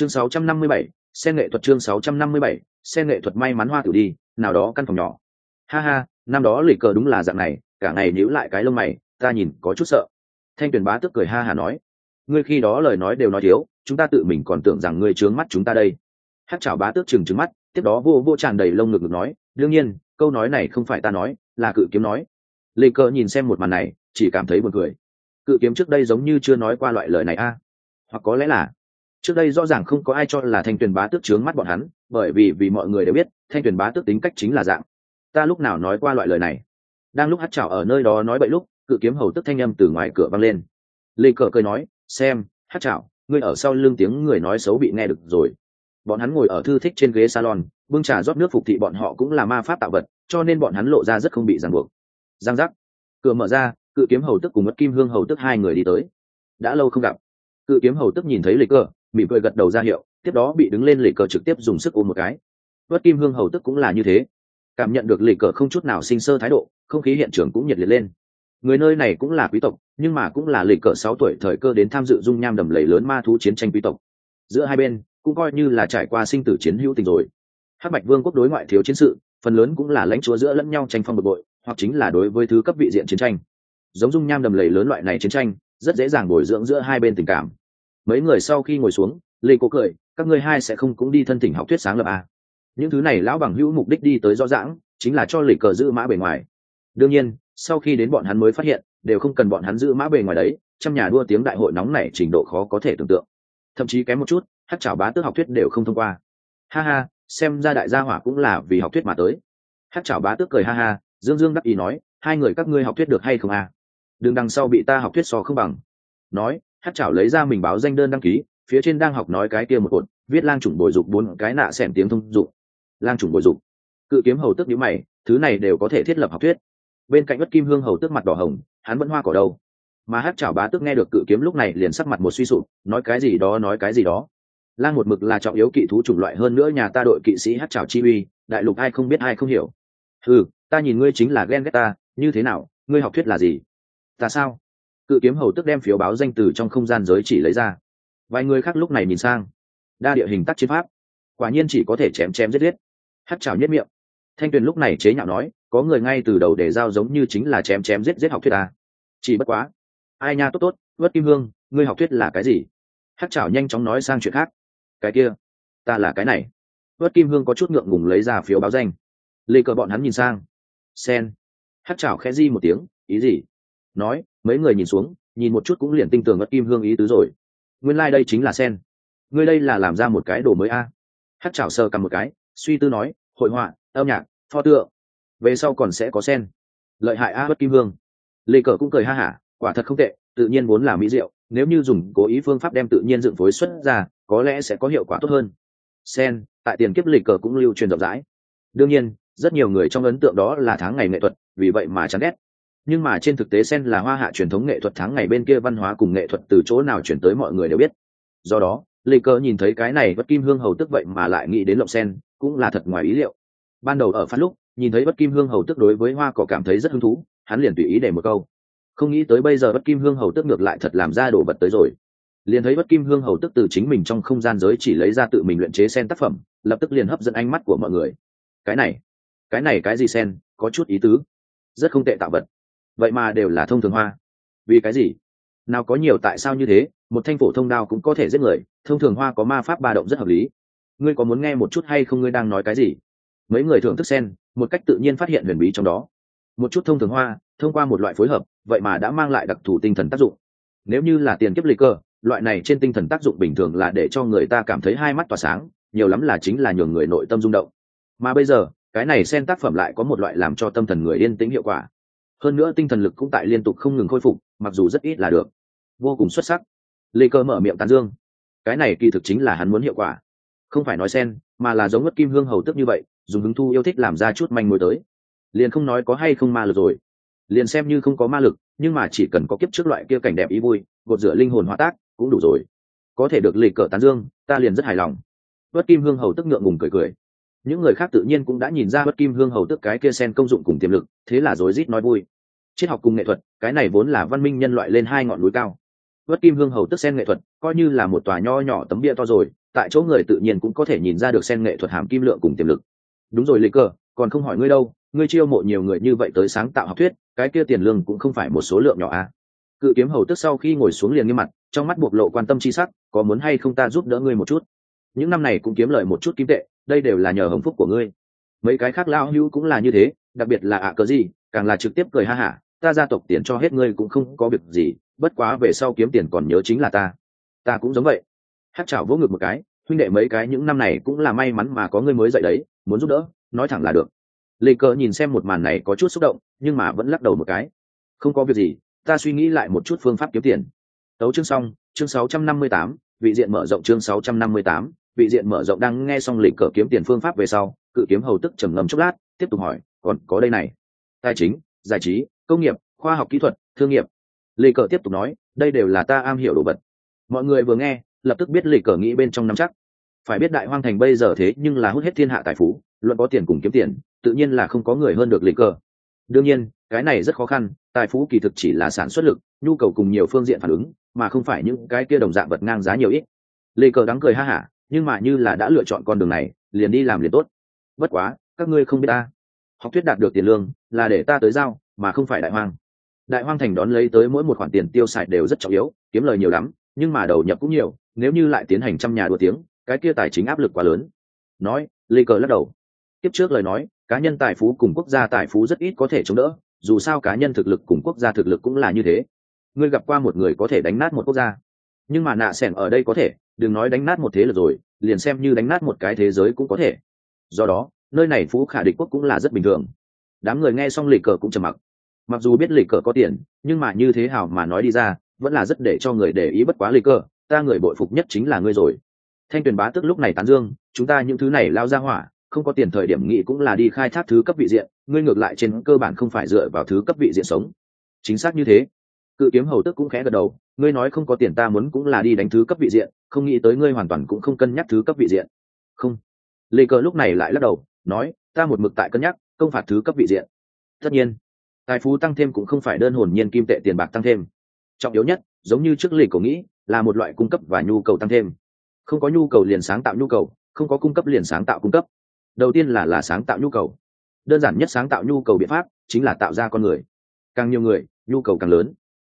chương 657, xe nghệ thuật chương 657, xe nghệ thuật may mắn hoa tử đi nào đó căn phòng nhỏ. Ha ha năm đó lì cờ đúng là dạng này cả ngày nhíu lại cái lông mày ta nhìn có chút sợ. Thanh tuyền bá tức cười ha hà nói ngươi khi đó lời nói đều nói thiếu chúng ta tự mình còn tưởng rằng ngươi trướng mắt chúng ta đây. Hát chảo bá tước chừng trừng mắt tiếp đó vô vô tràn đầy lông ngực ngực nói đương nhiên câu nói này không phải ta nói là cự kiếm nói. Lê cờ nhìn xem một màn này chỉ cảm thấy buồn cười. Cự kiếm trước đây giống như chưa nói qua loại lời này a. Hoặc có lẽ là trước đây rõ ràng không có ai cho là thanh tuyền bá tước trướng mắt bọn hắn, bởi vì vì mọi người đều biết, thanh tuyền bá tước tính cách chính là dạng. Ta lúc nào nói qua loại lời này? Đang lúc hát chảo ở nơi đó nói bậy lúc, cự kiếm hầu tức thanh â m từ ngoài cửa văng lên. Lê cờ cười nói, xem, hát chảo, ngươi ở sau lưng tiếng người nói xấu bị nghe được rồi. Bọn hắn ngồi ở thư thích trên ghế salon, bưng trà rót nước phục thị bọn họ cũng là ma pháp tạo vật, cho nên bọn hắn lộ ra rất không bị ràng buộc. Giang giác. Cửa mở ra, cự kiếm hầu tức cùng mất kim hương hầu tức hai người đi tới. Đã lâu không gặp. Cự kiếm hầu tức nhìn thấy lê cờ mỉm cười gật đầu ra hiệu, tiếp đó bị đứng lên lì cờ trực tiếp dùng sức ôm một cái. Vớt kim hương hầu tức cũng là như thế. Cảm nhận được lì cờ không chút nào sinh sơ thái độ, không khí hiện trường cũng nhiệt liệt lên. Người nơi này cũng là quý tộc, nhưng mà cũng là lì cờ sáu tuổi thời cơ đến tham dự dung nham đầm lầy lớn ma thú chiến tranh quý tộc. Giữa hai bên, cũng coi như là trải qua sinh tử chiến hữu tình rồi. Hắc bạch vương quốc đối ngoại thiếu chiến sự, phần lớn cũng là lãnh chúa giữa lẫn nhau tranh phong bực bội, hoặc chính là đối với thứ cấp vị diện chiến tranh. Giống dung nham đầm lầy lớn loại này chiến tranh, rất dễ dàng bồi dưỡng giữa hai bên tình cảm mấy người sau khi ngồi xuống, lê cố cười, các ngươi hai sẽ không cũng đi thân thỉnh học thuyết sáng lập à. những thứ này lão bằng hữu mục đích đi tới rõ rãng chính là cho lịch cờ giữ mã bề ngoài. Đương nhiên, sau khi đến bọn hắn mới phát hiện, đều không cần bọn hắn giữ mã bề ngoài đấy trong nhà đua tiếng đại hội nóng này trình độ khó có thể tưởng tượng. Thậm chí kém một chút, hát chảo bá tước học thuyết đều không thông qua. Ha ha, xem ra đại gia hỏa cũng là vì học thuyết mà tới. Hát chảo bá tước cười ha ha, dương dương đắc ý nói, hai người các ngươi học thuyết được hay không à? Đừng đằng sau bị ta học thuyết so không bằng. Nói hát chảo lấy ra mình báo danh đơn đăng ký, phía trên đang học nói cái kia một cột, viết lang chủng bồi dục bốn cái nạ xẻm tiếng thông dụng. Lang chủng bồi dục. Cự kiếm hầu tức nhữ mày, thứ này đều có thể thiết lập học thuyết. Bên cạnh bất kim hương hầu tức mặt đỏ hồng, hắn vẫn hoa cỏ đâu. Mà hát chảo bá tức nghe được cự kiếm lúc này liền sắc mặt một suy sụp, nói cái gì đó, nói cái gì đó. Lang một mực là trọng yếu kỵ thú chủng loại hơn nữa nhà ta đội kỵ sĩ hát chảo chi uy, đại lục ai không biết ai không hiểu. Ừ ta nhìn ngươi chính là ghen ghét ta, như thế nào, ngươi học thuyết là gì? Ta sao? Cự kiếm hầu tức đem phiếu báo danh từ trong không gian giới chỉ lấy ra. Vài người khác lúc này nhìn sang. Đa địa hình tắc chiến pháp. Quả nhiên chỉ có thể chém chém giết giết. Hát chảo nhất miệng. Thanh tuyền lúc này chế nhạo nói, có người ngay từ đầu để giao giống như chính là chém chém giết giết học thuyết ta chỉ bất quá. Ai nha, tốt tốt, vất kim hương, ngươi học thuyết là cái gì? Hát chảo nhanh chóng nói sang chuyện khác. Cái kia, ta là cái này. Vất kim hương có chút ngượng ngùng lấy ra phiếu báo danh. Lê cờ bọn hắn nhìn sang. Sen hát chảo khẽ di một tiếng, ý gì? Nói mấy người nhìn xuống, nhìn một chút cũng liền tinh tường vất kim hương ý tứ rồi. Nguyên lai、like、đây chính là sen. Ngươi đây là làm ra một cái đồ mới a? Hát chảo sờ cầm một cái, suy tư nói, hội họa, âm nhạc, pho tượng. Về sau còn sẽ có sen. Lợi hại a bất kim hương. Lê cờ cũng cười ha hả, quả thật không tệ, tự nhiên vốn là mỹ diệu nếu như dùng cố ý phương pháp đem tự nhiên dựng phối xuất ra, có lẽ sẽ có hiệu quả tốt hơn. Sen, tại tiền kiếp lịch cờ cũng lưu truyền rộng rãi. Đương nhiên, rất nhiều người trong ấn tượng đó là tháng ngày nghệ thuật, vì vậy mà chán ghét nhưng mà trên thực tế sen là hoa hạ truyền thống nghệ thuật tháng ngày bên kia văn hóa cùng nghệ thuật từ chỗ nào chuyển tới mọi người đều biết. Do đó, lê Cơ nhìn thấy cái này bất kim hương hầu tức vậy mà lại nghĩ đến lộng sen, cũng là thật ngoài ý liệu. Ban đầu ở phát lúc, nhìn thấy bất kim hương hầu tức đối với hoa cỏ cảm thấy rất hứng thú, hắn liền tùy ý để một câu. Không nghĩ tới bây giờ bất kim hương hầu tức ngược lại thật làm ra đồ vật tới rồi. Liền thấy bất kim hương hầu tức từ chính mình trong không gian giới chỉ lấy ra tự mình luyện chế sen tác phẩm, lập tức liền hấp dẫn ánh mắt của mọi người. Cái này cái này cái gì sen? Có chút ý tứ. Rất không tệ tạo vật vậy mà đều là thông thường hoa. Vì cái gì? Nào có nhiều tại sao như thế? Một thanh phổ thông đao cũng có thể giết người, thông thường hoa có ma pháp ba động rất hợp lý. Ngươi có muốn nghe một chút hay không? Ngươi đang nói cái gì? Mấy người thưởng thức sen một cách tự nhiên phát hiện huyền bí trong đó. Một chút thông thường hoa, thông qua một loại phối hợp, vậy mà đã mang lại đặc thù tinh thần tác dụng. Nếu như là tiền kiếp lịch cơ, loại này trên tinh thần tác dụng bình thường là để cho người ta cảm thấy hai mắt tỏa sáng, nhiều lắm là chính là nhường người nội tâm rung động. Mà bây giờ, cái này sen tác phẩm lại có một loại làm cho tâm thần người yên tĩnh hiệu quả hơn nữa tinh thần lực cũng tại liên tục không ngừng khôi phục, mặc dù rất ít là được. Vô cùng xuất sắc. Lê cơ mở miệng tán dương. Cái này kỳ thực chính là hắn muốn hiệu quả. Không phải nói sen mà là giống mất kim hương hầu tức như vậy, dùng hứng thu yêu thích làm ra chút manh mối tới. Liền không nói có hay không ma lực rồi. Liền xem như không có ma lực, nhưng mà chỉ cần có kiếp trước loại kia cảnh đẹp ý vui, gột rửa linh hồn hóa tác, cũng đủ rồi. Có thể được lê cờ tán dương, ta liền rất hài lòng. Bất kim hương hầu tức ngượng ngùng cười cười những người khác tự nhiên cũng đã nhìn ra bất kim hương hầu tức cái kia sen công dụng cùng tiềm lực, thế là rối rít nói vui. Triết học cùng nghệ thuật, cái này vốn là văn minh nhân loại lên hai ngọn núi cao. Bất kim hương hầu tức sen nghệ thuật, coi như là một tòa nho nhỏ tấm bia to rồi, tại chỗ người tự nhiên cũng có thể nhìn ra được sen nghệ thuật hàm kim lượng cùng tiềm lực. Đúng rồi, lịch cờ còn không hỏi ngươi đâu, ngươi chiêu mộ nhiều người như vậy tới sáng tạo học thuyết, cái kia tiền lương cũng không phải một số lượng nhỏ à? Cự kiếm hầu tức sau khi ngồi xuống liền nghiêm mặt, trong mắt bộc lộ quan tâm chi sắc, có muốn hay không ta giúp đỡ ngươi một chút? Những năm này cũng kiếm lời một chút kim tệ đây đều là nhờ hồng phúc của ngươi. Mấy cái khác lao hưu cũng là như thế đặc biệt là ạ cờ gì càng là trực tiếp cười ha hả ta gia tộc tiền cho hết ngươi cũng không có việc gì bất quá về sau kiếm tiền còn nhớ chính là ta. Ta cũng giống vậy. Hát chảo vỗ ngực một cái huynh đệ mấy cái những năm này cũng là may mắn mà có ngươi mới dậy đấy muốn giúp đỡ nói thẳng là được. Lê cờ nhìn xem một màn này có chút xúc động nhưng mà vẫn lắc đầu một cái. Không có việc gì ta suy nghĩ lại một chút phương pháp kiếm tiền. Tấu chương xong chương 658, vị diện mở rộng chương 658, vị diện mở rộng đang nghe xong lịch cờ kiếm tiền phương pháp về sau, cự kiếm hầu tức trầm ngâm chốc lát, tiếp tục hỏi, còn có đây này, tài chính, giải trí, công nghiệp, khoa học kỹ thuật, thương nghiệp. Lịch cờ tiếp tục nói, đây đều là ta am hiểu đồ vật. Mọi người vừa nghe, lập tức biết lịch cờ nghĩ bên trong năm chắc. Phải biết đại hoang thành bây giờ thế nhưng là hút hết thiên hạ tài phú, luận có tiền cùng kiếm tiền, tự nhiên là không có người hơn được lịch cờ. Đương nhiên, cái này rất khó khăn, tài phú kỳ thực chỉ là sản xuất lực, nhu cầu cùng nhiều phương diện phản ứng, mà không phải những cái kia đồng dạng vật ngang giá nhiều ít. Lê cờ đắng cười ha hả nhưng mà như là đã lựa chọn con đường này, liền đi làm liền tốt. Bất quá, các ngươi không biết ta. Học thuyết đạt được tiền lương, là để ta tới giao, mà không phải đại hoang. Đại hoang thành đón lấy tới mỗi một khoản tiền tiêu xài đều rất trọng yếu, kiếm lời nhiều lắm, nhưng mà đầu nhập cũng nhiều, nếu như lại tiến hành trăm nhà đua tiếng, cái kia tài chính áp lực quá lớn. Nói, lê cờ lắc đầu. Tiếp trước lời nói, cá nhân tài phú cùng quốc gia tài phú rất ít có thể chống đỡ, dù sao cá nhân thực lực cùng quốc gia thực lực cũng là như thế. Ngươi gặp qua một người có thể đánh nát một quốc gia, nhưng mà nạ sẻn ở đây có thể đừng nói đánh nát một thế lực rồi, liền xem như đánh nát một cái thế giới cũng có thể. Do đó, nơi này phú khả địch quốc cũng là rất bình thường. Đám người nghe xong lịch cờ cũng trầm mặc. Mặc dù biết lịch cờ có tiền, nhưng mà như thế hào mà nói đi ra, vẫn là rất để cho người để ý bất quá lịch cờ, ta người bội phục nhất chính là ngươi rồi. Thanh tuyền bá tức lúc này tán dương, chúng ta những thứ này lao ra hỏa, không có tiền thời điểm nghị cũng là đi khai thác thứ cấp vị diện, ngươi ngược lại trên cơ bản không phải dựa vào thứ cấp vị diện sống. Chính xác như thế. Cự kiếm hầu tức cũng khẽ gật đầu, ngươi nói không có tiền ta muốn cũng là đi đánh thứ cấp vị diện không nghĩ tới ngươi hoàn toàn cũng không cân nhắc thứ cấp vị diện. Không. Lê cờ lúc này lại lắc đầu, nói, ta một mực tại cân nhắc, công phạt thứ cấp vị diện. Tất nhiên, tài phú tăng thêm cũng không phải đơn hồn nhiên kim tệ tiền bạc tăng thêm. Trọng yếu nhất, giống như trước lì cổ nghĩ, là một loại cung cấp và nhu cầu tăng thêm. Không có nhu cầu liền sáng tạo nhu cầu, không có cung cấp liền sáng tạo cung cấp. Đầu tiên là là sáng tạo nhu cầu. Đơn giản nhất sáng tạo nhu cầu biện pháp chính là tạo ra con người. Càng nhiều người, nhu cầu càng lớn.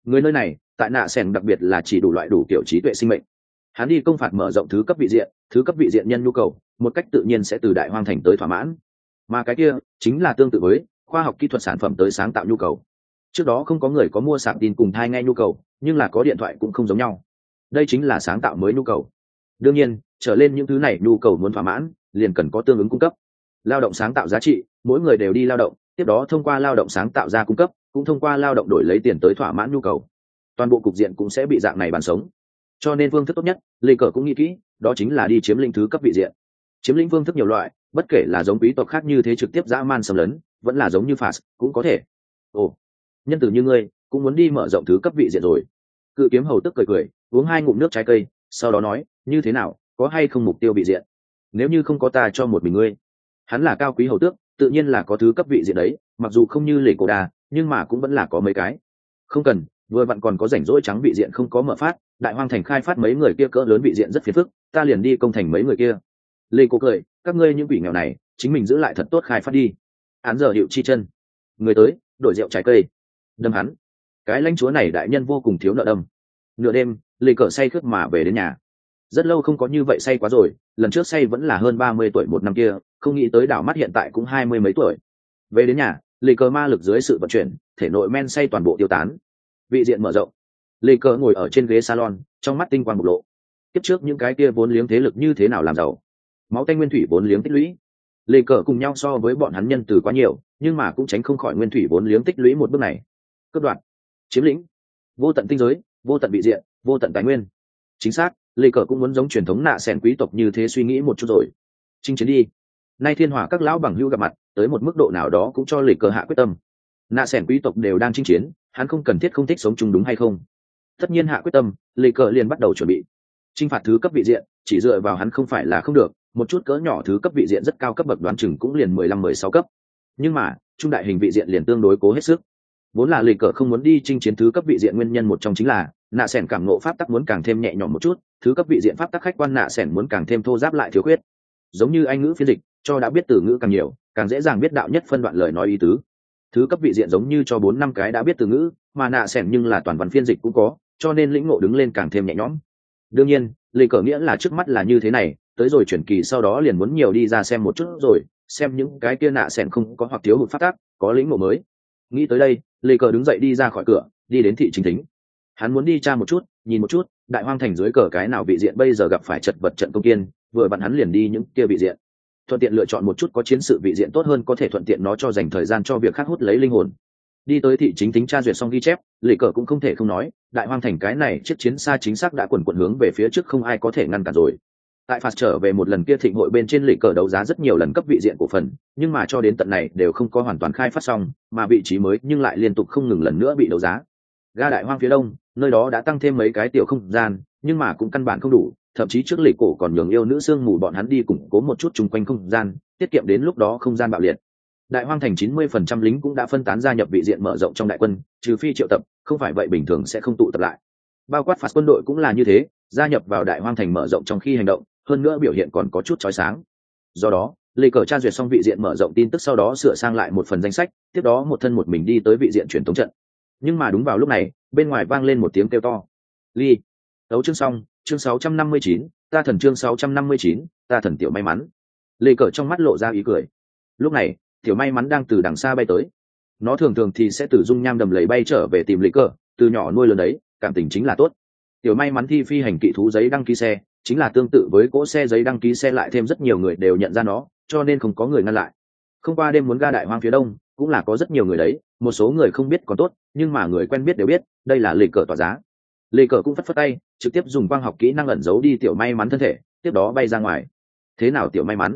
Người nơi này, tại nạ sẻng đặc biệt là chỉ đủ loại đủ kiểu trí tuệ sinh mệnh hắn đi công phạt mở rộng thứ cấp vị diện, thứ cấp vị diện nhân nhu cầu, một cách tự nhiên sẽ từ đại hoang thành tới thỏa mãn. Mà cái kia chính là tương tự với khoa học kỹ thuật sản phẩm tới sáng tạo nhu cầu. Trước đó không có người có mua sạc tin cùng thai ngay nhu cầu, nhưng là có điện thoại cũng không giống nhau. Đây chính là sáng tạo mới nhu cầu. Đương nhiên, trở lên những thứ này nhu cầu muốn thỏa mãn, liền cần có tương ứng cung cấp. Lao động sáng tạo giá trị, mỗi người đều đi lao động, tiếp đó thông qua lao động sáng tạo ra cung cấp, cũng thông qua lao động đổi lấy tiền tới thỏa mãn nhu cầu. Toàn bộ cục diện cũng sẽ bị dạng này bàn sống cho nên phương thức tốt nhất, lê cờ cũng nghĩ kỹ, đó chính là đi chiếm lĩnh thứ cấp vị diện. Chiếm lĩnh phương thức nhiều loại, bất kể là giống quý tộc khác như thế trực tiếp dã man xâm lấn, vẫn là giống như phạt cũng có thể. Ồ, nhân tử như ngươi, cũng muốn đi mở rộng thứ cấp vị diện rồi. Cự kiếm hầu tức cười cười, uống hai ngụm nước trái cây, sau đó nói, như thế nào, có hay không mục tiêu vị diện? Nếu như không có ta cho một mình ngươi. Hắn là cao quý hầu tước, tự nhiên là có thứ cấp vị diện đấy, mặc dù không như lê cổ đà nhưng mà cũng vẫn là có mấy cái. Không cần vừa vặn còn có rảnh rỗi trắng vị diện không có mở phát, đại hoang thành khai phát mấy người kia cỡ lớn vị diện rất phiền phức, ta liền đi công thành mấy người kia. Lê cố cười, các ngươi những quỷ nghèo này, chính mình giữ lại thật tốt khai phát đi. Án giờ hiệu chi chân. Người tới, đổi rượu trái cây. Đâm hắn. Cái lãnh chúa này đại nhân vô cùng thiếu nợ đâm. Nửa đêm, lê cờ say khướt mà về đến nhà. Rất lâu không có như vậy say quá rồi, lần trước say vẫn là hơn ba mươi tuổi một năm kia, không nghĩ tới đảo mắt hiện tại cũng hai mươi mấy tuổi. Về đến nhà, lê cờ ma lực dưới sự vận chuyển, thể nội men say toàn bộ tiêu tán vị diện mở rộng. Lê cờ ngồi ở trên ghế salon, trong mắt tinh quang bộc lộ. Tiếp trước những cái kia vốn liếng thế lực như thế nào làm giàu? Máu tanh nguyên thủy vốn liếng tích lũy. Lê cờ cùng nhau so với bọn hắn nhân từ quá nhiều, nhưng mà cũng tránh không khỏi nguyên thủy vốn liếng tích lũy một bước này. Cướp đoạt, chiếm lĩnh, vô tận tinh giới, vô tận vị diện, vô tận tài nguyên. Chính xác, lê cờ cũng muốn giống truyền thống nạ sẻn quý tộc như thế suy nghĩ một chút rồi. Chinh chiến đi. Nay thiên hòa các lão bằng hữu gặp mặt, tới một mức độ nào đó cũng cho lê cờ hạ quyết tâm nạ sẻn quý tộc đều đang chinh chiến, hắn không cần thiết không thích sống chung đúng hay không? Tất nhiên hạ quyết tâm, lê cờ liền bắt đầu chuẩn bị. T r i n h phạt thứ cấp vị diện, chỉ dựa vào hắn không phải là không được, một chút cỡ nhỏ thứ cấp vị diện rất cao cấp bậc đoán chừng cũng liền mười lăm, mười sáu cấp. Nhưng mà, trung đại hình vị diện liền tương đối cố hết sức. Vốn là lì cờ không muốn đi chinh chiến thứ cấp vị diện nguyên nhân một trong chính là, nạ sẻn cảm nộ pháp tắc muốn càng thêm nhẹ nhõm một chút, thứ cấp vị diện pháp tắc khách quan nạ sẻn muốn càng thêm thô giáp lại thiếu khuyết. Giống như anh ngữ phiên dịch, cho đã biết từ ngữ càng nhiều, càng dễ dàng biết đạo nhất phân đoạn lời nói ý tứ thứ cấp vị diện giống như cho bốn năm cái đã biết từ ngữ mà nạ xẻn nhưng là toàn văn phiên dịch cũng có cho nên lĩnh ngộ đứng lên càng thêm nhẹ nhõm. Đương nhiên lì cờ nghĩa là trước mắt là như thế này tới rồi chuyển kỳ sau đó liền muốn nhiều đi ra xem một chút rồi xem những cái kia nạ xẻn không có hoặc thiếu hụt phát tác có lĩnh ngộ mới. Nghĩ tới đây lì cờ đứng dậy đi ra khỏi cửa đi đến thị chính tính, hắn muốn đi tra một chút nhìn một chút đại hoang thành dưới cờ cái nào vị diện bây giờ gặp phải chật vật trận công kiên vừa bận hắn liền đi những kia vị diện thuận tiện lựa chọn một chút có chiến sự vị diện tốt hơn có thể thuận tiện nó cho dành thời gian cho việc khác hút lấy linh hồn. Đi tới thị chính tính tra duyệt xong ghi chép lì cờ cũng không thể không nói, đại hoang thành cái này chiếc chiến xa chính xác đã quần quận hướng về phía trước không ai có thể ngăn cản rồi. Tại phạt trở về một lần kia thịnh hội bên trên lì cờ đấu giá rất nhiều lần cấp vị diện cổ phần, nhưng mà cho đến tận này đều không có hoàn toàn khai phát xong, mà vị trí mới nhưng lại liên tục không ngừng lần nữa bị đấu giá. Ga đại hoang phía đông, nơi đó đã tăng thêm mấy cái tiểu không gian, nhưng mà cũng căn bản không đủ thậm chí trước lì cổ còn nhường yêu nữ sương mù bọn hắn đi củng cố một chút chung quanh không gian, tiết kiệm đến lúc đó không gian bạo liệt. Đại hoang thành chín mươi phần trăm lính cũng đã phân tán gia nhập vị diện mở rộng trong đại quân, trừ phi triệu tập, không phải vậy bình thường sẽ không tụ tập lại. Bao quát phạt quân đội cũng là như thế, gia nhập vào đại hoang thành mở rộng trong khi hành động, hơn nữa biểu hiện còn có chút trói sáng. Do đó lê cờ tra duyệt xong vị diện mở rộng tin tức sau đó sửa sang lại một phần danh sách, tiếp đó một thân một mình đi tới vị diện truyền thống trận. Nhưng mà đúng vào lúc này, bên ngoài vang lên một tiếng kêu to. Ly đấu chương xong chương 659, ta thần chương 659, ta thần tiểu may mắn. Lê cờ trong mắt lộ ra ý cười. Lúc này tiểu may mắn đang từ đằng xa bay tới. Nó thường thường thì sẽ từ dung nham đầm lầy bay trở về tìm lê cờ từ nhỏ nuôi lớn đấy cảm tình chính là tốt. Tiểu may mắn thi phi hành kỵ thú giấy đăng ký xe chính là tương tự với cỗ xe giấy đăng ký xe lại thêm rất nhiều người đều nhận ra nó cho nên không có người ngăn lại. Không qua đêm muốn ga đại hoang phía đông cũng là có rất nhiều người đấy một số người không biết còn tốt nhưng mà người quen biết đều biết đây là lì cờ tỏa giá. Lê cờ cũng phất phất tay, trực tiếp dùng quang học kỹ năng ẩn giấu đi tiểu may mắn thân thể, tiếp đó bay ra ngoài. Thế nào tiểu may mắn?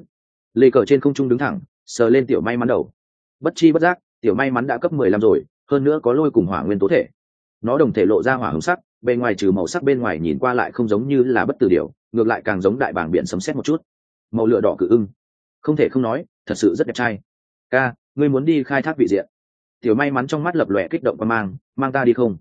Lê cờ trên không trung đứng thẳng, sờ lên tiểu may mắn đầu. Bất chi bất giác, tiểu may mắn đã cấp mười lăm rồi, hơn nữa có lôi cùng hỏa nguyên tố thể. Nó đồng thể lộ ra hỏa hứng sắc bên ngoài trừ màu sắc bên ngoài nhìn qua lại không giống như là bất tử điều ngược lại càng giống đại bảng biển sấm xét một chút. Màu lửa đỏ cự ưng. Không thể không nói, thật sự rất đẹp trai. Ca, ngươi muốn đi khai thác vị diện. Tiểu may mắn trong mắt lập lòe kích động và mang mang ta đi không?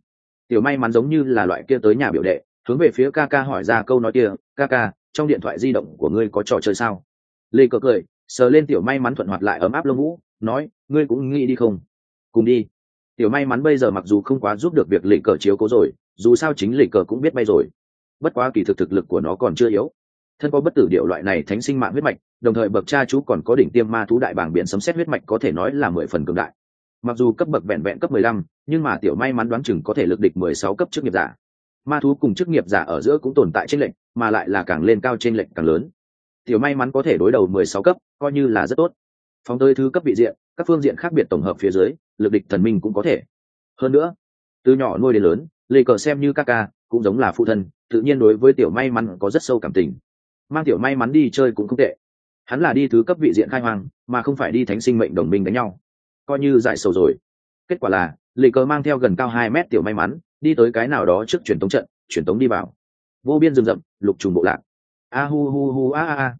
Tiểu may mắn giống như là loại kia tới nhà biểu đệ, hướng về phía ca ca hỏi ra câu nói kia, ca ca, trong điện thoại di động của ngươi có trò chơi sao? Lê cờ cười, sờ lên tiểu may mắn thuận hoạt lại ấm áp lông vũ, nói, ngươi cũng nghĩ đi không? Cùng đi. Tiểu may mắn bây giờ mặc dù không quá giúp được việc lệ cờ chiếu cố rồi, dù sao chính lệ cờ cũng biết bay rồi. Bất quá kỳ thực thực lực của nó còn chưa yếu. Thân có bất tử điệu loại này thánh sinh mạng huyết mạch, đồng thời bậc cha chú còn có đỉnh tiêm ma thú đại bảng biển sấm xét huyết mạch có thể nói là mười phần cường đại mặc dù cấp bậc vẹn vẹn cấp mười lăm, nhưng mà tiểu may mắn đoán chừng có thể lực địch mười sáu cấp chức nghiệp giả. Ma thú cùng chức nghiệp giả ở giữa cũng tồn tại trên lệnh mà lại là càng lên cao trên lệnh càng lớn. Tiểu may mắn có thể đối đầu mười sáu cấp, coi như là rất tốt. Phóng tới thứ cấp vị diện, các phương diện khác biệt tổng hợp phía dưới lực địch thần minh cũng có thể. Hơn nữa, từ nhỏ nuôi đến lớn, lê cờ xem như ca ca, cũng giống là phụ thân, tự nhiên đối với tiểu may mắn có rất sâu cảm tình. Mang tiểu may mắn đi chơi cũng không tệ. Hắn là đi thứ cấp vị diện khai hoang, mà không phải đi thánh sinh mệnh đồng minh đánh nhau coi như giải sầu rồi. Kết quả là lê cờ mang theo gần cao hai mét tiểu may mắn, đi tới cái nào đó trước truyền tống trận, truyền tống đi vào. Vô biên rừng rậm, lục trùng bộ lạc. A hu hu hu a a a.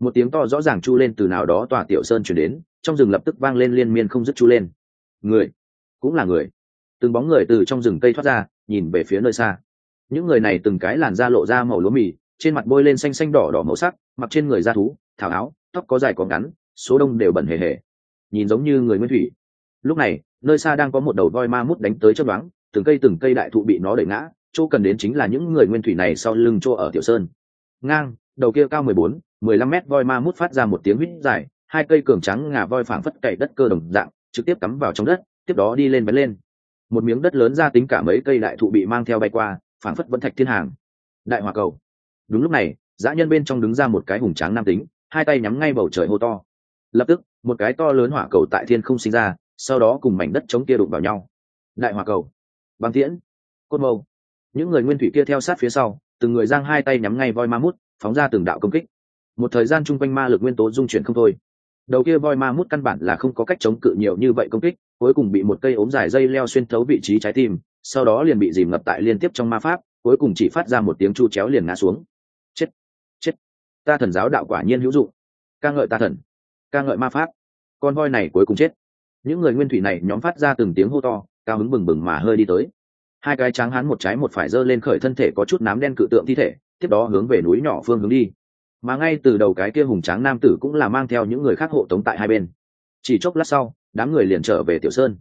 Một tiếng to rõ ràng chu lên từ nào đó tòa tiểu sơn chuyển đến, trong rừng lập tức vang lên liên miên không dứt chu lên. Người, cũng là người. Từng bóng người từ trong rừng cây thoát ra, nhìn về phía nơi xa. Những người này từng cái làn da lộ ra màu lúa mì, trên mặt bôi lên xanh xanh đỏ đỏ màu sắc, mặc trên người da thú, thảo áo, tóc có dài có ngắn, số đông đều bẩn hề hề nhìn giống như người nguyên thủy. Lúc này, nơi xa đang có một đầu voi ma mút đánh tới chấp đoán từng cây từng cây đại thụ bị nó đẩy ngã, chỗ cần đến chính là những người nguyên thủy này sau lưng chỗ ở tiểu sơn. Ngang, đầu kia cao mười bốn, mười lăm mét voi ma mút phát ra một tiếng huýt dài, hai cây cường trắng ngà voi phảng phất cậy đất cơ đồng dạng, trực tiếp cắm vào trong đất, tiếp đó đi lên bén lên. Một miếng đất lớn ra tính cả mấy cây đại thụ bị mang theo bay qua, phảng phất vẫn thạch thiên hàng. Đại hòa cầu. Đúng lúc này, dã nhân bên trong đứng ra một cái hùng tráng nam tính, hai tay nhắm ngay bầu trời hô to lập tức, một cái to lớn hỏa cầu tại thiên không sinh ra, sau đó cùng mảnh đất chống kia đụng vào nhau. Đại hỏa cầu. Băng tiễn. Cốt mâu. Những người nguyên thủy kia theo sát phía sau, từng người giang hai tay nhắm ngay voi ma mút, phóng ra từng đạo công kích. Một thời gian chung quanh ma lực nguyên tố dung chuyển không thôi. Đầu kia voi ma mút căn bản là không có cách chống cự nhiều như vậy công kích, cuối cùng bị một cây ốm dài dây leo xuyên thấu vị trí trái tim, sau đó liền bị dìm ngập tại liên tiếp trong ma pháp, cuối cùng chỉ phát ra một tiếng chu chéo liền ngã xuống. Chết. Chết. Ta thần giáo đạo quả nhiên hữu dụng. Ca ngợi ta thần ca ngợi ma pháp. Con voi này cuối cùng chết. Những người nguyên thủy này nhóm phát ra từng tiếng hô to, cao hứng bừng bừng mà hơi đi tới. Hai cái tráng hán một trái một phải giơ lên khởi thân thể có chút nám đen cự tượng thi thể, tiếp đó hướng về núi nhỏ phương hướng đi. Mà ngay từ đầu cái kia hùng tráng nam tử cũng là mang theo những người khác hộ tống tại hai bên. Chỉ chốc lát sau, đám người liền trở về tiểu sơn.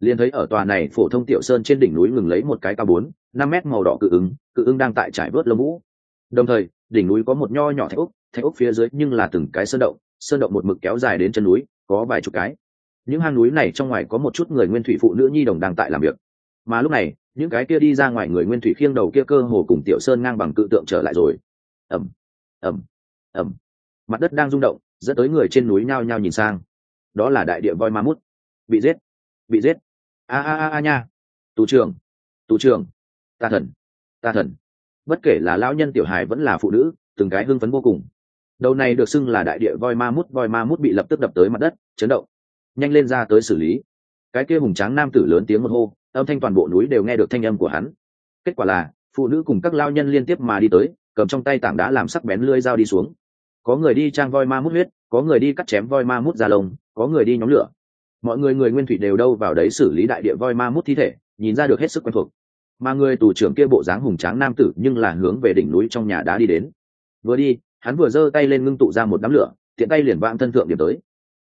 Liền thấy ở tòa này phổ thông tiểu sơn trên đỉnh núi ngừng lấy một cái cao bốn, năm mét màu đỏ cự ứng cự ứng đang tại trải vớt lông vũ. Đồng thời, đỉnh núi có một nho nhỏ thạch úc thạch úc phía dưới nhưng là từng cái sơn động sơn động một mực kéo dài đến chân núi, có vài chục cái. Những hang núi này trong ngoài có một chút người nguyên thủy phụ nữ nhi đồng đang tại làm việc. Mà lúc này, những cái kia đi ra ngoài người nguyên thủy khiêng đầu kia cơ hồ cùng tiểu sơn ngang bằng cự tượng trở lại rồi. Ẩm ẩm ẩm mặt đất đang rung động, dẫn tới người trên núi nhao nhao nhìn sang. Đó là đại địa voi ma mút. Bị giết bị giết. A a a a nha. Tù trưởng tù trưởng. Ta thần ta thần. Bất kể là lão nhân tiểu hài vẫn là phụ nữ, từng cái hưng phấn vô cùng đầu này được xưng là đại địa voi ma mút, voi ma mút bị lập tức đập tới mặt đất, chấn động. Nhanh lên ra tới xử lý. Cái kia hùng tráng nam tử lớn tiếng một hô, âm thanh toàn bộ núi đều nghe được thanh âm của hắn. Kết quả là, phụ nữ cùng các lao nhân liên tiếp mà đi tới, cầm trong tay tảng đá làm sắc bén lưỡi dao đi xuống. Có người đi trang voi ma mút huyết, có người đi cắt chém voi ma mút ra lông, có người đi nhóm lửa. Mọi người người nguyên thủy đều đâu vào đấy xử lý đại địa voi ma mút thi thể, nhìn ra được hết sức quen thuộc. Mà người tù trưởng kia bộ dáng hùng tráng nam tử nhưng là hướng về đỉnh núi trong nhà đá đi đến. Vừa đi hắn vừa giơ tay lên ngưng tụ ra một đám lửa, tiện tay liền vang thân thượng điểm tới.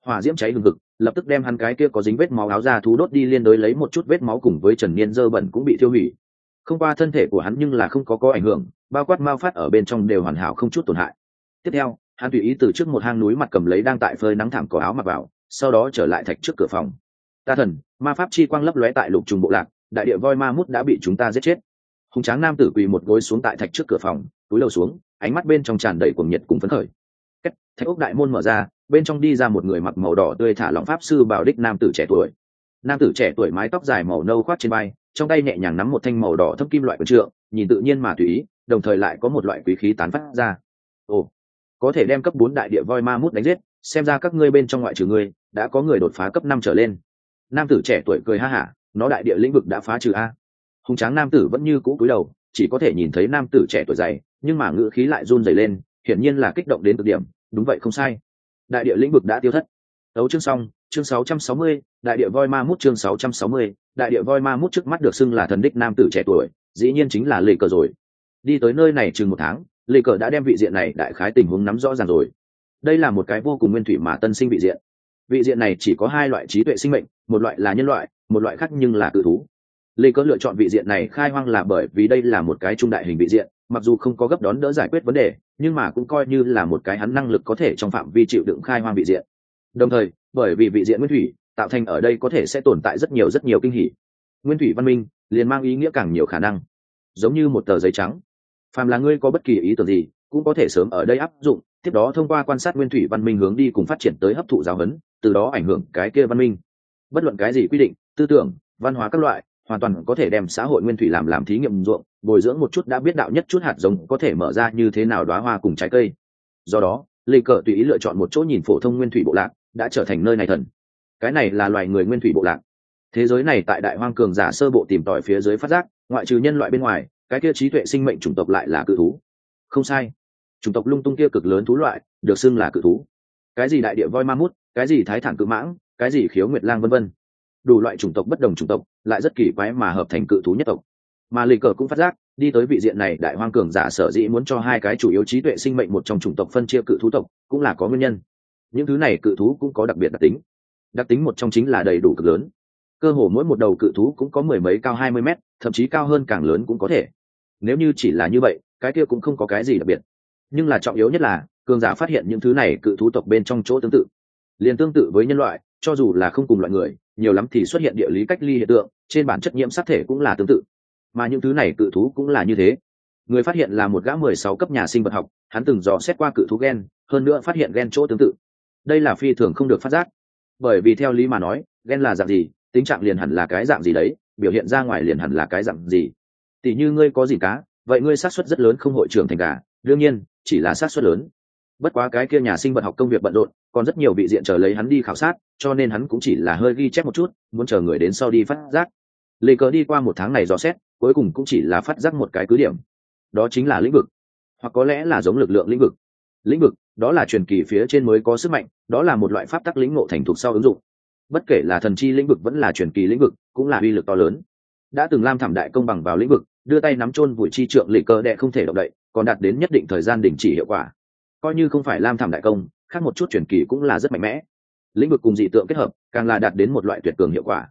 Hỏa diễm cháy hừng hực, lập tức đem hắn cái kia có dính vết máu áo ra thú đốt đi liên đối lấy một chút vết máu cùng với trần niên dơ bẩn cũng bị thiêu hủy. Không qua thân thể của hắn nhưng là không có có ảnh hưởng, bao quát mao phát ở bên trong đều hoàn hảo không chút tổn hại. Tiếp theo, hắn tùy ý từ trước một hang núi mặt cầm lấy đang tại phơi nắng thảm cỏ áo mặc vào, sau đó trở lại thạch trước cửa phòng. Ta thần, ma pháp chi quang lấp lóe tại lục trùng bộ lạc, đại địa voi ma mút đã bị chúng ta giết chết. Hùng tráng nam tử quỳ một gối xuống tại thạch trước cửa phòng, túi đầu xuống ánh mắt bên trong tràn đầy cuồng nhiệt cùng phấn khởi. Thạch ốc đại môn mở ra, bên trong đi ra một người mặc màu đỏ tươi thả lỏng pháp sư bảo đích nam tử trẻ tuổi. Nam tử trẻ tuổi mái tóc dài màu nâu khoác trên vai, trong tay nhẹ nhàng nắm một thanh màu đỏ thâm kim loại quần trượng, nhìn tự nhiên mà tùy ý, đồng thời lại có một loại quý khí tán phát ra. Ồ, có thể đem cấp bốn đại địa voi ma mút đánh giết, xem ra các ngươi bên trong ngoại trừ ngươi, đã có người đột phá cấp năm trở lên. Nam tử trẻ tuổi cười ha hả, nó đại địa lĩnh vực đã phá trừ a. Hùng tráng nam tử vẫn như cũ cúi đầu, chỉ có thể nhìn thấy nam tử trẻ tuổi dày nhưng mà ngữ khí lại run rẩy lên hiển nhiên là kích động đến cực điểm đúng vậy không sai. Đại địa lĩnh vực đã tiêu thất. Đấu chương xong chương 660, đại địa voi ma mút chương 660, đại địa voi ma mút trước mắt được xưng là thần đích nam tử trẻ tuổi dĩ nhiên chính là lê cờ rồi. Đi tới nơi này chừng một tháng lê cờ đã đem vị diện này đại khái tình huống nắm rõ ràng rồi. Đây là một cái vô cùng nguyên thủy mà tân sinh vị diện. Vị diện này chỉ có hai loại trí tuệ sinh mệnh một loại là nhân loại một loại khác nhưng là cự thú. Lê cờ lựa chọn vị diện này khai hoang là bởi vì đây là một cái trung đại hình vị diện mặc dù không có gấp đón đỡ giải quyết vấn đề, nhưng mà cũng coi như là một cái hắn năng lực có thể trong phạm vi chịu đựng khai hoang vị diện. Đồng thời, bởi vì vị diện nguyên thủy, tạo thành ở đây có thể sẽ tồn tại rất nhiều rất nhiều kinh hỉ. Nguyên thủy văn minh liền mang ý nghĩa càng nhiều khả năng. Giống như một tờ giấy trắng. Phàm là ngươi có bất kỳ ý tưởng gì, cũng có thể sớm ở đây áp dụng, tiếp đó thông qua quan sát nguyên thủy văn minh hướng đi cùng phát triển tới hấp thụ giáo huấn, từ đó ảnh hưởng cái kia văn minh. Bất luận cái gì quy định, tư tưởng, văn hóa các loại hoàn toàn có thể đem xã hội nguyên thủy làm làm thí nghiệm ruộng, bồi dưỡng một chút đã biết đạo nhất chút hạt giống có thể mở ra như thế nào đoá hoa cùng trái cây. Do đó, lê cờ tùy ý lựa chọn một chỗ nhìn phổ thông nguyên thủy bộ lạc, đã trở thành nơi này thần. Cái này là loài người nguyên thủy bộ lạc. Thế giới này tại đại hoang cường giả sơ bộ tìm tòi phía dưới phát giác, ngoại trừ nhân loại bên ngoài, cái kia trí tuệ sinh mệnh chủng tộc lại là cự thú. Không sai. Chủng tộc lung tung kia cực lớn thú loại, được xưng là cự thú. Cái gì đại địa voi ma mút, cái gì thái thản cự mãng, cái gì khiếu nguyệt lang vân vân đủ loại chủng tộc bất đồng chủng tộc, lại rất kỳ quái mà hợp thành cự thú nhất tộc. Mà lì cờ cũng phát giác, đi tới vị diện này, đại hoang cường giả sở dĩ muốn cho hai cái chủ yếu trí tuệ sinh mệnh một trong chủng tộc phân chia cự thú tộc, cũng là có nguyên nhân. Những thứ này cự thú cũng có đặc biệt đặc tính. Đặc tính một trong chính là đầy đủ cực lớn. Cơ hồ mỗi một đầu cự thú cũng có mười mấy cao hai mươi mét, thậm chí cao hơn càng lớn cũng có thể. Nếu như chỉ là như vậy, cái kia cũng không có cái gì đặc biệt. Nhưng là trọng yếu nhất là, cường giả phát hiện những thứ này cự thú tộc bên trong chỗ tương tự. Liền tương tự với nhân loại cho dù là không cùng loại người, nhiều lắm thì xuất hiện địa lý cách ly hiện tượng, trên bản chất nhiễm sát thể cũng là tương tự. Mà những thứ này cự thú cũng là như thế. Người phát hiện là một gã mười sáu cấp nhà sinh vật học, hắn từng dò xét qua cự thú gen, hơn nữa phát hiện gen chỗ tương tự. Đây là phi thường không được phát giác. Bởi vì theo lý mà nói, gen là dạng gì, tính trạng liền hẳn là cái dạng gì đấy, biểu hiện ra ngoài liền hẳn là cái dạng gì. Tỷ như ngươi có gì cá, vậy ngươi sát xuất rất lớn không hội trưởng thành cả đương nhiên, chỉ là sát xuất lớn. Bất quá cái kia nhà sinh vật học công việc bận rộn còn rất nhiều vị diện chờ lấy hắn đi khảo sát, cho nên hắn cũng chỉ là hơi ghi chép một chút, muốn chờ người đến sau đi phát giác. Lê cờ đi qua một tháng này dò xét, cuối cùng cũng chỉ là phát giác một cái cứ điểm. Đó chính là lĩnh vực. Hoặc có lẽ là giống lực lượng lĩnh vực. Lĩnh vực, đó là truyền kỳ phía trên mới có sức mạnh, đó là một loại pháp tắc lĩnh ngộ thành thục sau ứng dụng. Bất kể là thần chi lĩnh vực vẫn là truyền kỳ lĩnh vực, cũng là uy lực to lớn. Đã từng lam thảm đại công bằng vào lĩnh vực, đưa tay nắm chôn vùi chi trượng lì cơ đệ không thể động đậy, còn đạt đến nhất định thời gian đình chỉ hiệu quả. Coi như không phải lam thảm đại công khác một chút chuyển kỳ cũng là rất mạnh mẽ. Lĩnh vực cùng dị tượng kết hợp, càng là đạt đến một loại tuyệt cường hiệu quả.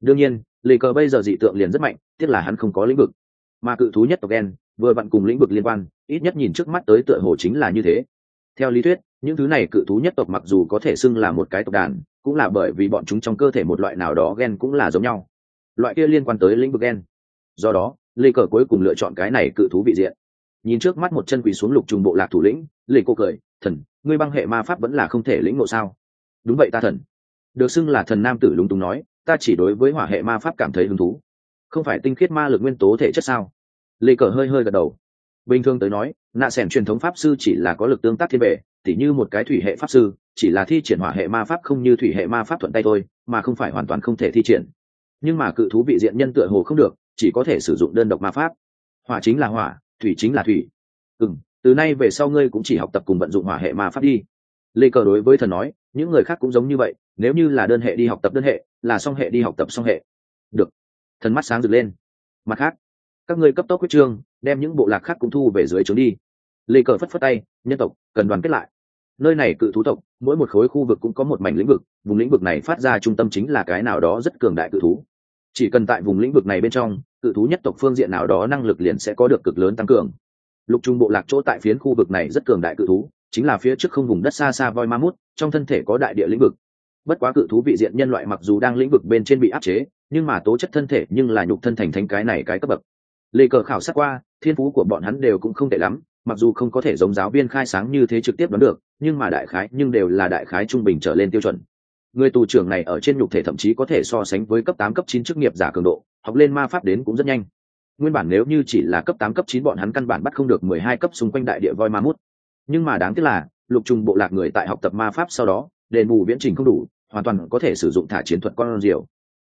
Đương nhiên lì cờ bây giờ dị tượng liền rất mạnh, tiếc là hắn không có lĩnh vực. Mà cự thú nhất tộc đen vừa vặn cùng lĩnh vực liên quan, ít nhất nhìn trước mắt tới tựa hồ chính là như thế. Theo lý thuyết, những thứ này cự thú nhất tộc mặc dù có thể xưng là một cái tộc đàn, cũng là bởi vì bọn chúng trong cơ thể một loại nào đó gen cũng là giống nhau. Loại kia liên quan tới lĩnh vực gen. Do đó, lê cờ cuối cùng lựa chọn cái này cự thú vị diện. Nhìn trước mắt một chân quỳ xuống lục trùng bộ lạc thủ lĩnh, lê cô cười, thần ngươi băng hệ ma pháp vẫn là không thể lĩnh ngộ sao? Đúng vậy ta thần. Được xưng là thần nam tử lúng túng nói, ta chỉ đối với hỏa hệ ma pháp cảm thấy hứng thú. Không phải tinh khiết ma lực nguyên tố thể chất sao? Lê cờ hơi hơi gật đầu. Bình thường tới nói, nạ sẻn truyền thống pháp sư chỉ là có lực tương tác thiên bệ tỉ như một cái thủy hệ pháp sư, chỉ là thi triển hỏa hệ ma pháp không như thủy hệ ma pháp thuận tay thôi, mà không phải hoàn toàn không thể thi triển. Nhưng mà cự thú vị diện nhân tựa hồ không được, chỉ có thể sử dụng đơn độc ma pháp. Hỏa chính là hỏa, thủy chính là thủy. Ừ m từ nay về sau ngươi cũng chỉ học tập cùng vận dụng hỏa hệ ma pháp đi. Lê cờ đối với thần nói, những người khác cũng giống như vậy, nếu như là đơn hệ đi học tập đơn hệ, là song hệ đi học tập song hệ. Được. Thần mắt sáng rực lên. Mặt khác, các ngươi cấp tốc quyết trương, đem những bộ lạc khác cũng thu về dưới trướng đi. Lê cờ phất phất tay, nhân tộc, cần đoàn kết lại. Nơi này cự thú tộc, mỗi một khối khu vực cũng có một mảnh lĩnh vực, vùng lĩnh vực này phát ra trung tâm chính là cái nào đó rất cường đại cự thú. Chỉ cần tại vùng lĩnh vực này bên trong, cự thú nhất tộc phương diện nào đó năng lực liền sẽ có được cực lớn tăng cường lục trung bộ lạc chỗ tại phiến khu vực này rất cường đại cự thú, chính là phía trước không vùng đất xa xa voi ma mút, trong thân thể có đại địa lĩnh vực. Bất quá cự thú vị diện nhân loại mặc dù đang lĩnh vực bên trên bị áp chế, nhưng mà tố chất thân thể nhưng là nhục thân thành thánh cái này cái cấp bậc. Lê cờ khảo sát qua, thiên phú của bọn hắn đều cũng không tệ lắm, mặc dù không có thể giống giáo viên khai sáng như thế trực tiếp đoán được, nhưng mà đại khái nhưng đều là đại khái trung bình trở lên tiêu chuẩn. Người tù trưởng này ở trên nhục thể thậm chí có thể so sánh với cấp tám, cấp chín chức nghiệp giả cường độ, học lên ma pháp đến cũng rất nhanh nguyên bản nếu như chỉ là cấp tám, cấp chín bọn hắn căn bản bắt không được mười hai cấp xung quanh đại địa voi ma mút. Nhưng mà đáng tiếc là, lục trùng bộ lạc người tại học tập ma pháp sau đó, đền bù viễn trình không đủ, hoàn toàn có thể sử dụng thả chiến thuật con diều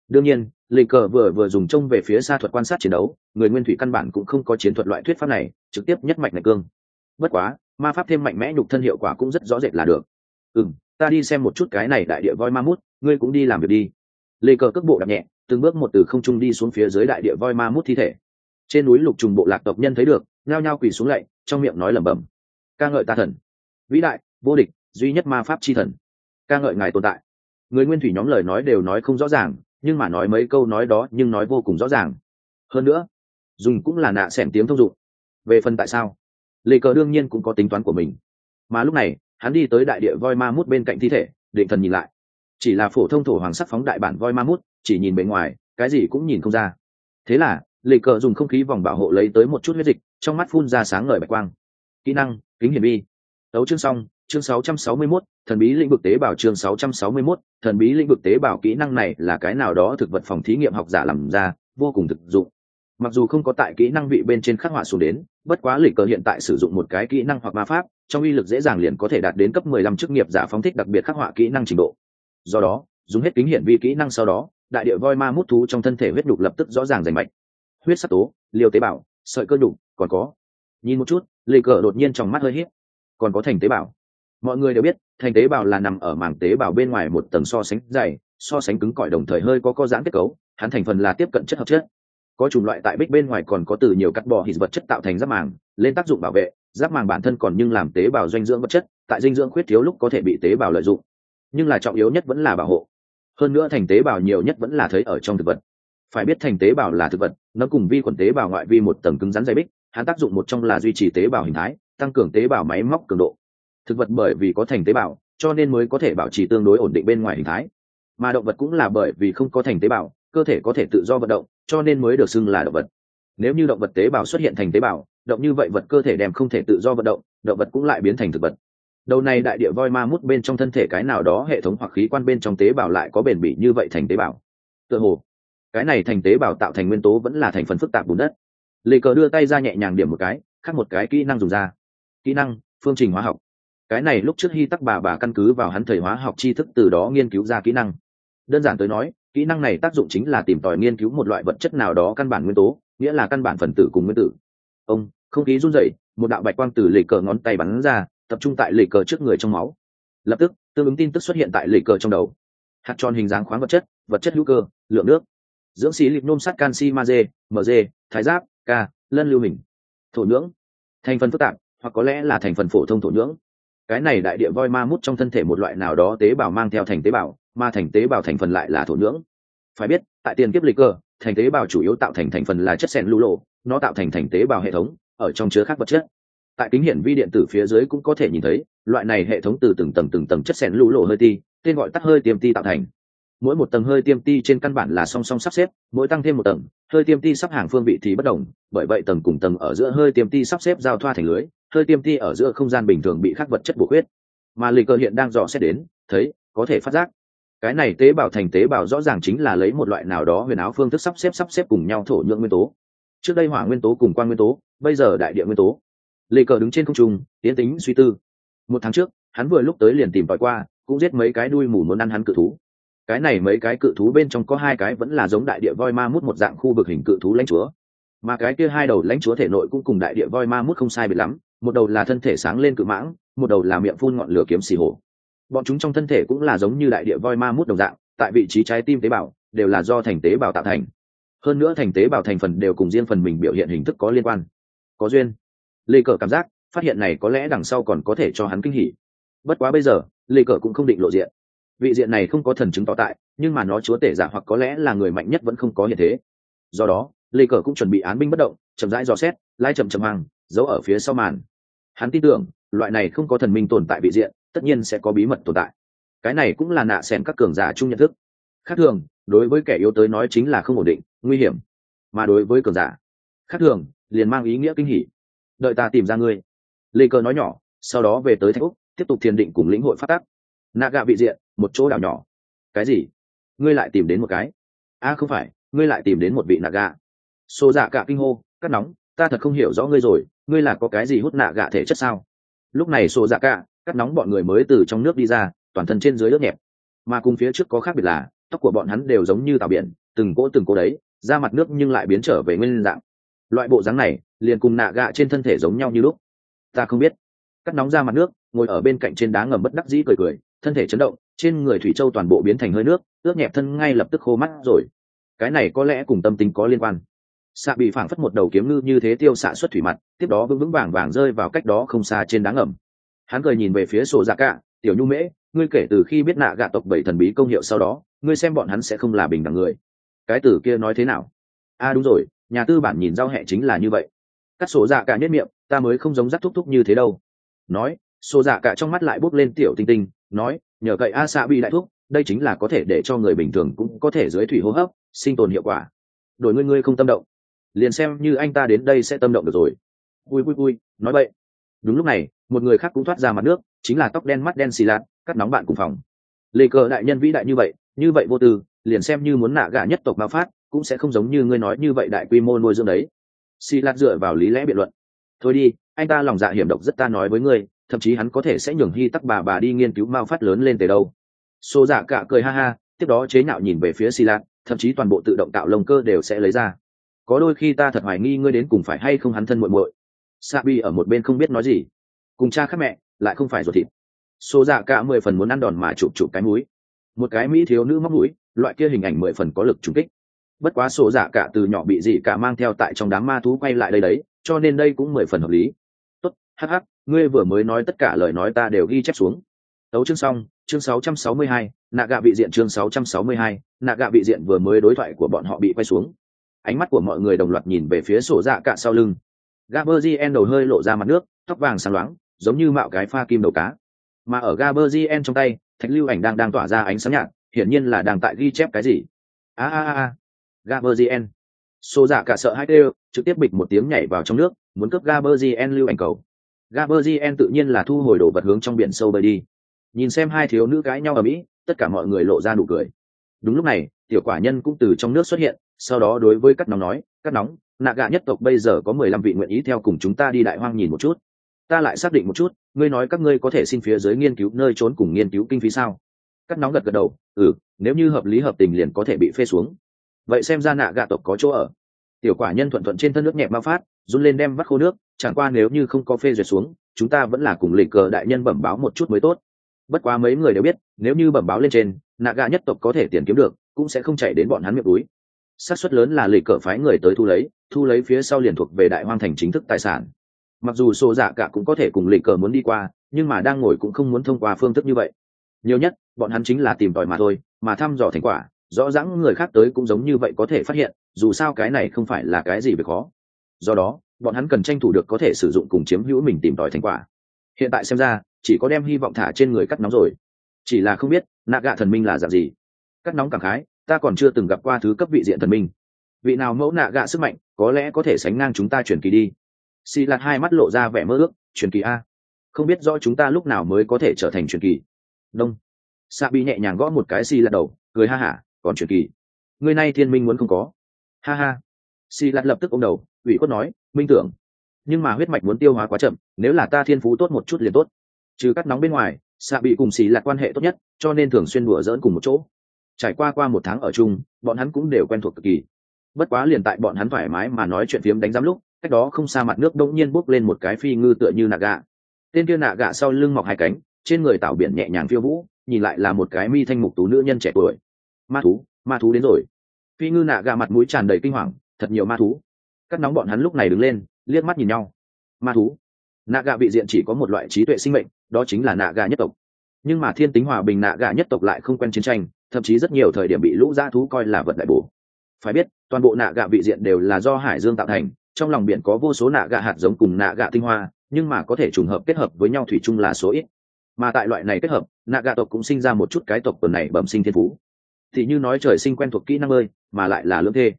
đương nhiên lì cờ vừa vừa dùng trông về phía xa thuật quan sát chiến đấu, người nguyên thủy căn bản cũng không có chiến thuật loại thuyết pháp này, trực tiếp nhất mạch này cương. Bất quá, ma pháp thêm mạnh mẽ nhục thân hiệu quả cũng rất rõ rệt là được. Ừ m ta đi xem một chút cái này đại địa voi ma mút, ngươi cũng đi làm việc đi. Lê cờ cước bộ đạp nhẹ, từng bước một từ không trung đi xuống phía dưới đại địa voi ma mút thi thể trên núi lục trùng bộ lạc tộc nhân thấy được, nhao nhao quỳ xuống lạy, trong miệng nói lẩm bẩm, ca ngợi ta thần, vĩ đại, vô địch, duy nhất ma pháp c h i thần, ca ngợi ngài tồn tại. Người nguyên thủy nhóm lời nói đều nói không rõ ràng, nhưng mà nói mấy câu nói đó nhưng nói vô cùng rõ ràng. Hơn nữa, dùng cũng là nạ s ẻ n tiếng thông dụng. Về phần tại sao, lê cờ đương nhiên cũng có tính toán của mình. Mà lúc này, hắn đi tới đại địa voi ma mút bên cạnh thi thể, định thần nhìn lại. Chỉ là phổ thông thổ hoàng sắc phóng đại bản voi ma mút, chỉ nhìn bề ngoài, cái gì cũng nhìn không ra. Thế là lê cờ dùng không khí vòng bảo hộ lấy tới một chút huyết dịch trong mắt phun ra sáng ngời bạch quang kỹ năng kính hiển vi tấu chương xong chương 661, thần bí lĩnh vực tế bào chương 661, thần bí lĩnh vực tế bào kỹ năng này là cái nào đó thực vật phòng thí nghiệm học giả làm ra, vô cùng thực dụng. Mặc dù không có tại kỹ năng vị bên trên khắc họa xuống đến, bất quá lịch cờ hiện tại sử dụng một cái kỹ năng hoặc ma pháp, trong uy lực dễ dàng liền có thể đạt đến cấp 15 chức nghiệp giả phóng thích đặc biệt khắc họa kỹ năng trình độ. Do đó, dùng hết kính hiển vi kỹ năng sau đó, đại địa voi ma mút thú trong thân thể huyết đục lập tức rõ ràng rành mạch. Huyết sắc tố, liều tế bào, sợi cơ đủ, còn có. Nhìn một chút, lê cờ đột nhiên trong mắt hơi híp. Còn có thành tế bào. Mọi người đều biết thành tế bào là nằm ở mảng tế bào bên ngoài một tầng so sánh dày so sánh cứng cỏi đồng thời hơi có co giãn kết cấu hắn thành phần là tiếp cận chất hợp chất. Có chủng loại tại bích bên ngoài còn có từ nhiều cắt bò hít vật chất tạo thành giáp màng lên tác dụng bảo vệ. Giáp màng bản thân còn nhưng làm tế bào dinh dưỡng vật chất tại dinh dưỡng khuyết thiếu lúc có thể bị tế bào lợi dụng. Nhưng là trọng yếu nhất vẫn là bảo hộ. Hơn nữa thành tế bào nhiều nhất vẫn là thấy ở trong thực vật phải biết thành tế bào là thực vật, nó cùng vi khuẩn tế bào ngoại vi một tầng cứng rắn dày bích, hắn tác dụng một trong là duy trì tế bào hình thái, tăng cường tế bào máy móc cường độ. Thực vật bởi vì có thành tế bào, cho nên mới có thể bảo trì tương đối ổn định bên ngoài hình thái. Mà động vật cũng là bởi vì không có thành tế bào, cơ thể có thể tự do vận động, cho nên mới được xưng là động vật. Nếu như động vật tế bào xuất hiện thành tế bào, động như vậy vật cơ thể đem không thể tự do vận động động vật cũng lại biến thành thực vật. Đầu này đại địa voi ma mút bên trong thân thể cái nào đó, hệ thống hoặc khí quan bên trong tế bào lại có bền bỉ như vậy thành tế bào. Tựa hồ cái này thành tế bào tạo thành nguyên tố vẫn là thành phần phức tạp bùn đất. Lê cờ đưa tay ra nhẹ nhàng điểm một cái, khác một cái kỹ năng dùng ra. Kỹ năng, phương trình hóa học. Cái này lúc trước hy tắc bà bà căn cứ vào hắn thời hóa học tri thức từ đó nghiên cứu ra kỹ năng. Đơn giản tới nói, kỹ năng này tác dụng chính là tìm tòi nghiên cứu một loại vật chất nào đó căn bản nguyên tố, nghĩa là căn bản phần tử cùng nguyên tử. Ông, không khí run rẩy, một đạo bạch quang từ lề cờ ngón tay bắn ra, tập trung tại lề cờ trước người trong máu. Lập tức, tương ứng tin tức xuất hiện tại lề cờ trong đầu. Hạt tròn hình dáng khoáng vật chất vật chất hữu cơ, lượng nước dưỡng xí lịch nôm sắt canxi magie mg thái giáp k lân lưu mình. Thổ nhưỡng. Thành phần phức tạp, hoặc có lẽ là thành phần phổ thông thổ nhưỡng. Cái này đại địa voi ma mút trong thân thể một loại nào đó tế bào mang theo thành tế bào, mà thành tế bào thành phần lại là thổ nhưỡng. Phải biết, tại tiền kiếp lịch cơ, thành tế bào chủ yếu tạo thành thành phần là chất sẹn lưu lộ, nó tạo thành thành tế bào hệ thống, ở trong chứa khác vật chất. Tại kính hiển vi điện tử phía dưới cũng có thể nhìn thấy, loại này hệ thống từ từng tầng từng tầng chất sẹn lưu lộ hơi ti, tên gọi tắt hơi tiềm ti tạo thành mỗi một tầng hơi tiêm ti trên căn bản là song song sắp xếp, mỗi tăng thêm một tầng, hơi tiêm ti sắp hàng phương vị thì bất đồng, bởi vậy tầng cùng tầng ở giữa hơi tiêm ti sắp xếp giao thoa thành lưới, hơi tiêm ti ở giữa không gian bình thường bị khắc vật chất bổ khuyết. Mà lì cơ hiện đang dò xét đến, thấy, có thể phát giác. Cái này tế bào thành tế bào rõ ràng chính là lấy một loại nào đó huyền áo phương thức sắp xếp sắp xếp cùng nhau thổ nhưỡng nguyên tố. Trước đây hỏa nguyên tố cùng quan nguyên tố, bây giờ đại địa nguyên tố. Lì cờ đứng trên không trung, tiến tính suy tư. Một tháng trước, hắn vừa lúc tới liền tìm tòi qua, cũng giết mấy cái đuôi mù muốn ăn hắn cự thú cái này mấy cái cự thú bên trong có hai cái vẫn là giống đại địa voi ma mút một dạng khu vực hình cự thú lãnh chúa. Mà cái kia hai đầu lãnh chúa thể nội cũng cùng đại địa voi ma mút không sai biệt lắm, một đầu là thân thể sáng lên cự mãng, một đầu là miệng phun ngọn lửa kiếm xì hổ. Bọn chúng trong thân thể cũng là giống như đại địa voi ma mút đồng dạng, tại vị trí trái tim tế bào đều là do thành tế bào tạo thành. Hơn nữa thành tế bào thành phần đều cùng riêng phần mình biểu hiện hình thức có liên quan. Có duyên. Lê cờ cảm giác, phát hiện này có lẽ đằng sau còn có thể cho hắn kinh hỉ. Bất quá bây giờ, lê cờ cũng không định lộ diện vị diện này không có thần chứng tỏ tại, nhưng mà nó chúa tể giả hoặc có lẽ là người mạnh nhất vẫn không có hiện thế. Do đó, lê cờ cũng chuẩn bị án binh bất động, chậm rãi dò xét, lai chậm chậm hàng, giấu ở phía sau màn. Hắn tin tưởng, loại này không có thần minh tồn tại vị diện, tất nhiên sẽ có bí mật tồn tại. Cái này cũng là nạ xẻn các cường giả chung nhận thức. Khác thường, đối với kẻ yếu tới nói chính là không ổn định, nguy hiểm. Mà đối với cường giả, khác thường, liền mang ý nghĩa kinh hỉ. Đợi ta tìm ra ngươi. Lê cờ nói nhỏ, sau đó về tới thạch úc, tiếp tục thiền định cùng lĩnh hội phát tác nạ gạ vị diện một chỗ đảo nhỏ. Cái gì? Ngươi lại tìm đến một cái. A à, không phải ngươi lại tìm đến một vị nạ gạ xô dạ cả kinh hô cắt nóng ta thật không hiểu rõ ngươi rồi ngươi là có cái gì hút nạ gạ thể chất sao? Lúc này xô dạ cả cắt nóng bọn người mới từ trong nước đi ra toàn thân trên dưới nước nhẹp. Mà cùng phía trước có khác biệt là tóc của bọn hắn đều giống như tàu biển từng cỗ từng cỗ đấy ra mặt nước nhưng lại biến trở về nguyên dạng. Loại bộ dáng này liền cùng nạ gạ trên thân thể giống nhau như lúc. Ta không biết. Cắt nóng ra mặt nước ngồi ở bên cạnh trên đá ngầm bất đắc dĩ cười cười thân thể chấn động, trên người thủy châu toàn bộ biến thành hơi nước, ướt nhẹp thân ngay lập tức khô mắt rồi. Cái này có lẽ cùng tâm tính có liên quan. Xạ bị phảng phất một đầu kiếm ngư như thế tiêu xạ xuất thủy mặt, tiếp đó vững vững vàng vàng rơi vào cách đó không xa trên đá ngầm. Hắn cười nhìn về phía sổ dạ cả, tiểu nhu mễ, ngươi kể từ khi biết nạ gạ tộc bảy thần bí công hiệu sau đó, ngươi xem bọn hắn sẽ không là bình đẳng người. Cái từ kia nói thế nào? A à đúng rồi, nhà tư bản nhìn giao hẹ chính là như vậy. Cắt sổ dạ cả nhất miệng, ta mới không giống rắc thúc thúc như thế đâu. Nói, sổ dạ cả trong mắt lại bốc lên tiểu tinh tinh nói, nhờ cậy a xạ bị đại thúc, đây chính là có thể để cho người bình thường cũng có thể dưới thủy hô hấp, sinh tồn hiệu quả. Đổi ngươi ngươi không tâm động. Liền xem như anh ta đến đây sẽ tâm động được rồi. Vui vui vui nói vậy. Đúng lúc này, một người khác cũng thoát ra mặt nước, chính là tóc đen mắt đen xì lạt, cắt nóng bạn cùng phòng. Lê cờ đại nhân vĩ đại như vậy như vậy vô tư, liền xem như muốn nạ gà nhất tộc bao phát, cũng sẽ không giống như ngươi nói như vậy đại quy mô nuôi dưỡng đấy. Xì lạt dựa vào lý lẽ biện luận. Thôi đi, anh ta lòng dạ hiểm độc rất ta nói với ngươi thậm chí hắn có thể sẽ nhường hy tắc bà bà đi nghiên cứu mao phát lớn lên từ đâu. Xô dạ cả cười ha ha, tiếp đó chế nhạo nhìn về phía xì lạc thậm chí toàn bộ tự động tạo lồng cơ đều sẽ lấy ra. Có đôi khi ta thật hoài nghi ngươi đến cùng phải hay không hắn thân muội muội. Sabi ở một bên không biết nói gì. Cùng cha khác mẹ, lại không phải ruột thịt. Xô dạ cả mười phần muốn ăn đòn mà chụp chụp cái mũi. Một cái mỹ thiếu nữ móc mũi, loại kia hình ảnh mười phần có lực trùng kích. Bất quá sổ dạ cả từ nhỏ bị dị cả mang theo tại trong đám ma thú quay lại đây đấy, cho nên đây cũng mười phần hợp lý hắc hắc ngươi vừa mới nói tất cả lời nói ta đều ghi chép xuống. Tấu chương xong chương 662, nạ gạ bị diện chương 662, nạ gạ bị diện vừa mới đối thoại của bọn họ bị quay xuống. Ánh mắt của mọi người đồng loạt nhìn về phía sổ dạ cả sau lưng. Gaberzien đầu hơi lộ ra mặt nước tóc vàng sáng loáng giống như mạo cái pha kim đầu cá. Mà ở gaberzien trong tay thạch lưu ảnh đang đang tỏa ra ánh sáng nhạt hiển nhiên là đang tại ghi chép cái gì. A a a gaberzien sổ dạ cả sợ hai đều trực tiếp bịch một tiếng nhảy vào trong nước muốn cướp gaberzien lưu ảnh cầu. Gaberzien tự nhiên là thu hồi đồ vật hướng trong biển sâu bơi đi. Nhìn xem hai thiếu nữ gái nhau ở mỹ, tất cả mọi người lộ ra nụ cười. Đúng lúc này, tiểu quả nhân cũng từ trong nước xuất hiện, sau đó đối với cắt nóng nói, cắt nóng, nạ gạ nhất tộc bây giờ có mười lăm vị nguyện ý theo cùng chúng ta đi đại hoang nhìn một chút. Ta lại xác định một chút, ngươi nói các ngươi có thể xin phía dưới nghiên cứu nơi trốn cùng nghiên cứu kinh phí sao? Cắt nóng gật gật đầu, ừ, nếu như hợp lý hợp tình liền có thể bị phê xuống. Vậy xem ra nạ gạ tộc có chỗ ở. Tiểu quả nhân thuận thuận trên thân nước nhẹ bao phát, run lên đem vắt khô nước, chẳng qua nếu như không có phê duyệt xuống, chúng ta vẫn là cùng lịch cờ đại nhân bẩm báo một chút mới tốt. Bất quá mấy người đều biết, nếu như bẩm báo lên trên nạ gà nhất tộc có thể tiền kiếm được, cũng sẽ không chạy đến bọn hắn miệng túi. Xác suất lớn là lịch cờ phái người tới thu lấy thu lấy phía sau liền thuộc về đại hoang thành chính thức tài sản. Mặc dù sổ dạ cả cũng có thể cùng lịch cờ muốn đi qua, nhưng mà đang ngồi cũng không muốn thông qua phương thức như vậy. Nhiều nhất, bọn hắn chính là tìm tòi mà thôi, mà thăm dò thành quả, rõ ràng người khác tới cũng giống như vậy có thể phát hiện, dù sao cái này không phải là cái gì về khó. Do đó bọn hắn cần tranh thủ được có thể sử dụng cùng chiếm hữu mình tìm tòi thành quả. Hiện tại xem ra, chỉ có đem hy vọng thả trên người cắt nóng rồi. Chỉ là không biết nạ gạ thần minh là dạng gì. Cắt nóng cảm khái, ta còn chưa từng gặp qua thứ cấp vị diện thần minh. Vị nào mẫu nạ gạ sức mạnh, có lẽ có thể sánh ngang chúng ta truyền kỳ đi. Xì lạt hai mắt lộ ra vẻ mơ ước, truyền kỳ a. Không biết rõ chúng ta lúc nào mới có thể trở thành truyền kỳ. Đông. Xạ bị nhẹ nhàng gõ một cái xì lạt đầu, cười ha hả, còn truyền kỳ. Người nay thiên minh muốn không có. Ha ha. Xì lạt lập tức ôm đầu, ủy khuất nói minh tưởng. Nhưng mà huyết mạch muốn tiêu hóa quá chậm, nếu là ta thiên phú tốt một chút liền tốt. Trừ cắt nóng bên ngoài, xạ bị cùng xì là quan hệ tốt nhất, cho nên thường xuyên đùa dỡn cùng một chỗ. Trải qua qua một tháng ở chung, bọn hắn cũng đều quen thuộc cực kỳ. Bất quá liền tại bọn hắn thoải mái mà nói chuyện phiếm đánh giám lúc, cách đó không xa mặt nước đông nhiên bốc lên một cái phi ngư tựa như nạ gạ. Tên kia nạ gạ sau lưng mọc hai cánh, trên người tạo biển nhẹ nhàng phiêu vũ, nhìn lại là một cái mi thanh mục tú nữ nhân trẻ tuổi. Ma thú ma thú đến rồi. Phi ngư nạ gạ mặt mũi tràn đầy kinh hoàng, thật nhiều ma thú cắt nóng bọn hắn lúc này đứng lên, liếc mắt nhìn nhau. Ma thú. Nạ gạ bị diện chỉ có một loại trí tuệ sinh mệnh, đó chính là nạ gạ nhất tộc. Nhưng mà thiên tính hòa bình nạ gạ nhất tộc lại không quen chiến tranh, thậm chí rất nhiều thời điểm bị lũ dã thú coi là vật đại bổ. Phải biết, toàn bộ nạ gạ vị diện đều là do hải dương tạo thành, trong lòng biển có vô số nạ gạ hạt giống cùng nạ gạ tinh hoa, nhưng mà có thể trùng hợp kết hợp với nhau thủy chung là số ít. Mà tại loại này kết hợp nạ gạ tộc cũng sinh ra một chút cái tộc tuần này bẩm sinh thiên phú. Thì như nói trời sinh quen thuộc kỹ năng ơi, mà lại là lương thê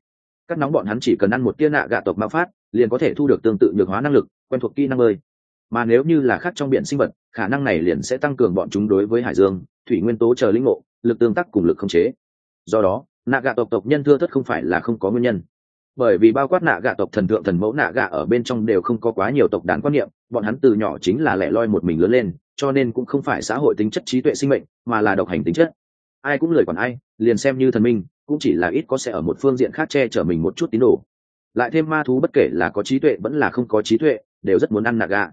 các nóng bọn hắn chỉ cần ăn một tia nạ gạ tộc bạo phát, liền có thể thu được tương tự nhược hóa năng lực, quen thuộc kỹ năng ơi. Mà nếu như là khác trong biển sinh vật, khả năng này liền sẽ tăng cường bọn chúng đối với hải dương, thủy nguyên tố chờ linh ngộ, lực tương tác cùng lực không chế. Do đó, nạ gạ tộc tộc nhân thưa thất không phải là không có nguyên nhân. Bởi vì bao quát nạ gạ tộc thần thượng thần mẫu nạ gạ ở bên trong đều không có quá nhiều tộc đàn quan niệm, bọn hắn từ nhỏ chính là lẻ loi một mình lớn lên, cho nên cũng không phải xã hội tính chất trí tuệ sinh mệnh, mà là độc hành tính chất. Ai cũng lời còn ai, liền xem như thần minh cũng chỉ là ít có sẽ ở một phương diện khác che chở mình một chút tín đồ. Lại thêm ma thú bất kể là có trí tuệ vẫn là không có trí tuệ, đều rất muốn ăn nạ gạ.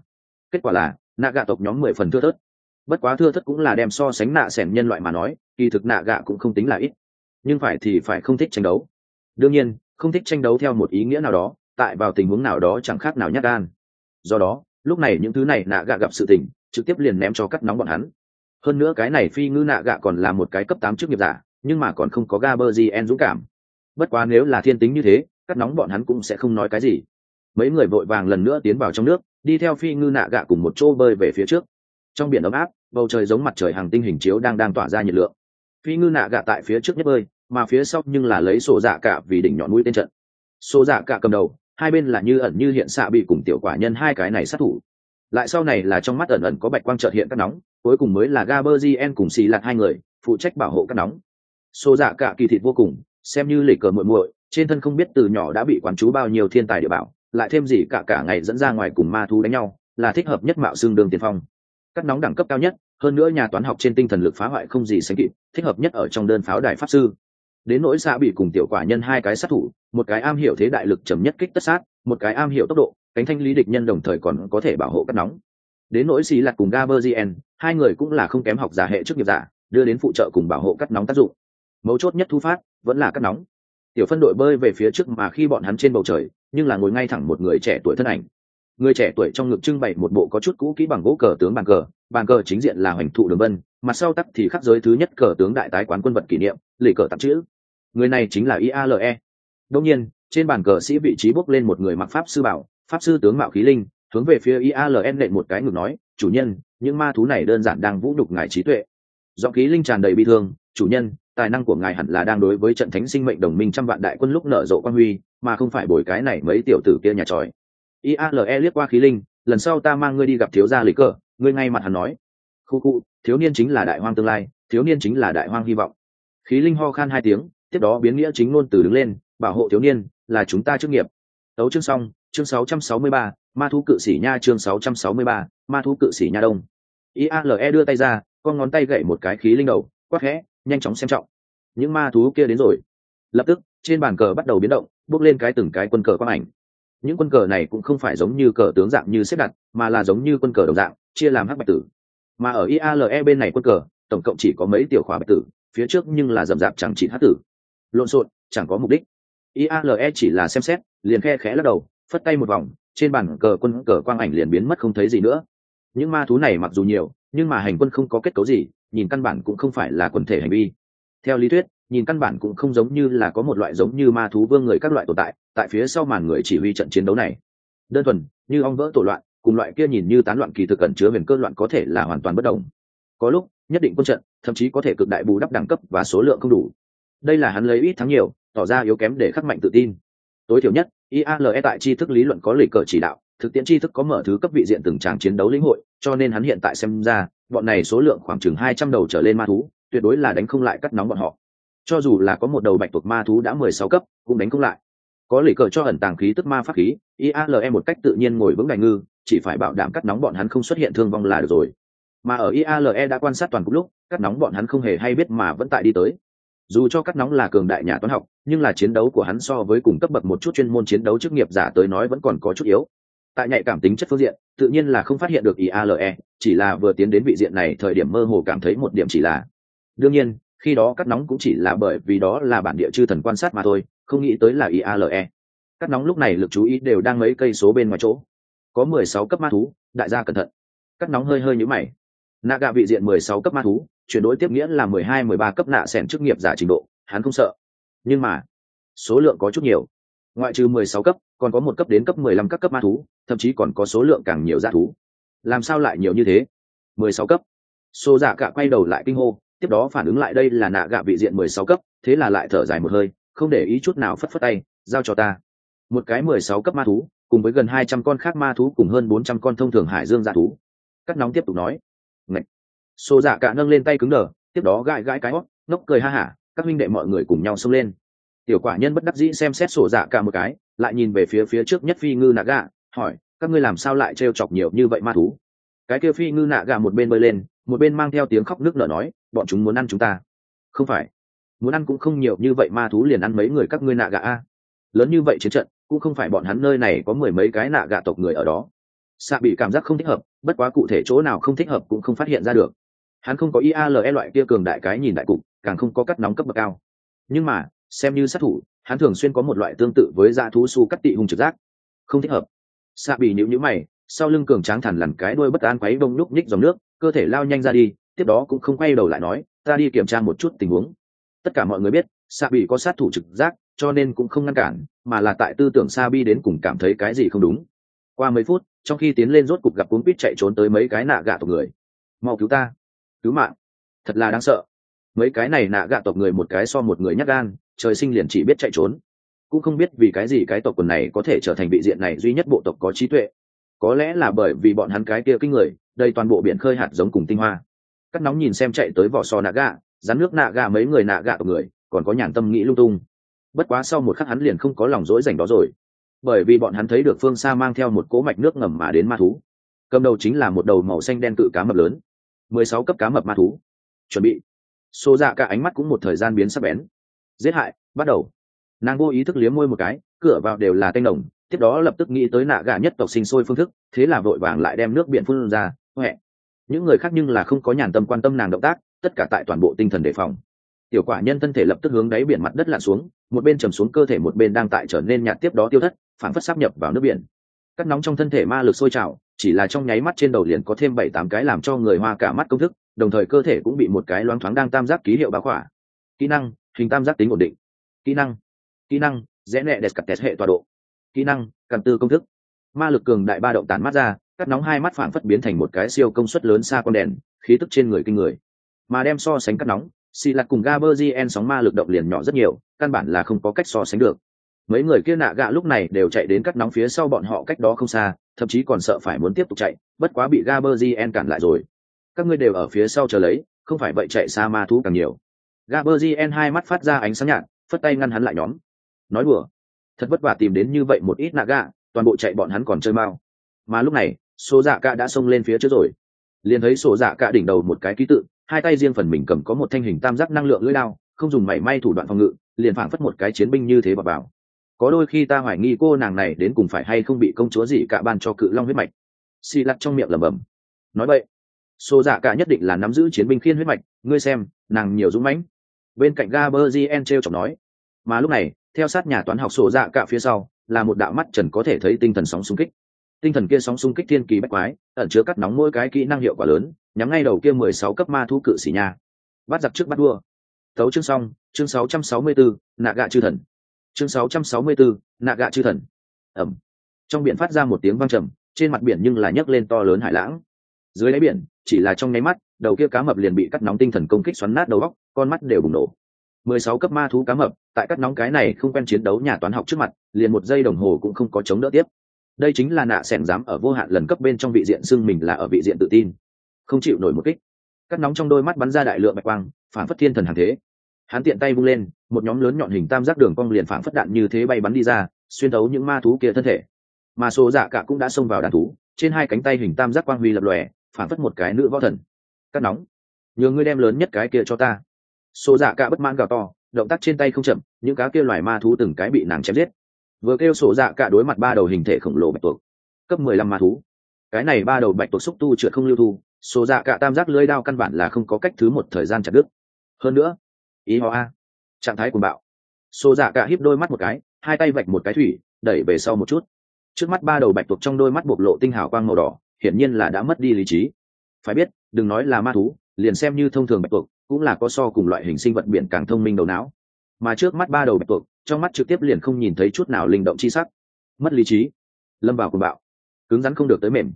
Kết quả là, nạ gạ tộc nhóm mười phần thưa thớt. Bất quá thưa thất cũng là đem so sánh nạ xẻn nhân loại mà nói, kỳ thực nạ gạ cũng không tính là ít. Nhưng phải thì phải không thích tranh đấu. Đương nhiên, không thích tranh đấu theo một ý nghĩa nào đó, tại vào tình huống nào đó chẳng khác nào nhát gan. Do đó, lúc này những thứ này nạ gạ gặp sự tình, trực tiếp liền ném cho cắt nóng bọn hắn. Hơn nữa cái này phi ngư nạ gạ còn là một cái cấp tám chức nghiệp giả nhưng mà còn không có Gaberzien dũng cảm. Bất quá nếu là thiên tính như thế, cắt nóng bọn hắn cũng sẽ không nói cái gì. Mấy người vội vàng lần nữa tiến vào trong nước, đi theo phi ngư nạ gạ cùng một chỗ bơi về phía trước. Trong biển ấm áp, bầu trời giống mặt trời hàng tinh hình chiếu đang đang tỏa ra nhiệt lượng. Phi ngư nạ gạ tại phía trước nhất bơi, mà phía sau nhưng là lấy sổ dạ cả vì đỉnh nhọn mũi tên trận. Sổ dạ cả cầm đầu, hai bên là như ẩn như hiện xạ bị cùng tiểu quả nhân hai cái này sát thủ. Lại sau này là trong mắt ẩn ẩn có bạch quang trợt hiện các nóng, cuối cùng mới là Gaberzien cùng xì lạc hai người, phụ trách bảo hộ các nóng xô dạ cả kỳ thịt vô cùng, xem như lịch cờ muội muội, trên thân không biết từ nhỏ đã bị quán chú bao nhiêu thiên tài địa bảo, lại thêm gì cả cả ngày dẫn ra ngoài cùng ma thú đánh nhau, là thích hợp nhất mạo xương đường tiền phong. Cắt nóng đẳng cấp cao nhất, hơn nữa nhà toán học trên tinh thần lực phá hoại không gì sánh kịp, thích hợp nhất ở trong đơn pháo đài pháp sư. Đến nỗi xạ bị cùng tiểu quả nhân hai cái sát thủ, một cái am hiểu thế đại lực chấm nhất kích tất sát, một cái am hiểu tốc độ, cánh thanh lý địch nhân đồng thời còn có thể bảo hộ cắt nóng. Đến nỗi xì lạc cùng gaberzien hai người cũng là không kém học giả hệ trước nghiệp giả, đưa đến phụ trợ cùng bảo hộ cắt nóng tác dụng mấu chốt nhất thu phát vẫn là cắt nóng. Tiểu phân đội bơi về phía trước mà khi bọn hắn trên bầu trời, nhưng là ngồi ngay thẳng một người trẻ tuổi thân ảnh. Người trẻ tuổi trong ngực trưng bày một bộ có chút cũ kỹ bằng gỗ cờ tướng bàn cờ bàn cờ chính diện là hoành thụ đường vân, mặt sau tắt thì khắc giới thứ nhất cờ tướng đại tái quán quân vật kỷ niệm, lì cờ tặng chữ. Người này chính là iale đông nhiên, trên bàn cờ sĩ vị trí bốc lên một người mặc pháp sư bảo, pháp sư tướng mạo khí linh, hướng về phía iale nện một cái ngực nói, chủ nhân, những ma thú này đơn giản đang vũ đục ngài trí tuệ. Giọng khí linh tràn đầy bi thương, chủ nhân tài năng của ngài hẳn là đang đối với trận thánh sinh mệnh đồng minh trăm vạn đại quân lúc nở rộ quan huy mà không phải bồi cái này mấy tiểu tử kia nhà tròi. Iale liếc qua khí linh lần sau ta mang ngươi đi gặp thiếu gia lý cờ ngươi ngay mặt hắn nói. Khu khu thiếu niên chính là đại hoang tương lai thiếu niên chính là đại hoang hy vọng. Khí linh ho khan hai tiếng tiếp đó biến nghĩa chính ngôn từ đứng lên bảo hộ thiếu niên là chúng ta chức nghiệp. Tấu chương xong chương 663, ma thú cự sĩ nha chương 663, ma thú cự sĩ nha đông. Iale đưa tay ra con ngón tay gậy một cái khí linh đầu quắc khẽ nhanh chóng xem trọng. Những ma thú kia đến rồi. Lập tức, trên bàn cờ bắt đầu biến động, bước lên cái từng cái quân cờ quang ảnh. Những quân cờ này cũng không phải giống như cờ tướng dạng như xếp đặt, mà là giống như quân cờ đồng dạng, chia làm hắc bạch tử. Mà ở iale bên này quân cờ, tổng cộng chỉ có mấy tiểu khóa bạch tử, phía trước nhưng là rậm rạp chẳng chỉ hắc tử. Lộn xộn, chẳng có mục đích. Iale chỉ là xem xét, liền khe khẽ lắc đầu, phất tay một vòng, trên bàn cờ quân cờ quang ảnh liền biến mất không thấy gì nữa. Những ma thú này mặc dù nhiều, nhưng mà hành quân không có kết cấu gì nhìn căn bản cũng không phải là quần thể hành vi. Theo lý thuyết, nhìn căn bản cũng không giống như là có một loại giống như ma thú vương người các loại tồn tại tại phía sau màn người chỉ huy trận chiến đấu này. Đơn thuần, như ong vỡ tổ loạn, cùng loại kia nhìn như tán loạn kỳ thực cẩn chứa huyền cơ loạn có thể là hoàn toàn bất đồng. Có lúc, nhất định quân trận, thậm chí có thể cực đại bù đắp đẳng cấp và số lượng không đủ. Đây là hắn lấy ít thắng nhiều, tỏ ra yếu kém để khắc mạnh tự tin. Tối thiểu nhất iale tại tri thức lý luận có lịch cờ chỉ đạo, thực tiễn tri thức có mở thứ cấp vị diện từng tràng chiến đấu lĩnh hội, cho nên hắn hiện tại xem ra bọn này số lượng khoảng chừng hai trăm đầu trở lên ma thú, tuyệt đối là đánh không lại cắt nóng bọn họ. Cho dù là có một đầu bạch tuộc ma thú đã mười sáu cấp, cũng đánh không lại. Có lì cờ cho ẩn tàng khí tức ma pháp khí iale một cách tự nhiên ngồi vững đài ngư, chỉ phải bảo đảm cắt nóng bọn hắn không xuất hiện thương vong là được rồi. Mà ở iale đã quan sát toàn cục lúc, cắt nóng bọn hắn không hề hay biết mà vẫn tại đi tới. Dù cho cắt nóng là cường đại nhà toán học, nhưng là chiến đấu của hắn so với cùng cấp bậc một chút chuyên môn chiến đấu chức nghiệp giả tới nói vẫn còn có chút yếu tại nhạy cảm tính chất phương diện, tự nhiên là không phát hiện được iale chỉ là vừa tiến đến vị diện này thời điểm mơ hồ cảm thấy một điểm chỉ là. Đương nhiên, khi đó cắt nóng cũng chỉ là bởi vì đó là bản địa chư thần quan sát mà thôi, không nghĩ tới là iale cắt nóng lúc này lực chú ý đều đang mấy cây số bên ngoài chỗ. Có mười sáu cấp ma thú, đại gia cẩn thận. Cắt nóng hơi hơi nhũ mày. Nạ gạ vị diện mười sáu cấp ma thú, chuyển đổi tiếp nghĩa là mười hai, mười ba cấp nạ sẻn chức nghiệp giả trình độ, hắn không sợ. Nhưng mà, số lượng có chút nhiều ngoại trừ mười sáu cấp, còn có một cấp đến cấp mười lăm các cấp ma thú, thậm chí còn có số lượng càng nhiều dã thú. Làm sao lại nhiều như thế? mười sáu cấp. Xô dạ cả quay đầu lại kinh hô, tiếp đó phản ứng lại đây là nạ gạ vị diện mười sáu cấp, thế là lại thở dài một hơi, không để ý chút nào phất phất tay, giao cho ta. Một cái mười sáu cấp ma thú, cùng với gần hai trăm con khác ma thú cùng hơn bốn trăm con thông thường hải dương dã thú. Cắt nóng tiếp tục nói. Ngậy. xô dạ cả nâng lên tay cứng đờ, tiếp đó gãi gãi cái hót nốc cười ha hả, các huynh đệ mọi người cùng nhau xông lên tiểu quả nhân bất đắc dĩ xem xét sổ dạ cả một cái, lại nhìn về phía phía trước nhất phi ngư nạ gạ hỏi, các ngươi làm sao lại trêu chọc nhiều như vậy ma thú? Cái kia phi ngư nạ gạ một bên bơi lên, một bên mang theo tiếng khóc nước nở nói, bọn chúng muốn ăn chúng ta. Không phải, muốn ăn cũng không nhiều như vậy ma thú liền ăn mấy người các ngươi nạ gạ a. Lớn như vậy chiến trận, cũng không phải bọn hắn nơi này có mười mấy cái nạ gạ tộc người ở đó. Xạ bị cảm giác không thích hợp, bất quá cụ thể chỗ nào không thích hợp cũng không phát hiện ra được. Hắn không có iale loại kia cường đại cái nhìn đại cục, càng không có cắt nóng cấp bậc cao. Nhưng mà xem như sát thủ, hắn thường xuyên có một loại tương tự với da thú su cắt tị hung trực giác. Không thích hợp. Xạ bị nhịu nhữ mày, sau lưng cường tráng thẳn lằn cái đuôi bất an quấy bông nhúc nhích dòng nước, cơ thể lao nhanh ra đi, tiếp đó cũng không quay đầu lại nói, ta đi kiểm tra một chút tình huống. Tất cả mọi người biết xạ bị có sát thủ trực giác, cho nên cũng không ngăn cản, mà là tại tư tưởng sa bi đến cùng cảm thấy cái gì không đúng. Qua mấy phút, trong khi tiến lên rốt cục gặp cuốn quýt chạy trốn tới mấy cái nạ gạ tộc người. Mau cứu ta, cứu mạng. Thật là đáng sợ. Mấy cái này nạ gạ tộc người một cái so một người nhắc gan trời sinh liền chỉ biết chạy trốn. Cũng không biết vì cái gì cái tộc quần này có thể trở thành vị diện này duy nhất bộ tộc có trí tuệ. Có lẽ là bởi vì bọn hắn cái kia kinh người, đây toàn bộ biển khơi hạt giống cùng tinh hoa. Cắt nóng nhìn xem chạy tới vỏ sò nạ gạ rắn nước nạ gà mấy người nạ gà tộc người, còn có nhàn tâm nghĩ lung tung. Bất quá sau một khắc hắn liền không có lòng rỗi dành đó rồi. Bởi vì bọn hắn thấy được phương xa mang theo một cỗ mạch nước ngầm mà đến ma thú. Cầm đầu chính là một đầu màu xanh đen cự cá mập lớn. Mười sáu cấp cá mập ma thú. Chuẩn bị. Xô dạ cả ánh mắt cũng một thời gian biến sắc bén giết hại, bắt đầu. Nàng vô ý thức liếm môi một cái, cửa vào đều là tanh đồng tiếp đó lập tức nghĩ tới nạ gà nhất tộc sinh sôi phương thức, thế là vội vàng lại đem nước biển phun ra huệ những người khác nhưng là không có nhàn tâm quan tâm nàng động tác, tất cả tại toàn bộ tinh thần đề phòng. Tiểu quả nhân thân thể lập tức hướng đáy biển mặt đất lặn xuống, một bên trầm xuống cơ thể một bên đang tại trở nên nhạt tiếp đó tiêu thất phản phất sắp nhập vào nước biển. Cắt nóng trong thân thể ma lực sôi trào, chỉ là trong nháy mắt trên đầu liền có thêm bảy tám cái làm cho người hoa cả mắt công thức, đồng thời cơ thể cũng bị một cái loáng thoáng đang tam giác ký hiệu báo khỏa. Kỹ năng hình tam giác tính ổn định. Kỹ năng. Kỹ năng, rẽ nẹ đẹp cặp test hệ tọa độ. Kỹ năng cặn tư công thức. Ma lực cường đại ba động tán mắt ra, cắt nóng hai mắt phản phất biến thành một cái siêu công suất lớn xa con đèn, khí tức trên người kinh người. Mà đem so sánh cắt nóng, xì lặt cùng gaberzien sóng ma lực động liền nhỏ rất nhiều, căn bản là không có cách so sánh được. Mấy người kia nạ gạ lúc này đều chạy đến cắt nóng phía sau bọn họ cách đó không xa, thậm chí còn sợ phải muốn tiếp tục chạy, bất quá bị gaberzien cản lại rồi. Các ngươi đều ở phía sau chờ lấy, không phải vậy chạy xa ma thú càng nhiều gaberzien hai mắt phát ra ánh sáng nhạt phất tay ngăn hắn lại nhóm. Nói đùa. Thật vất vả tìm đến như vậy một ít naga, toàn bộ chạy bọn hắn còn chơi mau. Mà lúc này số dạ cả đã xông lên phía trước rồi. Liền thấy sổ dạ cả đỉnh đầu một cái ký tự hai tay riêng phần mình cầm có một thanh hình tam giác năng lượng lưỡi đao, không dùng mảy may thủ đoạn phòng ngự liền phảng phất một cái chiến binh như thế vào vào. Có đôi khi ta hoài nghi cô nàng này đến cùng phải hay không bị công chúa gì cả ban cho cự long huyết mạch. Xì lặt trong miệng lẩm bẩm. Nói vậy Sô dạ cả nhất định là nắm giữ chiến binh khiên huyết mạch ngươi xem nàng nhiều dũng mãnh bên cạnh gaberzien t r chọc nói, mà lúc này, theo sát nhà toán học sổ dạ cả phía sau, là một đạo mắt trần có thể thấy tinh thần sóng xung kích. Tinh thần kia sóng xung kích thiên kỳ bách quái, ẩn chứa cắt nóng mỗi cái kỹ năng hiệu quả lớn, nhắm ngay đầu kia mười sáu cấp ma thú cự xỉ nha. Bắt giặc trước bắt đua tấu chương xong, chương sáu trăm sáu mươi bốn nạ gạ chư thần. Chương sáu trăm sáu mươi bốn nạ gạ chư thần. Ẩm. Trong biển phát ra một tiếng vang trầm, trên mặt biển nhưng là nhấc lên to lớn hải lãng. Dưới đáy biển, chỉ là trong nháy mắt đầu kia cá mập liền bị cắt nóng tinh thần công kích xoắn nát đầu góc con mắt đều bùng nổ. mười sáu cấp ma thú cá mập, tại cắt nóng cái này không quen chiến đấu nhà toán học trước mặt, liền một giây đồng hồ cũng không có chống đỡ tiếp. Đây chính là nạ sẻn dám ở vô hạn lần cấp bên trong vị diện xưng mình là ở vị diện tự tin. Không chịu nổi một kích. Cắt nóng trong đôi mắt bắn ra đại lượng bạch quang, phản phất thiên thần hàng thế. Hắn tiện tay vung lên, một nhóm lớn nhọn hình tam giác đường cong liền phản phất đạn như thế bay bắn đi ra, xuyên thấu những ma thú kia thân thể. Mà số dạ cả cũng đã xông vào đàn thú, trên hai cánh tay hình tam giác quang huy lập lòe, phản phất một cái nữ võ thần cắt nóng. Nhờ ngươi đem lớn nhất cái kia cho ta. Số dạ cả bất mãn gào to, động tác trên tay không chậm, những cá kia loài ma thú từng cái bị nàng chém giết. Vừa kêu sổ dạ cả đối mặt ba đầu hình thể khổng lồ bạch tuộc. Cấp mười lăm ma thú. Cái này ba đầu bạch tuộc xúc tu trượt không lưu thu sổ dạ cả tam giác lưới đao căn bản là không có cách thứ một thời gian chặt đứt. Hơn nữa, ý họ a. Trạng thái cuồng bạo. Sổ dạ cả híp đôi mắt một cái, hai tay vạch một cái thủy, đẩy về sau một chút. Trước mắt ba đầu bạch tuộc trong đôi mắt bộc lộ tinh hào quang màu đỏ, hiển nhiên là đã mất đi lý trí. Phải biết đừng nói là ma thú, liền xem như thông thường bạch tuộc, cũng là có so cùng loại hình sinh vật biển càng thông minh đầu não. Mà trước mắt ba đầu bạch tuộc, trong mắt trực tiếp liền không nhìn thấy chút nào linh động chi sắc. Mất lý trí. Lâm vào cùng bạo. Cứng rắn không được tới mềm.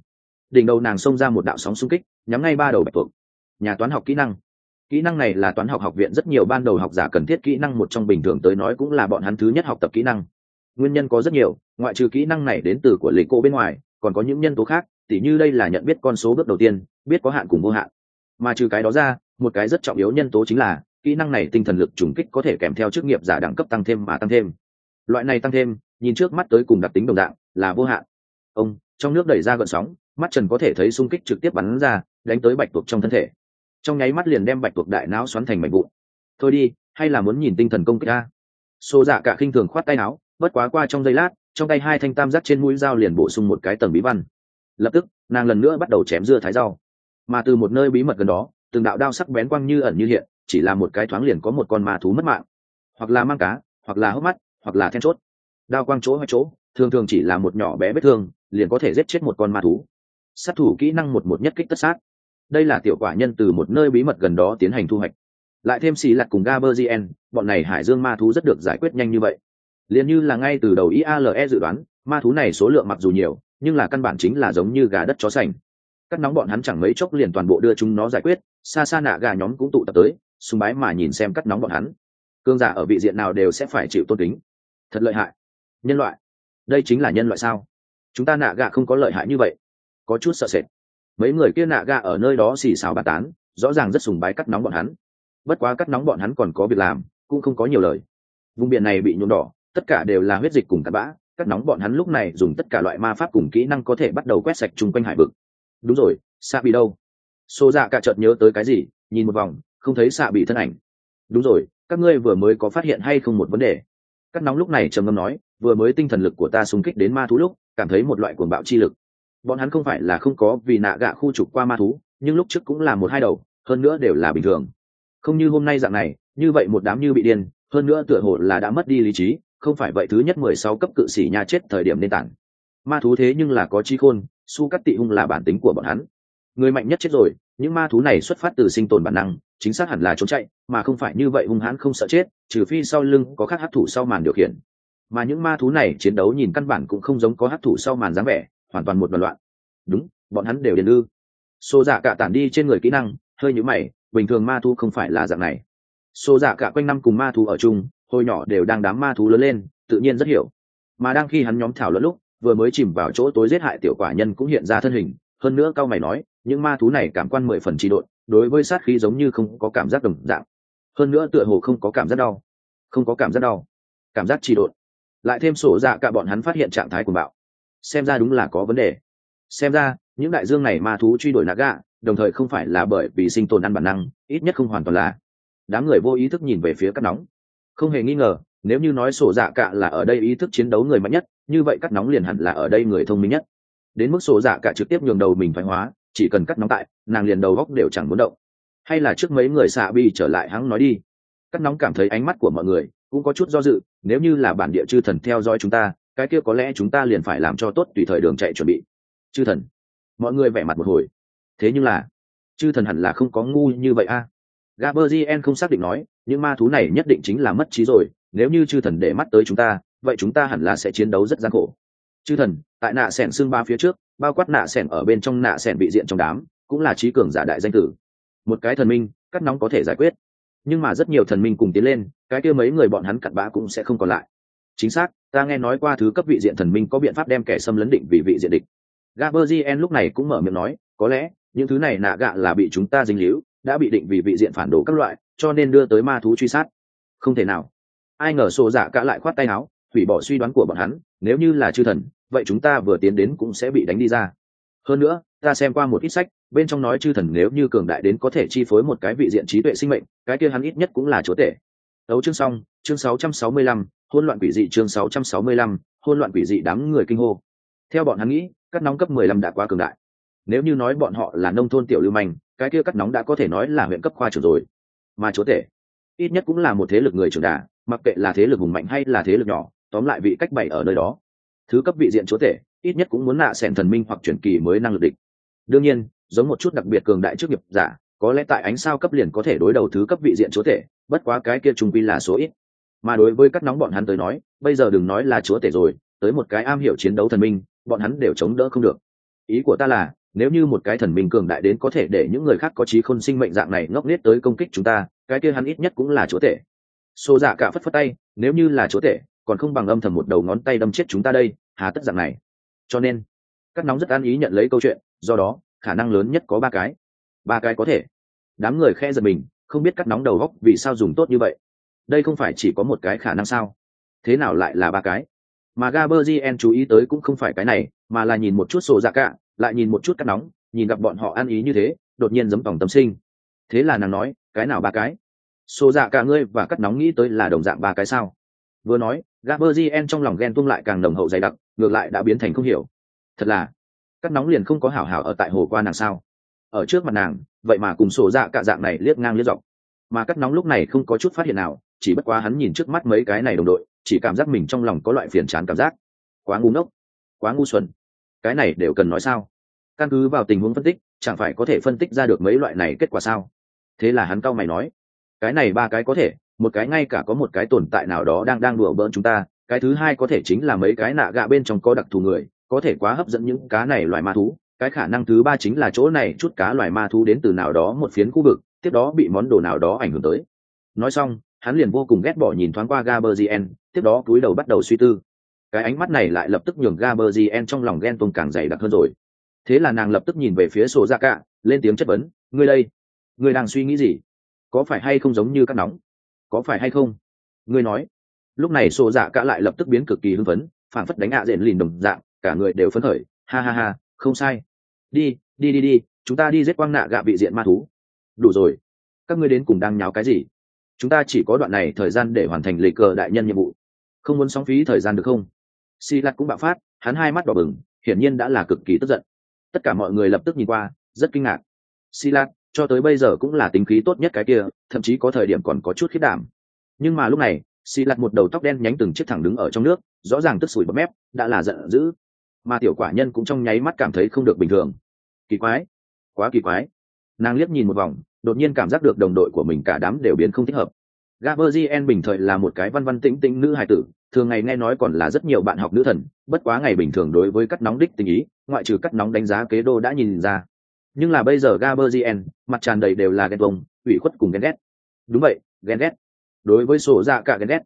Đỉnh đầu nàng xông ra một đạo sóng xung kích, nhắm ngay ba đầu bạch tuộc. Nhà toán học kỹ năng. Kỹ năng này là toán học học viện rất nhiều ban đầu học giả cần thiết kỹ năng một trong bình thường tới nói cũng là bọn hắn thứ nhất học tập kỹ năng. Nguyên nhân có rất nhiều, ngoại trừ kỹ năng này đến từ của lịch cô bên ngoài, còn có những nhân tố khác tỉ như đây là nhận biết con số bước đầu tiên, biết có hạn cùng vô hạn. Mà trừ cái đó ra, một cái rất trọng yếu nhân tố chính là, kỹ năng này tinh thần lực trùng kích có thể kèm theo chức nghiệp giả đẳng cấp tăng thêm mà tăng thêm. Loại này tăng thêm, nhìn trước mắt tới cùng đặc tính đồng dạng, là vô hạn. Ông, trong nước đẩy ra gợn sóng, mắt trần có thể thấy xung kích trực tiếp bắn ra, đánh tới bạch tuộc trong thân thể. Trong nháy mắt liền đem bạch tuộc đại não xoắn thành mảnh vụn. Thôi đi, hay là muốn nhìn tinh thần công kích ta? xô dạ cả khinh thường khoát tay áo, bất quá qua trong giây lát, trong tay hai thanh tam giác trên mũi dao liền bổ sung một cái tầng bí văn lập tức, nàng lần nữa bắt đầu chém dưa thái rau. Mà từ một nơi bí mật gần đó, từng đạo đao sắc bén quang như ẩn như hiện, chỉ là một cái thoáng liền có một con ma thú mất mạng. Hoặc là mang cá, hoặc là hốc mắt, hoặc là then chốt. Đao quang chỗ hay chỗ, thường thường chỉ là một nhỏ bé vết thương, liền có thể giết chết một con ma thú. Sát thủ kỹ năng một một nhất kích tất sát. Đây là tiểu quả nhân từ một nơi bí mật gần đó tiến hành thu hoạch. Lại thêm xì lặt cùng gaberzien bọn này hải dương ma thú rất được giải quyết nhanh như vậy. Liền như là ngay từ đầu iale dự đoán, ma thú này số lượng mặc dù nhiều nhưng là căn bản chính là giống như gà đất chó sành. Cắt nóng bọn hắn chẳng mấy chốc liền toàn bộ đưa chúng nó giải quyết, xa xa nạ gà nhóm cũng tụ tập tới súng bái mà nhìn xem cắt nóng bọn hắn. Cương giả ở vị diện nào đều sẽ phải chịu tôn kính. Thật lợi hại. Nhân loại. Đây chính là nhân loại sao? Chúng ta nạ gà không có lợi hại như vậy. Có chút sợ sệt. Mấy người kia nạ gà ở nơi đó xì xào bà tán, rõ ràng rất sùng bái cắt nóng bọn hắn. Bất quá cắt nóng bọn hắn còn có việc làm, cũng không có nhiều lời. Vùng biển này bị nhuộm đỏ, tất cả đều là huyết dịch cùng cắt bã cắt nóng bọn hắn lúc này dùng tất cả loại ma pháp cùng kỹ năng có thể bắt đầu quét sạch chung quanh hải vực. Đúng rồi xạ bị đâu? Xô dạ cả chợt nhớ tới cái gì, nhìn một vòng, không thấy xạ bị thân ảnh. Đúng rồi, các ngươi vừa mới có phát hiện hay không một vấn đề? Cắt nóng lúc này trầm ngâm nói, vừa mới tinh thần lực của ta xung kích đến ma thú lúc, cảm thấy một loại cuồng bạo chi lực. Bọn hắn không phải là không có vì nạ gạ khu trục qua ma thú, nhưng lúc trước cũng là một hai đầu, hơn nữa đều là bình thường. Không như hôm nay dạng này, như vậy một đám như bị điên, hơn nữa tựa hồ là đã mất đi lý trí không phải vậy thứ nhất mười sáu cấp cự sĩ nhà chết thời điểm nên tản. Ma thú thế nhưng là có chi khôn, su cắt tị hung là bản tính của bọn hắn. Người mạnh nhất chết rồi, những ma thú này xuất phát từ sinh tồn bản năng, chính xác hẳn là trốn chạy, mà không phải như vậy hung hãn không sợ chết, trừ phi sau lưng có khác hấp thủ sau màn điều khiển. Mà những ma thú này chiến đấu nhìn căn bản cũng không giống có hấp thủ sau màn dáng vẻ, hoàn toàn một đoàn loạn. Đúng, bọn hắn đều điền ư. Xô dạ cả tản đi trên người kỹ năng, hơi nhũ mày, bình thường ma thú không phải là dạng này. Xô dạ cả quanh năm cùng ma thú ở chung hồi nhỏ đều đang đám ma thú lớn lên, tự nhiên rất hiểu. Mà đang khi hắn nhóm thảo luận lúc, vừa mới chìm vào chỗ tối giết hại tiểu quả nhân cũng hiện ra thân hình, hơn nữa cao mày nói, những ma thú này cảm quan mười phần trị độn, đối với sát khí giống như không có cảm giác đồng dạng. Hơn nữa tựa hồ không có cảm giác đau. Không có cảm giác đau. Cảm giác trị độn. Lại thêm sổ dạ cả bọn hắn phát hiện trạng thái của bạo. Xem ra đúng là có vấn đề. Xem ra, những đại dương này ma thú truy đuổi naga đồng thời không phải là bởi vì sinh tồn ăn bản năng, ít nhất không hoàn toàn là. Đám người vô ý thức nhìn về phía cắt nóng không hề nghi ngờ, nếu như nói sổ dạ cả là ở đây ý thức chiến đấu người mạnh nhất, như vậy cắt nóng liền hẳn là ở đây người thông minh nhất. Đến mức sổ dạ cả trực tiếp nhường đầu mình thoái hóa, chỉ cần cắt nóng tại, nàng liền đầu góc đều chẳng muốn động. Hay là trước mấy người xạ bi trở lại hắn nói đi. Cắt nóng cảm thấy ánh mắt của mọi người cũng có chút do dự, nếu như là bản địa chư thần theo dõi chúng ta, cái kia có lẽ chúng ta liền phải làm cho tốt tùy thời đường chạy chuẩn bị. Chư thần, mọi người vẻ mặt một hồi. Thế nhưng là, chư thần hẳn là không có ngu như vậy a. À? gaberzien không xác định nói những ma thú này nhất định chính là mất trí rồi, nếu như chư thần để mắt tới chúng ta, vậy chúng ta hẳn là sẽ chiến đấu rất gian khổ. Chư thần, tại nạ sẻn xương ba phía trước, bao quát nạ sẻn ở bên trong nạ sẻn bị diện trong đám, cũng là trí cường giả đại danh tử. Một cái thần minh, cắt nóng có thể giải quyết. Nhưng mà rất nhiều thần minh cùng tiến lên, cái kia mấy người bọn hắn cặn bã cũng sẽ không còn lại. Chính xác, ta nghe nói qua thứ cấp vị diện thần minh có biện pháp đem kẻ xâm lấn định vì vị diện địch. Gaberzien lúc này cũng mở miệng nói, có lẽ, những thứ này nạ gạ là bị chúng ta dính líu, đã bị định vì vị diện phản đồ các loại cho nên đưa tới ma thú truy sát. Không thể nào. Ai ngờ sổ giả cả lại khoát tay áo hủy bỏ suy đoán của bọn hắn nếu như là chư thần vậy chúng ta vừa tiến đến cũng sẽ bị đánh đi ra. Hơn nữa ta xem qua một ít sách bên trong nói chư thần nếu như cường đại đến có thể chi phối một cái vị diện trí tuệ sinh mệnh cái kia hắn ít nhất cũng là chúa tể. Đấu chương xong chương 665, hôn loạn quỷ dị chương 665, hôn loạn quỷ dị đám người kinh hô. Theo bọn hắn nghĩ cắt nóng cấp 15 đã quá cường đại. Nếu như nói bọn họ là nông thôn tiểu lưu manh cái kia cắt nóng đã có thể nói là huyện cấp khoa trưởng rồi mà chúa tể. Ít nhất cũng là một thế lực người trưởng đà, mặc kệ là thế lực hùng mạnh hay là thế lực nhỏ, tóm lại vị cách bảy ở nơi đó. Thứ cấp vị diện chúa tể, ít nhất cũng muốn nạ sẻn thần minh hoặc chuyển kỳ mới năng lực địch. Đương nhiên, giống một chút đặc biệt cường đại trước nghiệp giả, có lẽ tại ánh sao cấp liền có thể đối đầu thứ cấp vị diện chúa tể, bất quá cái kia trung quy là số ít. Mà đối với các nóng bọn hắn tới nói, bây giờ đừng nói là chúa tể rồi, tới một cái am hiểu chiến đấu thần minh, bọn hắn đều chống đỡ không được. Ý của ta là nếu như một cái thần minh cường đại đến có thể để những người khác có trí khôn sinh mệnh dạng này ngốc nghếch tới công kích chúng ta, cái kia hắn ít nhất cũng là chúa tể. Xô dạ cả phất phất tay, nếu như là chúa tể, còn không bằng âm thầm một đầu ngón tay đâm chết chúng ta đây, hà tất dạng này. Cho nên, các nóng rất an ý nhận lấy câu chuyện, do đó, khả năng lớn nhất có ba cái. Ba cái có thể. Đám người khe giật mình, không biết cắt nóng đầu góc vì sao dùng tốt như vậy. Đây không phải chỉ có một cái khả năng sao? Thế nào lại là ba cái? Mà gaberzien chú ý tới cũng không phải cái này, mà là nhìn một chút sổ dạ cả lại nhìn một chút cắt nóng, nhìn gặp bọn họ ăn ý như thế, đột nhiên giấm tòng tâm sinh. Thế là nàng nói, cái nào ba cái? Xô dạ cả ngươi và cắt nóng nghĩ tới là đồng dạng ba cái sao? Vừa nói gaberzien trong lòng ghen tung lại càng nồng hậu dày đặc, ngược lại đã biến thành không hiểu. Thật là cắt nóng liền không có hảo hảo ở tại hồ qua nàng sao? Ở trước mặt nàng, vậy mà cùng sổ dạ cả dạng này liếc ngang liếc dọc. Mà cắt nóng lúc này không có chút phát hiện nào, chỉ bất quá hắn nhìn trước mắt mấy cái này đồng đội, chỉ cảm giác mình trong lòng có loại phiền chán cảm giác. Quá ngu ngốc, quá ngu xuẩn, cái này đều cần nói sao? Căn cứ vào tình huống phân tích, chẳng phải có thể phân tích ra được mấy loại này kết quả sao? Thế là hắn cau mày nói, cái này ba cái có thể, một cái ngay cả có một cái tồn tại nào đó đang đang đùa bỡn chúng ta, cái thứ hai có thể chính là mấy cái nạ gạ bên trong có đặc thù người, có thể quá hấp dẫn những cá này loài ma thú, cái khả năng thứ ba chính là chỗ này chút cá loài ma thú đến từ nào đó một phiến khu vực, tiếp đó bị món đồ nào đó ảnh hưởng tới. Nói xong, hắn liền vô cùng ghét bỏ nhìn thoáng qua gaberzien tiếp đó cúi đầu bắt đầu suy tư. Cái ánh mắt này lại lập tức nhường gaberzien trong lòng ghen tuông càng dày đặc hơn rồi thế là nàng lập tức nhìn về phía sổ ra cả, lên tiếng chất vấn, ngươi đây, ngươi đang suy nghĩ gì? Có phải hay không giống như các nóng? Có phải hay không? Ngươi nói. Lúc này sổ dạ cả lại lập tức biến cực kỳ hưng phấn, phảng phất đánh ạ à rền lìn đồng dạng, cả người đều phấn khởi. Ha ha ha, không sai. Đi đi đi đi, chúng ta đi giết quang nạ gạ bị diện ma thú. Đủ rồi. Các ngươi đến cùng đang nháo cái gì? Chúng ta chỉ có đoạn này thời gian để hoàn thành lịch cờ đại nhân nhiệm vụ. Không muốn sóng phí thời gian được không? Si lặt cũng bạo phát, hắn hai mắt đỏ bừng, hiển nhiên đã là cực kỳ tức giận tất cả mọi người lập tức nhìn qua, rất kinh ngạc. Si lặt cho tới bây giờ cũng là tính khí tốt nhất cái kia, thậm chí có thời điểm còn có chút khiết đảm. Nhưng mà lúc này Si lặt một đầu tóc đen nhánh từng chiếc thẳng đứng ở trong nước, rõ ràng tức sủi bấm mép, đã là giận dữ. Mà tiểu quả nhân cũng trong nháy mắt cảm thấy không được bình thường. Kỳ quái. Quá kỳ quái. Nàng liếc nhìn một vòng, đột nhiên cảm giác được đồng đội của mình cả đám đều biến không thích hợp. Gaberzien bình thời là một cái văn văn tĩnh tĩnh nữ hài tử, thường ngày nghe nói còn là rất nhiều bạn học nữ thần, bất quá ngày bình thường đối với cắt nóng đích tình ý, ngoại trừ cắt nóng đánh giá kế đô đã nhìn ra. Nhưng là bây giờ Gaberzien, mặt tràn đầy đều là ghen tuông, ủy khuất cùng ghen ghét. Đúng vậy, ghen ghét. Đối với sổ dạ cả ghen ghét.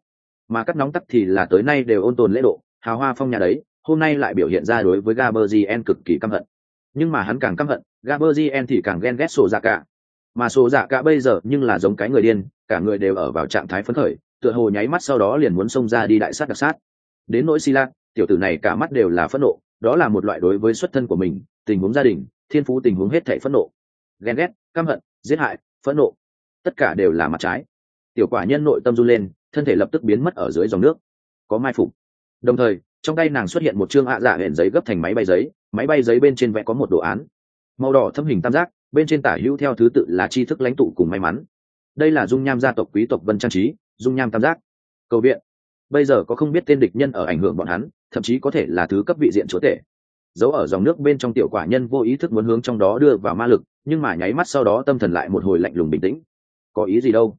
Mà cắt nóng tắc thì là tới nay đều ôn tồn lễ độ, hào hoa phong nhà đấy, hôm nay lại biểu hiện ra đối với Gaberzien cực kỳ căm hận. Nhưng mà hắn càng căm hận, Gaberzien thì càng ghen ghét sổ dạ cả. Mà sổ dạ cả bây giờ nhưng là giống cái người điên, cả người đều ở vào trạng thái phấn khởi, tựa hồ nháy mắt sau đó liền muốn xông ra đi đại sát đặc sát. Đến nỗi Silas, tiểu tử này cả mắt đều là phẫn nộ, đó là một loại đối với xuất thân của mình, tình huống gia đình, thiên phú tình huống hết thảy phẫn nộ. Ghen ghét, căm hận, giết hại, phẫn nộ, tất cả đều là mặt trái. Tiểu quả nhân nội tâm run lên, thân thể lập tức biến mất ở dưới dòng nước. Có mai phục. Đồng thời, trong tay nàng xuất hiện một chương ạ giả, hẹn giấy gấp thành máy bay giấy máy bay giấy bên trên vẽ có một đồ án màu đỏ thâm hình tam giác bên trên tả hữu theo thứ tự là tri thức lãnh tụ cùng may mắn đây là dung nham gia tộc quý tộc vân trang trí dung nham tam giác. Cầu viện. Bây giờ có không biết tên địch nhân ở ảnh hưởng bọn hắn, thậm chí có thể là thứ cấp vị diện chúa tể. Giấu ở dòng nước bên trong tiểu quả nhân vô ý thức muốn hướng trong đó đưa vào ma lực, nhưng mà nháy mắt sau đó tâm thần lại một hồi lạnh lùng bình tĩnh. Có ý gì đâu?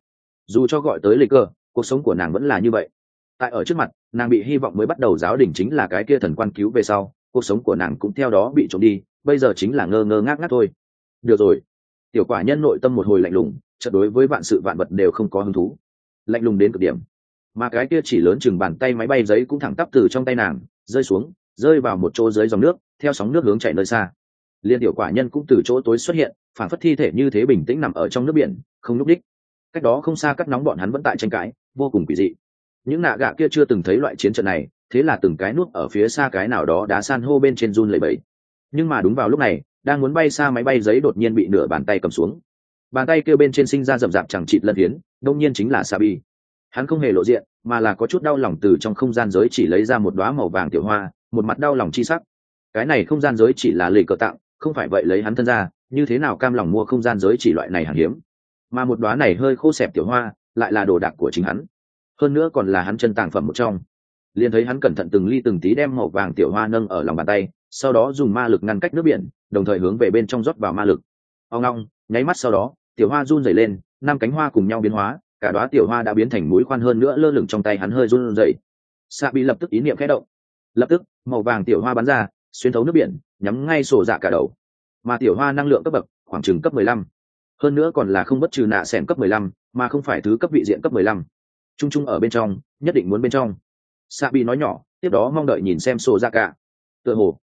Dù cho gọi tới lịch cơ, cuộc sống của nàng vẫn là như vậy. Tại ở trước mặt, nàng bị hy vọng mới bắt đầu giáo đình chính là cái kia thần quan cứu về sau, cuộc sống của nàng cũng theo đó bị trộm đi, bây giờ chính là ngơ ngơ ngác ngác thôi. Được rồi. Tiểu quả nhân nội tâm một hồi lạnh lùng chợt đối với vạn sự vạn vật đều không có hứng thú. Lạnh lùng đến cực điểm. Mà cái kia chỉ lớn chừng bàn tay máy bay giấy cũng thẳng tắp từ trong tay nàng, rơi xuống, rơi vào một chỗ dưới dòng nước, theo sóng nước hướng chạy nơi xa. Liên tiểu quả nhân cũng từ chỗ tối xuất hiện, phản phất thi thể như thế bình tĩnh nằm ở trong nước biển, không núp đích cách đó không xa cắt nóng bọn hắn vẫn tại tranh cãi, vô cùng quỷ dị. Những nạ gạ kia chưa từng thấy loại chiến trận này, thế là từng cái nuốt ở phía xa cái nào đó đá san hô bên trên run lầy bẫy nhưng mà đúng vào lúc này, đang muốn bay xa máy bay giấy đột nhiên bị nửa bàn tay cầm xuống bàn tay kêu bên trên sinh ra rậm rạp chẳng chịt lân hiến đông nhiên chính là sabi hắn không hề lộ diện, mà là có chút đau lòng từ trong không gian giới chỉ lấy ra một đoá màu vàng tiểu hoa, một mặt đau lòng chi sắc. Cái này không gian giới chỉ là lề cờ tặng không phải vậy lấy hắn thân ra, như thế nào cam lòng mua không gian giới chỉ loại này hàng hiếm. Mà một đoá này hơi khô xẹp tiểu hoa, lại là đồ đạc của chính hắn. Hơn nữa còn là hắn chân tàng phẩm một trong. Liền thấy hắn cẩn thận từng ly từng tí đem màu vàng tiểu hoa nâng ở lòng bàn tay, sau đó dùng ma lực ngăn cách nước biển, đồng thời hướng về bên trong rót vào ma lực. Ao ngong nháy mắt sau đó tiểu hoa run rẩy lên, năm cánh hoa cùng nhau biến hóa, cả đóa tiểu hoa đã biến thành mũi khoan hơn nữa lơ lửng trong tay hắn hơi run rẩy. Xạ bị lập tức ý niệm khẽ động. Lập tức, màu vàng tiểu hoa bắn ra, xuyên thấu nước biển, nhắm ngay sổ dạ cả đầu. Mà tiểu hoa năng lượng cấp bậc, khoảng chừng cấp mười lăm. Hơn nữa còn là không bất trừ nạ sẻn cấp mười lăm, mà không phải thứ cấp vị diện cấp mười lăm. Trung chung ở bên trong, nhất định muốn bên trong. Xạ bị nói nhỏ, tiếp đó mong đợi nhìn xem sổ dạ cả. Tựa hồ,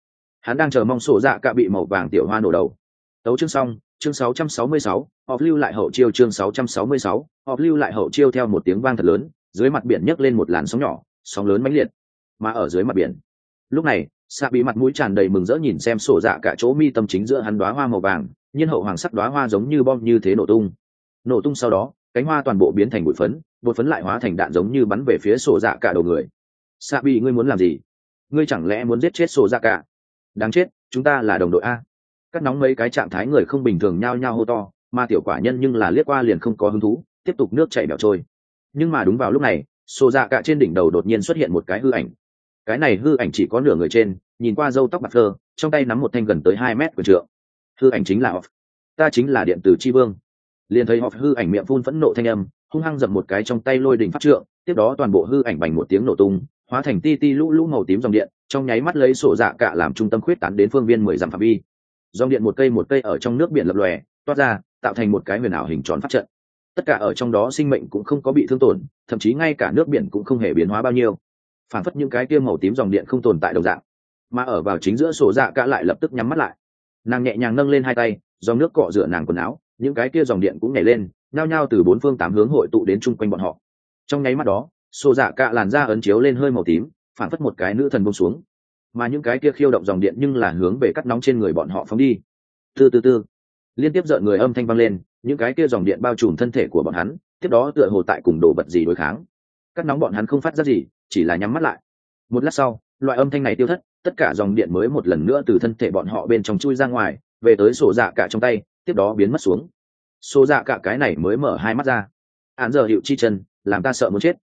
hắn đang chờ mong sổ dạ cả bị màu vàng tiểu hoa nổ đầu. Tấu chương xong chương 666, họp lưu lại hậu chiêu chương 666, họp lưu lại hậu chiêu theo một tiếng vang thật lớn dưới mặt biển nhấc lên một làn sóng nhỏ sóng lớn mãnh liệt mà ở dưới mặt biển. Lúc này Sạ bị mặt mũi tràn đầy mừng rỡ nhìn xem sổ dạ cả chỗ mi tâm chính giữa hắn đóa hoa màu vàng nhiên hậu hoàng sắc đóa hoa giống như bom như thế nổ tung. Nổ tung sau đó cánh hoa toàn bộ biến thành bụi phấn bụi phấn lại hóa thành đạn giống như bắn về phía sổ dạ cả đầu người. Sạ bị ngươi muốn làm gì? Ngươi chẳng lẽ muốn giết chết sổ dạ cả? Đáng chết chúng ta là đồng đội a cắt nóng mấy cái trạng thái người không bình thường nhao nhao hô to, mà tiểu quả nhân nhưng là liếc qua liền không có hứng thú, tiếp tục nước chảy bẹo trôi. Nhưng mà đúng vào lúc này sổ dạ cả trên đỉnh đầu đột nhiên xuất hiện một cái hư ảnh. Cái này hư ảnh chỉ có nửa người trên, nhìn qua râu tóc bạc thơ trong tay nắm một thanh gần tới hai mét của trượng. Hư ảnh chính là off ta chính là điện tử chi vương. Liền thấy off hư ảnh miệng phun phẫn nộ thanh âm, hung hăng dậm một cái trong tay lôi đỉnh phát trượng, tiếp đó toàn bộ hư ảnh bành một tiếng nổ tung, hóa thành ti ti lũ lũ màu tím dòng điện, trong nháy mắt lấy sổ dạ cả làm trung tâm khuyết tán đến phương viên mười dặm phạm vi dòng điện một cây một cây ở trong nước biển lập lòe, toát ra, tạo thành một cái huyền ảo hình tròn phát trận. Tất cả ở trong đó sinh mệnh cũng không có bị thương tổn, thậm chí ngay cả nước biển cũng không hề biến hóa bao nhiêu. Phản phất những cái kia màu tím dòng điện không tồn tại đồng dạng, mà ở vào chính giữa sổ dạ cả lại lập tức nhắm mắt lại. Nàng nhẹ nhàng nâng lên hai tay, dòng nước cọ rửa nàng quần áo, những cái kia dòng điện cũng nhảy lên nao nhao từ bốn phương tám hướng hội tụ đến chung quanh bọn họ. Trong nháy mắt đó, sổ dạ cả làn da ấn chiếu lên hơi màu tím, phản phất một cái nữ thần bông xuống mà những cái kia khiêu động dòng điện nhưng là hướng về cắt nóng trên người bọn họ phóng đi. Từ từ từ. Liên tiếp rợn người âm thanh vang lên, những cái kia dòng điện bao trùm thân thể của bọn hắn, tiếp đó tựa hồ tại cùng đồ vật gì đối kháng. Cắt nóng bọn hắn không phát ra gì, chỉ là nhắm mắt lại. Một lát sau, loại âm thanh này tiêu thất, tất cả dòng điện mới một lần nữa từ thân thể bọn họ bên trong chui ra ngoài, về tới sổ dạ cả trong tay, tiếp đó biến mất xuống. Sổ dạ cả cái này mới mở hai mắt ra. Án giờ hiệu chi chân, làm ta sợ muốn chết.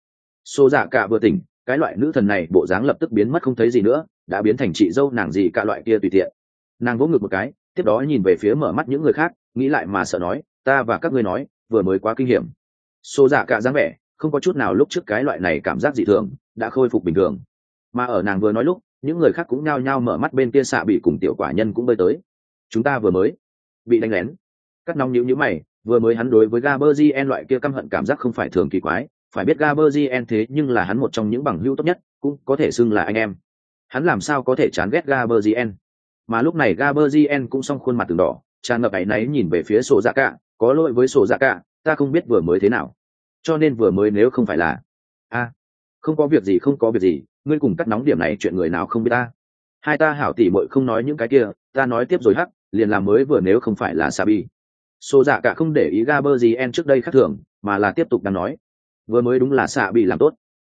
Sổ dạ cả vừa tỉnh cái loại nữ thần này bộ dáng lập tức biến mất không thấy gì nữa đã biến thành chị dâu nàng gì cả loại kia tùy tiện. Nàng vỗ ngực một cái tiếp đó nhìn về phía mở mắt những người khác nghĩ lại mà sợ nói ta và các ngươi nói vừa mới quá kinh hiểm. Xô dạ cả dáng vẻ không có chút nào lúc trước cái loại này cảm giác dị thường đã khôi phục bình thường. Mà ở nàng vừa nói lúc những người khác cũng nhao nhao mở mắt bên kia xạ bị cùng tiểu quả nhân cũng bơi tới. Chúng ta vừa mới bị đánh lén. Cắt nóng nhữ nhữ mày vừa mới hắn đối với Gaberzien loại kia căm hận cảm giác không phải thường kỳ quái, phải biết Gaberzien thế nhưng là hắn một trong những bằng hữu tốt nhất, cũng có thể xưng là anh em. Hắn làm sao có thể chán ghét Gaberzien? Mà lúc này Gaberzien cũng song khuôn mặt từng đỏ, tràn ngập ấy náy nhìn về phía sổ dạ cả, có lỗi với sổ dạ cả, ta không biết vừa mới thế nào. Cho nên vừa mới nếu không phải là a không có việc gì không có việc gì, ngươi cùng cắt nóng điểm này chuyện người nào không biết ta hai ta hảo tỉ mội không nói những cái kia ta nói tiếp rồi hắc liền làm mới vừa nếu không phải là sabi Sổ dạ cả không để ý Gaberzien trước đây khác thường mà là tiếp tục đang nói vừa mới đúng là xạ bị làm tốt.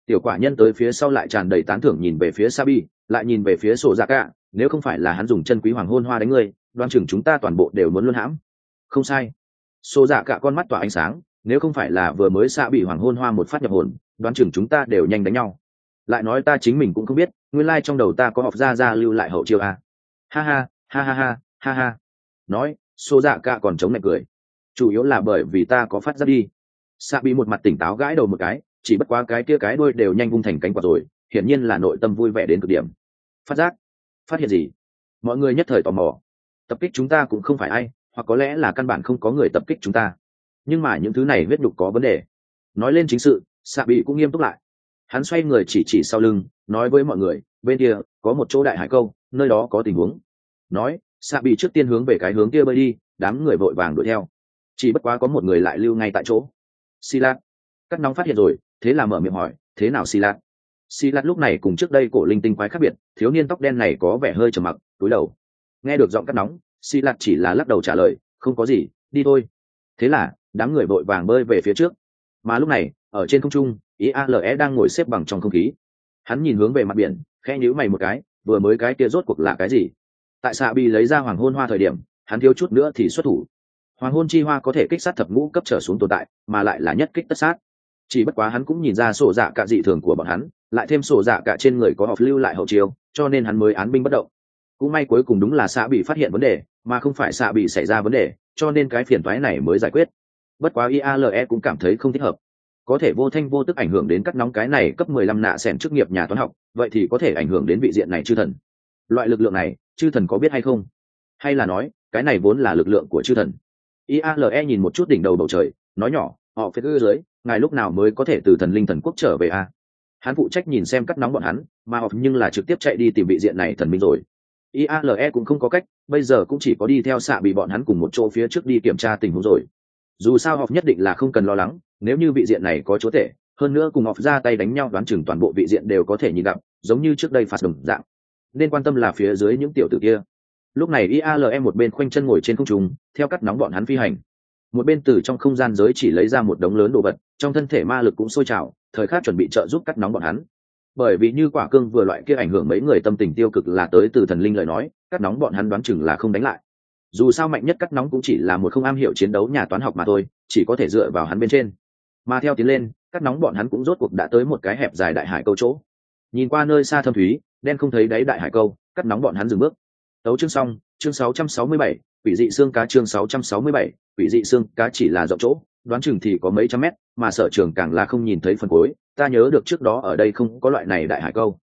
Tiểu quả nhân tới phía sau lại tràn đầy tán thưởng nhìn về phía sabi lại nhìn về phía sổ dạ cả, nếu không phải là hắn dùng chân quý hoàng hôn hoa đánh ngươi, đoan chừng chúng ta toàn bộ đều muốn luôn hãm. Không sai. Sổ dạ cả con mắt tỏa ánh sáng, nếu không phải là vừa mới xạ bị hoàng hôn hoa một phát nhập hồn, Đoan chừng chúng ta đều nhanh đánh nhau. Lại nói ta chính mình cũng không biết, nguyên lai trong đầu ta có học ra ra lưu lại hậu chiêu a ha ha ha ha ha ha ha. Nói, Sổ dạ cả còn chống lại cười. Chủ yếu là bởi vì ta có phát ra đi xạ bị một mặt tỉnh táo gãi đầu một cái, chỉ bất quá cái kia cái đôi đều nhanh vung thành cánh quạt rồi, hiển nhiên là nội tâm vui vẻ đến cực điểm. Phát giác. Phát hiện gì? Mọi người nhất thời tò mò. Tập kích chúng ta cũng không phải ai, hoặc có lẽ là căn bản không có người tập kích chúng ta. Nhưng mà những thứ này huyết nhục có vấn đề. Nói lên chính sự xạ bị cũng nghiêm túc lại. Hắn xoay người chỉ chỉ sau lưng, nói với mọi người, bên kia, có một chỗ đại hải câu, nơi đó có tình huống. Nói xạ bị trước tiên hướng về cái hướng kia bơi đi, đám người vội vàng đuổi theo. Chỉ bất quá có một người lại lưu ngay tại chỗ. Si lát cắt nóng phát hiện rồi, thế là mở miệng hỏi, thế nào Si lát Si lát lúc này cùng trước đây cổ linh tinh quái khác biệt, thiếu niên tóc đen này có vẻ hơi trầm mặc, túi đầu. Nghe được giọng cắt nóng Si lát chỉ là lắc đầu trả lời, không có gì, đi thôi. Thế là, đám người vội vàng bơi về phía trước. Mà lúc này, ở trên không trung iale đang ngồi xếp bằng trong không khí. Hắn nhìn hướng về mặt biển, khẽ nhíu mày một cái, vừa mới cái kia rốt cuộc là cái gì? Tại xạ bị lấy ra hoàng hôn hoa thời điểm, hắn thiếu chút nữa thì xuất thủ hoàng hôn chi hoa có thể kích sát thập ngũ cấp trở xuống tồn tại, mà lại là nhất kích tất sát. Chỉ bất quá hắn cũng nhìn ra sổ dạ cả dị thường của bọn hắn, lại thêm sổ dạ cả trên người có học lưu lại hậu chiêu, cho nên hắn mới án binh bất động. Cũng may cuối cùng đúng là xạ bị phát hiện vấn đề, mà không phải xạ bị xảy ra vấn đề, cho nên cái phiền toái này mới giải quyết. Bất quá iale cũng cảm thấy không thích hợp. Có thể vô thanh vô tức ảnh hưởng đến các nóng cái này cấp mười lăm nạ sẻn chức nghiệp nhà toán học, vậy thì có thể ảnh hưởng đến vị diện này chư thần. Loại lực lượng này, chư thần có biết hay không? Hay là nói, cái này vốn là lực lượng của chư thần? Iale nhìn một chút đỉnh đầu bầu trời, nói nhỏ, họ phải cứ dưới, ngài lúc nào mới có thể từ thần linh thần quốc trở về a à? hắn phụ trách nhìn xem cắt nóng bọn hắn, mà họ nhưng là trực tiếp chạy đi tìm vị diện này thần minh rồi. Iale cũng không có cách, bây giờ cũng chỉ có đi theo xạ bị bọn hắn cùng một chỗ phía trước đi kiểm tra tình huống rồi. Dù sao họ nhất định là không cần lo lắng, nếu như vị diện này có chúa tể, hơn nữa cùng họ ra tay đánh nhau đoán chừng toàn bộ vị diện đều có thể nhìn gặp, giống như trước đây phạt đồng dạng. Nên quan tâm là phía dưới những tiểu tử kia lúc này ialm một bên khoanh chân ngồi trên không trung, theo cắt nóng bọn hắn phi hành. Một bên từ trong không gian giới chỉ lấy ra một đống lớn đồ vật, trong thân thể ma lực cũng sôi trào, thời khắc chuẩn bị trợ giúp cắt nóng bọn hắn. Bởi vì như quả cương vừa loại kia ảnh hưởng mấy người tâm tình tiêu cực là tới từ thần linh lời nói, cắt nóng bọn hắn đoán chừng là không đánh lại. Dù sao mạnh nhất cắt nóng cũng chỉ là một không am hiểu chiến đấu nhà toán học mà thôi, chỉ có thể dựa vào hắn bên trên. Mà theo tiến lên, cắt nóng bọn hắn cũng rốt cuộc đã tới một cái hẹp dài đại hải câu chỗ. Nhìn qua nơi xa thâm thúy, đen không thấy đáy đại hải câu, cắt nóng bọn hắn dừng bước tấu chương xong chương 667, quỷ dị xương cá chương 667, quỷ dị xương cá chỉ là rộng chỗ đoán chừng thì có mấy trăm mét mà sở trường càng là không nhìn thấy phần cuối. Ta nhớ được trước đó ở đây không có loại này đại hải câu.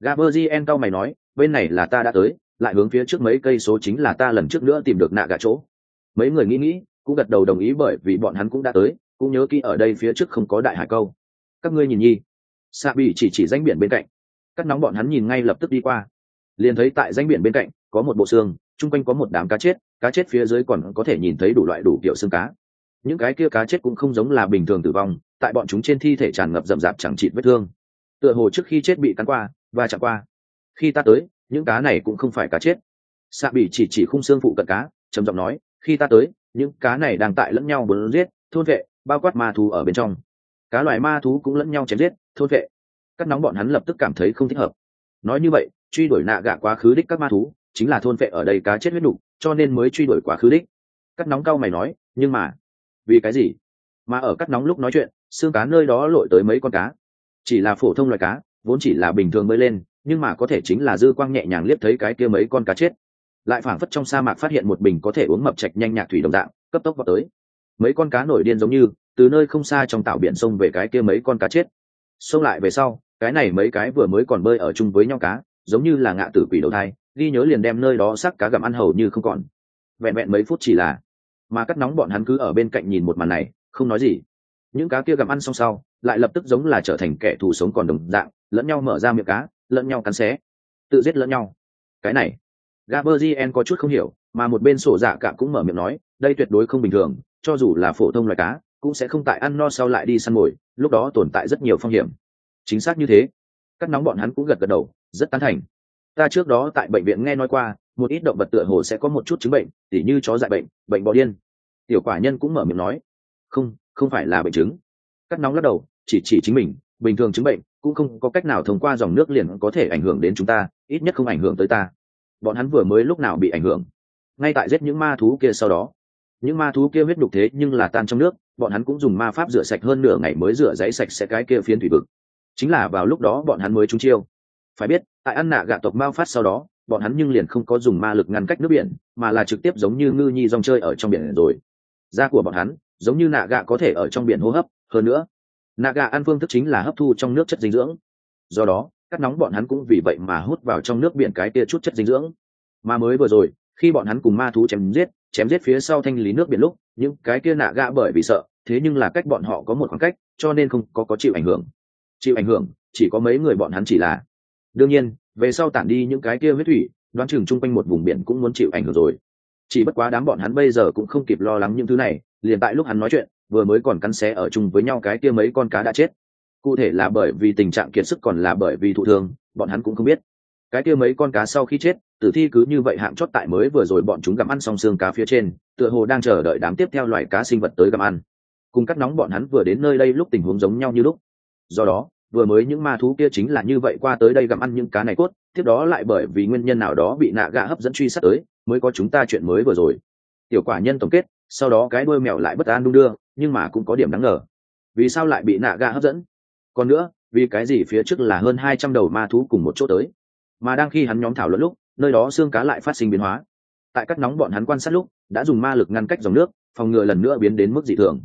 Gaberzien cao mày nói bên này là ta đã tới lại hướng phía trước mấy cây số chính là ta lần trước nữa tìm được nạ gà chỗ. Mấy người nghĩ nghĩ cũng gật đầu đồng ý bởi vì bọn hắn cũng đã tới cũng nhớ kỹ ở đây phía trước không có đại hải câu. Các ngươi nhìn nhi. Xạ bị chỉ chỉ danh biển bên cạnh. Các nóng bọn hắn nhìn ngay lập tức đi qua. Liền thấy tại danh biển bên cạnh có một bộ xương, chung quanh có một đám cá chết cá chết phía dưới còn có thể nhìn thấy đủ loại đủ kiểu xương cá. Những cái kia cá chết cũng không giống là bình thường tử vong, tại bọn chúng trên thi thể tràn ngập rậm rạp chẳng chịt vết thương. Tựa hồ trước khi chết bị cắn qua và chạm qua. Khi ta tới, những cá này cũng không phải cá chết. Xạ bị chỉ chỉ khung xương phụ cận cá, trầm giọng nói, khi ta tới, những cá này đang tại lẫn nhau bớn giết, thôn vệ, bao quát ma thú ở bên trong. Cá loài ma thú cũng lẫn nhau chém giết, thôn vệ. Cắt nóng bọn hắn lập tức cảm thấy không thích hợp. Nói như vậy, truy đuổi nạ gạ quá khứ đích các ma thú chính là thôn vệ ở đây cá chết huyết đục cho nên mới truy đuổi quá khứ đích. Cắt nóng cao mày nói, nhưng mà, vì cái gì? Mà ở cắt nóng lúc nói chuyện, xương cá nơi đó lội tới mấy con cá. Chỉ là phổ thông loài cá, vốn chỉ là bình thường mới lên, nhưng mà có thể chính là dư quang nhẹ nhàng liếc thấy cái kia mấy con cá chết. Lại phảng phất trong sa mạc phát hiện một bình có thể uống mập trạch nhanh nhạc thủy đồng dạng, cấp tốc vào tới. Mấy con cá nổi điên giống như, từ nơi không xa trong tạo biển sông về cái kia mấy con cá chết. Xông lại về sau, cái này mấy cái vừa mới còn bơi ở chung với nhau cá, giống như là ngạ tử quỷ đầu thai ghi nhớ liền đem nơi đó sắc cá gặm ăn hầu như không còn. Vẹn vẹn mấy phút chỉ là, mà cắt nóng bọn hắn cứ ở bên cạnh nhìn một màn này, không nói gì. Những cá kia gặm ăn xong sau, lại lập tức giống là trở thành kẻ thù sống còn đồng dạng, lẫn nhau mở ra miệng cá, lẫn nhau cắn xé. Tự giết lẫn nhau. Cái này gaberzien có chút không hiểu, mà một bên sổ dạ cả cũng mở miệng nói, đây tuyệt đối không bình thường, cho dù là phổ thông loài cá, cũng sẽ không tại ăn no sau lại đi săn mồi, lúc đó tồn tại rất nhiều phong hiểm. Chính xác như thế. Cắt nóng bọn hắn cũng gật gật đầu, rất tán thành ta trước đó tại bệnh viện nghe nói qua, một ít động vật tựa hồ sẽ có một chút chứng bệnh, tỉ như chó dại bệnh bệnh bò điên. Tiểu quả nhân cũng mở miệng nói, không không phải là bệnh chứng. Cắt nóng lắc đầu, chỉ chỉ chính mình, bình thường chứng bệnh cũng không có cách nào thông qua dòng nước liền có thể ảnh hưởng đến chúng ta, ít nhất không ảnh hưởng tới ta. Bọn hắn vừa mới lúc nào bị ảnh hưởng? Ngay tại giết những ma thú kia sau đó. Những ma thú kia huyết đục thế nhưng là tan trong nước, bọn hắn cũng dùng ma pháp rửa sạch hơn nửa ngày mới rửa giấy sạch sẽ cái kia phiến thủy vực. Chính là vào lúc đó bọn hắn mới trúng chiêu phải biết, tại ăn nạ gạ tộc mao phát sau đó, bọn hắn nhưng liền không có dùng ma lực ngăn cách nước biển, mà là trực tiếp giống như ngư nhi dòng chơi ở trong biển rồi. Da của bọn hắn, giống như nạ gạ có thể ở trong biển hô hấp, hơn nữa, nạ gạ ăn phương thức chính là hấp thu trong nước chất dinh dưỡng. Do đó, cắt nóng bọn hắn cũng vì vậy mà hút vào trong nước biển cái kia chút chất dinh dưỡng. Mà mới vừa rồi, khi bọn hắn cùng ma thú chém giết chém giết phía sau thanh lý nước biển lúc, những cái kia nạ gạ bởi vì sợ, thế nhưng là cách bọn họ có một khoảng cách, cho nên không có có chịu ảnh hưởng. Chịu ảnh hưởng, chỉ có mấy người bọn hắn chỉ là đương nhiên, về sau tản đi những cái kia huyết thủy, đoán chừng chung quanh một vùng biển cũng muốn chịu ảnh hưởng rồi. Chỉ bất quá đám bọn hắn bây giờ cũng không kịp lo lắng những thứ này, liền tại lúc hắn nói chuyện, vừa mới còn cắn xé ở chung với nhau cái kia mấy con cá đã chết. Cụ thể là bởi vì tình trạng kiệt sức còn là bởi vì thụ thương, bọn hắn cũng không biết. Cái kia mấy con cá sau khi chết, tử thi cứ như vậy hạng chót tại mới vừa rồi bọn chúng gặm ăn xong xương cá phía trên, tựa hồ đang chờ đợi đám tiếp theo loài cá sinh vật tới gặm ăn. Cùng cắt nóng bọn hắn vừa đến nơi đây lúc tình huống giống nhau như lúc. Do đó vừa mới những ma thú kia chính là như vậy qua tới đây gặm ăn những cá này cốt, tiếp đó lại bởi vì nguyên nhân nào đó bị nạ gạ hấp dẫn truy sát tới, mới có chúng ta chuyện mới vừa rồi. Tiểu quả nhân tổng kết, sau đó cái đuôi mèo lại bất an đung đưa, nhưng mà cũng có điểm đáng ngờ. Vì sao lại bị nạ gạ hấp dẫn? Còn nữa, vì cái gì phía trước là hơn hai trăm đầu ma thú cùng một chỗ tới? Mà đang khi hắn nhóm thảo luận lúc, nơi đó xương cá lại phát sinh biến hóa. Tại các nóng bọn hắn quan sát lúc, đã dùng ma lực ngăn cách dòng nước, phòng ngừa lần nữa biến đến mức dị thường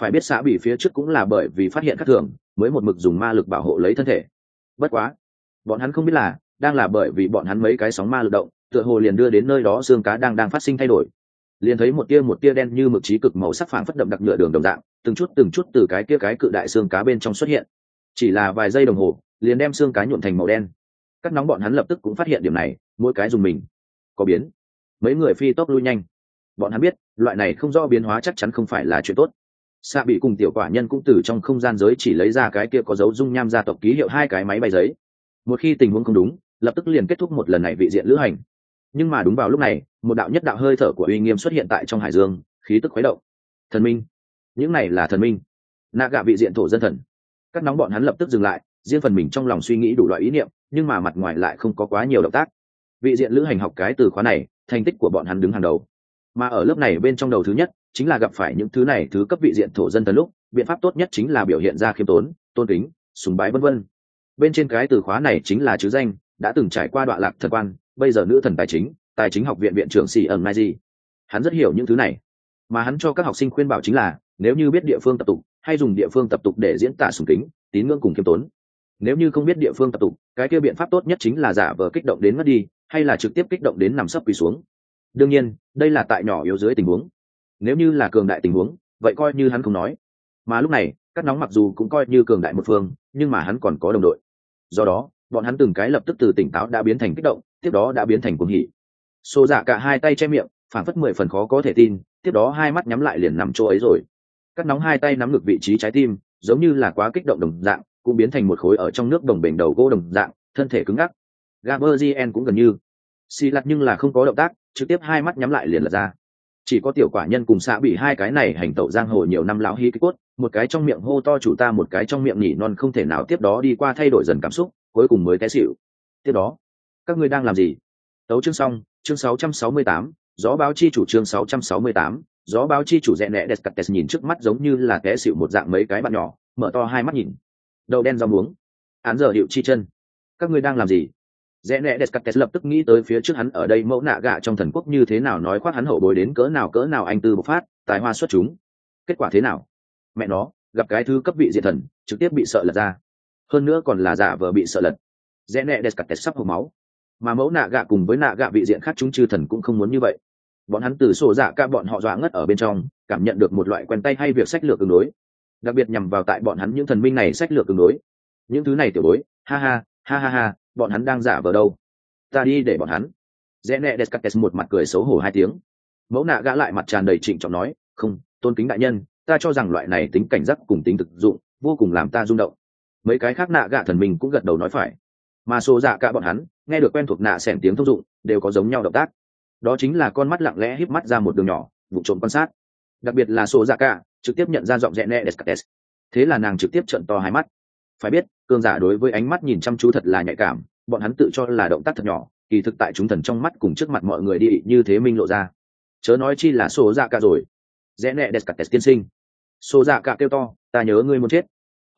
phải biết xã bị phía trước cũng là bởi vì phát hiện các thường, mới một mực dùng ma lực bảo hộ lấy thân thể. Bất quá, bọn hắn không biết là, đang là bởi vì bọn hắn mấy cái sóng ma lực động, tựa hồ liền đưa đến nơi đó xương cá đang đang phát sinh thay đổi. Liền thấy một tia một tia đen như mực trí cực màu sắc phảng phất đậm đặc nhựa đường đồng dạng, từng chút từng chút từ cái kia cái cự đại xương cá bên trong xuất hiện. Chỉ là vài giây đồng hồ, liền đem xương cá nhuộn thành màu đen. Các nóng bọn hắn lập tức cũng phát hiện điểm này, mỗi cái dùng mình. Có biến. Mấy người phi tốc lui nhanh. Bọn hắn biết, loại này không do biến hóa chắc chắn không phải là chuyện tốt xạ bị cùng tiểu quả nhân cũng từ trong không gian giới chỉ lấy ra cái kia có dấu dung nham gia tộc ký hiệu hai cái máy bay giấy. Một khi tình huống không đúng, lập tức liền kết thúc một lần này vị diện lữ hành. Nhưng mà đúng vào lúc này, một đạo nhất đạo hơi thở của uy nghiêm xuất hiện tại trong hải dương, khí tức khuấy động. Thần minh. Những này là thần minh. Nạ gạ vị diện thổ dân thần. Các nóng bọn hắn lập tức dừng lại, riêng phần mình trong lòng suy nghĩ đủ loại ý niệm, nhưng mà mặt ngoài lại không có quá nhiều động tác. Vị diện lữ hành học cái từ khóa này, thành tích của bọn hắn đứng hàng đầu. Mà ở lớp này bên trong đầu thứ nhất chính là gặp phải những thứ này thứ cấp vị diện thổ dân thần lúc, biện pháp tốt nhất chính là biểu hiện ra khiêm tốn, tôn kính, sùng bái vân vân. Bên trên cái từ khóa này chính là chữ danh, đã từng trải qua đoạn lạc thần quan, bây giờ nữ thần tài chính tài chính học viện viện trưởng sĩ ẩn mai di. Hắn rất hiểu những thứ này. Mà hắn cho các học sinh khuyên bảo chính là, nếu như biết địa phương tập tục, hay dùng địa phương tập tục để diễn tả sùng kính, tín ngưỡng cùng khiêm tốn. Nếu như không biết địa phương tập tục, cái kia biện pháp tốt nhất chính là giả vờ kích động đến mất đi, hay là trực tiếp kích động đến nằm sấp quỳ xuống. Đương nhiên, đây là tại nhỏ yếu dưới tình huống nếu như là cường đại tình huống, vậy coi như hắn không nói. Mà lúc này các nóng mặc dù cũng coi như cường đại một phương, nhưng mà hắn còn có đồng đội. Do đó, bọn hắn từng cái lập tức từ tỉnh táo đã biến thành kích động, tiếp đó đã biến thành cuồng hỉ. Xô dạ cả hai tay che miệng phản phất mười phần khó có thể tin, tiếp đó hai mắt nhắm lại liền nằm chỗ ấy rồi. Các nóng hai tay nắm ngực vị trí trái tim, giống như là quá kích động đồng dạng, cũng biến thành một khối ở trong nước đồng bể đầu gỗ đồng dạng, thân thể cứng ngắc. Gaberzien cũng gần như. Xì lặt nhưng là không có động tác, trực tiếp hai mắt nhắm lại liền lật ra chỉ có tiểu quả nhân cùng xã bị hai cái này hành tẩu giang hồ nhiều năm lão hí cái cốt một cái trong miệng hô to chủ ta một cái trong miệng nhỉ non không thể nào tiếp đó đi qua thay đổi dần cảm xúc cuối cùng mới té xịu tiếp đó các ngươi đang làm gì? Tấu chương xong chương 668, gió báo chi chủ chương 668, gió báo chi chủ rẽ nẹ descartes nhìn trước mắt giống như là té xịu một dạng mấy cái bạn nhỏ mở to hai mắt nhìn. Đầu đen rau muống. Án giờ hiệu chi chân. Các ngươi đang làm gì? Rẽ nẹ descartes lập tức nghĩ tới phía trước hắn ở đây mẫu nạ gạ trong thần quốc như thế nào nói khoác hắn hậu bối đến cỡ nào cỡ nào anh tư bộc phát, tài hoa xuất chúng. Kết quả thế nào? Mẹ nó, gặp cái thứ cấp vị diện thần, trực tiếp bị sợ lật ra. Hơn nữa còn là giả vờ bị sợ lật. Rẽ nẹ descartes sắp hộp máu. Mà mẫu nạ gạ cùng với nạ gạ vị diện khác chúng chư thần cũng không muốn như vậy. Bọn hắn từ sổ dạ ca bọn họ dọa ngất ở bên trong, cảm nhận được một loại quen tay hay việc sách lược tương đối. Đặc biệt nhằm vào tại bọn hắn những thần minh này sách lược tương đối. Những thứ này tiểu đối ha ha ha ha ha bọn hắn đang giả vờ đâu? Ta đi để bọn hắn. Rẽ nẹ descartes một mặt cười xấu hổ hai tiếng. Mẫu nạ gã lại mặt tràn đầy trịnh trọng nói, không, tôn kính đại nhân, ta cho rằng loại này tính cảnh giác cùng tính thực dụng, vô cùng làm ta rung động. Mấy cái khác nạ gạ thần mình cũng gật đầu nói phải. Mà xô dạ cả bọn hắn, nghe được quen thuộc nạ xẻn tiếng thông dụng, đều có giống nhau động tác. Đó chính là con mắt lặng lẽ híp mắt ra một đường nhỏ vụ trộm quan sát. Đặc biệt là xô dạ cả, trực tiếp nhận ra giọng rẽ nẹ descartes. Thế là nàng trực tiếp trận to hai mắt phải biết cương giả đối với ánh mắt nhìn chăm chú thật là nhạy cảm, bọn hắn tự cho là động tác thật nhỏ, kỳ thực tại chúng thần trong mắt cùng trước mặt mọi người đi, như thế minh lộ ra. Chớ nói chi là số dạ cả rồi. Rẽ nẹ descartes tiên sinh. Sổ dạ cả kêu to, ta nhớ ngươi muốn chết.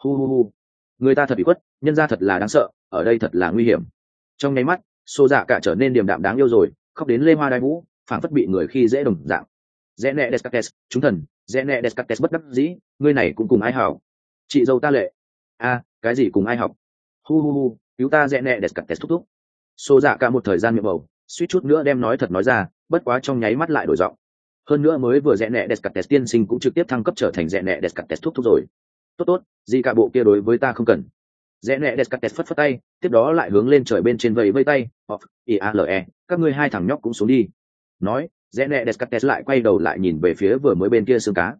Hu hu hu. Người ta thật bị khuất, nhân ra thật là đáng sợ, ở đây thật là nguy hiểm. Trong nháy mắt sổ dạ cả trở nên điềm đạm đáng yêu rồi, khóc đến lê hoa đai vũ, phảng phất bị người khi dễ đồng dạng. Rẽ nẹ descartes chúng thần, rẽ nẹ descartes bất đắc dĩ, ngươi này cũng cùng ai hảo? Chị dâu ta lệ a cái gì cùng ai học? Hu hu hu, cứu ta rẽ nẹ descartes thúc thúc. Xô dạ cả một thời gian miệng bầu, suýt chút nữa đem nói thật nói ra, bất quá trong nháy mắt lại đổi giọng. Hơn nữa mới vừa rẽ nẹ descartes tiên sinh cũng trực tiếp thăng cấp trở thành rẽ nẹ descartes thúc thúc rồi. Tốt tốt, gì cả bộ kia đối với ta không cần. Rẽ nẹ descartes phất phất tay, tiếp đó lại hướng lên trời bên trên vẫy vây tay, off iale các ngươi hai thằng nhóc cũng xuống đi. Nói rẽ nẹ descartes lại quay đầu lại nhìn về phía vừa mới bên kia xương cá.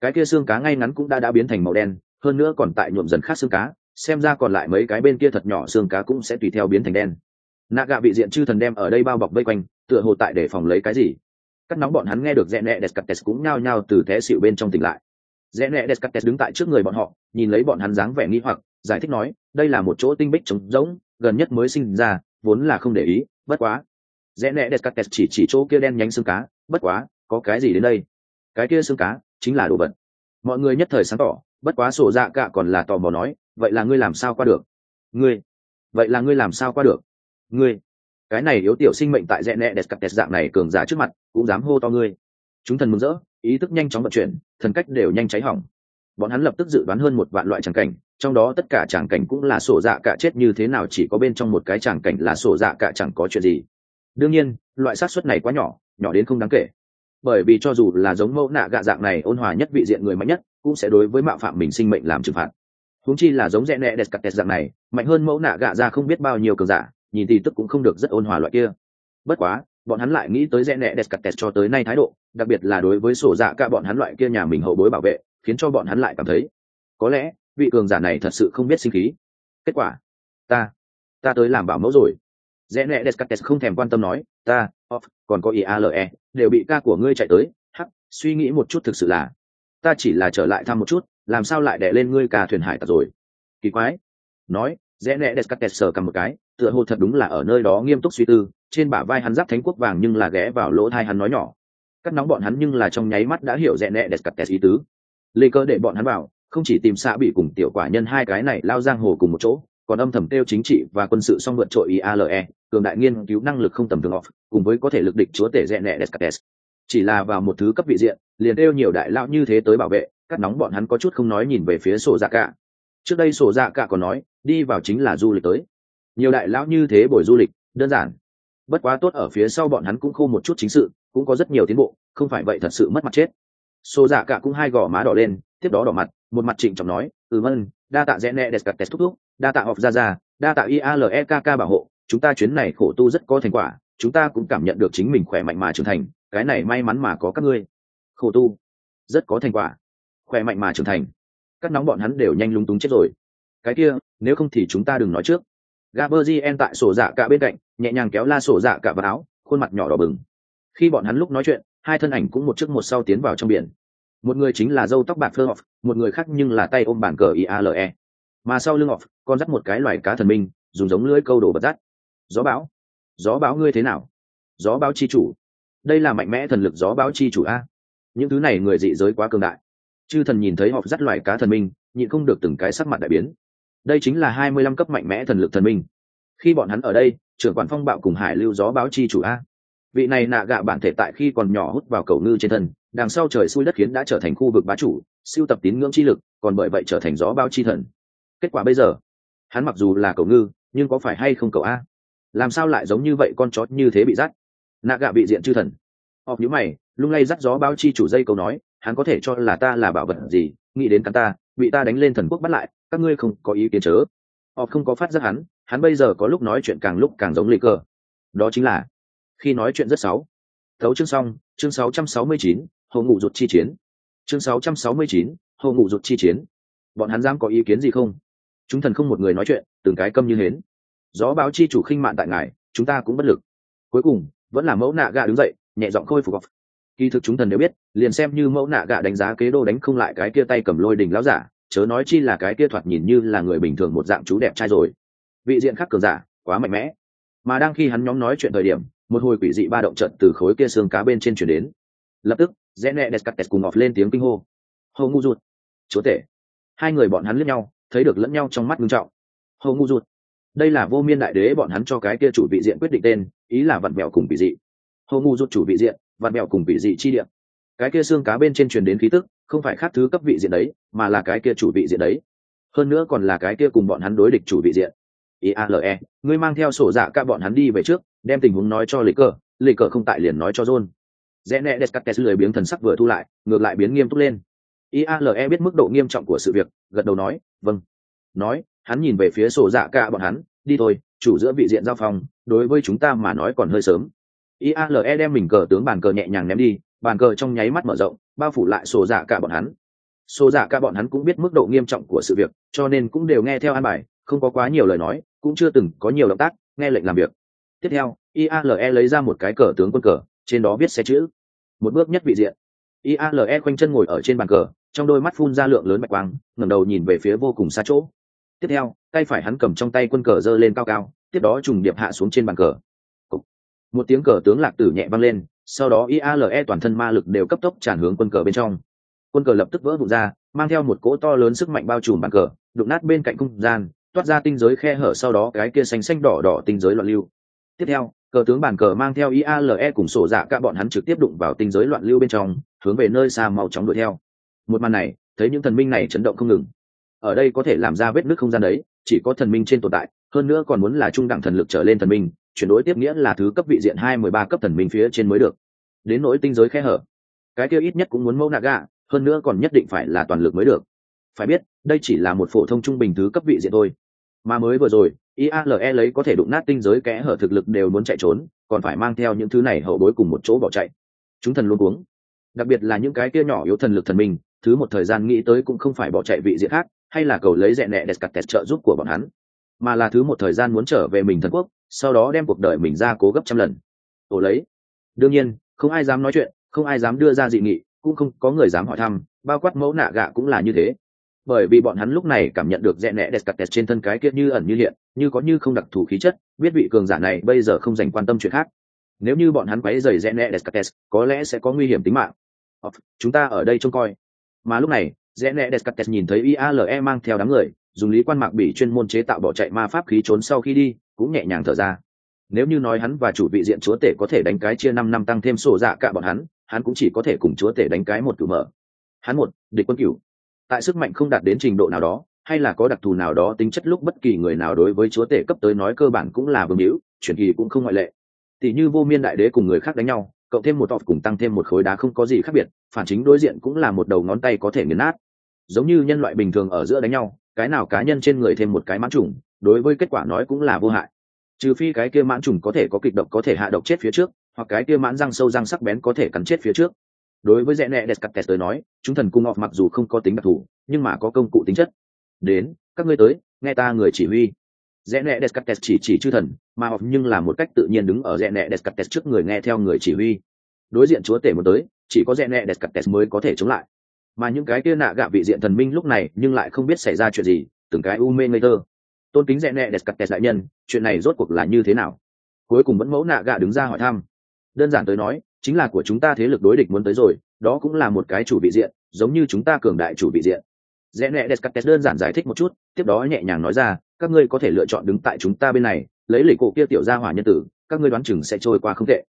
Cái kia xương cá ngay ngắn cũng đã đã biến thành màu đen hơn nữa còn tại nhuộm dần khác xương cá, xem ra còn lại mấy cái bên kia thật nhỏ xương cá cũng sẽ tùy theo biến thành đen. Nạ gạ bị diện chư thần đem ở đây bao bọc vây quanh, tựa hồ tại để phòng lấy cái gì. Cắt nóng bọn hắn nghe được rẽ nẹ descartes cũng nhao nhao từ té xịu bên trong tỉnh lại. Rẽ nẹ descartes đứng tại trước người bọn họ, nhìn lấy bọn hắn dáng vẻ nghi hoặc, giải thích nói, đây là một chỗ tinh bích trống rỗng, gần nhất mới sinh ra, vốn là không để ý, bất quá. Rẽ nẹ descartes chỉ chỉ chỗ kia đen nhánh xương cá, bất quá, có cái gì đến đây? Cái kia xương cá chính là đồ vật. Mọi người nhất thời sáng tỏ bất quá sổ dạ cả còn là tò mò nói, vậy là ngươi làm sao qua được? Ngươi. Vậy là ngươi làm sao qua được? Ngươi. Cái này yếu tiểu sinh mệnh tại rẽ nẹ đẹp cặp đẹp dạng này cường giả trước mặt, cũng dám hô to ngươi. Chúng thần mừng rỡ, ý thức nhanh chóng vận chuyển, thần cách đều nhanh cháy hỏng. Bọn hắn lập tức dự đoán hơn một vạn loại tràng cảnh, trong đó tất cả tràng cảnh cũng là sổ dạ cả chết như thế nào chỉ có bên trong một cái tràng cảnh là sổ dạ cả chẳng có chuyện gì. Đương nhiên, loại xác suất này quá nhỏ nhỏ đến không đáng kể bởi vì cho dù là giống mẫu nạ gạ dạng này ôn hòa nhất vị diện người mạnh nhất, cũng sẽ đối với mạo phạm mình sinh mệnh làm trừng phạt. Húng chi là giống rẽ nẹ đẹp cặp đẹp dạng này, mạnh hơn mẫu nạ gạ ra không biết bao nhiêu cường giả, nhìn thì tức cũng không được rất ôn hòa loại kia. Bất quá, bọn hắn lại nghĩ tới rẽ nẹ đẹp cặp đẹp cho tới nay thái độ, đặc biệt là đối với sổ dạ cả bọn hắn loại kia nhà mình hậu bối bảo vệ, khiến cho bọn hắn lại cảm thấy, có lẽ, vị cường giả này thật sự không biết sinh khí. Kết quả, ta ta tới làm bảo mẫu rồi. Rẽ nẹ tẹt không thèm quan tâm nói, ta off, còn có iale đều bị ca của ngươi chạy tới. Hắc, suy nghĩ một chút thực sự là, ta chỉ là trở lại thăm một chút, làm sao lại đẻ lên ngươi cả thuyền hải tặc rồi? Kỳ quái. Nói, rẽ nẹ descartes sờ cầm một cái, tựa hồ thật đúng là ở nơi đó nghiêm túc suy tư, trên bả vai hắn giáp thánh quốc vàng nhưng là ghé vào lỗ thai hắn nói nhỏ. Cắt nóng bọn hắn nhưng là trong nháy mắt đã hiểu rẽ nẹ descartes ý tứ. Lê cơ để bọn hắn vào, không chỉ tìm xạ bị cùng tiểu quả nhân hai cái này lao giang hồ cùng một chỗ còn âm thầm kêu chính trị và quân sự song vượt trội IALE, cường đại nghiên cứu năng lực không tầm thường off, cùng với có thể lực địch chúa tể rẻ nẹ Descartes. Chỉ là vào một thứ cấp vị diện, liền kêu nhiều đại lão như thế tới bảo vệ, cắt nóng bọn hắn có chút không nói nhìn về phía sổ dạ cả. Trước đây sổ dạ cả còn nói, đi vào chính là du lịch tới. Nhiều đại lão như thế buổi du lịch, đơn giản. Bất quá tốt ở phía sau bọn hắn cũng khô một chút chính sự, cũng có rất nhiều tiến bộ, không phải vậy thật sự mất mặt chết. Sổ dạ cả cũng hai gò má đỏ lên, tiếp đó đỏ mặt, một mặt trịnh trọng nói, "Ừ vâng, đa tạ rẽ nẹ Descartes thúc thúc, đa tạ học ra ra đa tạ ialekk bảo hộ. Chúng ta chuyến này khổ tu rất có thành quả chúng ta cũng cảm nhận được chính mình khỏe mạnh mà trưởng thành cái này may mắn mà có các ngươi. Khổ tu rất có thành quả. Khỏe mạnh mà trưởng thành. Các nóng bọn hắn đều nhanh lúng túng chết rồi. Cái kia nếu không thì chúng ta đừng nói trước. Gaberzien tại sổ dạ cả bên cạnh nhẹ nhàng kéo la sổ dạ cả vào áo khuôn mặt nhỏ đỏ bừng. Khi bọn hắn lúc nói chuyện hai thân ảnh cũng một trước một sau tiến vào trong biển một người chính là dâu tóc bạc phơ một người khác nhưng là tay ôm bản cờ iale mà sau lưng off con dắt một cái loài cá thần minh, dùng giống lưỡi câu đồ bật dắt. Gió bão. Gió bão ngươi thế nào? Gió bão chi chủ. Đây là mạnh mẽ thần lực gió bão chi chủ a. Những thứ này người dị giới quá cường đại. Chư thần nhìn thấy họ dắt loài cá thần minh, nhịn không được từng cái sắc mặt đại biến. Đây chính là hai mươi lăm cấp mạnh mẽ thần lực thần minh. Khi bọn hắn ở đây, trưởng quản phong bạo cùng hải lưu gió báo chi chủ a. Vị này nạ gạ bản thể tại khi còn nhỏ hút vào cầu ngư trên thân đằng sau trời xui đất khiến đã trở thành khu vực bá chủ siêu tập tín ngưỡng chi lực còn bởi vậy trở thành gió bao chi thần. Kết quả bây giờ hắn mặc dù là cầu ngư nhưng có phải hay không cầu a? Làm sao lại giống như vậy con chó như thế bị dắt? Nạ gạ bị diện chư thần. Họp nhữ mày lung lay dắt gió bao chi chủ dây câu nói hắn có thể cho là ta là bảo vật gì nghĩ đến cắn ta bị ta đánh lên thần quốc bắt lại các ngươi không có ý kiến chớ. Họp không có phát giác hắn hắn bây giờ có lúc nói chuyện càng lúc càng giống lê cơ đó chính là khi nói chuyện rất xấu. Thấu chương xong chương 669, hồ ngủ rụt chi chiến. Chương 669, hồ ngủ rụt chi chiến. Bọn hắn dám có ý kiến gì không? Chúng thần không một người nói chuyện từng cái câm như hến. Gió báo chi chủ khinh mạn tại ngài chúng ta cũng bất lực. Cuối cùng vẫn là mẫu nạ gạ đứng dậy nhẹ giọng khôi phục gọc kỳ thực chúng thần đều biết liền xem như mẫu nạ gạ đánh giá kế đô đánh không lại cái kia tay cầm lôi đình láo giả chớ nói chi là cái kia thoạt nhìn như là người bình thường một dạng chú đẹp trai rồi. Vị diện khắc cường giả quá mạnh mẽ. Mà đang khi hắn nhóm nói chuyện thời điểm một hồi quỷ dị ba động trận từ khối kia xương cá bên trên chuyển đến. Lập tức rẽ nẹ descartes cùng ngọt lên tiếng kinh hô. Hầu ngu rụt chúa tể. Hai người bọn hắn liếc nhau, thấy được lẫn nhau trong mắt ngưng trọng. Hầu ngu rụt đây là vô miên đại đế bọn hắn cho cái kia chủ vị diện quyết định tên, ý là vặn mẹo cùng vị dị. Hầu ngu rụt chủ vị diện, vặn mẹo cùng vị dị chi điện cái kia xương cá bên trên truyền đến khí tức, không phải khác thứ cấp vị diện đấy, mà là cái kia chủ vị diện đấy. Hơn nữa còn là cái kia cùng bọn hắn đối địch chủ vị diện. Iale ngươi mang theo sổ dạ cả bọn hắn đi về trước, đem tình huống nói cho lịch cờ. Lịch cờ không tại liền nói cho john rẽ nẹ descartes lười biếng thần sắc vừa thu lại, ngược lại biến nghiêm túc lên. Iale biết mức độ nghiêm trọng của sự việc, gật đầu nói vâng. Nói, hắn nhìn về phía sổ dạ cả bọn hắn, đi thôi, chủ giữa vị diện giao phòng, đối với chúng ta mà nói còn hơi sớm. Iale đem mình cờ tướng bàn cờ nhẹ nhàng ném đi, bàn cờ trong nháy mắt mở rộng, bao phủ lại sổ dạ cả bọn hắn. Sổ dạ cả bọn hắn cũng biết mức độ nghiêm trọng của sự việc, cho nên cũng đều nghe theo an bài, không có quá nhiều lời nói, cũng chưa từng có nhiều động tác, nghe lệnh làm việc. Tiếp theo iale lấy ra một cái cờ tướng quân cờ trên đó viết xe chữ. Một bước nhất vị diện. Iale khoanh chân ngồi ở trên bàn cờ, trong đôi mắt phun ra lượng lớn bạch quang, ngẩng đầu nhìn về phía vô cùng xa chỗ. Tiếp theo, tay phải hắn cầm trong tay quân cờ giơ lên cao cao, tiếp đó trùng điệp hạ xuống trên bàn cờ. Một tiếng cờ tướng lạc tử nhẹ vang lên, sau đó iale toàn thân ma lực đều cấp tốc tràn hướng quân cờ bên trong. Quân cờ lập tức vỡ vụn ra, mang theo một cỗ to lớn sức mạnh bao trùm bàn cờ, đụng nát bên cạnh không gian, toát ra tinh giới khe hở, sau đó cái kia xanh xanh đỏ đỏ tinh giới loạn lưu. Tiếp theo cờ tướng bàn cờ mang theo iale cùng sổ dạ cả bọn hắn trực tiếp đụng vào tinh giới loạn lưu bên trong, hướng về nơi xa mau chóng đuổi theo. Một màn này, thấy những thần minh này chấn động không ngừng. Ở đây có thể làm ra vết nứt không gian đấy, chỉ có thần minh trên tồn tại, hơn nữa còn muốn là trung đẳng thần lực trở lên thần minh, chuyển đổi tiếp nghĩa là thứ cấp vị diện hai mười ba cấp thần minh phía trên mới được. Đến nỗi tinh giới khe hở, cái kia ít nhất cũng muốn mẫu nạ gạ, hơn nữa còn nhất định phải là toàn lực mới được. Phải biết, đây chỉ là một phổ thông trung bình thứ cấp vị diện thôi mà mới vừa rồi iale lấy có thể đụng nát tinh giới kẽ hở thực lực đều muốn chạy trốn còn phải mang theo những thứ này hậu bối cùng một chỗ bỏ chạy. Chúng thần luôn uống đặc biệt là những cái kia nhỏ yếu thần lực thần mình, thứ một thời gian nghĩ tới cũng không phải bỏ chạy vị diện khác hay là cầu lấy rẽ nẹ đẹp cặt trợ giúp của bọn hắn mà là thứ một thời gian muốn trở về mình thần quốc sau đó đem cuộc đời mình ra cố gấp trăm lần. Ổ lấy. Đương nhiên không ai dám nói chuyện không ai dám đưa ra dị nghị cũng không có người dám hỏi thăm bao quát mẫu nạ gạ cũng là như thế bởi vì bọn hắn lúc này cảm nhận được rẽ nẹ descartes trên thân cái kia như ẩn như hiện, như có như không đặc thù khí chất, biết vị cường giả này bây giờ không dành quan tâm chuyện khác. Nếu như bọn hắn quấy rầy rẽ nẹ descartes, có lẽ sẽ có nguy hiểm tính mạng. Ờ, chúng ta ở đây trông coi. Mà lúc này, rẽ nẹ descartes nhìn thấy iale mang theo đám người, dùng lý quan mạc bị chuyên môn chế tạo bỏ chạy ma pháp khí trốn sau khi đi, cũng nhẹ nhàng thở ra. Nếu như nói hắn và chủ vị diện chúa tể có thể đánh cái chia năm năm tăng thêm sổ dạ cả bọn hắn hắn cũng chỉ có thể cùng chúa tể đánh cái một cử mở. Hắn một, địch quân cửu tại sức mạnh không đạt đến trình độ nào đó, hay là có đặc thù nào đó tính chất lúc bất kỳ người nào đối với chúa tể cấp tới nói cơ bản cũng là vương hữu, chuyển kỳ cũng không ngoại lệ. Tỷ như vô miên đại đế cùng người khác đánh nhau, cộng thêm một tọt cùng tăng thêm một khối đá không có gì khác biệt, phản chính đối diện cũng là một đầu ngón tay có thể nghiền nát. Giống như nhân loại bình thường ở giữa đánh nhau, cái nào cá nhân trên người thêm một cái mãn trùng, đối với kết quả nói cũng là vô hại. Trừ phi cái kia mãn trùng có thể có kịch độc có thể hạ độc chết phía trước, hoặc cái kia mãn răng sâu răng sắc bén có thể cắn chết phía trước đối với rẽ nẹ descartes tới nói, chúng thần cung ngọc mặc dù không có tính đặc thù, nhưng mà có công cụ tính chất. Đến, các ngươi tới, nghe ta người chỉ huy. Rẽ nẹ descartes chỉ chỉ chư thần, mà học nhưng là một cách tự nhiên đứng ở rẽ nẹ descartes trước người nghe theo người chỉ huy. Đối diện chúa tể muốn tới, chỉ có rẽ nẹ descartes mới có thể chống lại. Mà những cái kia nạ gạ vị diện thần minh lúc này, nhưng lại không biết xảy ra chuyện gì, từng cái u mê ngây thơ. Tôn kính rẽ nẹ descartes đại nhân, chuyện này rốt cuộc là như thế nào? Cuối cùng vẫn mẫu nạ gạ đứng ra hỏi thăm. Đơn giản tới nói chính là của chúng ta thế lực đối địch muốn tới rồi, đó cũng là một cái chủ bị diện, giống như chúng ta cường đại chủ bị diện. Rẽ nẹ descartes đơn giản giải thích một chút, tiếp đó nhẹ nhàng nói ra, các ngươi có thể lựa chọn đứng tại chúng ta bên này, lấy lì cổ kia tiểu ra hỏa nhân tử, các ngươi đoán chừng sẽ trôi qua không tệ.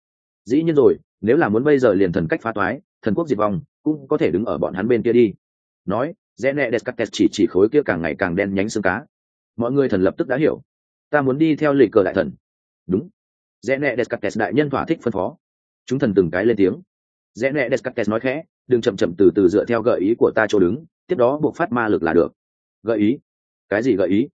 Dĩ nhiên rồi, nếu là muốn bây giờ liền thần cách phá toái, thần quốc diệt vong, cũng có thể đứng ở bọn hắn bên kia đi. Nói, rẽ nẹ descartes chỉ chỉ khối kia càng ngày càng đen nhánh xương cá. Mọi người thần lập tức đã hiểu. Ta muốn đi theo lì cờ đại thần. Đúng. Rẽ nẹ descartes đại nhân thỏa thích phân phó chúng thần từng cái lên tiếng. Rẽ nẹ descartes nói khẽ, đừng chậm chậm từ từ dựa theo gợi ý của ta chỗ đứng, tiếp đó buộc phát ma lực là được. Gợi ý? Cái gì gợi ý?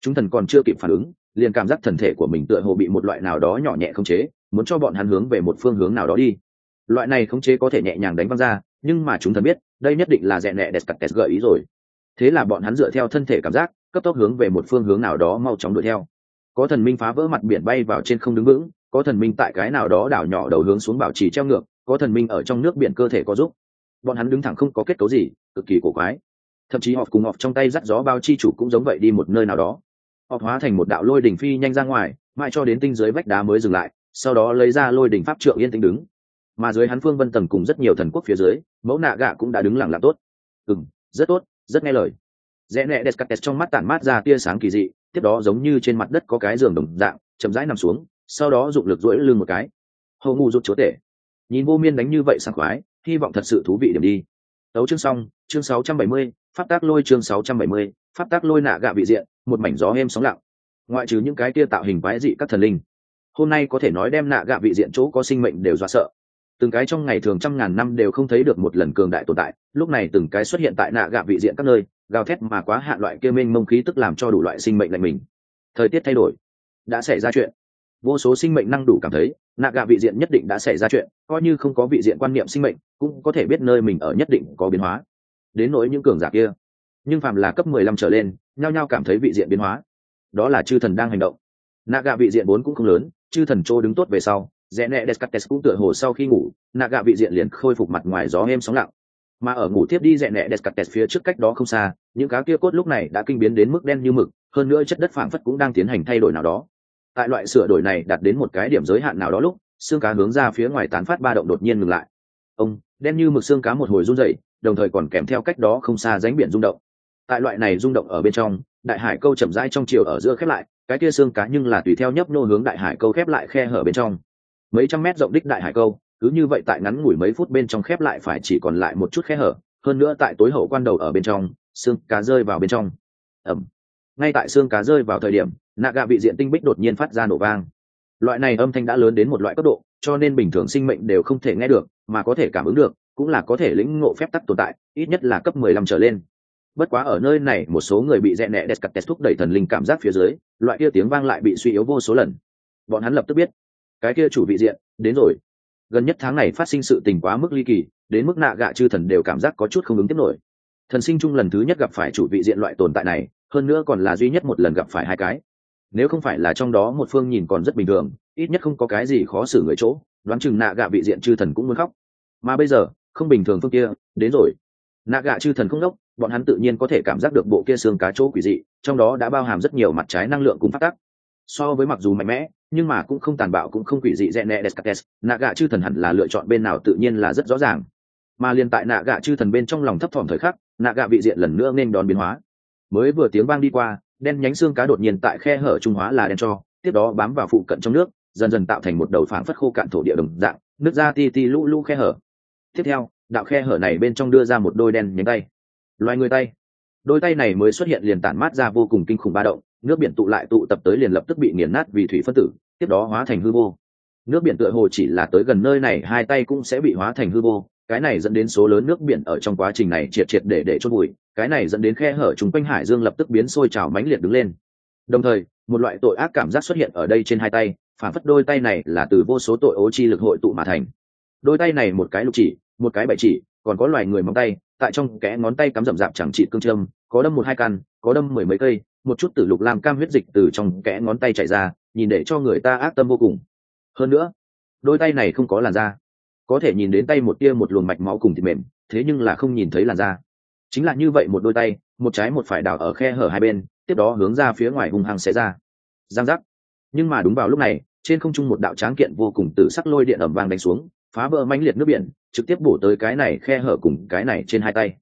Chúng thần còn chưa kịp phản ứng, liền cảm giác thần thể của mình tựa hồ bị một loại nào đó nhỏ nhẹ không chế, muốn cho bọn hắn hướng về một phương hướng nào đó đi. Loại này không chế có thể nhẹ nhàng đánh văng ra, nhưng mà chúng thần biết, đây nhất định là rẽ nẹ descartes gợi ý rồi. Thế là bọn hắn dựa theo thân thể cảm giác, cấp tốc hướng về một phương hướng nào đó mau chóng đuổi theo. Có thần minh phá vỡ mặt biển bay vào trên không đứng vững có thần minh tại cái nào đó đảo nhỏ đầu hướng xuống bảo trì treo ngược, có thần minh ở trong nước biển cơ thể có giúp. Bọn hắn đứng thẳng không có kết cấu gì, cực kỳ cổ quái. Thậm chí họ cùng họ trong tay dắt gió bao chi chủ cũng giống vậy đi một nơi nào đó. Họ hóa thành một đạo lôi đỉnh phi nhanh ra ngoài, mãi cho đến tinh dưới vách đá mới dừng lại, sau đó lấy ra lôi đỉnh pháp trượng yên tĩnh đứng. Mà dưới hắn phương vân tầng cùng rất nhiều thần quốc phía dưới, mẫu nạ gạ cũng đã đứng lặng lặng tốt. Ừm, rất tốt, rất nghe lời. Rẽ nẹ descartes trong mắt tản mát ra tia sáng kỳ dị, tiếp đó giống như trên mặt đất có cái giường đồng dạng, chậm rãi nằm xuống sau đó dụng lực rỗi lưng một cái. Hầu ngu rụt chúa tể. Nhìn vô miên đánh như vậy sảng khoái hy vọng thật sự thú vị điểm đi. Tấu chương xong chương 670, pháp tác lôi chương 670, pháp tác lôi nạ gạ vị diện một mảnh gió êm sóng lặng. Ngoại trừ những cái kia tạo hình quái dị các thần linh hôm nay có thể nói đem nạ gạ vị diện chỗ có sinh mệnh đều dọa sợ. Từng cái trong ngày thường trăm ngàn năm đều không thấy được một lần cường đại tồn tại lúc này từng cái xuất hiện tại nạ gạ vị diện các nơi gào thét mà quá hạn loại kia mênh mông khí tức làm cho đủ loại sinh mệnh lạnh mình. Thời tiết thay đổi đã xảy ra chuyện vô số sinh mệnh năng đủ cảm thấy, nạ gạ vị diện nhất định đã xảy ra chuyện, coi như không có vị diện quan niệm sinh mệnh, cũng có thể biết nơi mình ở nhất định có biến hóa. Đến nỗi những cường giả kia, nhưng phàm là cấp mười lăm trở lên, nhao nhao cảm thấy vị diện biến hóa. Đó là chư thần đang hành động. Nạ gạ vị diện vốn cũng không lớn, chư thần trô đứng tốt về sau rẽ nẹ descartes cũng tựa hồ sau khi ngủ, nạ gạ vị diện liền khôi phục mặt ngoài gió êm sóng lặng. Mà ở ngủ tiếp đi rẽ nẹ descartes phía trước cách đó không xa, những cá kia cốt lúc này đã kinh biến đến mức đen như mực, hơn nữa chất đất phảng phất cũng đang tiến hành thay đổi nào đó tại loại sửa đổi này đạt đến một cái điểm giới hạn nào đó lúc, xương cá hướng ra phía ngoài tán phát ba động đột nhiên ngừng lại. Ông, đen như mực xương cá một hồi run dậy đồng thời còn kèm theo cách đó không xa ránh biển rung động. Tại loại này rung động ở bên trong, đại hải câu chậm rãi trong chiều ở giữa khép lại, cái kia xương cá nhưng là tùy theo nhấp nô hướng đại hải câu khép lại khe hở bên trong. Mấy trăm mét rộng đích đại hải câu, cứ như vậy tại ngắn ngủi mấy phút bên trong khép lại phải chỉ còn lại một chút khe hở, hơn nữa tại tối hậu quan đầu ở bên trong, xương cá rơi vào bên trong. Ẩm ngay tại xương cá rơi vào thời điểm nạ gạ bị diện tinh bích đột nhiên phát ra nổ vang. Loại này âm thanh đã lớn đến một loại cấp độ, cho nên bình thường sinh mệnh đều không thể nghe được, mà có thể cảm ứng được, cũng là có thể lĩnh ngộ phép tắc tồn tại, ít nhất là cấp mười lăm trở lên. Bất quá ở nơi này, một số người bị rẽ nẹ đẹp cặt test thúc đẩy thần linh cảm giác phía dưới, loại kia tiếng vang lại bị suy yếu vô số lần. Bọn hắn lập tức biết, cái kia chủ vị diện, đến rồi. Gần nhất tháng này phát sinh sự tình quá mức ly kỳ, đến mức nạ gạ chư thần đều cảm giác có chút không ứng tiếp nổi. Thần sinh chung lần thứ nhất gặp phải chủ vị diện loại tồn tại này hơn nữa còn là duy nhất một lần gặp phải hai cái. Nếu không phải là trong đó một phương nhìn còn rất bình thường, ít nhất không có cái gì khó xử người chỗ, đoán chừng nạ gạ bị diện chư thần cũng muốn khóc. Mà bây giờ, không bình thường phương kia, đến rồi. Nạ gạ chư thần không đốc, bọn hắn tự nhiên có thể cảm giác được bộ kia xương cá chỗ quỷ dị, trong đó đã bao hàm rất nhiều mặt trái năng lượng cùng phát tắc. So với mặc dù mạnh mẽ, nhưng mà cũng không tàn bạo cũng không quỷ dị rẽ nẹ descartes nạ gạ chư thần hẳn là lựa chọn bên nào tự nhiên là rất rõ ràng. Mà liền tại nạ gạ chư thần bên trong lòng thấp thỏm thời khắc, nạ gạ vị diện lần nữa nên đón biến hóa mới vừa tiếng vang đi qua, đen nhánh xương cá đột nhiên tại khe hở trung hóa là đen cho, tiếp đó bám vào phụ cận trong nước, dần dần tạo thành một đầu phảng phất khô cạn thổ địa đồng dạng nước ra ti ti lũ lũ khe hở. Tiếp theo, đạo khe hở này bên trong đưa ra một đôi đen nhánh tay. Loài người tay. Đôi tay này mới xuất hiện liền tản mát ra vô cùng kinh khủng ba động, nước biển tụ lại tụ tập tới liền lập tức bị nghiền nát vì thủy phân tử, tiếp đó hóa thành hư vô. Nước biển tựa hồ chỉ là tới gần nơi này, hai tay cũng sẽ bị hóa thành hư vô cái này dẫn đến số lớn nước biển ở trong quá trình này triệt triệt để để chôn bụi cái này dẫn đến khe hở chúng quanh hải dương lập tức biến sôi trào mãnh liệt đứng lên. Đồng thời, một loại tội ác cảm giác xuất hiện ở đây trên hai tay, phản phất đôi tay này là từ vô số tội ố chi lực hội tụ mà thành. Đôi tay này một cái lục chỉ, một cái bảy chỉ, còn có loài người móng tay, tại trong kẽ ngón tay cắm rậm rạp chẳng trị cương trâm có đâm một hai căn, có đâm mười mấy cây, một chút tử lục lam cam huyết dịch từ trong kẽ ngón tay chảy ra, nhìn để cho người ta ác tâm vô cùng. Hơn nữa, đôi tay này không có làn da có thể nhìn đến tay một tia một luồng mạch máu cùng thịt mềm, thế nhưng là không nhìn thấy làn da. Chính là như vậy một đôi tay, một trái một phải đào ở khe hở hai bên, tiếp đó hướng ra phía ngoài hung hăng xé ra. Giang giác. Nhưng mà đúng vào lúc này, trên không trung một đạo tráng kiện vô cùng tử sắc lôi điện ẩm vang đánh xuống, phá vỡ mãnh liệt nước biển, trực tiếp bổ tới cái này khe hở cùng cái này trên hai tay.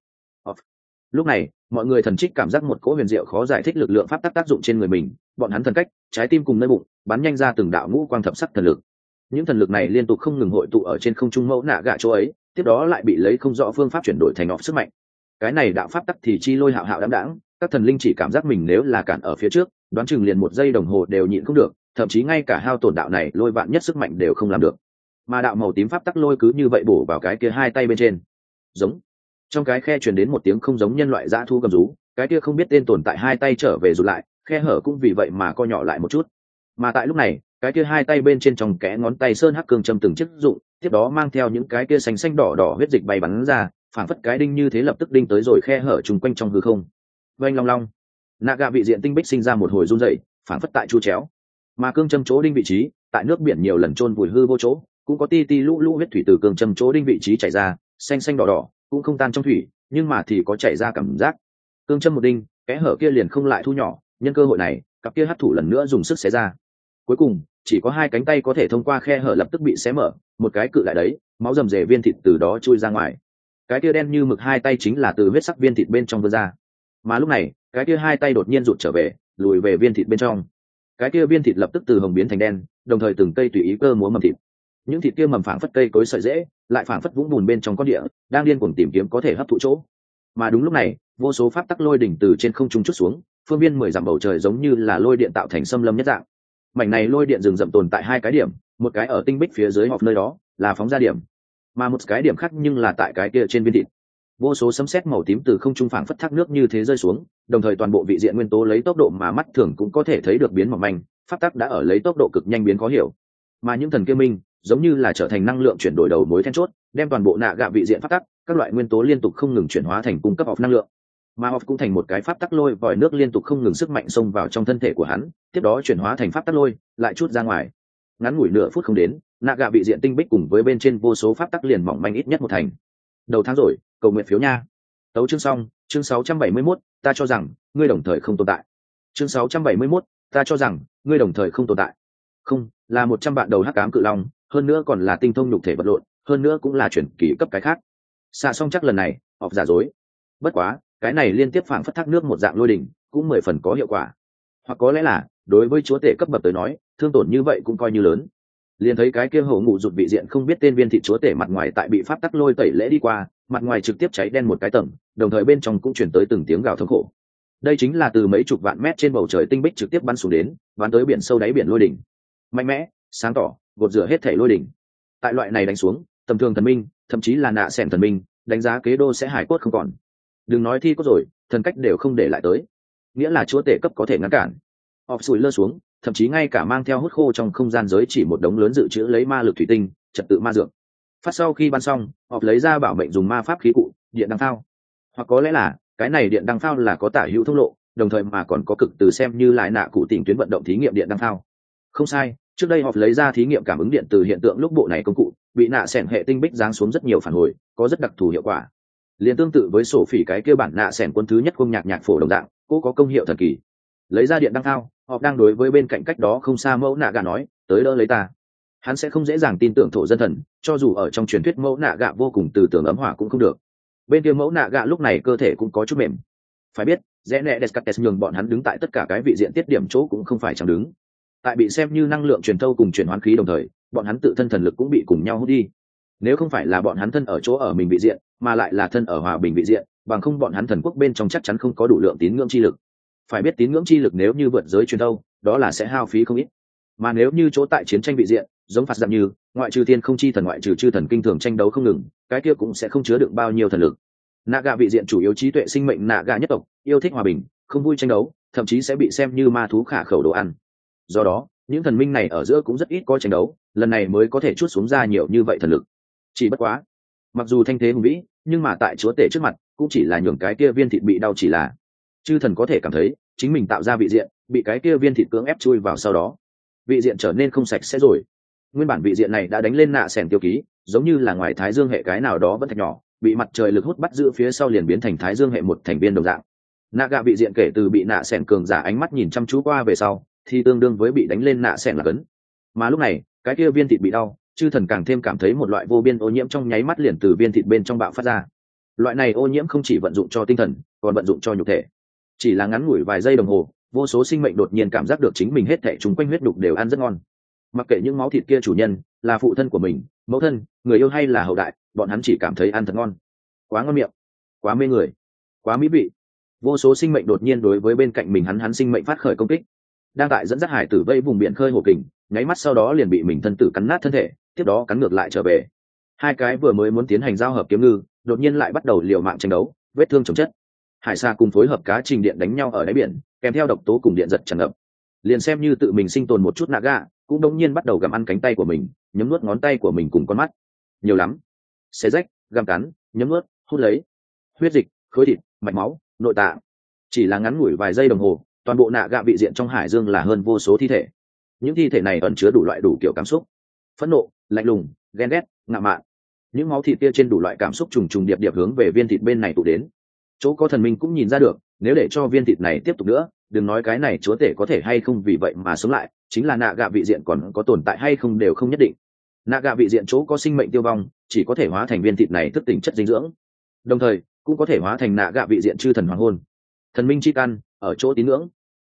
Lúc này, mọi người thần trích cảm giác một cỗ huyền diệu khó giải thích lực lượng pháp tắc tác dụng trên người mình, bọn hắn thần cách, trái tim cùng nơi bụng, bắn nhanh ra từng đạo ngũ quang thập sắc thần lực những thần lực này liên tục không ngừng hội tụ ở trên không trung mẫu nạ gạ chỗ ấy, tiếp đó lại bị lấy không rõ phương pháp chuyển đổi thành ngọc sức mạnh. Cái này đạo pháp tắc thì chi lôi hạo hạo đáng đáng các thần linh chỉ cảm giác mình nếu là cản ở phía trước, đoán chừng liền một giây đồng hồ đều nhịn không được, thậm chí ngay cả hao tổn đạo này lôi vạn nhất sức mạnh đều không làm được. Mà đạo màu tím pháp tắc lôi cứ như vậy bổ vào cái kia hai tay bên trên. Giống. Trong cái khe truyền đến một tiếng không giống nhân loại dã thu cầm rú, cái kia không biết tên tồn tại hai tay trở về rụt lại, khe hở cũng vì vậy mà co nhỏ lại một chút. Mà tại lúc này cái kia hai tay bên trên trong kẽ ngón tay sơn hắc cương châm từng chiếc dụng, tiếp đó mang theo những cái kia xanh xanh đỏ đỏ huyết dịch bay bắn ra phản phất cái đinh như thế lập tức đinh tới rồi khe hở chung quanh trong hư không. Vênh long long. Nạ gạ vị diện tinh bích sinh ra một hồi run dậy phản phất tại chu chéo. Mà cương châm chỗ đinh vị trí, tại nước biển nhiều lần trôn vùi hư vô chỗ, cũng có ti ti lũ lũ huyết thủy từ cương châm chỗ đinh vị trí chảy ra, xanh xanh đỏ đỏ, cũng không tan trong thủy, nhưng mà thì có chảy ra cảm giác. Cương châm một đinh, kẽ hở kia liền không lại thu nhỏ, nhân cơ hội này, cặp kia hấp thủ lần nữa dùng sức xé ra cuối cùng, chỉ có hai cánh tay có thể thông qua khe hở lập tức bị xé mở, một cái cự lại đấy, máu rầm rề viên thịt từ đó chui ra ngoài. Cái kia đen như mực hai tay chính là từ huyết sắc viên thịt bên trong vươn ra. Mà lúc này, cái kia hai tay đột nhiên rụt trở về, lùi về viên thịt bên trong. Cái kia viên thịt lập tức từ hồng biến thành đen, đồng thời từng cây tùy ý cơ múa mầm thịt. Những thịt kia mầm phảng phất cây cối sợi dễ lại phảng phất vũng bùn bên trong con địa, đang điên cuồng tìm kiếm có thể hấp thụ chỗ. Mà đúng lúc này, vô số pháp tắc lôi đỉnh từ trên không trung chút xuống, phương viên mười dặm bầu trời giống như là lôi điện tạo thành xâm lâm nhất dạng mảnh này lôi điện rừng rậm tồn tại hai cái điểm, một cái ở tinh bích phía dưới họp nơi đó, là phóng ra điểm, mà một cái điểm khác nhưng là tại cái kia trên viên thịt. Vô số sấm sét màu tím từ không trung phảng phất thác nước như thế rơi xuống, đồng thời toàn bộ vị diện nguyên tố lấy tốc độ mà mắt thường cũng có thể thấy được biến mỏng manh, pháp tắc đã ở lấy tốc độ cực nhanh biến khó hiểu. Mà những thần kia minh, giống như là trở thành năng lượng chuyển đổi đầu mối then chốt, đem toàn bộ nạ gạ vị diện pháp tắc, các loại nguyên tố liên tục không ngừng chuyển hóa thành cung cấp học năng lượng mà Off cũng thành một cái pháp tắc lôi vòi nước liên tục không ngừng sức mạnh xông vào trong thân thể của hắn tiếp đó chuyển hóa thành pháp tắc lôi lại chút ra ngoài. Ngắn ngủi nửa phút không đến nạ gạ bị diện tinh bích cùng với bên trên vô số pháp tắc liền mỏng manh ít nhất một thành. Đầu tháng rồi cầu nguyện phiếu nha. Tấu chương xong chương 671, ta cho rằng ngươi đồng thời không tồn tại. Chương 671, ta cho rằng ngươi đồng thời không tồn tại. Không là một trăm bạn đầu hắc cám cự long hơn nữa còn là tinh thông nhục thể vật lộn hơn nữa cũng là chuyển kỳ cấp cái khác. Xạ xong chắc lần này họp giả dối. Bất quá cái này liên tiếp phảng phất thác nước một dạng lôi đỉnh, cũng mười phần có hiệu quả. Hoặc có lẽ là, đối với chúa tể cấp bậc tới nói, thương tổn như vậy cũng coi như lớn. Liền thấy cái kia hổ ngụ rụt vị diện không biết tên viên thị chúa tể mặt ngoài tại bị pháp tắc lôi tẩy lễ đi qua, mặt ngoài trực tiếp cháy đen một cái tầng, đồng thời bên trong cũng chuyển tới từng tiếng gào thống khổ. Đây chính là từ mấy chục vạn mét trên bầu trời tinh bích trực tiếp bắn xuống đến, bắn tới biển sâu đáy biển lôi đỉnh. Mạnh mẽ, sáng tỏ, gột rửa hết thể lôi đỉnh. Tại loại này đánh xuống, tầm thường thần minh, thậm chí là nạ sẻn thần minh, đánh giá kế đô sẽ hải quất không còn đừng nói thi có rồi, thần cách đều không để lại tới. Nghĩa là chúa tể cấp có thể ngăn cản. Họp sùi lơ xuống, thậm chí ngay cả mang theo hút khô trong không gian giới chỉ một đống lớn dự trữ lấy ma lực thủy tinh, trật tự ma dược. Phát sau khi ban xong, họp lấy ra bảo mệnh dùng ma pháp khí cụ, điện đăng phao. Hoặc có lẽ là, cái này điện đăng phao là có tả hữu thông lộ, đồng thời mà còn có cực từ xem như lại nạ cụ tình tuyến vận động thí nghiệm điện đăng phao. Không sai, trước đây họ lấy ra thí nghiệm cảm ứng điện từ hiện tượng lúc bộ này công cụ, bị nạ sẻn hệ tinh bích giáng xuống rất nhiều phản hồi, có rất đặc thù hiệu quả liền tương tự với sổ phỉ cái kia bản nạ sẻn quân thứ nhất không nhạc nhạc phổ đồng dạng, cô có công hiệu thần kỳ. Lấy ra điện đăng thao họ đang đối với bên cạnh cách đó không xa mẫu nạ gà nói, tới đỡ lấy ta. Hắn sẽ không dễ dàng tin tưởng thổ dân thần, cho dù ở trong truyền thuyết mẫu nạ gạ vô cùng từ tưởng ấm hỏa cũng không được. Bên kia mẫu nạ gạ lúc này cơ thể cũng có chút mềm. Phải biết, rẽ nẹ descartes nhường bọn hắn đứng tại tất cả cái vị diện tiết điểm chỗ cũng không phải chẳng đứng. Tại bị xem như năng lượng truyền thâu cùng chuyển hoán khí đồng thời, bọn hắn tự thân thần lực cũng bị cùng nhau hút đi nếu không phải là bọn hắn thân ở chỗ ở mình bị diện, mà lại là thân ở hòa bình bị diện, bằng không bọn hắn thần quốc bên trong chắc chắn không có đủ lượng tín ngưỡng chi lực. Phải biết tín ngưỡng chi lực nếu như vượt giới truyền thâu đó là sẽ hao phí không ít. Mà nếu như chỗ tại chiến tranh bị diện, giống phạt giảm như, ngoại trừ thiên không chi thần ngoại trừ chư thần kinh thường tranh đấu không ngừng, cái kia cũng sẽ không chứa được bao nhiêu thần lực. Nạ gà vị diện chủ yếu trí tuệ sinh mệnh nạ gà nhất tộc, yêu thích hòa bình, không vui tranh đấu, thậm chí sẽ bị xem như ma thú khả khẩu đồ ăn. Do đó, những thần minh này ở giữa cũng rất ít có tranh đấu, lần này mới có thể chút xuống ra nhiều như vậy thần lực chỉ bất quá. Mặc dù thanh thế hùng vĩ, nhưng mà tại chúa tể trước mặt, cũng chỉ là nhường cái kia viên thịt bị đau chỉ là. Chư thần có thể cảm thấy, chính mình tạo ra vị diện, bị cái kia viên thịt cưỡng ép chui vào sau đó. Vị diện trở nên không sạch sẽ rồi. Nguyên bản vị diện này đã đánh lên nạ sẻn tiêu ký, giống như là ngoài thái dương hệ cái nào đó vẫn thạch nhỏ, bị mặt trời lực hút bắt giữ phía sau liền biến thành thái dương hệ một thành viên đồng dạng. Nạ gạ vị diện kể từ bị nạ sẻn cường giả ánh mắt nhìn chăm chú qua về sau, thì tương đương với bị đánh lên nạ sẻn là cấn. Mà lúc này, cái kia viên thịt bị đau chư thần càng thêm cảm thấy một loại vô biên ô nhiễm trong nháy mắt liền từ viên thịt bên trong bạo phát ra. Loại này ô nhiễm không chỉ vận dụng cho tinh thần, còn vận dụng cho nhục thể. Chỉ là ngắn ngủi vài giây đồng hồ, vô số sinh mệnh đột nhiên cảm giác được chính mình hết thể chúng quanh huyết đục đều ăn rất ngon. Mặc kệ những máu thịt kia chủ nhân, là phụ thân của mình, mẫu thân, người yêu hay là hậu đại, bọn hắn chỉ cảm thấy ăn thật ngon. Quá ngon miệng, quá mê người, quá mỹ vị. Vô số sinh mệnh đột nhiên đối với bên cạnh mình hắn hắn sinh mệnh phát khởi công kích. Đang tại dẫn dắt hải tử vây vùng biển khơi hồ kình, nháy mắt sau đó liền bị mình thân tử cắn nát thân thể tiếp đó cắn ngược lại trở về. Hai cái vừa mới muốn tiến hành giao hợp kiếm ngư, đột nhiên lại bắt đầu liều mạng tranh đấu, vết thương chồng chất. Hải xa cùng phối hợp cá trình điện đánh nhau ở đáy biển, kèm theo độc tố cùng điện giật tràn ngập. Liền xem như tự mình sinh tồn một chút nạ cũng đống nhiên bắt đầu gặm ăn cánh tay của mình, nhấm nuốt ngón tay của mình cùng con mắt. Nhiều lắm. Xé rách găm cắn, nhấm nuốt, hút lấy. Huyết dịch, khối thịt, mạch máu, nội tạng. Chỉ là ngắn ngủi vài giây đồng hồ, toàn bộ nạ gạ bị diện trong hải dương là hơn vô số thi thể. Những thi thể này ẩn chứa đủ loại đủ kiểu cảm xúc phẫn nộ, lạnh lùng, ghen ghét, ngạo mạn. Những máu thịt kia trên đủ loại cảm xúc trùng trùng điệp điệp hướng về viên thịt bên này tụ đến. Chỗ có thần minh cũng nhìn ra được, nếu để cho viên thịt này tiếp tục nữa, đừng nói cái này chúa tể có thể hay không vì vậy mà sống lại, chính là nạ gạ vị diện còn có tồn tại hay không đều không nhất định. Nạ gạ vị diện chỗ có sinh mệnh tiêu vong, chỉ có thể hóa thành viên thịt này thức tỉnh chất dinh dưỡng. Đồng thời, cũng có thể hóa thành nạ gạ vị diện chư thần hoàng hôn. Thần minh chi căn, ở chỗ tín ngưỡng.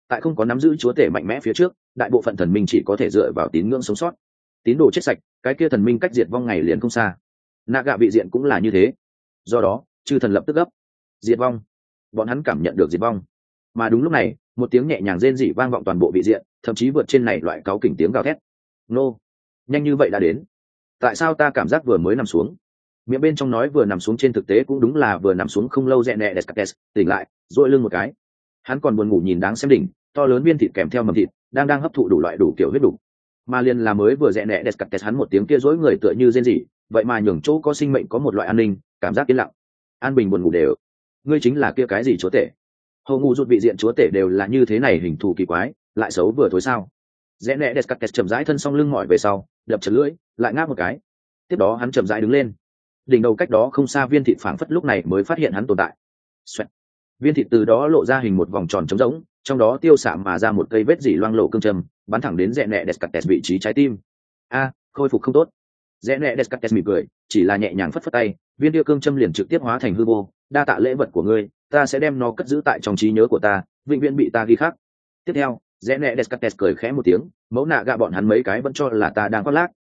Tại không có nắm giữ chúa tể mạnh mẽ phía trước, đại bộ phận thần minh chỉ có thể dựa vào tín ngưỡng sống sót tín đồ chết sạch, cái kia thần minh cách diệt vong ngày liền không xa. Nạ gạ vị diện cũng là như thế. Do đó, chư thần lập tức gấp. Diệt vong. Bọn hắn cảm nhận được diệt vong. Mà đúng lúc này, một tiếng nhẹ nhàng rên rỉ vang vọng toàn bộ vị diện, thậm chí vượt trên này loại cáo kỉnh tiếng gào thét. Nô, nhanh như vậy đã đến. Tại sao ta cảm giác vừa mới nằm xuống? Miệng bên trong nói vừa nằm xuống trên thực tế cũng đúng là vừa nằm xuống không lâu rẽ nẹ descartes, tỉnh lại dội lưng một cái. Hắn còn buồn ngủ nhìn đáng xem đỉnh, to lớn viên thịt kèm theo mầm thịt, đang đang hấp thụ đủ loại đủ kiểu huyết đủ mà liền là mới vừa rẽ nẹ kẹt hắn một tiếng kia dối người tựa như rên rỉ, vậy mà nhường chỗ có sinh mệnh có một loại an ninh, cảm giác yên lặng. An bình buồn ngủ đều. Ngươi chính là kia cái gì chúa tể? Hầu ngụ rụt vị diện chúa tể đều là như thế này hình thù kỳ quái, lại xấu vừa thối sao? Rẽ nẹ kẹt chậm rãi thân xong lưng mỏi về sau, đập chật lưỡi, lại ngáp một cái. Tiếp đó hắn chậm rãi đứng lên. Đỉnh đầu cách đó không xa viên thịt phảng phất lúc này mới phát hiện hắn tồn tại. Xoẹt. viên thịt từ đó lộ ra hình một vòng tròn trống rỗng trong đó tiêu xạ mà ra một cây vết dỉ loang lộ cương trầm, bắn thẳng đến rẽ nẹ descartes vị trí trái tim. A, khôi phục không tốt. Rẽ nẹ descartes mỉm cười, chỉ là nhẹ nhàng phất phất tay, viên đĩa cương châm liền trực tiếp hóa thành hư vô, đa tạ lễ vật của ngươi, ta sẽ đem nó cất giữ tại trong trí nhớ của ta, vĩnh viễn bị ta ghi khắc. Tiếp theo, rẽ nẹ descartes cười khẽ một tiếng, mẫu nạ gạ bọn hắn mấy cái vẫn cho là ta đang khoác lác.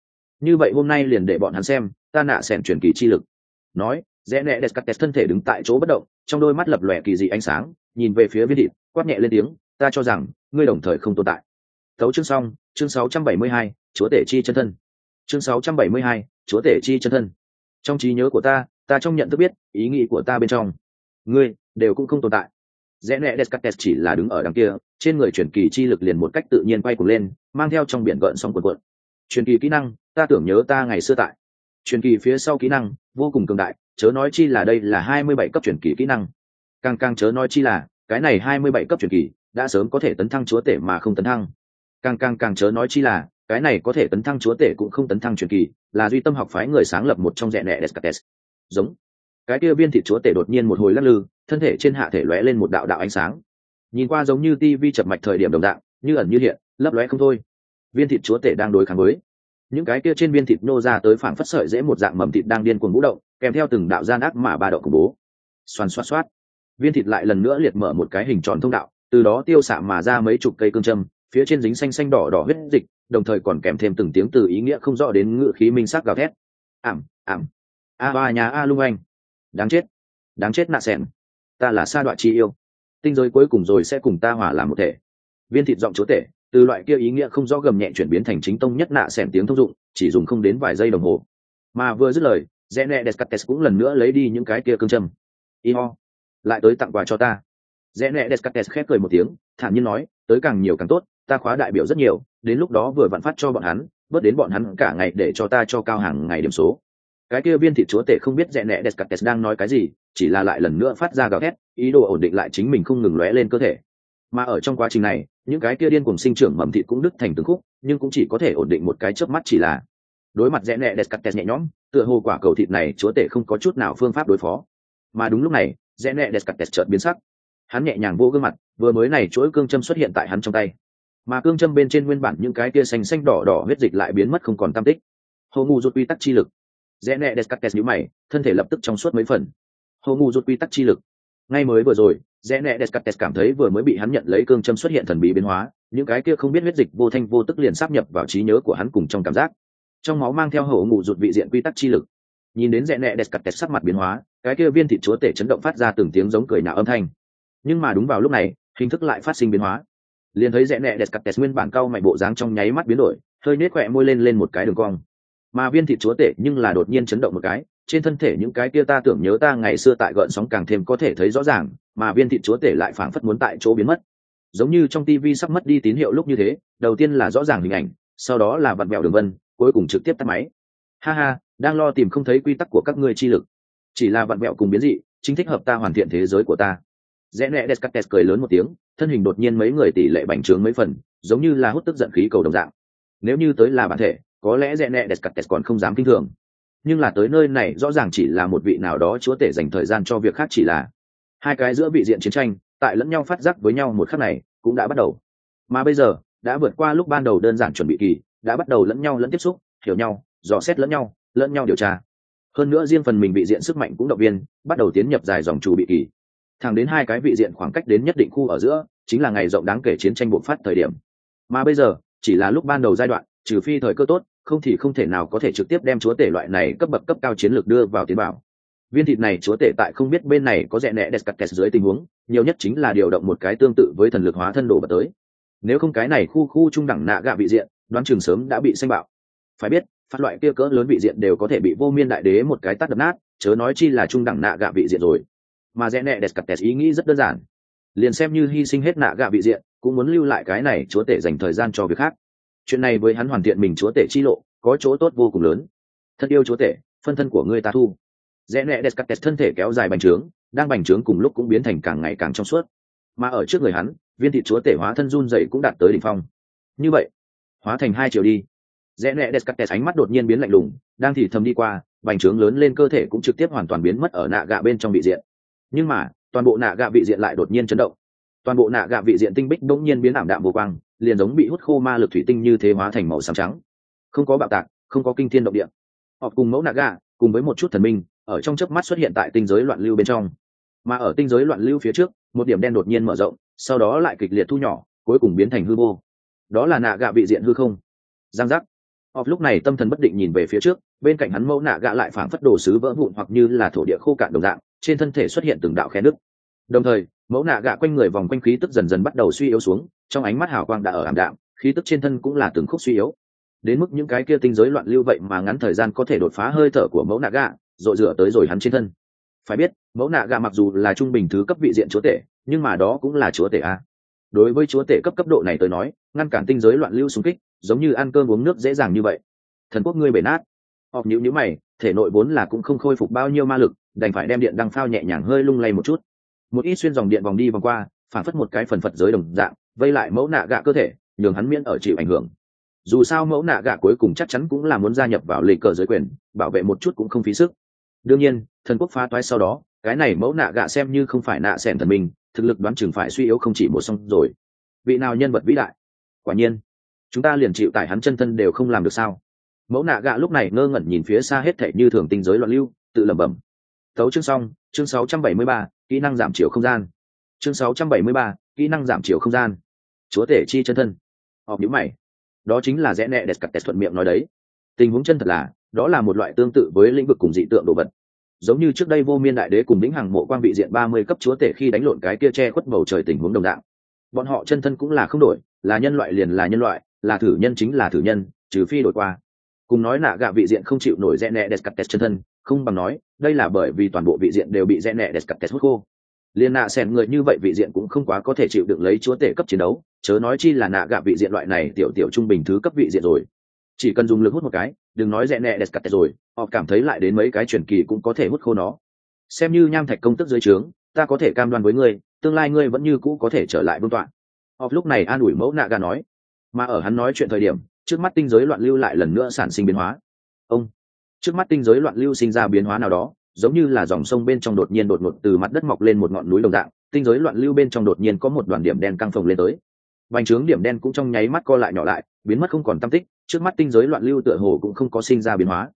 Như vậy hôm nay liền để bọn hắn xem, ta nạ sẻn truyền kỳ chi lực. Nói, rẽ nẹ descartes thân thể đứng tại chỗ bất động, trong đôi mắt lập lòe kỳ dị ánh sáng nhìn về phía viên thịt quát nhẹ lên tiếng ta cho rằng ngươi đồng thời không tồn tại. Thấu chương xong chương 672, chúa tể chi chân thân. Chương 672, chúa tể chi chân thân. Trong trí nhớ của ta ta trong nhận thức biết ý nghĩ của ta bên trong. Ngươi đều cũng không tồn tại. Rẽ nẹ descartes chỉ là đứng ở đằng kia trên người truyền kỳ chi lực liền một cách tự nhiên quay cuồng lên mang theo trong biển gợn sóng cuộn cuộn. Truyền kỳ kỹ năng ta tưởng nhớ ta ngày xưa tại. Truyền kỳ phía sau kỹ năng vô cùng cường đại chớ nói chi là đây là hai mươi bảy cấp truyền kỳ kỹ năng càng càng chớ nói chi là, cái này hai mươi bảy cấp truyền kỳ, đã sớm có thể tấn thăng chúa tể mà không tấn thăng. Càng càng càng chớ nói chi là, cái này có thể tấn thăng chúa tể cũng không tấn thăng truyền kỳ, là duy tâm học phái người sáng lập một trong rẽ nẹ descartes. Giống. Cái kia viên thịt chúa tể đột nhiên một hồi lắc lư, thân thể trên hạ thể lóe lên một đạo đạo ánh sáng. Nhìn qua giống như tivi chập mạch thời điểm đồng dạng, như ẩn như hiện, lấp lóe không thôi. Viên thịt chúa tể đang đối kháng với. Những cái kia trên viên thịt nô ra tới phảng phất sợi dễ một dạng mầm thịt đang điên cuồng vũ động, kèm theo từng đạo gian ác mà ba động khủng bố. Xoắn xoát xoát viên thịt lại lần nữa liệt mở một cái hình tròn thông đạo, từ đó tiêu xạ mà ra mấy chục cây cương châm, phía trên dính xanh xanh đỏ đỏ huyết dịch, đồng thời còn kèm thêm từng tiếng từ ý nghĩa không rõ đến ngự khí minh sắc gào thét. Ảm ảm. A ba nhà a lung anh. Đáng chết. Đáng chết nạ xẻn ta là sa đoạn chi yêu. Tinh giới cuối cùng rồi sẽ cùng ta hòa làm một thể. Viên thịt giọng chúa tể, từ loại kia ý nghĩa không rõ gầm nhẹ chuyển biến thành chính tông nhất nạ xẻn tiếng thông dụng, chỉ dùng không đến vài giây đồng hồ. Mà vừa dứt lời rẽ nẹ descartes cũng lần nữa lấy đi những cái kia cương châm. Y ho lại tới tặng quà cho ta. Rẽ nẹ descartes khép cười một tiếng, thản nhiên nói, tới càng nhiều càng tốt, ta khóa đại biểu rất nhiều, đến lúc đó vừa vặn phát cho bọn hắn, bớt đến bọn hắn cả ngày để cho ta cho cao hàng ngày điểm số. Cái kia viên thị chúa tể không biết rẽ nẹ descartes đang nói cái gì, chỉ là lại lần nữa phát ra gào thét, ý đồ ổn định lại chính mình không ngừng lóe lên cơ thể. Mà ở trong quá trình này, những cái kia điên cùng sinh trưởng mầm thịt cũng đứt thành từng khúc, nhưng cũng chỉ có thể ổn định một cái chớp mắt chỉ là. Đối mặt rẽ nẹ descartes nhẹ nhõm, tựa hồ quả cầu thịt này chúa tể không có chút nào phương pháp đối phó. Mà đúng lúc này rẽ nẹ descartes chợt biến sắc. Hắn nhẹ nhàng vô gương mặt, vừa mới này chuỗi cương châm xuất hiện tại hắn trong tay. Mà cương châm bên trên nguyên bản những cái kia xanh xanh đỏ đỏ huyết dịch lại biến mất không còn tam tích. Hồ ngu rút quy tắc chi lực. Rẽ nẹ descartes nhíu mày, thân thể lập tức trong suốt mấy phần. Hồ ngu rút quy tắc chi lực. Ngay mới vừa rồi, rẽ nẹ descartes cảm thấy vừa mới bị hắn nhận lấy cương châm xuất hiện thần bí biến hóa, những cái kia không biết huyết dịch vô thanh vô tức liền sắp nhập vào trí nhớ của hắn cùng trong cảm giác. Trong máu mang theo hổ ngủ rụt vị diện quy tắc chi lực nhìn đến rẽ nẹ descartes sắc mặt biến hóa, cái kia viên thịt chúa tể chấn động phát ra từng tiếng giống cười nạo âm thanh. Nhưng mà đúng vào lúc này, hình thức lại phát sinh biến hóa. Liền thấy rẽ nẹ descartes nguyên bản cao mạnh bộ dáng trong nháy mắt biến đổi, hơi nết khỏe môi lên lên một cái đường cong. Mà viên thịt chúa tể nhưng là đột nhiên chấn động một cái, trên thân thể những cái kia ta tưởng nhớ ta ngày xưa tại gợn sóng càng thêm có thể thấy rõ ràng, mà viên thịt chúa tể lại phảng phất muốn tại chỗ biến mất. Giống như trong tivi sắp mất đi tín hiệu lúc như thế, đầu tiên là rõ ràng hình ảnh, sau đó là vặn vẹo đường vân, cuối cùng trực tiếp tắt máy. Ha ha đang lo tìm không thấy quy tắc của các ngươi chi lực. Chỉ là vặn vẹo cùng biến dị, chính thích hợp ta hoàn thiện thế giới của ta. Rẽ nẹ descartes cười lớn một tiếng, thân hình đột nhiên mấy người tỷ lệ bành trướng mấy phần, giống như là hút tức giận khí cầu đồng dạng. Nếu như tới là bản thể, có lẽ rẽ nẹ descartes còn không dám kinh thường. Nhưng là tới nơi này, rõ ràng chỉ là một vị nào đó chúa tể dành thời gian cho việc khác chỉ là. Hai cái giữa vị diện chiến tranh, tại lẫn nhau phát giác với nhau một khắc này, cũng đã bắt đầu. Mà bây giờ, đã vượt qua lúc ban đầu đơn giản chuẩn bị kỳ, đã bắt đầu lẫn nhau lẫn tiếp xúc, hiểu nhau, dò xét lẫn nhau lẫn nhau điều tra. Hơn nữa riêng phần mình vị diện sức mạnh cũng động viên, bắt đầu tiến nhập dài dòng chủ bị kỳ. Thẳng đến hai cái vị diện khoảng cách đến nhất định khu ở giữa, chính là ngày rộng đáng kể chiến tranh bộc phát thời điểm. Mà bây giờ, chỉ là lúc ban đầu giai đoạn, trừ phi thời cơ tốt, không thì không thể nào có thể trực tiếp đem chúa tể loại này cấp bậc cấp cao chiến lược đưa vào tiến bảo. Viên thịt này chúa tể tại không biết bên này có rẽ nẹ kẹt dưới tình huống, nhiều nhất chính là điều động một cái tương tự với thần lực hóa thân đồ vật tới. Nếu không cái này khu khu trung đẳng nạ gạ vị diện, đoán chừng sớm đã bị xanh bạo. Phải biết phát loại kia cỡ lớn vị diện đều có thể bị vô miên đại đế một cái tắt đập nát, chớ nói chi là trung đẳng nạ gạ vị diện rồi. Mà rẽ nẹ descartes ý nghĩ rất đơn giản. Liền xem như hy sinh hết nạ gạ vị diện, cũng muốn lưu lại cái này chúa tể dành thời gian cho việc khác. Chuyện này với hắn hoàn thiện mình chúa tể chi lộ, có chỗ tốt vô cùng lớn. Thân yêu chúa tể, phân thân của ngươi ta thu. Rẽ nẹ descartes thân thể kéo dài bành trướng, đang bành trướng cùng lúc cũng biến thành càng ngày càng trong suốt. Mà ở trước người hắn, viên thị chúa tể hóa thân run dậy cũng đạt tới đỉnh phong. Như vậy, hóa thành hai chiều đi rẽ nẹ descartes ánh mắt đột nhiên biến lạnh lùng, đang thì thầm đi qua, bành trướng lớn lên cơ thể cũng trực tiếp hoàn toàn biến mất ở nạ gạ bên trong vị diện. Nhưng mà, toàn bộ nạ gạ vị diện lại đột nhiên chấn động. Toàn bộ nạ gạ vị diện tinh bích đ ỗ n g nhiên biến ảm đạm vô quang, liền giống bị hút khô ma lực thủy tinh như thế hóa thành màu xám trắng. Không có bạo tạc, không có kinh thiên động địa. Họ cùng mẫu nạ gạ, cùng với một chút thần minh, ở trong chớp mắt xuất hiện tại tinh giới loạn lưu bên trong. Mà ở tinh giới loạn lưu phía trước, một điểm đen đột nhiên mở rộng, sau đó lại kịch liệt thu nhỏ, cuối cùng biến thành hư vô. Đó là nạ gạ vị diện hư không. Giang giác. Off lúc này tâm thần bất định nhìn về phía trước, bên cạnh hắn mẫu nạ gạ lại phảng phất đồ sứ vỡ vụn hoặc như là thổ địa khô cạn đồng dạng, trên thân thể xuất hiện từng đạo khe nứt. Đồng thời, mẫu nạ gạ quanh người vòng quanh khí tức dần dần bắt đầu suy yếu xuống, trong ánh mắt hào quang đã ở ảm đạm, khí tức trên thân cũng là từng khúc suy yếu. Đến mức những cái kia tinh giới loạn lưu vậy mà ngắn thời gian có thể đột phá hơi thở của mẫu nạ gạ, rồi rửa tới rồi hắn trên thân. Phải biết, mẫu nạ gạ mặc dù là trung bình thứ cấp vị diện chúa tể, nhưng mà đó cũng là chúa tể a. Đối với chúa tể cấp cấp độ này tới nói, ngăn cản tinh giới loạn lưu xung kích, giống như ăn cơm uống nước dễ dàng như vậy. Thần quốc ngươi bể nát. Họp nhữ nhữ mày, thể nội vốn là cũng không khôi phục bao nhiêu ma lực, đành phải đem điện đăng phao nhẹ nhàng hơi lung lay một chút. Một ít xuyên dòng điện vòng đi vòng qua, phản phất một cái phần phật giới đồng dạng, vây lại mẫu nạ gạ cơ thể, nhường hắn miễn ở chịu ảnh hưởng. Dù sao mẫu nạ gạ cuối cùng chắc chắn cũng là muốn gia nhập vào lề cờ giới quyền, bảo vệ một chút cũng không phí sức. Đương nhiên, thần quốc phá toái sau đó, cái này mẫu nạ gạ xem như không phải nạ xẻn thần mình, thực lực đoán chừng phải suy yếu không chỉ một song rồi. Vị nào nhân vật vĩ đại? Quả nhiên chúng ta liền chịu tại hắn chân thân đều không làm được sao? Mẫu nạ gạ lúc này ngơ ngẩn nhìn phía xa hết thệ như thường tinh giới loạn lưu tự lẩm bẩm. Thấu chương xong chương 673, kỹ năng giảm chiều không gian. Chương 673, kỹ năng giảm chiều không gian. Chúa tể chi chân thân. Họp nhữ mày. Đó chính là rẽ nẹ đẹp cặp tẹt thuận miệng nói đấy. Tình huống chân thật là đó là một loại tương tự với lĩnh vực cùng dị tượng đồ vật. Giống như trước đây vô miên đại đế cùng lĩnh hàng mộ quan vị diện ba mươi cấp chúa tể khi đánh lộn cái kia che khuất bầu trời tình huống đồng đạo bọn họ chân thân cũng là không đổi là nhân loại liền là nhân loại là thử nhân chính là thử nhân, trừ phi đổi qua. Cùng nói nạ gạ vị diện không chịu nổi rẽ nẹ descartes chân thân, không bằng nói, đây là bởi vì toàn bộ vị diện đều bị rẽ nẹ descartes hút khô. Liên nạ xẻn người như vậy vị diện cũng không quá có thể chịu được lấy chúa tể cấp chiến đấu, chớ nói chi là nạ gạ vị diện loại này tiểu tiểu trung bình thứ cấp vị diện rồi. Chỉ cần dùng lực hút một cái, đừng nói rẽ nẹ descartes rồi, họ cảm thấy lại đến mấy cái truyền kỳ cũng có thể hút khô nó. Xem như nham thạch công tức dưới trướng, ta có thể cam đoan với ngươi, tương lai ngươi vẫn như cũ có thể trở lại vương tọa. Họ lúc này an ủi mẫu nạ gà nói mà ở hắn nói chuyện thời điểm, trước mắt tinh giới loạn lưu lại lần nữa sản sinh biến hóa. Ông, trước mắt tinh giới loạn lưu sinh ra biến hóa nào đó, giống như là dòng sông bên trong đột nhiên đột ngột từ mặt đất mọc lên một ngọn núi đồng dạng, tinh giới loạn lưu bên trong đột nhiên có một đoàn điểm đen căng phồng lên tới. Bành trướng điểm đen cũng trong nháy mắt co lại nhỏ lại, biến mất không còn tâm tích, trước mắt tinh giới loạn lưu tựa hồ cũng không có sinh ra biến hóa.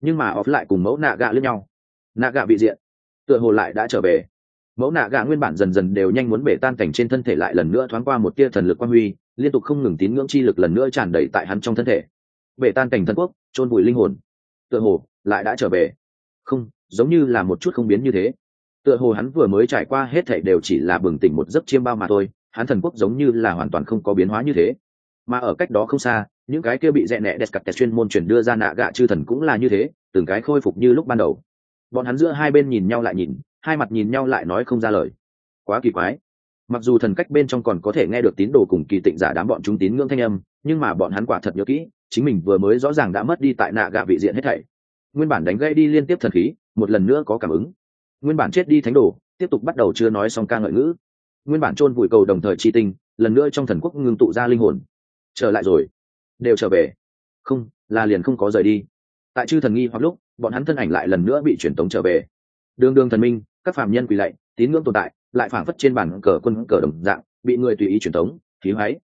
Nhưng mà off lại cùng mẫu nạ gạ lẫn nhau. Nạ gạ bị diện, tựa hồ lại đã trở về mẫu nạ gạ nguyên bản dần dần đều nhanh muốn bể tan cảnh trên thân thể lại lần nữa thoáng qua một tia thần lực quan huy, liên tục không ngừng tín ngưỡng chi lực lần nữa tràn đầy tại hắn trong thân thể. Bể tan cảnh thân quốc, chôn vùi linh hồn. Tựa hồ, lại đã trở về. Không, giống như là một chút không biến như thế. Tựa hồ hắn vừa mới trải qua hết thảy đều chỉ là bừng tỉnh một giấc chiêm bao mà thôi, hắn thần quốc giống như là hoàn toàn không có biến hóa như thế. Mà ở cách đó không xa, những cái kia bị dẹ nẹ đẹp cặp chuyên môn chuyển đưa ra nạ gạ chư thần cũng là như thế, từng cái khôi phục như lúc ban đầu. Bọn hắn giữa hai bên nhìn nhau lại nhìn hai mặt nhìn nhau lại nói không ra lời. Quá kỳ quái. Mặc dù thần cách bên trong còn có thể nghe được tín đồ cùng kỳ tịnh giả đám bọn chúng tín ngưỡng thanh âm, nhưng mà bọn hắn quả thật nhớ kỹ, chính mình vừa mới rõ ràng đã mất đi tại nạ gạ vị diện hết thảy. Nguyên bản đánh gây đi liên tiếp thần khí, một lần nữa có cảm ứng. Nguyên bản chết đi thánh đồ, tiếp tục bắt đầu chưa nói xong ca ngợi ngữ. Nguyên bản chôn vùi cầu đồng thời chi tinh, lần nữa trong thần quốc ngưng tụ ra linh hồn. Trở lại rồi. Đều trở về. Không, là liền không có rời đi. Tại chư thần nghi hoặc lúc, bọn hắn thân ảnh lại lần nữa bị truyền tống trở về. Đường đường thần minh các phạm nhân quỳ lạy, tín ngưỡng tồn tại, lại phảng phất trên bàn cờ quân cờ đồng dạng, bị người tùy ý truyền thống, khí hoáy.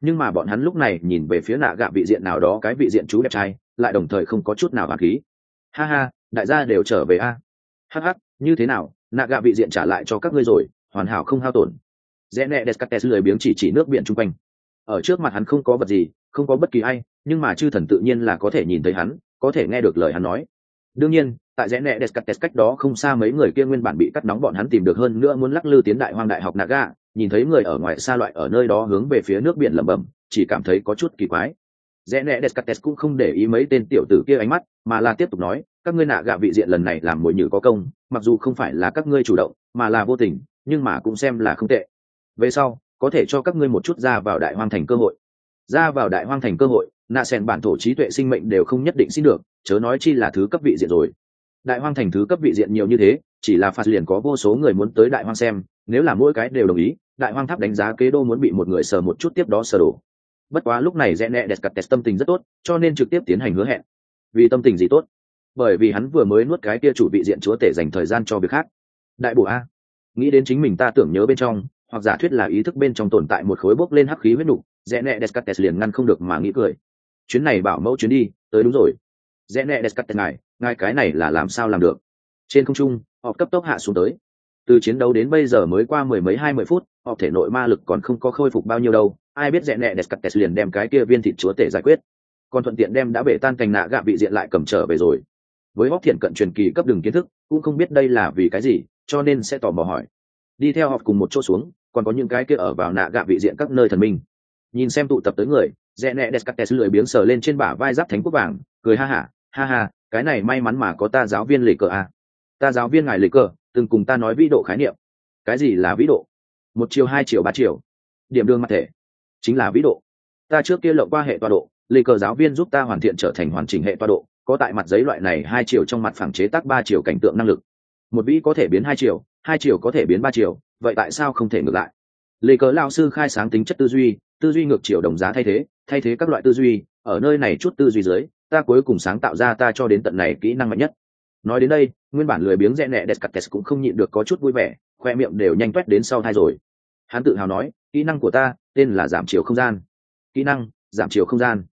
Nhưng mà bọn hắn lúc này nhìn về phía nạ gạ vị diện nào đó cái vị diện chú đẹp trai, lại đồng thời không có chút nào hạt khí. Ha ha, đại gia đều trở về a. Hh như thế nào, nạ gạ vị diện trả lại cho các ngươi rồi, hoàn hảo không hao tổn. Rẽ nẹ descartes lười biếng chỉ chỉ nước biển chung quanh. Ở trước mặt hắn không có vật gì, không có bất kỳ ai, nhưng mà chư thần tự nhiên là có thể nhìn thấy hắn, có thể nghe được lời hắn nói. Đương nhiên tại rẽ nẹ descartes cách đó không xa mấy người kia nguyên bản bị cắt nóng bọn hắn tìm được hơn nữa muốn lắc lư tiến đại hoang đại học naga, nhìn thấy người ở ngoài xa loại ở nơi đó hướng về phía nước biển lẩm bẩm, chỉ cảm thấy có chút kỳ quái. Rẽ nẹ descartes cũng không để ý mấy tên tiểu tử kia ánh mắt, mà là tiếp tục nói, các ngươi nạ gạ vị diện lần này làm mồi nhử có công, mặc dù không phải là các ngươi chủ động, mà là vô tình, nhưng mà cũng xem là không tệ. Về sau, có thể cho các ngươi một chút ra vào đại hoang thành cơ hội. Ra vào đại hoang thành cơ hội nạ sẻn bản thổ trí tuệ sinh mệnh đều không nhất định xin được, chớ nói chi là thứ cấp vị diện rồi đại hoang thành thứ cấp vị diện nhiều như thế, chỉ là phạt liền có vô số người muốn tới đại hoang xem, nếu là mỗi cái đều đồng ý, đại hoang tháp đánh giá kế đô muốn bị một người sờ một chút tiếp đó sờ đổ. Bất quá lúc này rẽ nẹ đẹp cặp test tâm tình rất tốt, cho nên trực tiếp tiến hành hứa hẹn. Vì tâm tình gì tốt? Bởi vì hắn vừa mới nuốt cái kia chủ vị diện chúa tể dành thời gian cho việc khác. Đại bộ a. Nghĩ đến chính mình ta tưởng nhớ bên trong, hoặc giả thuyết là ý thức bên trong tồn tại một khối bốc lên hắc khí huyết nục, rẽ nẹ descartes liền ngăn không được mà nghĩ cười. Chuyến này bảo mẫu chuyến đi, tới đúng rồi. Rẽ nẹ descartes ngài ngài cái này là làm sao làm được? Trên không trung, họ cấp tốc hạ xuống tới. Từ chiến đấu đến bây giờ mới qua mười mấy hai mươi phút, họ thể nội ma lực còn không có khôi phục bao nhiêu đâu. Ai biết dẹn nẹ descartes liền đem cái kia viên thịt chúa tể giải quyết. Còn thuận tiện đem đã bể tan cành nạ gạ bị diện lại cầm trở về rồi. Với hóc thiện cận truyền kỳ cấp đường kiến thức, cũng không biết đây là vì cái gì, cho nên sẽ tò mò hỏi. Đi theo họ cùng một chỗ xuống, còn có những cái kia ở vào nạ gạ vị diện các nơi thần minh. Nhìn xem tụ tập tới người dẹ nẹ descartes lười biếng sờ lên trên bả vai giáp thánh quốc vàng, cười ha hả ha ha cái này may mắn mà có ta giáo viên lì cờ à, ta giáo viên ngài lì cờ từng cùng ta nói vĩ độ khái niệm. Cái gì là vĩ độ? Một chiều hai chiều ba chiều. Điểm đương mặt thể. Chính là vĩ độ. Ta trước kia lộng qua hệ tọa độ lì cờ giáo viên giúp ta hoàn thiện trở thành hoàn chỉnh hệ tọa độ có tại mặt giấy loại này hai chiều trong mặt phẳng chế tác ba chiều cảnh tượng năng lực. Một vĩ có thể biến hai chiều hai chiều có thể biến ba chiều vậy tại sao không thể ngược lại? Lì cờ lao sư khai sáng tính chất tư duy tư duy ngược chiều đồng giá thay thế thay thế các loại tư duy ở nơi này chút tư duy dưới ta cuối cùng sáng tạo ra ta cho đến tận này kỹ năng mạnh nhất. Nói đến đây, nguyên bản lười biếng rẽ nẹ descartes cũng không nhịn được có chút vui vẻ, khoe miệng đều nhanh toét đến sau thai rồi. Hắn tự hào nói, kỹ năng của ta tên là giảm chiều không gian. Kỹ năng, giảm chiều không gian.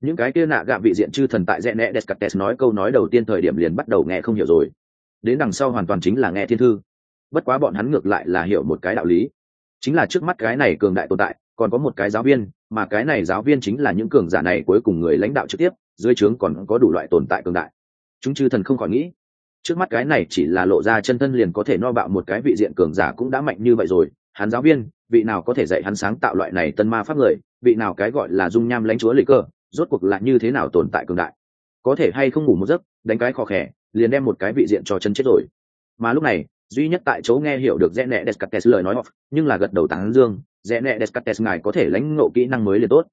Những cái kia nạ gạ vị diện chư thần tại rẽ nẹ descartes nói câu nói đầu tiên thời điểm liền bắt đầu nghe không hiểu rồi. Đến đằng sau hoàn toàn chính là nghe thiên thư. Bất quá bọn hắn ngược lại là hiểu một cái đạo lý. Chính là trước mắt cái này cường đại tồn tại, còn có một cái giáo viên, mà cái này giáo viên chính là những cường giả này cuối cùng người lãnh đạo trực tiếp dưới trướng còn có đủ loại tồn tại cường đại. Chúng chư thần không khỏi nghĩ, trước mắt cái này chỉ là lộ ra chân thân liền có thể no bạo một cái vị diện cường giả cũng đã mạnh như vậy rồi. Hắn giáo viên, vị nào có thể dạy hắn sáng tạo loại này tân ma pháp người? Vị nào cái gọi là dung nham lãnh chúa lịch cơ, rốt cuộc là như thế nào tồn tại cường đại? Có thể hay không ngủ một giấc, đánh cái khó khẻ liền đem một cái vị diện cho chân chết rồi. Mà lúc này, duy nhất tại chỗ nghe hiểu được rẽ nẹ descartes lời nói off nhưng là gật đầu tán dương rẽ nẹ descartes ngài có thể lãnh ngộ kỹ năng mới liền tốt.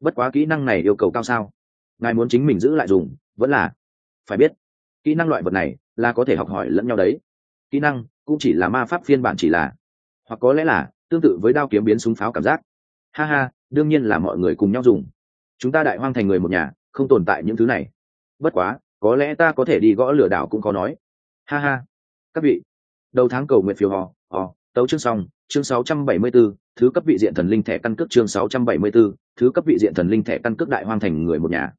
Bất quá kỹ năng này yêu cầu cao sao? Ngài muốn chính mình giữ lại dùng vẫn là phải biết kỹ năng loại vật này là có thể học hỏi lẫn nhau đấy. Kỹ năng cũng chỉ là ma pháp phiên bản chỉ là hoặc có lẽ là tương tự với đao kiếm biến súng pháo cảm giác. Ha ha đương nhiên là mọi người cùng nhau dùng. Chúng ta đại hoang thành người một nhà không tồn tại những thứ này. Bất quá có lẽ ta có thể đi gõ lửa đảo cũng có nói. Ha ha. Các vị đầu tháng cầu nguyện phiếu họ họ tấu chương xong chương 674, thứ cấp vị diện thần linh thẻ căn cước chương 674, thứ cấp vị diện thần linh thẻ căn cước đại hoang thành người một nhà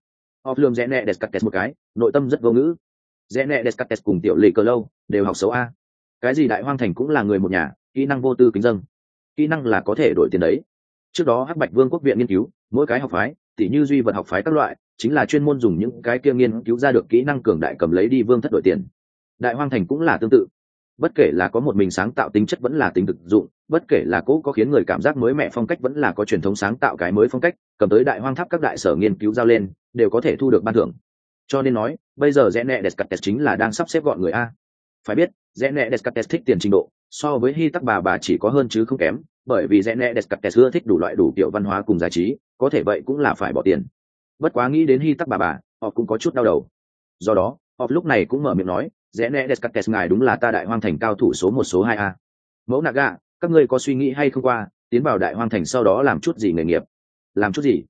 họ lường rẽ nẹ descartes một cái, nội tâm rất vô ngữ. Rẽ nẹ descartes cùng tiểu lì cờ lâu đều học xấu a. Cái gì đại hoang thành cũng là người một nhà, kỹ năng vô tư kính dân. Kỹ năng là có thể đổi tiền đấy. Trước đó hắc bạch vương quốc viện nghiên cứu, mỗi cái học phái, tỉ như duy vật học phái các loại, chính là chuyên môn dùng những cái kia nghiên cứu ra được kỹ năng cường đại cầm lấy đi vương thất đổi tiền. Đại hoang thành cũng là tương tự bất kể là có một mình sáng tạo tính chất vẫn là tính thực dụng, bất kể là cố có khiến người cảm giác mới mẹ phong cách vẫn là có truyền thống sáng tạo cái mới phong cách, cầm tới đại hoang tháp các đại sở nghiên cứu giao lên, đều có thể thu được ban thưởng. Cho nên nói, bây giờ rẽ nẹ descartes chính là đang sắp xếp gọn người a. Phải biết rẽ nẹ descartes thích tiền trình độ, so với hy tắc bà bà chỉ có hơn chứ không kém, bởi vì rẽ nẹ descartes ưa thích đủ loại đủ kiểu văn hóa cùng giải trí, có thể vậy cũng là phải bỏ tiền. Bất quá nghĩ đến hy tắc bà bà, họ cũng có chút đau đầu. Do đó, họ lúc này cũng mở miệng nói rẽ nẹ descartes ngài đúng là ta đại hoang thành cao thủ số một, số hai a. Mẫu naga các ngươi có suy nghĩ hay không qua, tiến vào đại hoang thành sau đó làm chút gì nghề nghiệp? Làm chút gì?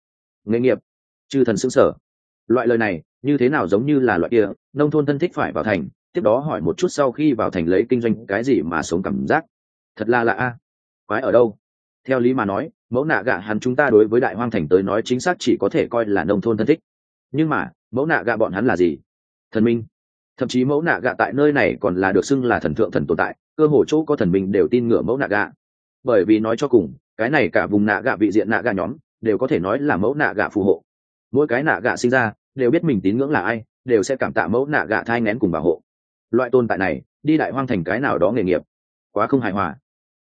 Nghề nghiệp? Chư thần xứng sở loại lời này, như thế nào giống như là loại kia, nông thôn thân thích phải vào thành, tiếp đó hỏi một chút sau khi vào thành lấy kinh doanh cái gì mà sống cảm giác. Thật là lạ a. Quái ở đâu? Theo lý mà nói, mẫu nạ gạ hắn chúng ta đối với đại hoang thành tới nói chính xác chỉ có thể coi là nông thôn thân thích. Nhưng mà, mẫu nạ gạ bọn hắn là gì? Thần minh thậm chí mẫu nạ gạ tại nơi này còn là được xưng là thần thượng thần tồn tại, cơ hồ chỗ có thần mình đều tin ngửa mẫu nạ gạ. Bởi vì nói cho cùng, cái này cả vùng nạ gạ vị diện nạ gạ nhóm đều có thể nói là mẫu nạ gạ phù hộ. Mỗi cái nạ gạ sinh ra đều biết mình tín ngưỡng là ai, đều sẽ cảm tạ mẫu nạ gạ thai ngén cùng bảo hộ. Loại tồn tại này, đi đại hoang thành cái nào đó nghề nghiệp, quá không hài hòa.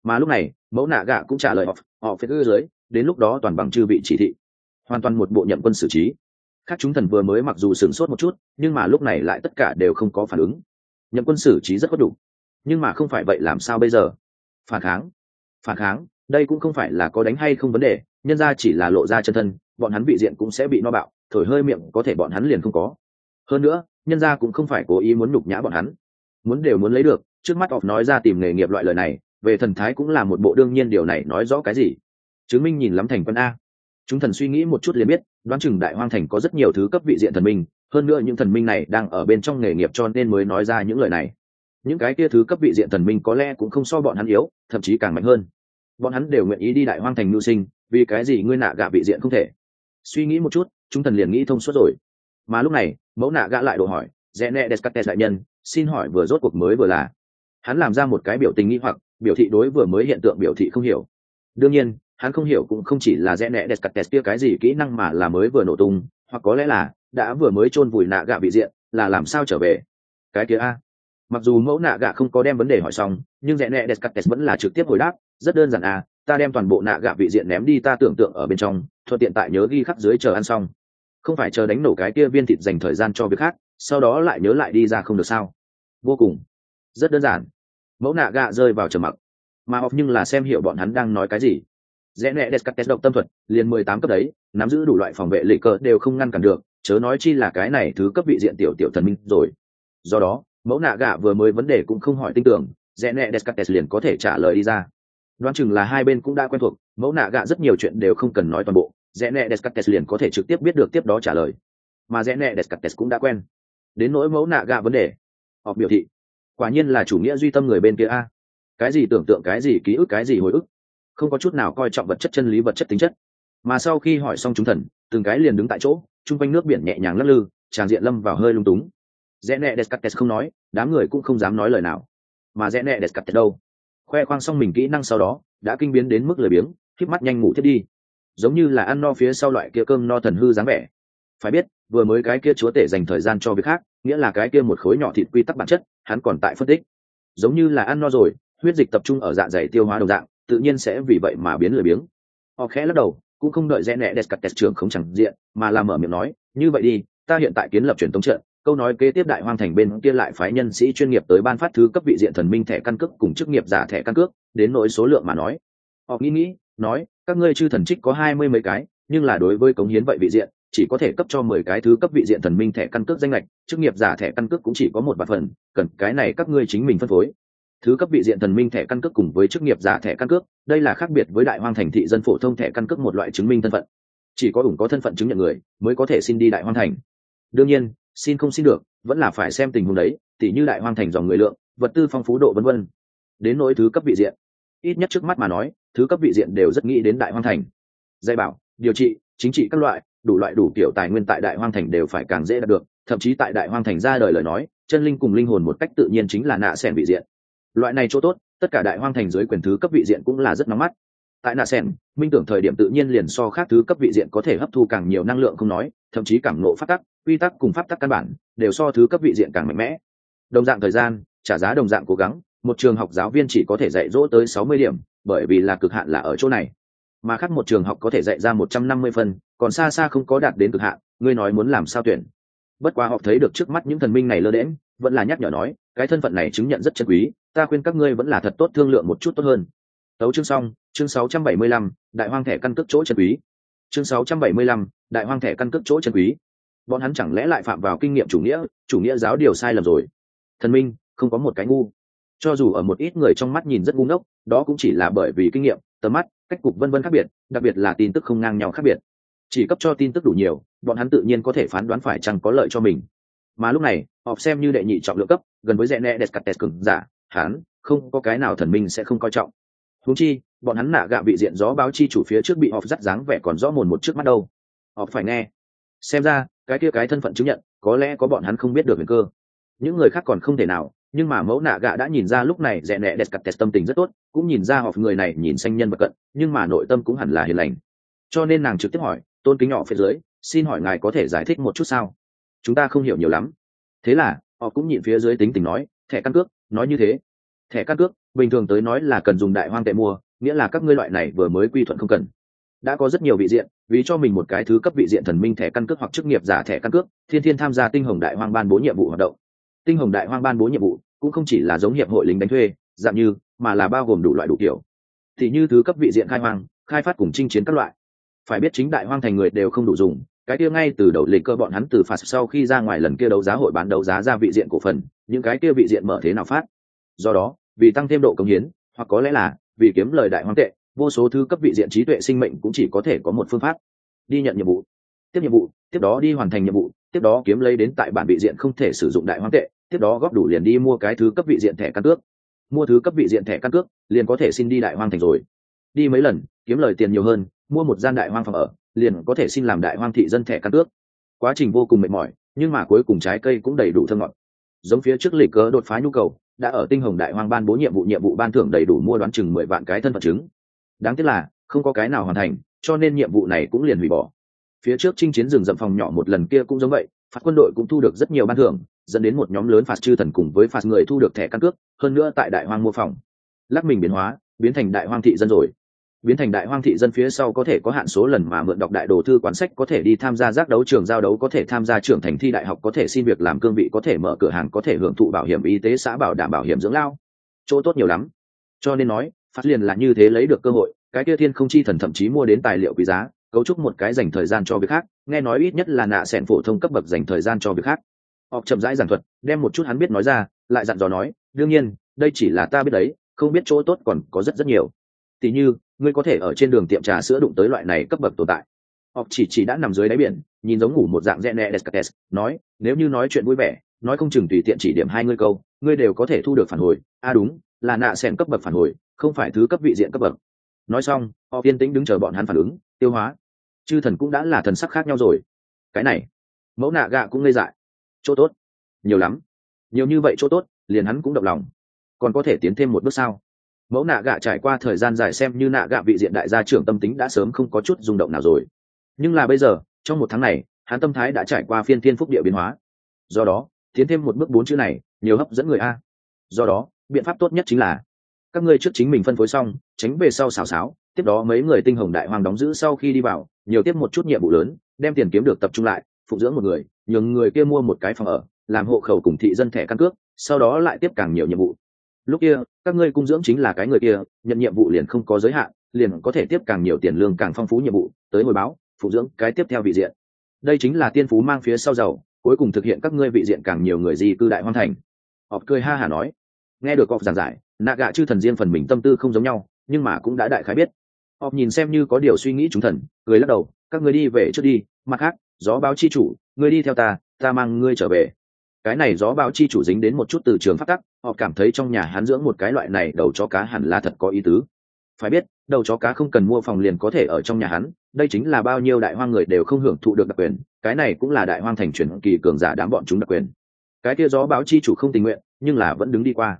Mà lúc này, mẫu nạ gạ cũng trả lời họ họ phải dưới, đến lúc đó toàn bằng chư vị chỉ thị, hoàn toàn một bộ nhậm quân xử trí khác chúng thần vừa mới mặc dù sửng sốt một chút, nhưng mà lúc này lại tất cả đều không có phản ứng. Nhậm quân xử trí rất có đủ. Nhưng mà không phải vậy làm sao bây giờ? Phản kháng. Phản kháng, đây cũng không phải là có đánh hay không vấn đề, nhân ra chỉ là lộ ra chân thân, bọn hắn bị diện cũng sẽ bị no bạo, thổi hơi miệng có thể bọn hắn liền không có. Hơn nữa, nhân ra cũng không phải cố ý muốn nhục nhã bọn hắn. Muốn đều muốn lấy được, trước mắt họ nói ra tìm nghề nghiệp loại lời này, về thần thái cũng là một bộ đương nhiên điều này nói rõ cái gì. Chứng minh nhìn lắm thành quân a chúng thần suy nghĩ một chút liền biết, đoán chừng đại hoang thành có rất nhiều thứ cấp vị diện thần minh, hơn nữa những thần minh này đang ở bên trong nghề nghiệp cho nên mới nói ra những lời này. Những cái kia thứ cấp vị diện thần minh có lẽ cũng không so bọn hắn yếu, thậm chí càng mạnh hơn. Bọn hắn đều nguyện ý đi đại hoang thành mưu sinh, vì cái gì ngươi nạ gạ vị diện không thể? Suy nghĩ một chút, chúng thần liền nghĩ thông suốt rồi. Mà lúc này, mẫu nạ gạ lại đồ hỏi, rẽ nẹ descartes đại nhân, xin hỏi vừa rốt cuộc mới vừa là? Hắn làm ra một cái biểu tình nghĩ hoặc, biểu thị đối vừa mới hiện tượng biểu thị không hiểu. Đương nhiên hắn không hiểu cũng không chỉ là rẽ nẹ descartes kia cái gì kỹ năng mà là mới vừa nổ tung, hoặc có lẽ là đã vừa mới chôn vùi nạ gạ vị diện, là làm sao trở về? Cái kia a. Mặc dù mẫu nạ gạ không có đem vấn đề hỏi xong, nhưng rẽ nẹ descartes vẫn là trực tiếp hồi đáp, rất đơn giản à ta đem toàn bộ nạ gạ vị diện ném đi ta tưởng tượng ở bên trong, thuận tiện tại nhớ ghi khắc dưới chờ ăn xong. Không phải chờ đánh nổ cái kia viên thịt dành thời gian cho việc khác, sau đó lại nhớ lại đi ra không được sao? Vô cùng. Rất đơn giản. Mẫu nạ gạ rơi vào trầm mặc. Mà học nhưng là xem hiểu bọn hắn đang nói cái gì rẽ nẹ descartes động tâm thuật, liền mười tám cấp đấy, nắm giữ đủ loại phòng vệ lệ cờ đều không ngăn cản được, chớ nói chi là cái này thứ cấp vị diện tiểu tiểu thần minh rồi. Do đó, mẫu nạ gạ vừa mới vấn đề cũng không hỏi tin tưởng, rẽ nẹ descartes liền có thể trả lời đi ra. Đoán chừng là hai bên cũng đã quen thuộc, mẫu nạ gạ rất nhiều chuyện đều không cần nói toàn bộ, rẽ nẹ descartes liền có thể trực tiếp biết được tiếp đó trả lời. Mà rẽ nẹ descartes cũng đã quen. Đến nỗi mẫu nạ gạ vấn đề, họ biểu thị, quả nhiên là chủ nghĩa duy tâm người bên kia a. Cái gì tưởng tượng cái gì ký ức cái gì hồi ức không có chút nào coi trọng vật chất chân lý vật chất tính chất. Mà sau khi hỏi xong chúng thần, từng cái liền đứng tại chỗ, chung quanh nước biển nhẹ nhàng lắc lư, tràn diện lâm vào hơi lung túng. Rẽ nẹ descartes không nói, đám người cũng không dám nói lời nào. Mà rẽ nẹ descartes đâu? Khoe khoang xong mình kỹ năng sau đó, đã kinh biến đến mức lười biếng khiếp mắt nhanh ngủ thiết đi. Giống như là ăn no phía sau loại kia cơm no thần hư dáng vẻ. Phải biết, vừa mới cái kia chúa tể dành thời gian cho việc khác, nghĩa là cái kia một khối nhỏ thịt quy tắc bản chất, hắn còn tại phân tích. Giống như là ăn no rồi, huyết dịch tập trung ở dạ dày tiêu hóa đồng dạng tự nhiên sẽ vì vậy mà biến lười biếng. Họ khẽ lắc đầu, cũng không đợi rẽ nẹ đẹp trường không chẳng diện, mà làm mở miệng nói, như vậy đi, ta hiện tại kiến lập truyền thống trận, câu nói kế tiếp đại hoang thành bên kia lại phái nhân sĩ chuyên nghiệp tới ban phát thứ cấp vị diện thần minh thẻ căn cước cùng chức nghiệp giả thẻ căn cước, đến nỗi số lượng mà nói. Họ nghĩ nghĩ, nói, các ngươi chư thần trích có hai mươi mấy cái, nhưng là đối với cống hiến vậy vị diện, chỉ có thể cấp cho mười cái thứ cấp vị diện thần minh thẻ căn cước danh lệch, chức nghiệp giả thẻ căn cước cũng chỉ có một vạn phần, cần cái này các ngươi chính mình phân phối thứ cấp vị diện thần minh thẻ căn cước cùng với chức nghiệp giả thẻ căn cước, đây là khác biệt với đại hoang thành thị dân phổ thông thẻ căn cước một loại chứng minh thân phận. Chỉ có ủng có thân phận chứng nhận người mới có thể xin đi đại hoang thành. Đương nhiên, xin không xin được, vẫn là phải xem tình huống đấy, tỉ như đại hoang thành dòng người lượng, vật tư phong phú độ vân vân. Đến nỗi thứ cấp vị diện, ít nhất trước mắt mà nói, thứ cấp vị diện đều rất nghĩ đến đại hoang thành. Dạy bảo, điều trị, chính trị các loại, đủ loại đủ kiểu tài nguyên tại đại hoang thành đều phải càng dễ đạt được, thậm chí tại đại hoang thành ra đời lời nói, chân linh cùng linh hồn một cách tự nhiên chính là nạ sẻn vị diện loại này chỗ tốt, tất cả đại hoang thành dưới quyền thứ cấp vị diện cũng là rất nóng mắt. Tại nạ sen minh tưởng thời điểm tự nhiên liền so khác thứ cấp vị diện có thể hấp thu càng nhiều năng lượng không nói, thậm chí cảm nộ phát tắc, quy tắc cùng pháp tắc căn bản, đều so thứ cấp vị diện càng mạnh mẽ. Đồng dạng thời gian, trả giá đồng dạng cố gắng, một trường học giáo viên chỉ có thể dạy dỗ tới sáu mươi điểm, bởi vì là cực hạn là ở chỗ này. Mà khác một trường học có thể dạy ra một trăm năm mươi phân, còn xa xa không có đạt đến cực hạn, ngươi nói muốn làm sao tuyển? Bất quá họ thấy được trước mắt những thần minh này lơ đễm vẫn là nhắc nhở nói, cái thân phận này chứng nhận rất chân quý ta khuyên các ngươi vẫn là thật tốt thương lượng một chút tốt hơn. Tấu chương xong chương 675, đại hoang thẻ căn cước chỗ chân quý. Chương 675, đại hoang thẻ căn cước chỗ chân quý. Bọn hắn chẳng lẽ lại phạm vào kinh nghiệm chủ nghĩa chủ nghĩa giáo điều sai lầm rồi? Thần minh không có một cái ngu. Cho dù ở một ít người trong mắt nhìn rất ngu ngốc đó cũng chỉ là bởi vì kinh nghiệm tầm mắt cách cục vân vân khác biệt đặc biệt là tin tức không ngang nhau khác biệt. Chỉ cấp cho tin tức đủ nhiều bọn hắn tự nhiên có thể phán đoán phải chăng có lợi cho mình. Mà lúc này họ xem như đệ nhị trọng lượng cấp gần với rẽ nẹ đẹp cặt tẹt cứng giả hắn, không có cái nào thần minh sẽ không coi trọng. Húng chi, bọn hắn nạ gạ bị diện gió báo chi chủ phía trước bị họp dắt dáng vẻ còn rõ mồn một trước mắt đâu. Họ phải nghe. Xem ra, cái kia cái thân phận chứng nhận, có lẽ có bọn hắn không biết được nguyên cơ. Những người khác còn không thể nào, nhưng mà mẫu nạ gạ đã nhìn ra lúc này rẽ nẹ đẹp cặp test tâm tình rất tốt, cũng nhìn ra họ người này nhìn xanh nhân vật cận, nhưng mà nội tâm cũng hẳn là hiền lành. Cho nên nàng trực tiếp hỏi, tôn kính nhỏ phía dưới, xin hỏi ngài có thể giải thích một chút sao? Chúng ta không hiểu nhiều lắm. Thế là, họ cũng nhịn phía dưới tính tình nói thẻ căn cước, nói như thế. Thẻ căn cước, bình thường tới nói là cần dùng đại hoang tệ mua, nghĩa là các ngươi loại này vừa mới quy thuận không cần. Đã có rất nhiều vị diện, vì cho mình một cái thứ cấp vị diện thần minh thẻ căn cước hoặc chức nghiệp giả thẻ căn cước, thiên thiên tham gia tinh hồng đại hoang ban bố nhiệm vụ hoạt động. Tinh hồng đại hoang ban bố nhiệm vụ cũng không chỉ là giống hiệp hội lính đánh thuê, dạng như, mà là bao gồm đủ loại đủ kiểu. Thì như thứ cấp vị diện khai hoang, khai phát cùng chinh chiến các loại. Phải biết chính đại hoang thành người đều không đủ dùng, cái kia ngay từ đầu lịch cơ bọn hắn từ phạt sau khi ra ngoài lần kia đấu giá hội bán đấu giá ra vị diện cổ phần những cái kia vị diện mở thế nào phát. Do đó, vì tăng thêm độ công hiến, hoặc có lẽ là vì kiếm lời đại hoang tệ, vô số thứ cấp vị diện trí tuệ sinh mệnh cũng chỉ có thể có một phương pháp. Đi nhận nhiệm vụ. Tiếp nhiệm vụ, tiếp đó đi hoàn thành nhiệm vụ, tiếp đó kiếm lấy đến tại bản vị diện không thể sử dụng đại hoang tệ, tiếp đó góp đủ liền đi mua cái thứ cấp vị diện thẻ căn cước. Mua thứ cấp vị diện thẻ căn cước, liền có thể xin đi đại hoang thành rồi. Đi mấy lần, kiếm lời tiền nhiều hơn, mua một gian đại hoang phòng ở, liền có thể xin làm đại hoang thị dân thẻ căn cước. Quá trình vô cùng mệt mỏi, nhưng mà cuối cùng trái cây cũng đầy đủ thơm ngọt giống phía trước lịch cớ đột phá nhu cầu, đã ở tinh hồng đại hoang ban bố nhiệm vụ nhiệm vụ ban thưởng đầy đủ mua đoán chừng mười vạn cái thân vật chứng. Đáng tiếc là, không có cái nào hoàn thành, cho nên nhiệm vụ này cũng liền hủy bỏ. Phía trước chinh chiến rừng rậm phòng nhỏ một lần kia cũng giống vậy, phạt quân đội cũng thu được rất nhiều ban thưởng, dẫn đến một nhóm lớn phạt chư thần cùng với phạt người thu được thẻ căn cước, hơn nữa tại đại hoang mua phòng lắc mình biến hóa, biến thành đại hoang thị dân rồi biến thành đại hoang thị dân phía sau có thể có hạn số lần mà mượn đọc đại đồ thư quán sách, có thể đi tham gia giác đấu trường giao đấu, có thể tham gia trưởng thành thi đại học, có thể xin việc làm cương vị, có thể mở cửa hàng, có thể hưởng thụ bảo hiểm y tế, xã bảo đảm bảo hiểm dưỡng lao. Chỗ tốt nhiều lắm. Cho nên nói, phát liền là như thế lấy được cơ hội, cái kia thiên không chi thần thậm chí mua đến tài liệu quý giá, cấu trúc một cái dành thời gian cho việc khác, nghe nói ít nhất là nạ sẻn phổ thông cấp bậc dành thời gian cho việc khác. Học chậm rãi giảng thuật, đem một chút hắn biết nói ra, lại dặn dò nói, đương nhiên, đây chỉ là ta biết đấy, không biết chỗ tốt còn có rất rất nhiều. Tỉ như ngươi có thể ở trên đường tiệm trà sữa đụng tới loại này cấp bậc tồn tại. Học chỉ chỉ đã nằm dưới đáy biển, nhìn giống ngủ một dạng gene descartes nói, nếu như nói chuyện vui vẻ, nói không chừng tùy tiện chỉ điểm hai ngươi câu, ngươi đều có thể thu được phản hồi. A à đúng, là nạ xẻn cấp bậc phản hồi, không phải thứ cấp vị diện cấp bậc. Nói xong, họ yên tĩnh đứng chờ bọn hắn phản ứng, tiêu hóa. Chư thần cũng đã là thần sắc khác nhau rồi. Cái này, mẫu nạ gạ cũng ngây dại. Chỗ tốt. Nhiều lắm. Nhiều như vậy chỗ tốt, liền hắn cũng động lòng. Còn có thể tiến thêm một bước sao? Mẫu nạ gạ trải qua thời gian dài xem như nạ gạ vị diện đại gia trưởng tâm tính đã sớm không có chút rung động nào rồi. Nhưng là bây giờ, trong một tháng này, hắn tâm thái đã trải qua phiên thiên phúc địa biến hóa. Do đó, tiến thêm một bước bốn chữ này, nhiều hấp dẫn người a. Do đó, biện pháp tốt nhất chính là, các ngươi trước chính mình phân phối xong, tránh về sau xào xáo, tiếp đó mấy người tinh hồng đại hoàng đóng giữ sau khi đi vào, nhiều tiếp một chút nhiệm vụ lớn, đem tiền kiếm được tập trung lại, phụ dưỡng một người, nhường người kia mua một cái phòng ở, làm hộ khẩu cùng thị dân thẻ căn cước, sau đó lại tiếp càng nhiều nhiệm vụ. Lúc kia các ngươi cung dưỡng chính là cái người kia, nhận nhiệm vụ liền không có giới hạn, liền có thể tiếp càng nhiều tiền lương, càng phong phú nhiệm vụ, tới hồi báo, phụ dưỡng cái tiếp theo vị diện. Đây chính là tiên phú mang phía sau giàu, cuối cùng thực hiện các ngươi vị diện càng nhiều người di cư đại hoan thành. Họp cười ha hả nói. Nghe được cọp giảng giải, nạ gạ chư thần riêng phần mình tâm tư không giống nhau, nhưng mà cũng đã đại khái biết. Họp nhìn xem như có điều suy nghĩ chúng thần, cười lắc đầu, các ngươi đi về trước đi, mặt khác, gió báo chi chủ, ngươi đi theo ta ta mang ngươi trở về cái này gió báo chi chủ dính đến một chút từ trường phát tắc, họ cảm thấy trong nhà hắn dưỡng một cái loại này đầu chó cá hẳn là thật có ý tứ. Phải biết, đầu chó cá không cần mua phòng liền có thể ở trong nhà hắn, đây chính là bao nhiêu đại hoang người đều không hưởng thụ được đặc quyền, cái này cũng là đại hoang thành truyền kỳ cường giả đám bọn chúng đặc quyền. Cái kia gió báo chi chủ không tình nguyện, nhưng là vẫn đứng đi qua.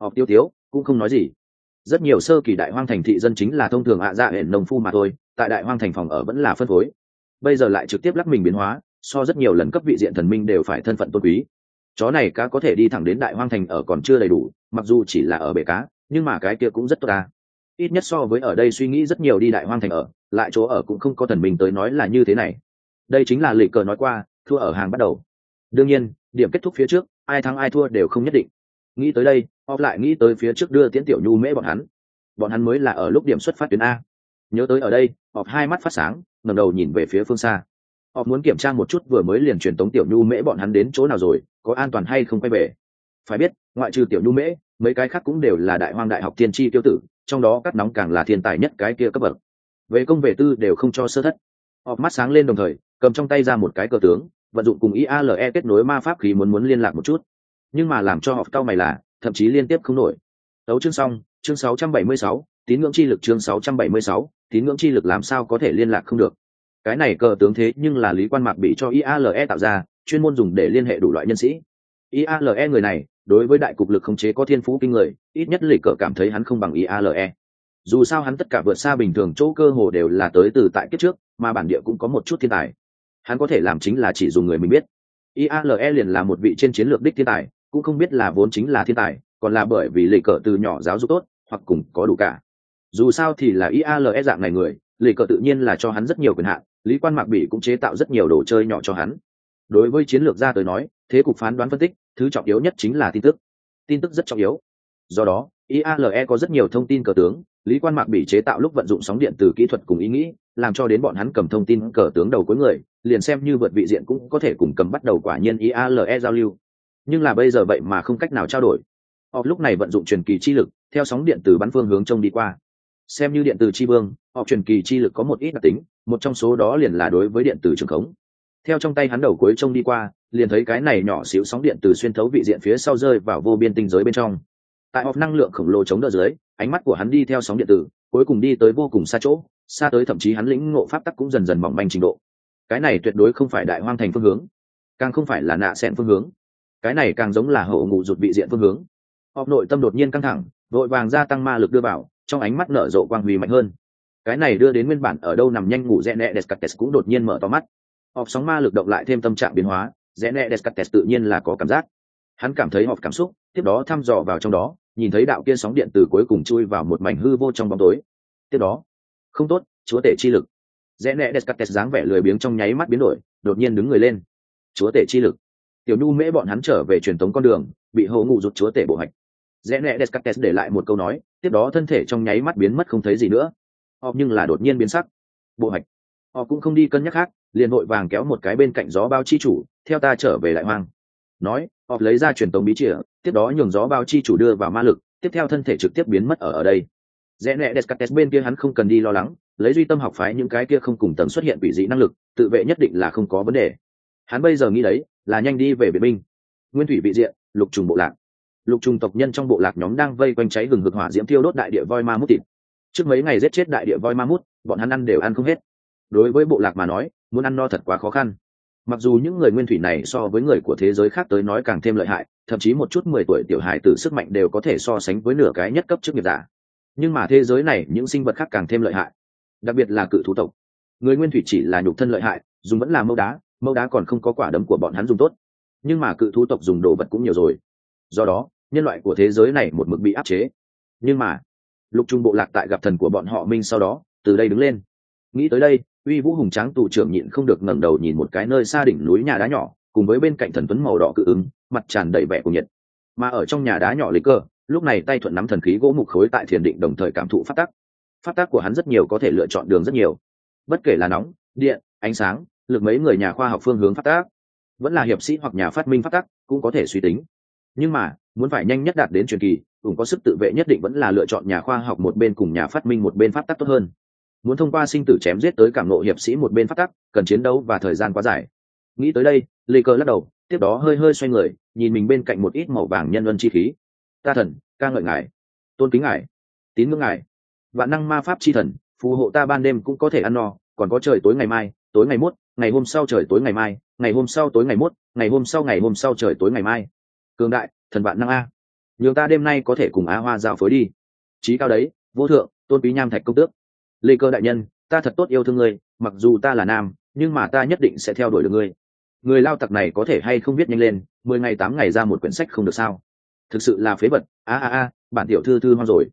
Họ tiêu tiếu, cũng không nói gì. Rất nhiều sơ kỳ đại hoang thành thị dân chính là thông thường hạ dạ hệ nông phu mà thôi, tại đại hoang thành phòng ở vẫn là phân phối. Bây giờ lại trực tiếp lắc mình biến hóa, so rất nhiều lần cấp vị diện thần minh đều phải thân phận tôn quý chó này cá có thể đi thẳng đến đại hoang thành ở còn chưa đầy đủ, mặc dù chỉ là ở bể cá, nhưng mà cái kia cũng rất tốt ta. Ít nhất so với ở đây suy nghĩ rất nhiều đi đại hoang thành ở, lại chỗ ở cũng không có thần mình tới nói là như thế này. Đây chính là lịch cờ nói qua, thua ở hàng bắt đầu. Đương nhiên, điểm kết thúc phía trước, ai thắng ai thua đều không nhất định. Nghĩ tới đây họ lại nghĩ tới phía trước đưa tiến tiểu nhu mễ bọn hắn. Bọn hắn mới là ở lúc điểm xuất phát tuyến a. Nhớ tới ở đây họ hai mắt phát sáng, ngẩng đầu nhìn về phía phương xa họ muốn kiểm tra một chút vừa mới liền truyền tống tiểu nhu mễ bọn hắn đến chỗ nào rồi có an toàn hay không quay về. Phải biết ngoại trừ tiểu nhu mễ mấy cái khác cũng đều là đại hoang đại học tiên tri tiêu tử trong đó cắt nóng càng là thiên tài nhất cái kia cấp bậc. Về công về tư đều không cho sơ thất. Họ mắt sáng lên đồng thời cầm trong tay ra một cái cờ tướng vận dụng cùng iale kết nối ma pháp khí muốn muốn liên lạc một chút. Nhưng mà làm cho họ cao mày là thậm chí liên tiếp không nổi. Tấu chương xong chương 676, tín ngưỡng chi lực chương 676, tín ngưỡng chi lực làm sao có thể liên lạc không được cái này cờ tướng thế nhưng là lý quan mạc bị cho iale tạo ra, chuyên môn dùng để liên hệ đủ loại nhân sĩ. Iale người này, đối với đại cục lực khống chế có thiên phú kinh người, ít nhất lịch cờ cảm thấy hắn không bằng iale dù sao hắn tất cả vượt xa bình thường chỗ cơ hồ đều là tới từ tại kiếp trước, mà bản địa cũng có một chút thiên tài. Hắn có thể làm chính là chỉ dùng người mình biết. Iale liền là một vị trên chiến lược đích thiên tài, cũng không biết là vốn chính là thiên tài, còn là bởi vì lì cờ từ nhỏ giáo dục tốt, hoặc cùng có đủ cả. Dù sao thì là iale dạng này người lì cờ tự nhiên là cho hắn rất nhiều quyền hạn lý quan mạc bỉ cũng chế tạo rất nhiều đồ chơi nhỏ cho hắn. Đối với chiến lược gia tới nói, thế cục phán đoán phân tích, thứ trọng yếu nhất chính là tin tức. Tin tức rất trọng yếu. Do đó iale có rất nhiều thông tin cờ tướng, lý quan mạc bị chế tạo lúc vận dụng sóng điện từ kỹ thuật cùng ý nghĩ, làm cho đến bọn hắn cầm thông tin cờ tướng đầu cuối người, liền xem như vượt vị diện cũng có thể cùng cầm bắt đầu quả nhiên iale giao lưu. Nhưng là bây giờ vậy mà không cách nào trao đổi. Họ lúc này vận dụng truyền kỳ chi lực, theo sóng điện từ bắn phương hướng trông đi qua xem như điện tử chi vương, họ truyền kỳ chi lực có một ít đặc tính, một trong số đó liền là đối với điện tử trường khống. Theo trong tay hắn đầu cuối trông đi qua, liền thấy cái này nhỏ xíu sóng điện từ xuyên thấu vị diện phía sau rơi vào vô biên tinh giới bên trong. Tại họp năng lượng khổng lồ chống đỡ dưới, ánh mắt của hắn đi theo sóng điện tử, cuối cùng đi tới vô cùng xa chỗ, xa tới thậm chí hắn lĩnh ngộ pháp tắc cũng dần dần mỏng manh trình độ. Cái này tuyệt đối không phải đại hoang thành phương hướng, càng không phải là nạ xẹn phương hướng. Cái này càng giống là hậu ngụ rụt vị diện phương hướng. Họp nội tâm đột nhiên căng thẳng, vội vàng gia tăng ma lực đưa vào trong ánh mắt nở rộ quang huy mạnh hơn. Cái này đưa đến nguyên bản ở đâu nằm nhanh ngủ rẽ nẹ descartes cũng đột nhiên mở to mắt. Họp sóng ma lực động lại thêm tâm trạng biến hóa, rẽ nẹ descartes tự nhiên là có cảm giác. Hắn cảm thấy họp cảm xúc, tiếp đó thăm dò vào trong đó, nhìn thấy đạo kia sóng điện từ cuối cùng chui vào một mảnh hư vô trong bóng tối. Tiếp đó, không tốt, chúa tể chi lực. Rẽ nẹ descartes dáng vẻ lười biếng trong nháy mắt biến đổi, đột nhiên đứng người lên. Chúa tể chi lực. Tiểu nhu mễ bọn hắn trở về truyền thống con đường, bị hồ ngụ rụt chúa tể bộ hạch rẽ nẹ descartes để lại một câu nói, tiếp đó thân thể trong nháy mắt biến mất không thấy gì nữa. Họ nhưng là đột nhiên biến sắc. Bộ hạch. Họ cũng không đi cân nhắc khác, liền vội vàng kéo một cái bên cạnh gió bao chi chủ, theo ta trở về lại hoang. Nói họ lấy ra truyền tống bí chìa, tiếp đó nhường gió bao chi chủ đưa vào ma lực, tiếp theo thân thể trực tiếp biến mất ở ở đây. Rẽ nẹ descartes bên kia hắn không cần đi lo lắng, lấy duy tâm học phái những cái kia không cùng tầng xuất hiện bị dị năng lực, tự vệ nhất định là không có vấn đề. Hắn bây giờ nghĩ đấy, là nhanh đi về biệt binh nguyên thủy vị diện, lục trùng bộ lạc lục trùng tộc nhân trong bộ lạc nhóm đang vây quanh cháy gừng hực hỏa diễm thiêu đốt đại địa voi ma mút thịt. Trước mấy ngày giết chết đại địa voi ma mút, bọn hắn ăn đều ăn không hết. Đối với bộ lạc mà nói, muốn ăn no thật quá khó khăn. Mặc dù những người nguyên thủy này so với người của thế giới khác tới nói càng thêm lợi hại, thậm chí một chút mười tuổi tiểu hài tử sức mạnh đều có thể so sánh với nửa cái nhất cấp trước nghiệp giả. Nhưng mà thế giới này những sinh vật khác càng thêm lợi hại, đặc biệt là cự thú tộc. Người nguyên thủy chỉ là nhục thân lợi hại, dùng vẫn là mâu đá mâu đá còn không có quả đấm của bọn hắn dùng tốt. Nhưng mà cự thú tộc dùng đồ vật cũng nhiều rồi do đó, nhân loại của thế giới này một mực bị áp chế. Nhưng mà, lục trung bộ lạc tại gặp thần của bọn họ minh sau đó, từ đây đứng lên. Nghĩ tới đây, uy vũ hùng tráng tù trưởng nhịn không được ngẩng đầu nhìn một cái nơi xa đỉnh núi nhà đá nhỏ, cùng với bên cạnh thần tuấn màu đỏ cự ứng, mặt tràn đầy vẻ của nhiệt. Mà ở trong nhà đá nhỏ lấy cơ, lúc này tay thuận nắm thần khí gỗ mục khối tại thiền định đồng thời cảm thụ phát tác phát tác của hắn rất nhiều có thể lựa chọn đường rất nhiều. Bất kể là nóng, điện, ánh sáng, lực mấy người nhà khoa học phương hướng phát tác vẫn là hiệp sĩ hoặc nhà phát minh phát tác cũng có thể suy tính nhưng mà, muốn phải nhanh nhất đạt đến truyền kỳ, cũng có sức tự vệ nhất định vẫn là lựa chọn nhà khoa học một bên cùng nhà phát minh một bên phát tác tốt hơn. Muốn thông qua sinh tử chém giết tới cảm nộ hiệp sĩ một bên phát tắc, cần chiến đấu và thời gian quá dài. Nghĩ tới đây, lê cơ lắc đầu, tiếp đó hơi hơi xoay người, nhìn mình bên cạnh một ít màu vàng nhân ân chi khí. Ta thần, ca ngợi ngài. Tôn kính ngài. Tín ngưỡng ngài. Vạn năng ma pháp chi thần, phù hộ ta ban đêm cũng có thể ăn no, còn có trời tối ngày mai, tối ngày mốt, ngày hôm sau trời tối ngày mai, ngày hôm sau tối ngày mốt, ngày hôm sau ngày hôm sau trời tối ngày mai cường đại, thần vạn năng a. Nhường ta đêm nay có thể cùng á hoa giao phối đi. Trí cao đấy, vô thượng, tôn quý nham thạch công tước. Lê cơ đại nhân, ta thật tốt yêu thương ngươi, mặc dù ta là nam, nhưng mà ta nhất định sẽ theo đuổi được ngươi. Người lao tặc này có thể hay không viết nhanh lên, mười ngày tám ngày ra một quyển sách không được sao? Thực sự là phế vật, a a a, bản tiểu thư thư hoang rồi.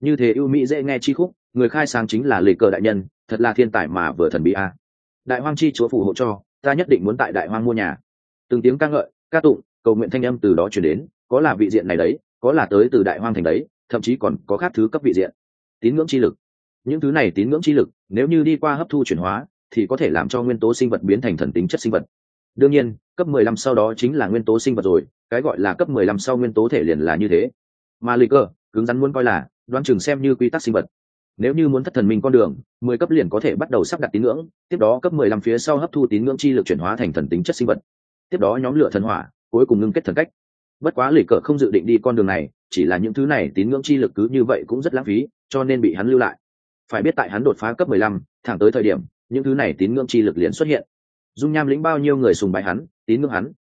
Như thế ưu mỹ dễ nghe chi khúc, người khai sáng chính là lê cơ đại nhân, thật là thiên tài mà vừa thần bí a. Đại hoang chi chúa phù hộ cho, ta nhất định muốn tại đại hoang mua nhà. Từng tiếng ca ngợi, ca tụng cầu nguyện thanh âm từ đó chuyển đến, có là vị diện này đấy, có là tới từ đại hoang thành đấy, thậm chí còn có khác thứ cấp vị diện. Tín ngưỡng chi lực. Những thứ này tín ngưỡng chi lực, nếu như đi qua hấp thu chuyển hóa, thì có thể làm cho nguyên tố sinh vật biến thành thần tính chất sinh vật. Đương nhiên, cấp 15 sau đó chính là nguyên tố sinh vật rồi, cái gọi là cấp 15 sau nguyên tố thể liền là như thế. Mà lì cơ, cứng rắn muốn coi là, đoán chừng xem như quy tắc sinh vật. Nếu như muốn thất thần minh con đường 10 cấp liền có thể bắt đầu sắp đặt tín ngưỡng, tiếp đó cấp 15 phía sau hấp thu tín ngưỡng chi lực chuyển hóa thành thần tính chất sinh vật. Tiếp đó nhóm lửa thần hỏa cuối cùng ngưng kết thần cách. Bất quá lì cờ không dự định đi con đường này, chỉ là những thứ này tín ngưỡng chi lực cứ như vậy cũng rất lãng phí, cho nên bị hắn lưu lại. Phải biết tại hắn đột phá cấp mười lăm, thẳng tới thời điểm, những thứ này tín ngưỡng chi lực liền xuất hiện. Dung nham lĩnh bao nhiêu người sùng bái hắn, tín ngưỡng hắn?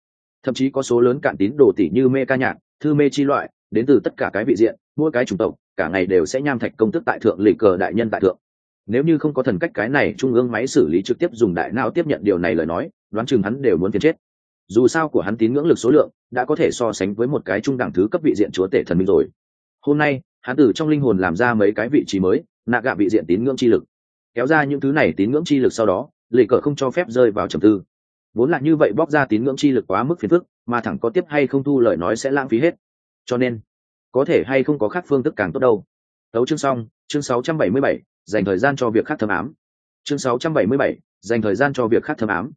Thậm chí có số lớn cạn tín đồ tỷ như mê ca nhạc, thư mê chi loại, đến từ tất cả cái vị diện, mỗi cái chủng tộc, cả ngày đều sẽ nham thạch công thức tại thượng lì cờ đại nhân tại thượng. Nếu như không có thần cách cái này, trung ương máy xử lý trực tiếp dùng đại não tiếp nhận điều này lời nói, đoán chừng hắn đều muốn phiền chết dù sao của hắn tín ngưỡng lực số lượng đã có thể so sánh với một cái trung đẳng thứ cấp vị diện chúa tể thần minh rồi. Hôm nay hắn từ trong linh hồn làm ra mấy cái vị trí mới nạ gạ vị diện tín ngưỡng chi lực. Kéo ra những thứ này tín ngưỡng chi lực sau đó lệ cờ không cho phép rơi vào trầm tư. Vốn là như vậy bóc ra tín ngưỡng chi lực quá mức phiền phức mà thẳng có tiếp hay không thu lời nói sẽ lãng phí hết. Cho nên có thể hay không có khác phương thức càng tốt đâu. Tấu chương xong chương 677, dành thời gian cho việc khác thâm ám. Chương 677, dành thời gian cho việc khác thâm ám.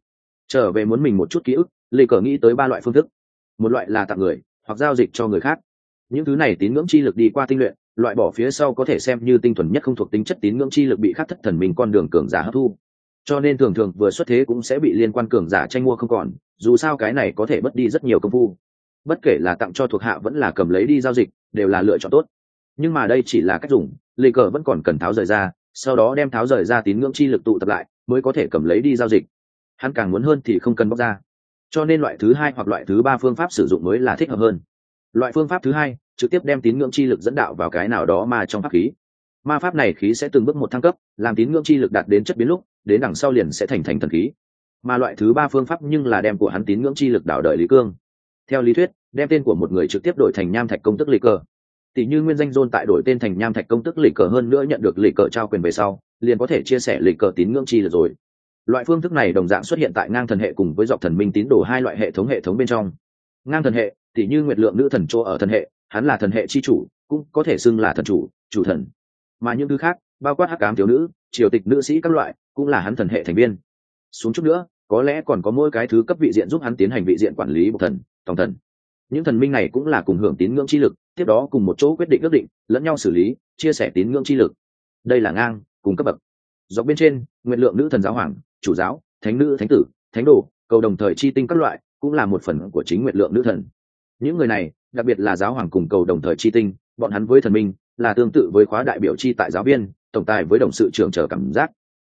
Trở về muốn mình một chút ký ức lì cờ nghĩ tới ba loại phương thức. Một loại là tặng người, hoặc giao dịch cho người khác. Những thứ này tín ngưỡng chi lực đi qua tinh luyện, loại bỏ phía sau có thể xem như tinh thuần nhất không thuộc tính chất tín ngưỡng chi lực bị khắc thất thần mình con đường cường giả hấp thu. Cho nên thường thường vừa xuất thế cũng sẽ bị liên quan cường giả tranh mua không còn, dù sao cái này có thể mất đi rất nhiều công phu. Bất kể là tặng cho thuộc hạ vẫn là cầm lấy đi giao dịch, đều là lựa chọn tốt. Nhưng mà đây chỉ là cách dùng lì cờ vẫn còn cần tháo rời ra, sau đó đem tháo rời ra tín ngưỡng chi lực tụ tập lại, mới có thể cầm lấy đi giao dịch. Hắn càng muốn hơn thì không cần bóc ra cho nên loại thứ hai hoặc loại thứ ba phương pháp sử dụng mới là thích hợp hơn. Loại phương pháp thứ hai, trực tiếp đem tín ngưỡng chi lực dẫn đạo vào cái nào đó mà trong pháp khí. Ma pháp này khí sẽ từng bước một thăng cấp, làm tín ngưỡng chi lực đạt đến chất biến lúc, đến đằng sau liền sẽ thành thành thần khí. Mà loại thứ ba phương pháp nhưng là đem của hắn tín ngưỡng chi lực đảo đợi lý cương. Theo lý thuyết, đem tên của một người trực tiếp đổi thành nham thạch công tức lì cờ. Tỷ như nguyên danh dôn tại đổi tên thành nham thạch công tức lì cờ hơn nữa nhận được lì cờ trao quyền về sau, liền có thể chia sẻ lì cờ tín ngưỡng chi lực rồi loại phương thức này đồng dạng xuất hiện tại ngang thần hệ cùng với dọc thần minh tín đồ hai loại hệ thống hệ thống bên trong. Ngang thần hệ tỷ như nguyệt lượng nữ thần chỗ ở thần hệ, hắn là thần hệ chi chủ, cũng có thể xưng là thần chủ chủ thần. Mà những thứ khác, bao quát hắc cám thiếu nữ, triều tịch nữ sĩ các loại, cũng là hắn thần hệ thành viên. Xuống chút nữa, có lẽ còn có mỗi cái thứ cấp vị diện giúp hắn tiến hành vị diện quản lý bộ thần, tổng thần. Những thần minh này cũng là cùng hưởng tín ngưỡng chi lực, tiếp đó cùng một chỗ quyết định ước định, lẫn nhau xử lý, chia sẻ tín ngưỡng chi lực. Đây là ngang, cùng cấp bậc. Dọc bên trên nguyện lượng nữ thần giáo hoàng chủ giáo, thánh nữ, thánh tử, thánh đồ, cầu đồng thời chi tinh các loại, cũng là một phần của chính nguyện lượng nữ thần. Những người này, đặc biệt là giáo hoàng cùng cầu đồng thời chi tinh, bọn hắn với thần minh, là tương tự với khóa đại biểu chi tại giáo viên, tổng tài với đồng sự trưởng trở cảm giác.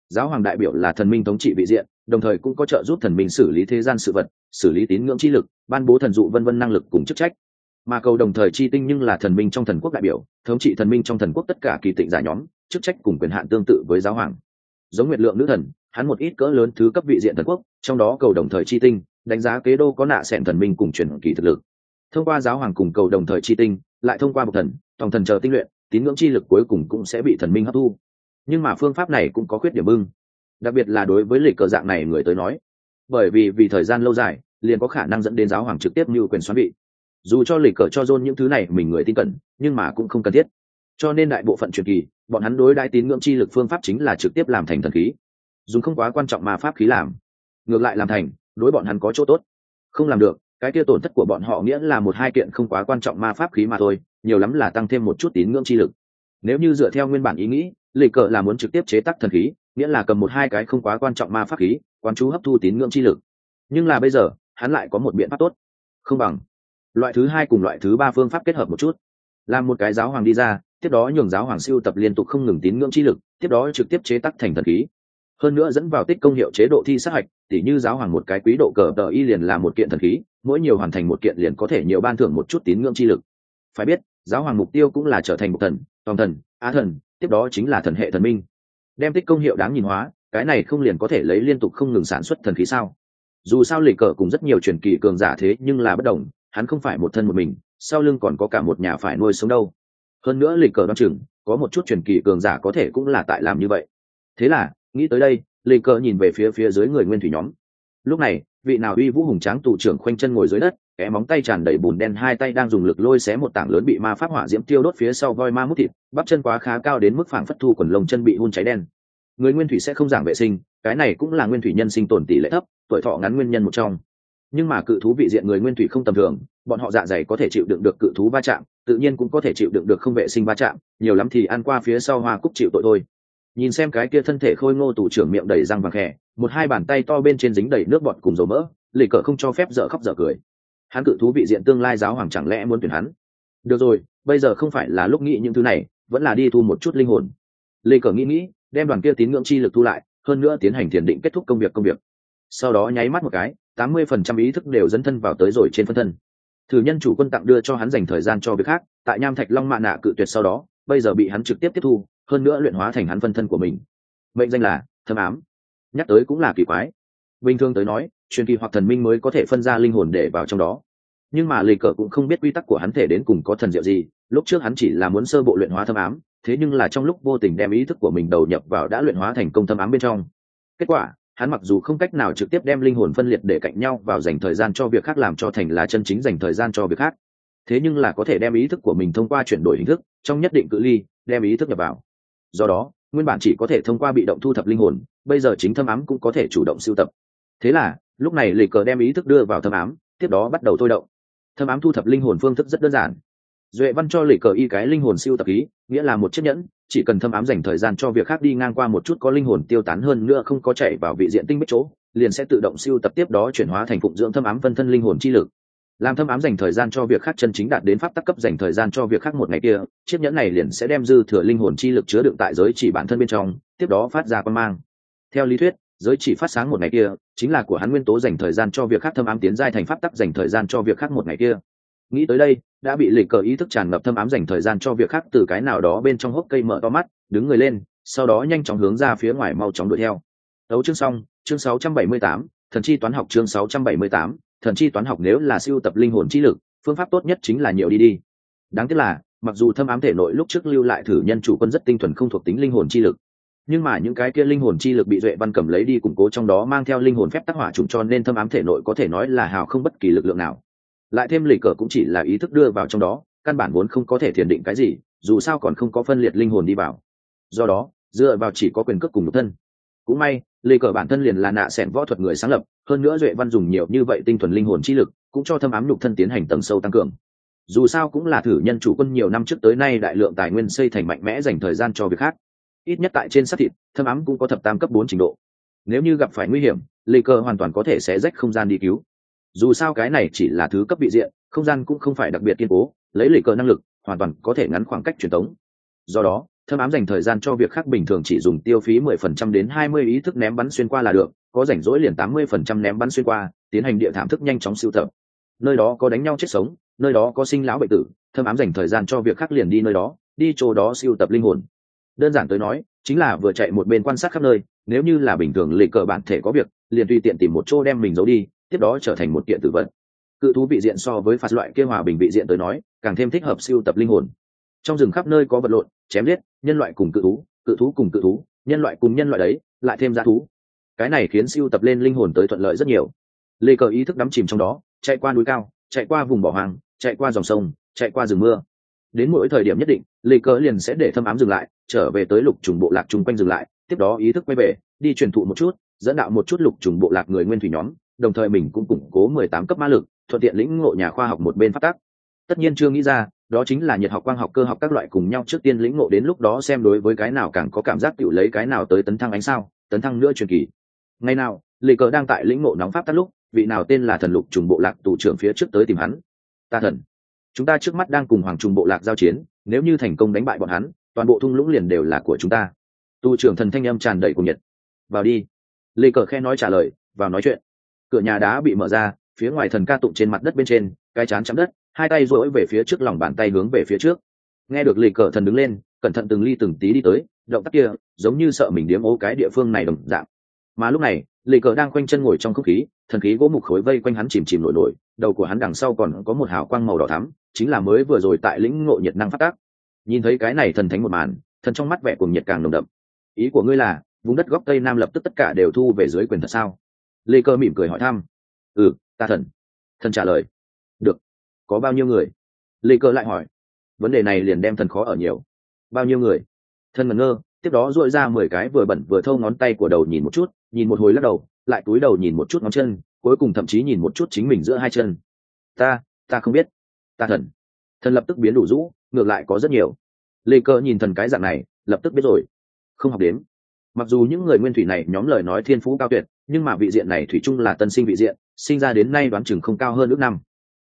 Giáo hoàng đại biểu là thần minh thống trị vị diện, đồng thời cũng có trợ giúp thần minh xử lý thế gian sự vật, xử lý tín ngưỡng chi lực, ban bố thần dụ vân vân năng lực cùng chức trách. Mà cầu đồng thời chi tinh nhưng là thần minh trong thần quốc đại biểu, thống trị thần minh trong thần quốc tất cả kỳ tịnh giả nhóm, chức trách cùng quyền hạn tương tự với giáo hoàng. Giống nguyệt lượng nữ thần hắn một ít cỡ lớn thứ cấp vị diện thần quốc, trong đó cầu đồng thời chi tinh, đánh giá kế đô có nạ sẹn thần minh cùng truyền kỳ thực lực. Thông qua giáo hoàng cùng cầu đồng thời chi tinh, lại thông qua một thần tổng thần chờ tinh luyện, tín ngưỡng chi lực cuối cùng cũng sẽ bị thần minh hấp thu. Nhưng mà phương pháp này cũng có khuyết điểm bưng. Đặc biệt là đối với lịch cờ dạng này người tới nói, bởi vì vì thời gian lâu dài, liền có khả năng dẫn đến giáo hoàng trực tiếp như quyền xoắn bị dù cho lịch cờ cho dôn những thứ này mình người tin cẩn, nhưng mà cũng không cần thiết. Cho nên đại bộ phận truyền kỳ, bọn hắn đối đại tín ngưỡng chi lực phương pháp chính là trực tiếp làm thành thần khí dùng không quá quan trọng mà pháp khí làm. Ngược lại làm thành, đối bọn hắn có chỗ tốt. Không làm được, cái kia tổn thất của bọn họ nghĩa là một hai kiện không quá quan trọng ma pháp khí mà thôi, nhiều lắm là tăng thêm một chút tín ngưỡng chi lực. Nếu như dựa theo nguyên bản ý nghĩ lì cờ là muốn trực tiếp chế tác thần khí, nghĩa là cầm một hai cái không quá quan trọng ma pháp khí quan chú hấp thu tín ngưỡng chi lực. Nhưng là bây giờ, hắn lại có một biện pháp tốt. Không bằng, loại thứ hai cùng loại thứ ba phương pháp kết hợp một chút. Làm một cái giáo hoàng đi ra, tiếp đó nhường giáo hoàng siêu tập liên tục không ngừng tín ngưỡng chi lực, tiếp đó trực tiếp chế tác thành thần khí hơn nữa dẫn vào tích công hiệu chế độ thi sát hạch, tỉ như giáo hoàng một cái quý độ cờ tờ y liền là một kiện thần khí, mỗi nhiều hoàn thành một kiện liền có thể nhiều ban thưởng một chút tín ngưỡng chi lực. Phải biết, giáo hoàng mục tiêu cũng là trở thành một thần, toàn thần, á thần, tiếp đó chính là thần hệ thần minh. Đem tích công hiệu đáng nhìn hóa, cái này không liền có thể lấy liên tục không ngừng sản xuất thần khí sao? Dù sao lịch cờ cùng rất nhiều truyền kỳ cường giả thế nhưng là bất đồng, hắn không phải một thân một mình, sau lưng còn có cả một nhà phải nuôi sống đâu. Hơn nữa lịch cờ đ o chừng, có một chút truyền kỳ cường giả có thể cũng là tại làm như vậy. Thế là nghĩ tới đây lịch cờ nhìn về phía phía dưới người nguyên thủy nhóm. Lúc này, vị nào uy vũ hùng tráng tù trưởng khoanh chân ngồi dưới đất, kẽ móng tay tràn đầy bùn đen, hai tay đang dùng lực lôi xé một tảng lớn bị ma pháp hỏa diễm tiêu đốt phía sau voi ma mút thịt, bắp chân quá khá cao đến mức phảng phất thu quần lồng chân bị hun cháy đen. Người nguyên thủy sẽ không giảng vệ sinh, cái này cũng là nguyên thủy nhân sinh tồn tỷ lệ thấp, tuổi thọ ngắn nguyên nhân một trong. Nhưng mà cự thú vị diện người nguyên thủy không tầm thường, bọn họ dạ dày có thể chịu đựng được cự thú va chạm, tự nhiên cũng có thể chịu đựng được không vệ sinh va chạm, nhiều lắm thì ăn qua phía sau hoa cúc chịu tội thôi nhìn xem cái kia thân thể khôi ngô tủ trưởng miệng đầy răng vàng khẽ, một hai bàn tay to bên trên dính đầy nước bọt cùng dầu mỡ, lì cờ không cho phép dở khóc dở cười. Hắn cự thú vị diện tương lai giáo hoàng chẳng lẽ muốn tuyển hắn? Được rồi, bây giờ không phải là lúc nghĩ những thứ này, vẫn là đi thu một chút linh hồn. Lì cờ nghĩ nghĩ, đem đoàn kia tín ngưỡng chi lực thu lại, hơn nữa tiến hành thiền định kết thúc công việc công việc. Sau đó nháy mắt một cái, tám mươi phần trăm ý thức đều dẫn thân vào tới rồi trên phân thân. Thử nhân chủ quân tặng đưa cho hắn dành thời gian cho việc khác, tại nham thạch long mạ nạ cự tuyệt sau đó, bây giờ bị hắn trực tiếp tiếp thu hơn nữa luyện hóa thành hắn phân thân của mình. Mệnh danh là thâm ám. Nhắc tới cũng là kỳ quái. Bình thường tới nói, truyền kỳ hoặc thần minh mới có thể phân ra linh hồn để vào trong đó. Nhưng mà lì cờ cũng không biết quy tắc của hắn thể đến cùng có thần diệu gì, lúc trước hắn chỉ là muốn sơ bộ luyện hóa thâm ám, thế nhưng là trong lúc vô tình đem ý thức của mình đầu nhập vào đã luyện hóa thành công thâm ám bên trong. Kết quả, hắn mặc dù không cách nào trực tiếp đem linh hồn phân liệt để cạnh nhau vào dành thời gian cho việc khác làm cho thành là chân chính dành thời gian cho việc khác. Thế nhưng là có thể đem ý thức của mình thông qua chuyển đổi hình thức, trong nhất định cự ly, đem ý thức nhập vào do đó, nguyên bản chỉ có thể thông qua bị động thu thập linh hồn, bây giờ chính thâm ám cũng có thể chủ động siêu tập. Thế là, lúc này lịch cờ đem ý thức đưa vào thâm ám, tiếp đó bắt đầu thôi động. Thâm ám thu thập linh hồn phương thức rất đơn giản. Duệ văn cho lịch cờ y cái linh hồn siêu tập ý, nghĩa là một chiếc nhẫn, chỉ cần thâm ám dành thời gian cho việc khác đi ngang qua một chút có linh hồn tiêu tán hơn nữa không có chạy vào vị diện tinh bích chỗ, liền sẽ tự động siêu tập tiếp đó chuyển hóa thành phụng dưỡng thâm ám phân thân linh hồn chi lực làm thâm ám dành thời gian cho việc khác chân chính đạt đến pháp tắc cấp dành thời gian cho việc khác một ngày kia chiếc nhẫn này liền sẽ đem dư thừa linh hồn chi lực chứa đựng tại giới chỉ bản thân bên trong tiếp đó phát ra quan mang. Theo lý thuyết giới chỉ phát sáng một ngày kia chính là của hắn nguyên tố dành thời gian cho việc khác thâm ám tiến giai thành pháp tắc dành thời gian cho việc khác một ngày kia. Nghĩ tới đây đã bị lịch cờ ý thức tràn ngập thâm ám dành thời gian cho việc khác từ cái nào đó bên trong hốc cây mở to mắt đứng người lên sau đó nhanh chóng hướng ra phía ngoài mau chóng đuổi theo. Đấu chương xong chương 678, thần chi toán học chương 678, thần chi toán học nếu là siêu tập linh hồn chi lực, phương pháp tốt nhất chính là nhiều đi đi. Đáng tiếc là, mặc dù thâm ám thể nội lúc trước lưu lại thử nhân chủ quân rất tinh thuần không thuộc tính linh hồn chi lực, nhưng mà những cái kia linh hồn chi lực bị duệ văn cầm lấy đi củng cố trong đó mang theo linh hồn phép tác hỏa trùng cho nên thâm ám thể nội có thể nói là hào không bất kỳ lực lượng nào. Lại thêm lì cờ cũng chỉ là ý thức đưa vào trong đó, căn bản vốn không có thể thiền định cái gì, dù sao còn không có phân liệt linh hồn đi vào. Do đó, dựa vào chỉ có quyền cước cùng nhục thân cũng may, lê cờ bản thân liền là nạ s võ thuật người sáng lập, hơn nữa duệ văn dùng nhiều như vậy tinh thuần linh hồn chi lực, cũng cho thâm ám nhục thân tiến hành tầng sâu tăng cường. Dù sao cũng là thử nhân chủ quân nhiều năm trước tới nay đại lượng tài nguyên xây thành mạnh mẽ dành thời gian cho việc khác. Ít nhất tại trên sát thịt, thâm ám cũng có thập tam cấp bốn trình độ. Nếu như gặp phải nguy hiểm, lê cờ hoàn toàn có thể sẽ rách không gian đi cứu. Dù sao cái này chỉ là thứ cấp bị diện, không gian cũng không phải đặc biệt kiên cố, lấy lê cờ năng lực, hoàn toàn có thể ngắn khoảng cách truyền tống. do đó thâm ám dành thời gian cho việc khác bình thường chỉ dùng tiêu phí mười phần trăm đến hai mươi ý thức ném bắn xuyên qua là được, có rảnh rỗi liền tám mươi phần trăm ném bắn xuyên qua, tiến hành địa thảm thức nhanh chóng siêu tập. Nơi đó có đánh nhau chết sống, nơi đó có sinh lão bệnh tử, thâm ám dành thời gian cho việc khác liền đi nơi đó, đi chỗ đó siêu tập linh hồn. Đơn giản tới nói, chính là vừa chạy một bên quan sát khắp nơi, nếu như là bình thường lệ cờ bản thể có việc, liền tùy tiện tìm một chỗ đem mình giấu đi, tiếp đó trở thành một kiện tử vận cự thú vị diện so với phạt loại kia hòa bình vị diện tới nói, càng thêm thích hợp siêu tập linh hồn trong rừng khắp nơi có vật lộn, chém giết, nhân loại cùng cự thú cự thú cùng cự thú, nhân loại cùng nhân loại đấy, lại thêm giá thú. Cái này khiến siêu tập lên linh hồn tới thuận lợi rất nhiều. Lê cờ ý thức đắm chìm trong đó, chạy qua núi cao, chạy qua vùng bỏ hoang, chạy qua dòng sông, chạy qua rừng mưa. Đến mỗi thời điểm nhất định, lê cờ liền sẽ để thâm ám dừng lại, trở về tới lục trùng bộ lạc chung quanh dừng lại, tiếp đó ý thức quay về, đi truyền thụ một chút, dẫn đạo một chút lục trùng bộ lạc người nguyên thủy nhóm, đồng thời mình cũng củng cố mười tám cấp ma lực, thuận tiện lĩnh ngộ nhà khoa học một bên phát tác. Tất nhiên chưa nghĩ ra đó chính là nhiệt học, quang học, cơ học các loại cùng nhau trước tiên lĩnh ngộ đến lúc đó xem đối với cái nào càng có cảm giác tự lấy cái nào tới tấn thăng ánh sao, tấn thăng nữa truyền kỳ. Ngày nào lì cờ đang tại lĩnh ngộ nóng pháp tắt lúc, vị nào tên là thần lục trùng bộ lạc tù trưởng phía trước tới tìm hắn. Ta thần. Chúng ta trước mắt đang cùng hoàng trùng bộ lạc giao chiến, nếu như thành công đánh bại bọn hắn, toàn bộ thung lũng liền đều là của chúng ta. Tù trưởng thần thanh âm tràn đầy cùng nhiệt. Vào đi. Lì cờ khe nói trả lời, vào nói chuyện. Cửa nhà đá bị mở ra, phía ngoài thần ca tụng trên mặt đất bên trên, cái chán chạm đất hai tay rỗi về phía trước, lòng bàn tay hướng về phía trước. Nghe được lì cờ thần đứng lên, cẩn thận từng ly từng tí đi tới, động tác kia giống như sợ mình điếm ô cái địa phương này đồng dạng. Mà lúc này lì cờ đang quanh chân ngồi trong không khí, thần khí gỗ mục khối vây quanh hắn chìm chìm nổi nổi, đầu của hắn đằng sau còn có một hào quang màu đỏ thắm, chính là mới vừa rồi tại lĩnh ngộ nhiệt năng phát tác. Nhìn thấy cái này thần thánh một màn, thần trong mắt vẻ cùng nhiệt càng nồng đậm. Ý của ngươi là, vùng đất góc tây nam lập tức tất cả đều thu về dưới quyền thật sao? Lê cơ mỉm cười hỏi thăm. Ừ ta thần. Thần trả lời có bao nhiêu người? Lê Cờ lại hỏi. Vấn đề này liền đem thần khó ở nhiều. Bao nhiêu người? Thần ngẩn ngơ, tiếp đó dội ra mười cái vừa bẩn vừa thâu ngón tay của đầu nhìn một chút, nhìn một hồi lắc đầu, lại túi đầu nhìn một chút ngón chân, cuối cùng thậm chí nhìn một chút chính mình giữa hai chân. Ta ta không biết. Ta thần. Thần lập tức biến đủ rũ, ngược lại có rất nhiều. Lê cơ nhìn thần cái dạng này, lập tức biết rồi. Không học đến mặc dù những người nguyên thủy này nhóm lời nói thiên phú cao tuyệt, nhưng mà vị diện này thủy chung là tân sinh vị diện, sinh ra đến nay đoán chừng không cao hơn ước năm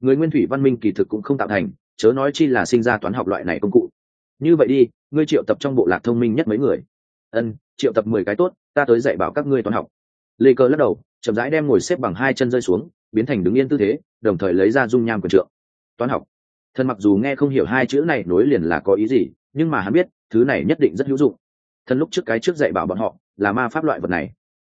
người nguyên thủy văn minh kỳ thực cũng không tạo thành, chớ nói chi là sinh ra toán học loại này công cụ. Như vậy đi, ngươi triệu tập trong bộ lạc thông minh nhất mấy người. Ân, triệu tập mười cái tốt, ta tới dạy bảo các ngươi toán học. Lê cơ lắc đầu, chậm rãi đem ngồi xếp bằng hai chân rơi xuống, biến thành đứng yên tư thế, đồng thời lấy ra dung nham quyền trượng. Toán học. Thần mặc dù nghe không hiểu hai chữ này nối liền là có ý gì, nhưng mà hắn biết, thứ này nhất định rất hữu dụng. Thần lúc trước cái trước dạy bảo bọn họ là ma pháp loại vật này.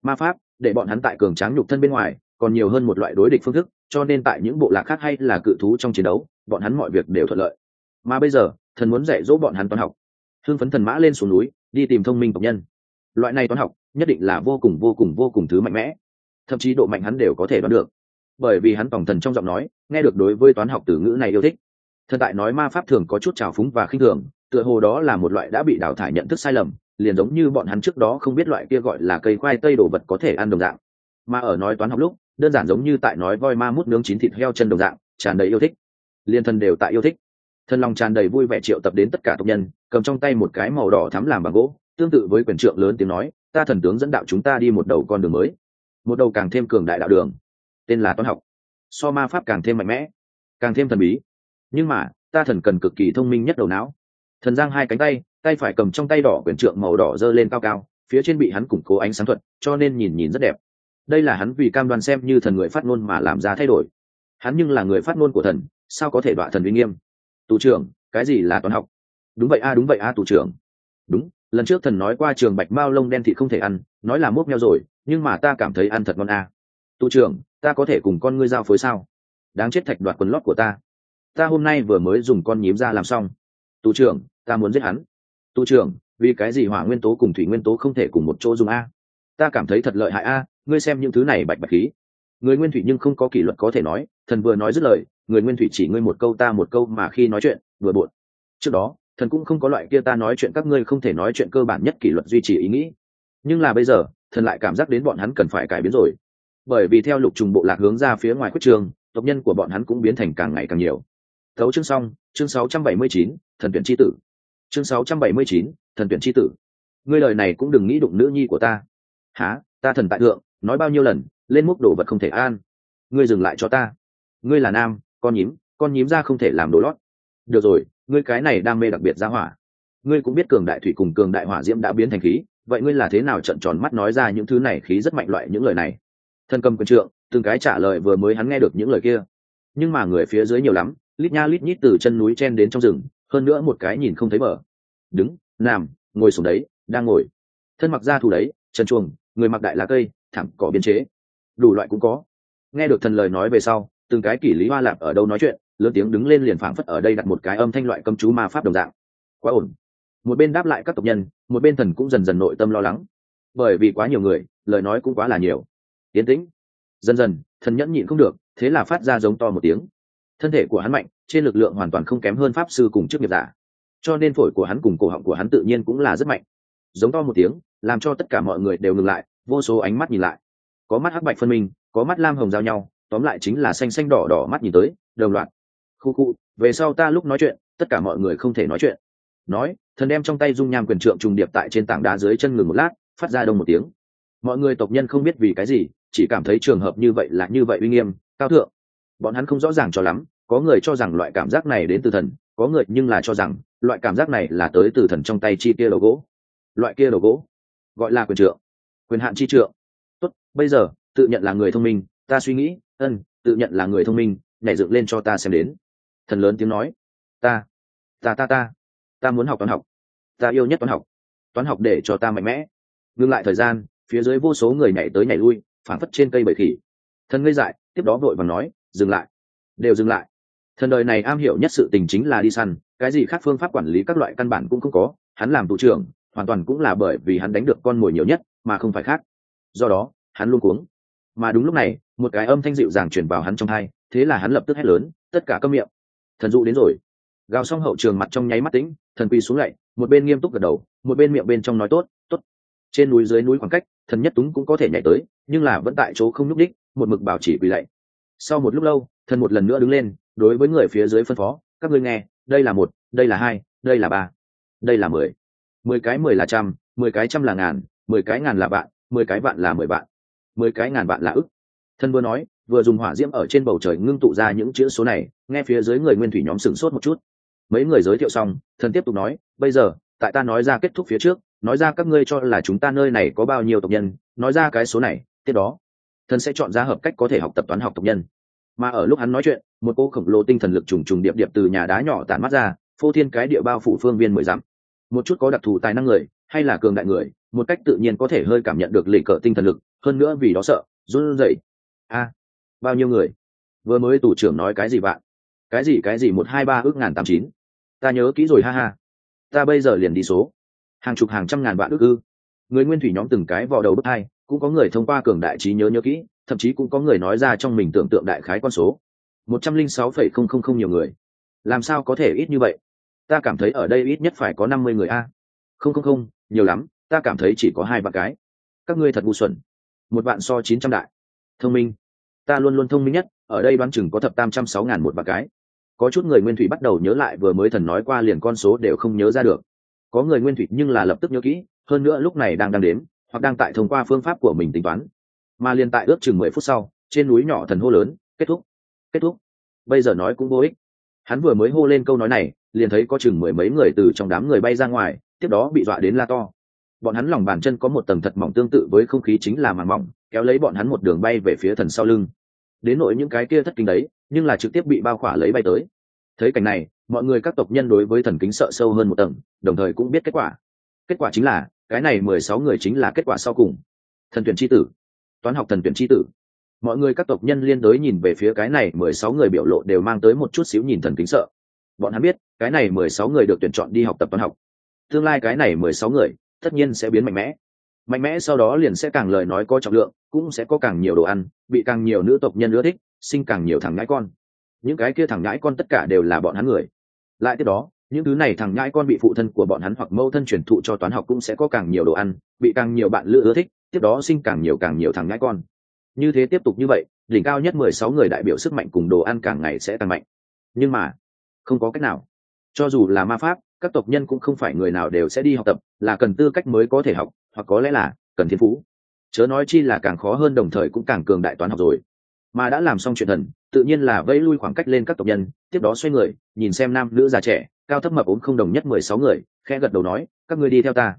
Ma pháp, để bọn hắn tại cường tráng nhục thân bên ngoài còn nhiều hơn một loại đối địch phương thức, cho nên tại những bộ lạc khác hay là cự thú trong chiến đấu, bọn hắn mọi việc đều thuận lợi. Mà bây giờ, thần muốn dạy dỗ bọn hắn toán học. Hưng phấn thần mã lên xuống núi, đi tìm thông minh tộc nhân. Loại này toán học, nhất định là vô cùng vô cùng vô cùng thứ mạnh mẽ. Thậm chí độ mạnh hắn đều có thể đoán được. Bởi vì hắn tổng thần trong giọng nói, nghe được đối với toán học từ ngữ này yêu thích. Thần tại nói ma pháp thường có chút trào phúng và khinh thường, tựa hồ đó là một loại đã bị đào thải nhận thức sai lầm, liền giống như bọn hắn trước đó không biết loại kia gọi là cây khoai tây đồ vật có thể ăn đồng dạng. Mà ở nói toán học lúc đơn giản giống như tại nói voi ma mút nướng chín thịt heo chân đồng dạng, tràn đầy yêu thích. Liên thân đều tại yêu thích. Thân lòng tràn đầy vui vẻ triệu tập đến tất cả tộc nhân, cầm trong tay một cái màu đỏ thắm làm bằng gỗ, tương tự với quyền trượng lớn tiếng nói, ta thần tướng dẫn đạo chúng ta đi một đầu con đường mới. Một đầu càng thêm cường đại đạo đường. Tên là toán học. So ma pháp càng thêm mạnh mẽ, càng thêm thần bí. Nhưng mà, ta thần cần cực kỳ thông minh nhất đầu não. Thần giang hai cánh tay tay phải cầm trong tay đỏ quyển trượng màu đỏ dơ lên cao cao, phía trên bị hắn củng cố ánh sáng thuật cho nên nhìn nhìn rất đẹp đây là hắn vì cam đoan xem như thần người phát ngôn mà làm ra thay đổi. Hắn nhưng là người phát ngôn của thần, sao có thể đọa thần uy nghiêm? Tù trưởng, cái gì là toán học? Đúng vậy a, đúng vậy a, tù trưởng. Đúng, lần trước thần nói qua trường bạch mao lông đen thì không thể ăn, nói là mốt meo rồi, nhưng mà ta cảm thấy ăn thật ngon a. Tù trưởng, ta có thể cùng con ngươi giao phối sao? Đáng chết thạch đoạt quần lót của ta. Ta hôm nay vừa mới dùng con nhím ra làm xong. Tù trưởng, ta muốn giết hắn. Tù trưởng, vì cái gì hỏa nguyên tố cùng thủy nguyên tố không thể cùng một chỗ dùng a? Ta cảm thấy thật lợi hại a ngươi xem những thứ này bạch bạch khí. Người nguyên thủy nhưng không có kỷ luật có thể nói thần vừa nói dứt lời người nguyên thủy chỉ ngươi một câu ta một câu mà khi nói chuyện vừa buồn. trước đó thần cũng không có loại kia ta nói chuyện các ngươi không thể nói chuyện cơ bản nhất kỷ luật duy trì ý nghĩ. Nhưng là bây giờ thần lại cảm giác đến bọn hắn cần phải cải biến rồi. Bởi vì theo lục trùng bộ lạc hướng ra phía ngoài khuất trường tộc nhân của bọn hắn cũng biến thành càng ngày càng nhiều. Thấu chương xong chương 679, thần tuyển c h i tử chương 679, thần tuyển c h i tử. Ngươi lời này cũng đừng nghĩ đụng nữ nhi của ta. Há ta thần tại thượng nói bao nhiêu lần, lên mức đồ vật không thể an. Ngươi dừng lại cho ta. Ngươi là nam, con nhím con nhím ra không thể làm đồ lót. Được rồi, ngươi cái này đam mê đặc biệt ra hỏa. Ngươi cũng biết cường đại thủy cùng cường đại hỏa diễm đã biến thành khí, vậy ngươi là thế nào trận tròn mắt nói ra những thứ này khí rất mạnh loại những lời này? Thân cầm quân trượng, từng cái trả lời vừa mới hắn nghe được những lời kia. Nhưng mà người phía dưới nhiều lắm, lít nha lít nhít từ chân núi chen đến trong rừng, hơn nữa một cái nhìn không thấy mở đứng nằm ngồi xuống đấy, đang ngồi. Thân mặc da thù đấy chân chuồng, người mặc đại lá cây thảm cỏ biên chế. Đủ loại cũng có. Nghe được thần lời nói về sau, từng cái kỷ lý hoa lạp ở đâu nói chuyện, lớn tiếng đứng lên liền phảng phất ở đây đặt một cái âm thanh loại cấm chú ma pháp đồng dạng. Quá ổn. Một bên đáp lại các tộc nhân, một bên thần cũng dần dần nội tâm lo lắng. Bởi vì quá nhiều người, lời nói cũng quá là nhiều. Tiến tĩnh. Dần dần, thần nhẫn nhịn không được, thế là phát ra giống to một tiếng. Thân thể của hắn mạnh, trên lực lượng hoàn toàn không kém hơn pháp sư cùng chức nghiệp giả. Cho nên phổi của hắn cùng cổ họng của hắn tự nhiên cũng là rất mạnh. Giống to một tiếng, làm cho tất cả mọi người đều ngừng lại vô số ánh mắt nhìn lại. Có mắt hắc bạch phân minh, có mắt lam hồng giao nhau, tóm lại chính là xanh xanh đỏ đỏ mắt nhìn tới, đồng loạt. Khu khu, về sau ta lúc nói chuyện, tất cả mọi người không thể nói chuyện. Nói, thần đem trong tay dung nham quyền trượng trùng điệp tại trên tảng đá dưới chân ngừng một lát, phát ra đông một tiếng. Mọi người tộc nhân không biết vì cái gì, chỉ cảm thấy trường hợp như vậy là như vậy uy nghiêm, cao thượng. Bọn hắn không rõ ràng cho lắm, có người cho rằng loại cảm giác này đến từ thần, có người nhưng là cho rằng, loại cảm giác này là tới từ thần trong tay chi kia đầu gỗ. Loại kia đầu gỗ, gọi là quyền trượng quyền hạn chi trượng. Tốt, bây giờ, tự nhận là người thông minh, ta suy nghĩ, ân, tự nhận là người thông minh, nhảy dựng lên cho ta xem đến. Thần lớn tiếng nói. Ta ta ta ta. Ta muốn học toán học. Ta yêu nhất toán học. Toán học để cho ta mạnh mẽ. Ngưng lại thời gian, phía dưới vô số người nhảy tới nhảy lui phản phất trên cây bầy khỉ. Thần ngây dại, tiếp đó vội và nói, dừng lại. Đều dừng lại. Thần đời này am hiểu nhất sự tình chính là đi săn, cái gì khác phương pháp quản lý các loại căn bản cũng không có, hắn làm thủ trưởng, hoàn toàn cũng là bởi vì hắn đánh được con mồi nhiều nhất mà không phải khác. Do đó, hắn luôn cuống. Mà đúng lúc này, một cái âm thanh dịu dàng chuyển vào hắn trong hai, thế là hắn lập tức hét lớn, tất cả câm miệng. Thần dụ đến rồi. Gào xong hậu trường mặt trong nháy mắt tĩnh, thần quỳ xuống lạy một bên nghiêm túc gật đầu, một bên miệng bên trong nói tốt tốt. Trên núi dưới núi khoảng cách, thần nhất túng cũng có thể nhảy tới, nhưng là vẫn tại chỗ không nhúc đích một mực bảo chỉ quỳ lạy. Sau một lúc lâu, thần một lần nữa đứng lên, đối với người phía dưới phân phó, các ngươi nghe, đây là một, đây là hai, đây là ba, đây là mười. Mười cái mười là trăm, mười cái trăm là ngàn mười cái ngàn là vạn mười cái vạn là mười vạn mười cái ngàn vạn là ức. Thân vừa nói, vừa dùng hỏa diễm ở trên bầu trời ngưng tụ ra những chữ số này, nghe phía dưới người nguyên thủy nhóm sửng sốt một chút. Mấy người giới thiệu xong thần tiếp tục nói, bây giờ, tại ta nói ra kết thúc phía trước, nói ra các ngươi cho là chúng ta nơi này có bao nhiêu tộc nhân, nói ra cái số này, tiếp đó thần sẽ chọn ra hợp cách có thể học tập toán học tộc nhân. Mà ở lúc hắn nói chuyện, một cô khổng lồ tinh thần lực trùng trùng điệp điệp từ nhà đá nhỏ tản mắt ra, phô thiên cái địa bao phủ phương viên mười dặm. Một chút có đặc thù tài năng người, hay là cường đại người một cách tự nhiên có thể hơi cảm nhận được lệ cỡ tinh thần lực, hơn nữa vì đó sợ, run rẩy. A, bao nhiêu người? Vừa mới tủ trưởng nói cái gì bạn? Cái gì cái gì? Một, hai, ba, ước ngàn tám chín. Ta nhớ kỹ rồi, ha ha. Ta bây giờ liền đi số. Hàng chục, hàng trăm ngàn vạn ước ư. Người nguyên thủy nhóm từng cái vào đầu bước hai, cũng có người thông qua cường đại trí nhớ nhớ kỹ, thậm chí cũng có người nói ra trong mình tưởng tượng đại khái con số. Một trăm linh sáu phẩy không không không nhiều người. Làm sao có thể ít như vậy? Ta cảm thấy ở đây ít nhất phải có năm mươi người a. Không không không, nhiều lắm ta cảm thấy chỉ có hai bạn cái. Các ngươi thật ngu xuẩn. Một bạn so chín trăm đại. Thông minh. Ta luôn luôn thông minh nhất, ở đây đoán chừng có thập tam trăm sáu ngàn một bạn cái. Có chút người nguyên thủy bắt đầu nhớ lại vừa mới thần nói qua liền con số đều không nhớ ra được. Có người nguyên thủy nhưng là lập tức nhớ kỹ, hơn nữa lúc này đang đang đếm, hoặc đang tại thông qua phương pháp của mình tính toán. Mà liền tại ước chừng mười phút sau, trên núi nhỏ thần hô lớn, kết thúc kết thúc. Bây giờ nói cũng vô ích. Hắn vừa mới hô lên câu nói này, liền thấy có chừng mười mấy người từ trong đám người bay ra ngoài, tiếp đó bị dọa đến la to bọn hắn lòng bàn chân có một tầng thật mỏng tương tự với không khí chính là màn mỏng, kéo lấy bọn hắn một đường bay về phía thần sau lưng. Đến nỗi những cái kia thất kinh đấy, nhưng là trực tiếp bị bao khỏa lấy bay tới. Thấy cảnh này, mọi người các tộc nhân đối với thần kính sợ sâu hơn một tầng, đồng thời cũng biết kết quả. Kết quả chính là, cái này mười sáu người chính là kết quả sau cùng. Thần tuyển tri tử. Toán học thần tuyển tri tử. Mọi người các tộc nhân liên đối nhìn về phía cái này mười sáu người biểu lộ đều mang tới một chút xíu nhìn thần kính sợ. Bọn hắn biết, cái này mười sáu người được tuyển chọn đi học tập toán học. Tương lai cái này mười sáu người tất nhiên sẽ biến mạnh mẽ. Mạnh mẽ sau đó liền sẽ càng lời nói có trọng lượng, cũng sẽ có càng nhiều đồ ăn, bị càng nhiều nữ tộc nhân ưa thích, sinh càng nhiều thằng ngãi con. Những cái kia thằng ngãi con tất cả đều là bọn hắn người. Lại tiếp đó, những thứ này thằng ngãi con bị phụ thân của bọn hắn hoặc mâu thân truyền thụ cho toán học cũng sẽ có càng nhiều đồ ăn, bị càng nhiều bạn lựa ưa thích, tiếp đó sinh càng nhiều càng nhiều thằng ngãi con. Như thế tiếp tục như vậy, đỉnh cao nhất mười sáu người đại biểu sức mạnh cùng đồ ăn càng ngày sẽ tăng mạnh. Nhưng mà, không có cách nào. Cho dù là ma pháp các tộc nhân cũng không phải người nào đều sẽ đi học tập, là cần tư cách mới có thể học, hoặc có lẽ là cần thiên phú. Chớ nói chi là càng khó hơn đồng thời cũng càng cường đại toán học rồi. Mà đã làm xong chuyện thần, tự nhiên là vẫy lui khoảng cách lên các tộc nhân, tiếp đó xoay người, nhìn xem nam nữ già trẻ, cao thấp mập ốm không đồng nhất mười sáu người, khẽ gật đầu nói, các ngươi đi theo ta.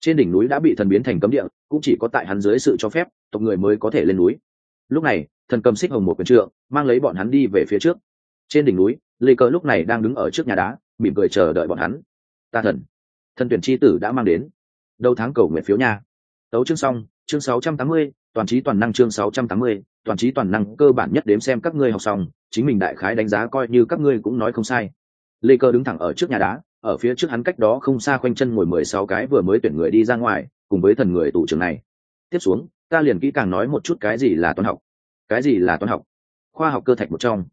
Trên đỉnh núi đã bị thần biến thành cấm địa, cũng chỉ có tại hắn dưới sự cho phép, tộc người mới có thể lên núi. Lúc này, thần cầm xích hồng một quyền trượng, mang lấy bọn hắn đi về phía trước. Trên đỉnh núi, lê cờ lúc này đang đứng ở trước nhà đá mỉm cười chờ đợi bọn hắn. Ta thần thần tuyển tri tử đã mang đến. Đầu tháng cầu nguyện phiếu nha. Tấu chương xong chương 680, toàn trí toàn năng chương 680, toàn trí toàn năng cơ bản nhất đếm xem các ngươi học xong chính mình đại khái đánh giá coi như các ngươi cũng nói không sai. Lê cơ đứng thẳng ở trước nhà đá ở phía trước hắn cách đó không xa khoanh chân ngồi mười sáu cái vừa mới tuyển người đi ra ngoài cùng với thần người tủ trưởng này. Tiếp xuống ta liền kỹ càng nói một chút cái gì là toán học. Cái gì là toán học? Khoa học cơ thạch một trong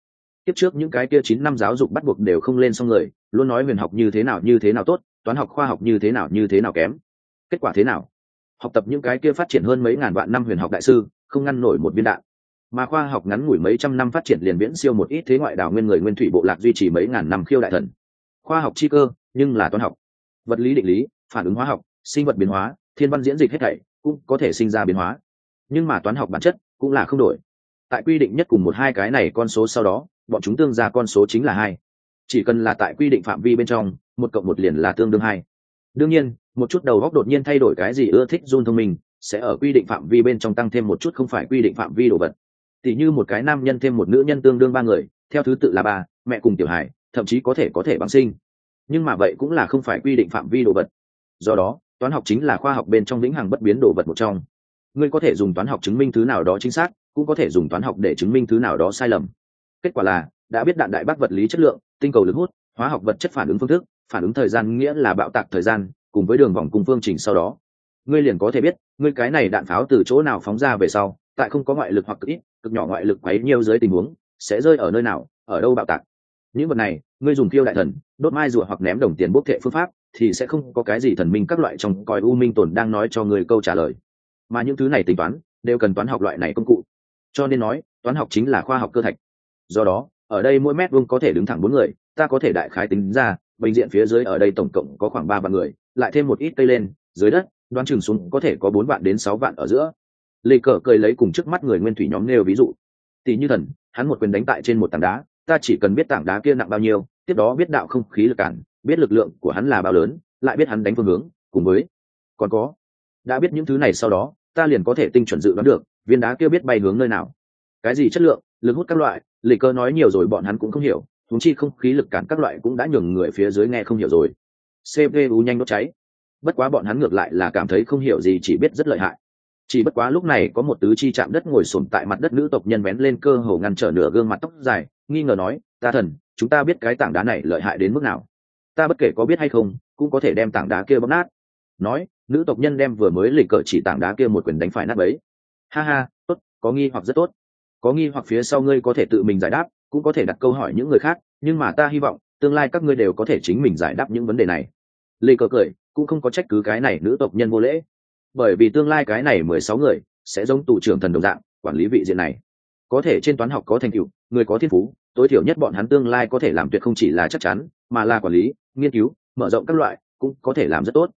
tiếp trước những cái kia chín năm giáo dục bắt buộc đều không lên xong người, luôn nói huyền học như thế nào như thế nào tốt, toán học khoa học như thế nào như thế nào kém. Kết quả thế nào? Học tập những cái kia phát triển hơn mấy ngàn vạn năm huyền học đại sư, không ngăn nổi một viên đạn. Mà khoa học ngắn ngủi mấy trăm năm phát triển liền viễn siêu một ít thế ngoại đảo nguyên người nguyên thủy bộ lạc duy trì mấy ngàn năm khiêu đại thần. Khoa học chi cơ, nhưng là toán học. Vật lý định lý, phản ứng hóa học, sinh vật biến hóa, thiên văn diễn dịch hết thảy cũng có thể sinh ra biến hóa. Nhưng mà toán học bản chất cũng là không đổi. Tại quy định nhất cùng một hai cái này con số sau đó bọn chúng tương ra con số chính là hai. Chỉ cần là tại quy định phạm vi bên trong, một cộng một liền là tương đương hai. Đương nhiên, một chút đầu góc đột nhiên thay đổi cái gì ưa thích run thông minh, sẽ ở quy định phạm vi bên trong tăng thêm một chút không phải quy định phạm vi đồ vật. Tỉ như một cái nam nhân thêm một nữ nhân tương đương ba người, theo thứ tự là ba, mẹ cùng tiểu hải thậm chí có thể có thể bằng sinh. Nhưng mà vậy cũng là không phải quy định phạm vi đồ vật. Do đó, toán học chính là khoa học bên trong lĩnh hàng bất biến đồ vật một trong. Ngươi có thể dùng toán học chứng minh thứ nào đó chính xác, cũng có thể dùng toán học để chứng minh thứ nào đó sai lầm kết quả là, đã biết đạn đại bác vật lý chất lượng, tinh cầu lực hút, hóa học vật chất phản ứng phương thức, phản ứng thời gian nghĩa là bạo tạc thời gian, cùng với đường vòng cùng phương trình sau đó. Ngươi liền có thể biết, ngươi cái này đạn pháo từ chỗ nào phóng ra về sau, tại không có ngoại lực hoặc cực ít, cực nhỏ ngoại lực quấy nhiều dưới tình huống, sẽ rơi ở nơi nào, ở đâu bạo tạc. Những vật này, ngươi dùng tiêu đại thần, đốt mai rùa hoặc ném đồng tiền bốc thệ phương pháp, thì sẽ không có cái gì thần minh các loại trong coi u minh tồn đang nói cho người câu trả lời. Mà những thứ này tính toán, đều cần toán học loại này công cụ. Cho nên nói, toán học chính là khoa học cơ thạch do đó, ở đây mỗi mét vuông có thể đứng thẳng bốn người, ta có thể đại khái tính ra bệnh viện phía dưới ở đây tổng cộng có khoảng ba vạn người, lại thêm một ít cây lên, dưới đất, đoán chừng xuống có thể có bốn vạn đến sáu vạn ở giữa. Lê cờ cười lấy cùng trước mắt người nguyên thủy nhóm nêu ví dụ. Tỷ như thần, hắn một quyền đánh tại trên một tảng đá, ta chỉ cần biết tảng đá kia nặng bao nhiêu, tiếp đó biết đạo không khí lực cản, biết lực lượng của hắn là bao lớn, lại biết hắn đánh phương hướng, cùng với còn có, đã biết những thứ này sau đó, ta liền có thể tinh chuẩn dự đoán được, viên đá kia biết bay hướng nơi nào. Cái gì chất lượng lực hút các loại lì cơ nói nhiều rồi bọn hắn cũng không hiểu thúng chi không khí lực cản các loại cũng đã nhường người phía dưới nghe không hiểu rồi. Cpu nhanh đốt cháy. Bất quá bọn hắn ngược lại là cảm thấy không hiểu gì, chỉ biết rất lợi hại. Chỉ bất quá lúc này có một tứ chi chạm đất ngồi sồn tại mặt đất nữ tộc nhân vén lên cơ hồ ngăn trở nửa gương mặt tóc dài, nghi ngờ nói, ta thần, chúng ta biết cái tảng đá này lợi hại đến mức nào? Ta bất kể có biết hay không, cũng có thể đem tảng đá kia bóp nát. Nói, nữ tộc nhân đem vừa mới lịch cờ chỉ tảng đá kia một quyền đánh phải nát ấy ha ha, tốt, có nghi hoặc rất tốt có nghi hoặc phía sau ngươi có thể tự mình giải đáp, cũng có thể đặt câu hỏi những người khác, nhưng mà ta hy vọng, tương lai các ngươi đều có thể chính mình giải đáp những vấn đề này. Lê cờ cười, cũng không có trách cứ cái này nữ tộc nhân vô lễ. Bởi vì tương lai cái này mười sáu người sẽ giống tù trưởng thần đồng dạng, quản lý vị diện này. Có thể trên toán học có thành tựu, người có thiên phú, tối thiểu nhất bọn hắn tương lai có thể làm tuyệt không chỉ là chắc chắn, mà là quản lý, nghiên cứu, mở rộng các loại, cũng có thể làm rất tốt.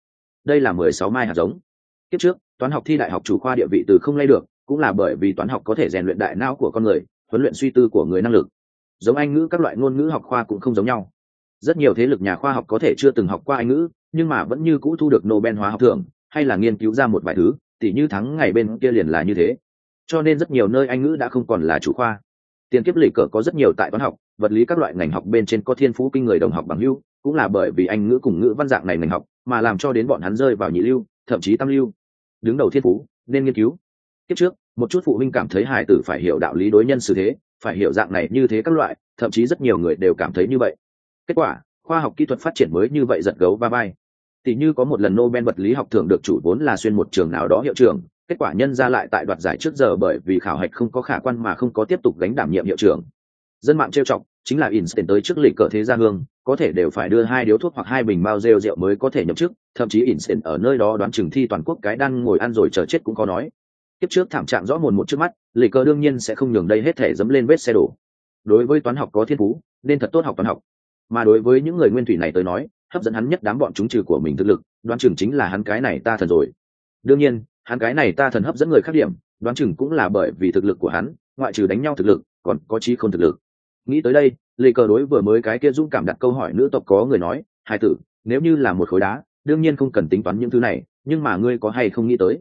Đây là mười sáu mai hạt giống. Kiếp trước, toán học thi đại học chủ khoa địa vị từ không lay được cũng là bởi vì toán học có thể rèn luyện đại não của con người, huấn luyện suy tư của người năng lực. Giống anh ngữ, các loại ngôn ngữ học khoa cũng không giống nhau. Rất nhiều thế lực nhà khoa học có thể chưa từng học qua anh ngữ, nhưng mà vẫn như cũ thu được nobel hóa học thưởng, hay là nghiên cứu ra một vài thứ, tỉ như thắng ngày bên kia liền là như thế. Cho nên rất nhiều nơi anh ngữ đã không còn là chủ khoa. Tiền kiếp lì cờ có rất nhiều tại toán học, vật lý các loại ngành học bên trên có thiên phú kinh người đồng học bằng hưu cũng là bởi vì anh ngữ cùng ngữ văn dạng này ngành học, mà làm cho đến bọn hắn rơi vào nhị lưu, thậm chí tam lưu. Đứng đầu thiên phú, nên nghiên cứu. Kiếp trước một chút phụ huynh cảm thấy hài tử phải hiểu đạo lý đối nhân xử thế phải hiểu dạng này như thế các loại thậm chí rất nhiều người đều cảm thấy như vậy. Kết quả khoa học kỹ thuật phát triển mới như vậy giật gấu ba bay tỷ như có một lần nobel vật lý học thường được chủ vốn là xuyên một trường nào đó hiệu trưởng kết quả nhân ra lại tại đoạt giải trước giờ bởi vì khảo hạch không có khả quan mà không có tiếp tục gánh đảm nhiệm hiệu trưởng. Dân mạng trêu chọc chính là Einstein tới trước lịch cờ thế gia hương, có thể đều phải đưa hai điếu thuốc hoặc hai bình bao rêu rượu mới có thể nhậm chức, thậm chí Einstein ở nơi đó đoán chừng thi toàn quốc cái đang ngồi ăn rồi chờ chết cũng có nói. Tiếp trước thảm trạng rõ mồn một trước mắt, lịch cờ đương nhiên sẽ không nhường đây hết thể dẫm lên vết xe đổ. Đối với toán học có thiên phú, nên thật tốt học toán học. Mà đối với những người nguyên thủy này tới nói, hấp dẫn hắn nhất đám bọn chúng trừ của mình thực lực, đoán chừng chính là hắn cái này ta thần rồi. Đương nhiên, hắn cái này ta thần hấp dẫn người khác điểm, đoán chừng cũng là bởi vì thực lực của hắn, ngoại trừ đánh nhau thực lực, còn có trí không thực lực nghĩ tới đây lê cờ đối vừa mới cái kia dũng cảm đặt câu hỏi nữ tộc có người nói hai tử nếu như là một khối đá đương nhiên không cần tính toán những thứ này nhưng mà ngươi có hay không nghĩ tới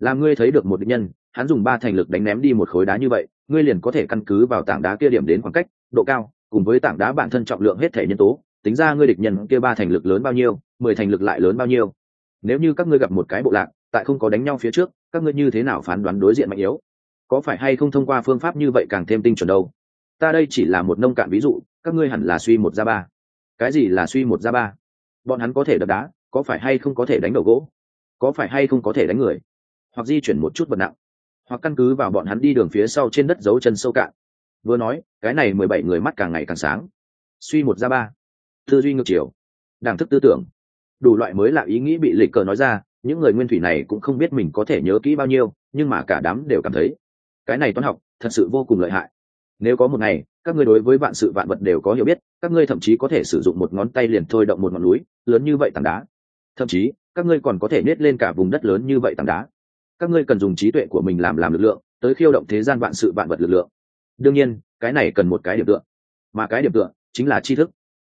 làm ngươi thấy được một định nhân, hắn dùng ba thành lực đánh ném đi một khối đá như vậy, ngươi liền có thể căn cứ vào tảng đá kia điểm đến khoảng cách, độ cao, cùng với tảng đá bản thân trọng lượng hết thể nhân tố, tính ra ngươi địch nhân kia ba thành lực lớn bao nhiêu, mười thành lực lại lớn bao nhiêu. Nếu như các ngươi gặp một cái bộ lạc, tại không có đánh nhau phía trước, các ngươi như thế nào phán đoán đối diện mạnh yếu? Có phải hay không thông qua phương pháp như vậy càng thêm tinh chuẩn đâu? Ta đây chỉ là một nông cạn ví dụ, các ngươi hẳn là suy một ra ba. Cái gì là suy một ra ba? Bọn hắn có thể đập đá, có phải hay không có thể đánh đầu gỗ? Có phải hay không có thể đánh người? Hoặc di chuyển một chút vật nặng, hoặc căn cứ vào bọn hắn đi đường phía sau trên đất dấu chân sâu cạn. Vừa nói, cái này mười bảy người mắt càng ngày càng sáng. Suy một ra ba, tư duy ngược chiều. Đảng thức tư tưởng. Đủ loại mới là ý nghĩ bị lịch cờ nói ra, những người nguyên thủy này cũng không biết mình có thể nhớ kỹ bao nhiêu, nhưng mà cả đám đều cảm thấy, cái này toán học thật sự vô cùng lợi hại. Nếu có một ngày, các ngươi đối với vạn sự vạn vật đều có hiểu biết, các ngươi thậm chí có thể sử dụng một ngón tay liền thôi động một ngọn núi, lớn như vậy tảng đá. Thậm chí, các ngươi còn có thể nết lên cả vùng đất lớn như vậy tảng đá các ngươi cần dùng trí tuệ của mình làm làm lực lượng tới khiêu động thế gian vạn sự vạn vật lực lượng. Đương nhiên cái này cần một cái điểm tựa. Mà cái điểm tựa chính là tri thức.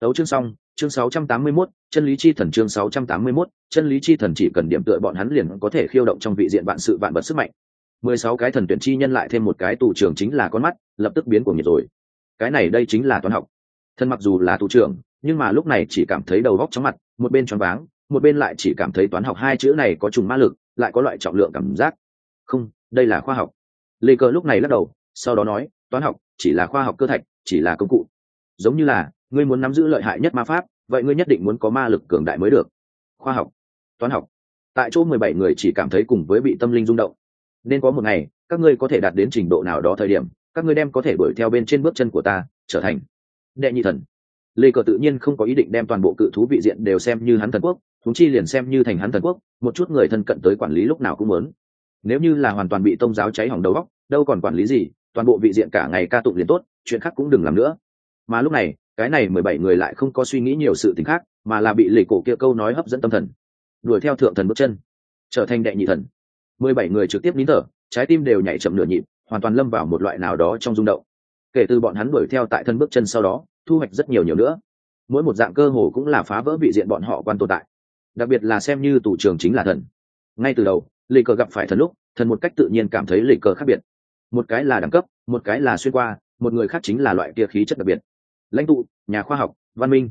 Đấu chương xong chương 681, chân lý chi thần chương 681, chân lý chi thần chỉ cần điểm tựa bọn hắn liền có thể khiêu động trong vị diện vạn sự vạn vật sức mạnh. Mười sáu cái thần tuyển chi nhân lại thêm một cái tù trưởng chính là con mắt lập tức biến của nhiệt rồi. Cái này đây chính là toán học. Thân mặc dù là tù trưởng nhưng mà lúc này chỉ cảm thấy đầu góc chóng mặt một bên choáng váng một bên lại chỉ cảm thấy toán học hai chữ này có trùng ma lực lại có loại trọng lượng cảm giác. Không, đây là khoa học. Lê cơ lúc này lắc đầu, sau đó nói, toán học chỉ là khoa học cơ thạch, chỉ là công cụ. Giống như là, ngươi muốn nắm giữ lợi hại nhất ma pháp, vậy ngươi nhất định muốn có ma lực cường đại mới được. Khoa học. Toán học. Tại chỗ mười bảy người chỉ cảm thấy cùng với bị tâm linh rung động. Nên có một ngày, các ngươi có thể đạt đến trình độ nào đó thời điểm, các ngươi đem có thể đuổi theo bên trên bước chân của ta, trở thành đệ nhị thần. Lê cờ tự nhiên không có ý định đem toàn bộ cự thú vị diện đều xem như hắn thần quốc thúng chi liền xem như thành hắn thần quốc, một chút người thân cận tới quản lý lúc nào cũng muốn. Nếu như là hoàn toàn bị tông giáo cháy hỏng đầu góc đâu còn quản lý gì, toàn bộ vị diện cả ngày ca tụng liền tốt, chuyện khác cũng đừng làm nữa. Mà lúc này, cái này mười bảy người lại không có suy nghĩ nhiều sự t ì n h khác, mà là bị lệ cổ kia câu nói hấp dẫn tâm thần. Đuổi theo thượng thần bước chân, trở thành đệ nhị thần. Mười bảy người trực tiếp nín thở, trái tim đều nhảy chậm nửa nhịp, hoàn toàn lâm vào một loại nào đó trong rung động. Kể từ bọn hắn đuổi theo tại thân bước chân sau đó, thu hoạch rất nhiều nhiều nữa. Mỗi một dạng cơ hồ cũng là phá vỡ vị diện bọn họ quan tồn tại đặc biệt là xem như tù trường chính là thần. Ngay từ đầu lì cờ gặp phải thần lúc, thần một cách tự nhiên cảm thấy lì cờ khác biệt. Một cái là đẳng cấp, một cái là xuyên qua, một người khác chính là loại kia khí chất đặc biệt. Lãnh tụ, nhà khoa học, văn minh.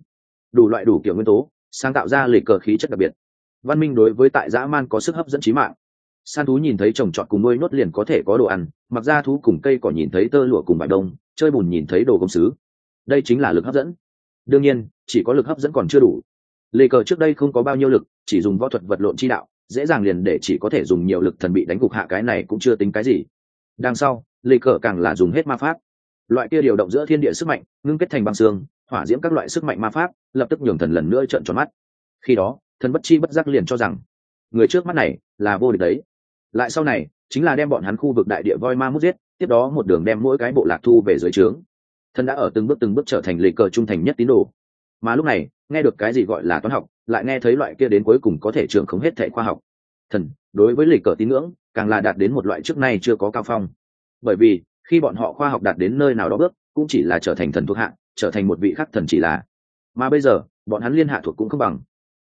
Đủ loại đủ kiểu nguyên tố, sáng tạo ra lì cờ khí chất đặc biệt. Văn minh đối với tại dã man có sức hấp dẫn trí mạng. San thú nhìn thấy trồng trọt cùng nuôi nốt liền có thể có đồ ăn, mặc ra thú cùng cây còn nhìn thấy tơ lụa cùng bãi đông, chơi bùn nhìn thấy đồ công sứ đây chính là lực hấp dẫn. Đương nhiên, chỉ có lực hấp dẫn còn chưa đủ lê cờ trước đây không có bao nhiêu lực, chỉ dùng võ thuật vật lộn chi đạo, dễ dàng liền để chỉ có thể dùng nhiều lực thần bị đánh gục hạ cái này cũng chưa tính cái gì. Đằng sau, lê cờ càng là dùng hết ma pháp. Loại kia điều động giữa thiên địa sức mạnh, ngưng kết thành băng xương, hỏa diễm các loại sức mạnh ma pháp, lập tức nhường thần lần nữa trợn tròn mắt. Khi đó, thần bất chi bất giác liền cho rằng, người trước mắt này là vô địch đấy. Lại sau này, chính là đem bọn hắn khu vực đại địa voi ma mút giết, tiếp đó một đường đem mỗi cái bộ lạc thu về dưới trướng. Thần đã ở từng bước từng bước trở thành Lê cờ trung thành nhất tín đồ. Mà lúc này nghe được cái gì gọi là toán học, lại nghe thấy loại kia đến cuối cùng có thể trưởng không hết thệ khoa học. Thần, đối với lịch cờ tín ngưỡng, càng là đạt đến một loại trước nay chưa có cao phong. Bởi vì, khi bọn họ khoa học đạt đến nơi nào đó bước, cũng chỉ là trở thành thần thuộc hạ, trở thành một vị khắc thần chỉ là. Mà bây giờ, bọn hắn liên hạ thuộc cũng không bằng.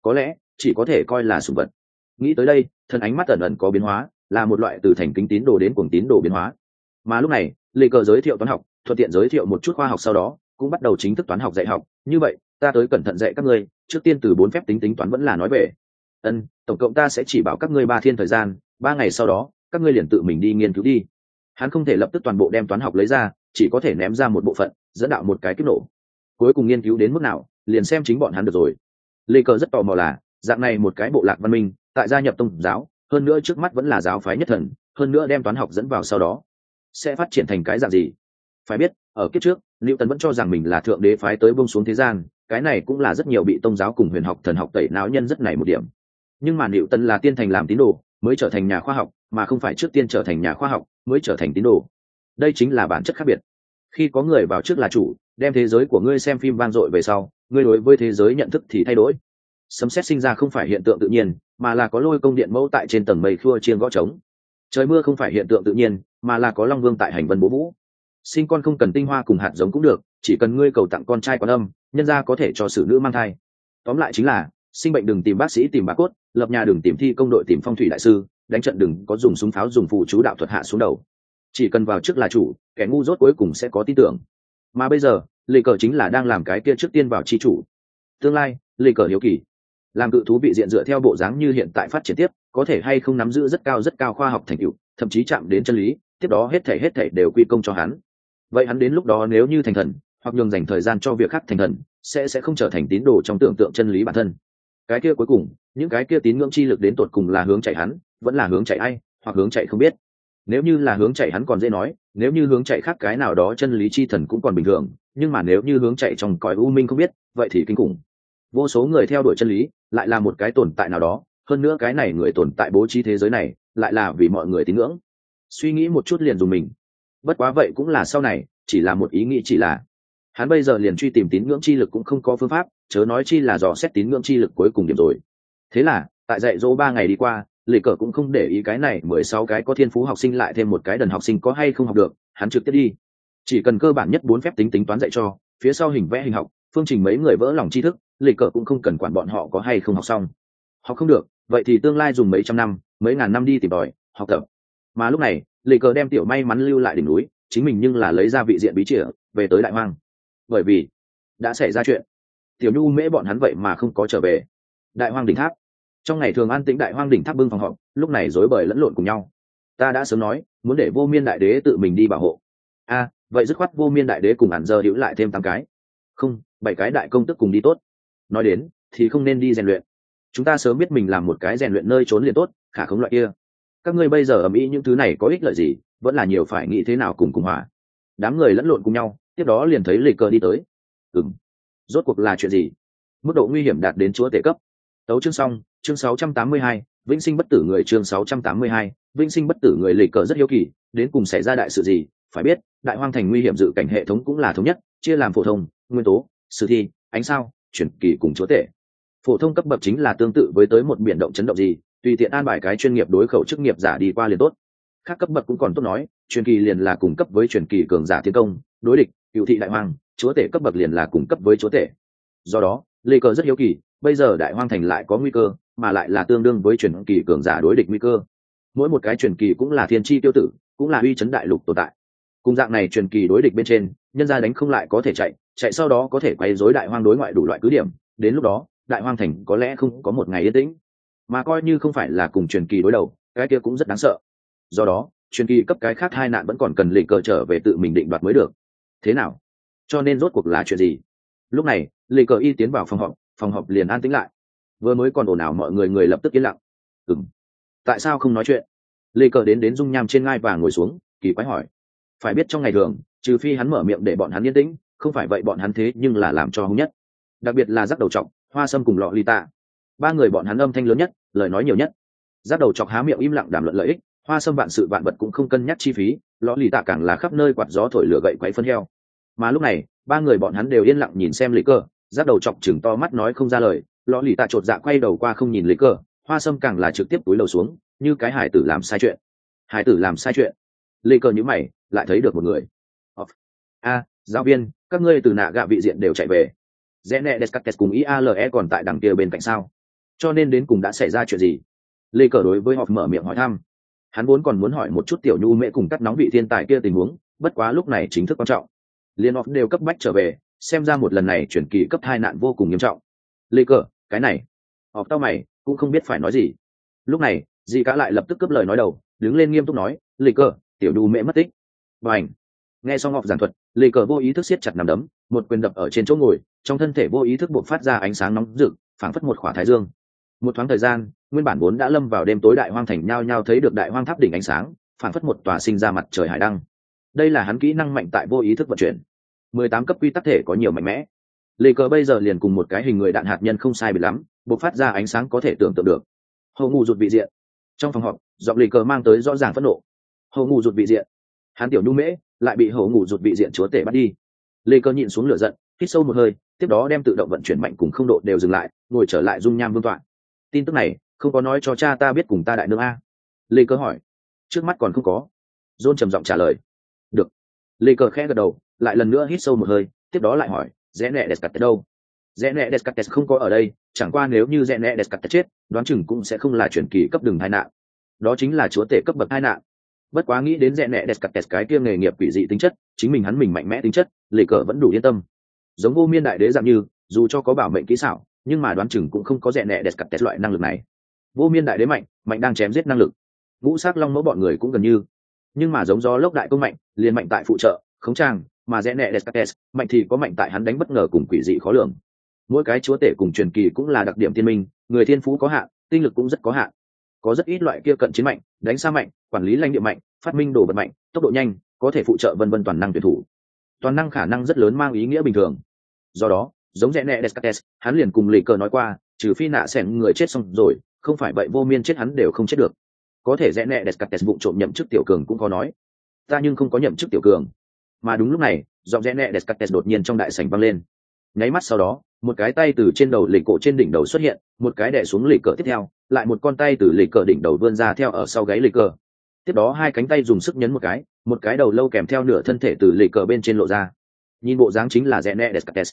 Có lẽ, chỉ có thể coi là sùng vật. Nghĩ tới đây, thần ánh mắt ẩn ẩn có biến hóa, là một loại từ thành kính tín đồ đến cuồng tín đồ biến hóa. Mà lúc này lê cờ giới thiệu toán học, thuận tiện giới thiệu một chút khoa học sau đó, cũng bắt đầu chính thức toán học dạy học. Như vậy ta tới cẩn thận dạy các ngươi, trước tiên từ bốn phép tính tính toán vẫn là nói về. Ân, tổng cộng ta sẽ chỉ bảo các ngươi ba thiên thời gian, ba ngày sau đó, các ngươi liền tự mình đi nghiên cứu đi. Hắn không thể lập tức toàn bộ đem toán học lấy ra, chỉ có thể ném ra một bộ phận, dẫn đạo một cái kích nổ. Cuối cùng nghiên cứu đến mức nào, liền xem chính bọn hắn được rồi. Lê cờ rất tò mò là, dạng này một cái bộ lạc văn minh, tại gia nhập tông giáo, hơn nữa trước mắt vẫn là giáo phái nhất thần, hơn nữa đem toán học dẫn vào sau đó, sẽ phát triển thành cái dạng gì? Phải biết, ở kiếp trước liệu tần vẫn cho rằng mình là thượng đế phái tới bông xuống thế gian cái này cũng là rất nhiều bị tôn giáo cùng huyền học thần học tẩy não nhân rất này một điểm. Nhưng mà liệu tân là tiên thành làm tín đồ, mới trở thành nhà khoa học, mà không phải trước tiên trở thành nhà khoa học, mới trở thành tín đồ. Đây chính là bản chất khác biệt. Khi có người vào trước là chủ, đem thế giới của ngươi xem phim vang dội về sau, ngươi đối với thế giới nhận thức thì thay đổi. Sấm xét sinh ra không phải hiện tượng tự nhiên, mà là có lôi công điện mẫu tại trên tầng mây khua chiên gõ trống. Trời mưa không phải hiện tượng tự nhiên, mà là có long vương tại hành vân bố vũ. Sinh con không cần tinh hoa cùng hạt giống cũng được chỉ cần ngươi cầu tặng con trai quan âm, nhân ra có thể cho xử nữ mang thai. Tóm lại chính là, sinh bệnh đừng tìm bác sĩ tìm bà cốt, lập nhà đừng tìm thi công đội tìm phong thủy đại sư, đánh trận đừng có dùng súng pháo dùng phụ chú đạo thuật hạ xuống đầu. Chỉ cần vào trước là chủ, kẻ ngu dốt cuối cùng sẽ có tin tưởng. Mà bây giờ lì cờ chính là đang làm cái kia trước tiên vào chi chủ. Tương lai lì cờ hiếu kỳ. Làm cự thú bị diện dựa theo bộ dáng như hiện tại phát triển tiếp, có thể hay không nắm giữ rất cao rất cao khoa học thành tựu, thậm chí chạm đến chân lý, tiếp đó hết thể hết thể đều quy công cho hắn. Vậy hắn đến lúc đó nếu như thành thần hoặc nhường dành thời gian cho việc khác thành thần, sẽ sẽ không trở thành tín đồ trong tưởng tượng chân lý bản thân. Cái kia cuối cùng, những cái kia tín ngưỡng chi lực đến tột cùng là hướng chạy hắn, vẫn là hướng chạy ai, hoặc hướng chạy không biết. Nếu như là hướng chạy hắn còn dễ nói, nếu như hướng chạy khác cái nào đó chân lý chi thần cũng còn bình thường, nhưng mà nếu như hướng chạy trong cõi u minh không biết, vậy thì kinh khủng. Vô số người theo đuổi chân lý, lại là một cái tồn tại nào đó, hơn nữa cái này người tồn tại bố trí thế giới này, lại là vì mọi người tín ngưỡng. Suy nghĩ một chút liền dùng mình. Bất quá vậy cũng là sau này, chỉ là một ý nghĩ chỉ là hắn bây giờ liền truy tìm tín ngưỡng chi lực cũng không có phương pháp, chớ nói chi là dò xét tín ngưỡng chi lực cuối cùng điểm rồi. Thế là, tại dạy dỗ ba ngày đi qua, lệ cờ cũng không để ý cái này mười sáu cái có thiên phú học sinh lại thêm một cái đần học sinh có hay không học được, hắn trực tiếp đi. Chỉ cần cơ bản nhất bốn phép tính tính toán dạy cho, phía sau hình vẽ hình học, phương trình mấy người vỡ lòng tri thức, lệ cờ cũng không cần quản bọn họ có hay không học xong. Học không được, vậy thì tương lai dùng mấy trăm năm, mấy ngàn năm đi tìm tòi, học tập. Mà lúc này, lệ cờ đem tiểu may mắn lưu lại đỉnh núi, chính mình nhưng là lấy ra vị diện bí chìa, về tới đại hoang bởi vì, đã xảy ra chuyện. Tiểu nhu mễ bọn hắn vậy mà không có trở về. Đại hoang đỉnh tháp. Trong ngày thường an tĩnh đại hoang đỉnh tháp bưng phòng họp, lúc này rối bời lẫn lộn cùng nhau. Ta đã sớm nói, muốn để vô miên đại đế tự mình đi bảo hộ. A, vậy dứt khoát vô miên đại đế cùng ản giờ hữu lại thêm tám cái. Không, bảy cái đại công tức cùng đi tốt. Nói đến, thì không nên đi rèn luyện. Chúng ta sớm biết mình làm một cái rèn luyện nơi trốn liền tốt, khả không loại kia. Các ngươi bây giờ ầm ĩ những thứ này có ích lợi gì, vẫn là nhiều phải nghĩ thế nào cùng cùng hòa. Đám người lẫn lộn cùng nhau tiếp đó liền thấy lịch cờ đi tới. Ừng rốt cuộc là chuyện gì? Mức độ nguy hiểm đạt đến chúa tể cấp. Tấu chương xong chương 682, vĩnh sinh bất tử người chương 682, vĩnh sinh bất tử người lịch cờ rất hiếu kỳ đến cùng xảy ra đại sự gì? Phải biết đại hoang thành nguy hiểm dự cảnh hệ thống cũng là thống nhất chia làm phổ thông nguyên tố sử thi ánh sao chuyển kỳ cùng chúa tể. Phổ thông cấp bậc chính là tương tự với tới một biển động chấn động gì tùy tiện an bài cái chuyên nghiệp đối khẩu chức nghiệp giả đi qua liền tốt. Khác cấp bậc cũng còn tốt nói truyền kỳ liền là cung cấp với truyền kỳ cường giả tiến công đối địch cựu thị đại hoang, chúa tể cấp bậc liền là cung cấp với chúa tể. Do đó, lê cờ rất hiếu kỳ, bây giờ đại hoang thành lại có nguy cơ, mà lại là tương đương với truyền kỳ cường giả đối địch nguy cơ. Mỗi một cái truyền kỳ cũng là thiên tri tiêu tử, cũng là uy chấn đại lục tồn tại. Cùng dạng này truyền kỳ đối địch bên trên, nhân gia đánh không lại có thể chạy chạy sau đó có thể quay dối đại hoang đối ngoại đủ loại cứ điểm. Đến lúc đó, đại hoang thành có lẽ không có một ngày yên tĩnh. Mà coi như không phải là cùng truyền kỳ đối đầu, cái kia cũng rất đáng sợ. Do đó, truyền kỳ cấp cái khác hai nạn vẫn còn cần lệ cờ trở về tự mình định đoạt mới được thế nào? Cho nên rốt cuộc là chuyện gì? Lúc này lì cờ y tiến vào phòng họp phòng họp liền an tĩnh lại. Vừa mới còn ồn ào mọi người người lập tức yên lặng. Ừng tại sao không nói chuyện? Lê cờ đến đến dung nham trên ngai và ngồi xuống, kỳ quái hỏi. Phải biết trong ngày thường, trừ phi hắn mở miệng để bọn hắn yên tĩnh, không phải vậy bọn hắn thế nhưng là làm cho hung nhất. Đặc biệt là rắc đầu trọng hoa sâm cùng lọ ly tạ. Ba người bọn hắn âm thanh lớn nhất, lời nói nhiều nhất. Rắc đầu chọc há miệng im lặng đàm luận lợi ích hoa sâm vạn sự vạn vật cũng không cân nhắc chi phí lọ lì tạ càng là khắp nơi quạt gió thổi lửa gậy quấy phân heo. Mà lúc này, ba người bọn hắn đều yên lặng nhìn xem lấy cơ, giáp đầu chọc chừng to mắt nói không ra lời lọ lì tạ chột dạ quay đầu qua không nhìn lấy cơ, hoa sâm càng là trực tiếp túi đầu xuống, như cái hải tử làm sai chuyện. Hải tử làm sai chuyện. Lê cơ nhữ mày, lại thấy được một người. A, giáo viên, các ngươi từ nạ gạ vị diện đều chạy về. Rẽ nẹ descartes cùng iale còn tại đằng kia bên cạnh sao? Cho nên đến cùng đã xảy ra chuyện gì? Lê cờ đối với họ mở miệng hỏi thăm hắn vốn còn muốn hỏi một chút tiểu nhu mễ cùng cắt nóng vị thiên tài kia tình huống, bất quá lúc này chính thức quan trọng. Liên họ đều cấp bách trở về, xem ra một lần này chuyển kỳ cấp hai nạn vô cùng nghiêm trọng. Lê cờ, cái này. Họ tao mày, cũng không biết phải nói gì. Lúc này dì cá lại lập tức cướp lời nói đầu, đứng lên nghiêm túc nói, lê cờ, tiểu nhu mễ mất tích. Và ảnh nghe xong ngọc giảng thuật, lê cờ vô ý thức siết chặt nằm đấm, một quyền đập ở trên chỗ ngồi, trong thân thể vô ý thức buộc phát ra ánh sáng nóng rực, phảng phất một khỏa thái dương. Một thoáng thời gian nguyên bản vốn đã lâm vào đêm tối đại hoang thành nhao nhao thấy được đại hoang tháp đỉnh ánh sáng phảng phất một tòa sinh ra mặt trời hải đăng. Đây là hắn kỹ năng mạnh tại vô ý thức vận chuyển. Mười tám cấp quy tắc thể có nhiều mạnh mẽ. Lê cờ bây giờ liền cùng một cái hình người đạn hạt nhân không sai bị lắm buộc phát ra ánh sáng có thể tưởng tượng được. Hầu ngủ rụt vị diện. Trong phòng họp, giọng lê cờ mang tới rõ ràng phẫn nộ. Hầu ngủ rụt vị diện. Hắn tiểu nhu mễ, lại bị hầu ngủ rụt vị diện chúa tể bắt đi. Lê cờ nhịn xuống lửa giận, hít sâu một hơi, tiếp đó đem tự động vận chuyển mạnh cùng không độ đều dừng lại, ngồi trở lại dung nham vương toạn. tin tức này không có nói cho cha ta biết cùng ta đại nương a. Lê cơ hỏi. Trước mắt còn không có. John trầm giọng trả lời. Được. Lê cơ khẽ gật đầu, lại lần nữa hít sâu một hơi, tiếp đó lại hỏi, rẽ nẹ descartes đâu? Rẽ nẹ descartes không có ở đây, chẳng qua nếu như rẽ nẹ descartes chết, đoán chừng cũng sẽ không là chuyển kỳ cấp đường hai nạn. Đó chính là chúa tể cấp bậc hai nạn. Bất quá nghĩ đến rẽ nẹ descartes cái kia nghề nghiệp quỷ dị tính chất, chính mình hắn mình mạnh mẽ tính chất, lê cờ vẫn đủ yên tâm. Giống vô miên đại đế dạng như, dù cho có bảo mệnh kỹ xảo, nhưng mà đoán chừng cũng không có rẽ nẹ descartes loại năng lực này vô miên đại đế mạnh mạnh đang chém giết năng lực. Ngũ sắc long mẫu bọn người cũng gần như. Nhưng mà giống do lốc đại công mạnh, liền mạnh tại phụ trợ, khống trang, mà rẽ nẹ descartes mạnh thì có mạnh tại hắn đánh bất ngờ cùng quỷ dị khó lường. Mỗi cái chúa tể cùng truyền kỳ cũng là đặc điểm thiên minh, người thiên phú có hạn, tinh lực cũng rất có hạn. Có rất ít loại kia cận chiến mạnh, đánh xa mạnh, quản lý lãnh địa mạnh, phát minh đồ vật mạnh, tốc độ nhanh, có thể phụ trợ vân vân toàn năng tuyển thủ. Toàn năng khả năng rất lớn mang ý nghĩa bình thường. Do đó, giống rẽ nẹ descartes hắn liền cùng lì cờ nói qua, trừ phi nạ xẻn người chết xong rồi không phải vậy vô miên chết hắn đều không chết được. Có thể rẽ nẹ descartes vụ trộm nhậm chức tiểu cường cũng có nói. Ta nhưng không có nhậm chức tiểu cường. Mà đúng lúc này, giọng rẽ nẹ descartes đột nhiên trong đại sảnh vang lên. Nháy mắt sau đó, một cái tay từ trên đầu lì cổ trên đỉnh đầu xuất hiện, một cái đẻ xuống lì cờ tiếp theo, lại một con tay từ lì cờ đỉnh đầu vươn ra theo ở sau gáy lì cờ. Tiếp đó hai cánh tay dùng sức nhấn một cái một cái đầu lâu kèm theo nửa thân thể từ lì cờ bên trên lộ ra. Nhìn bộ dáng chính là rẽ nẹ descartes.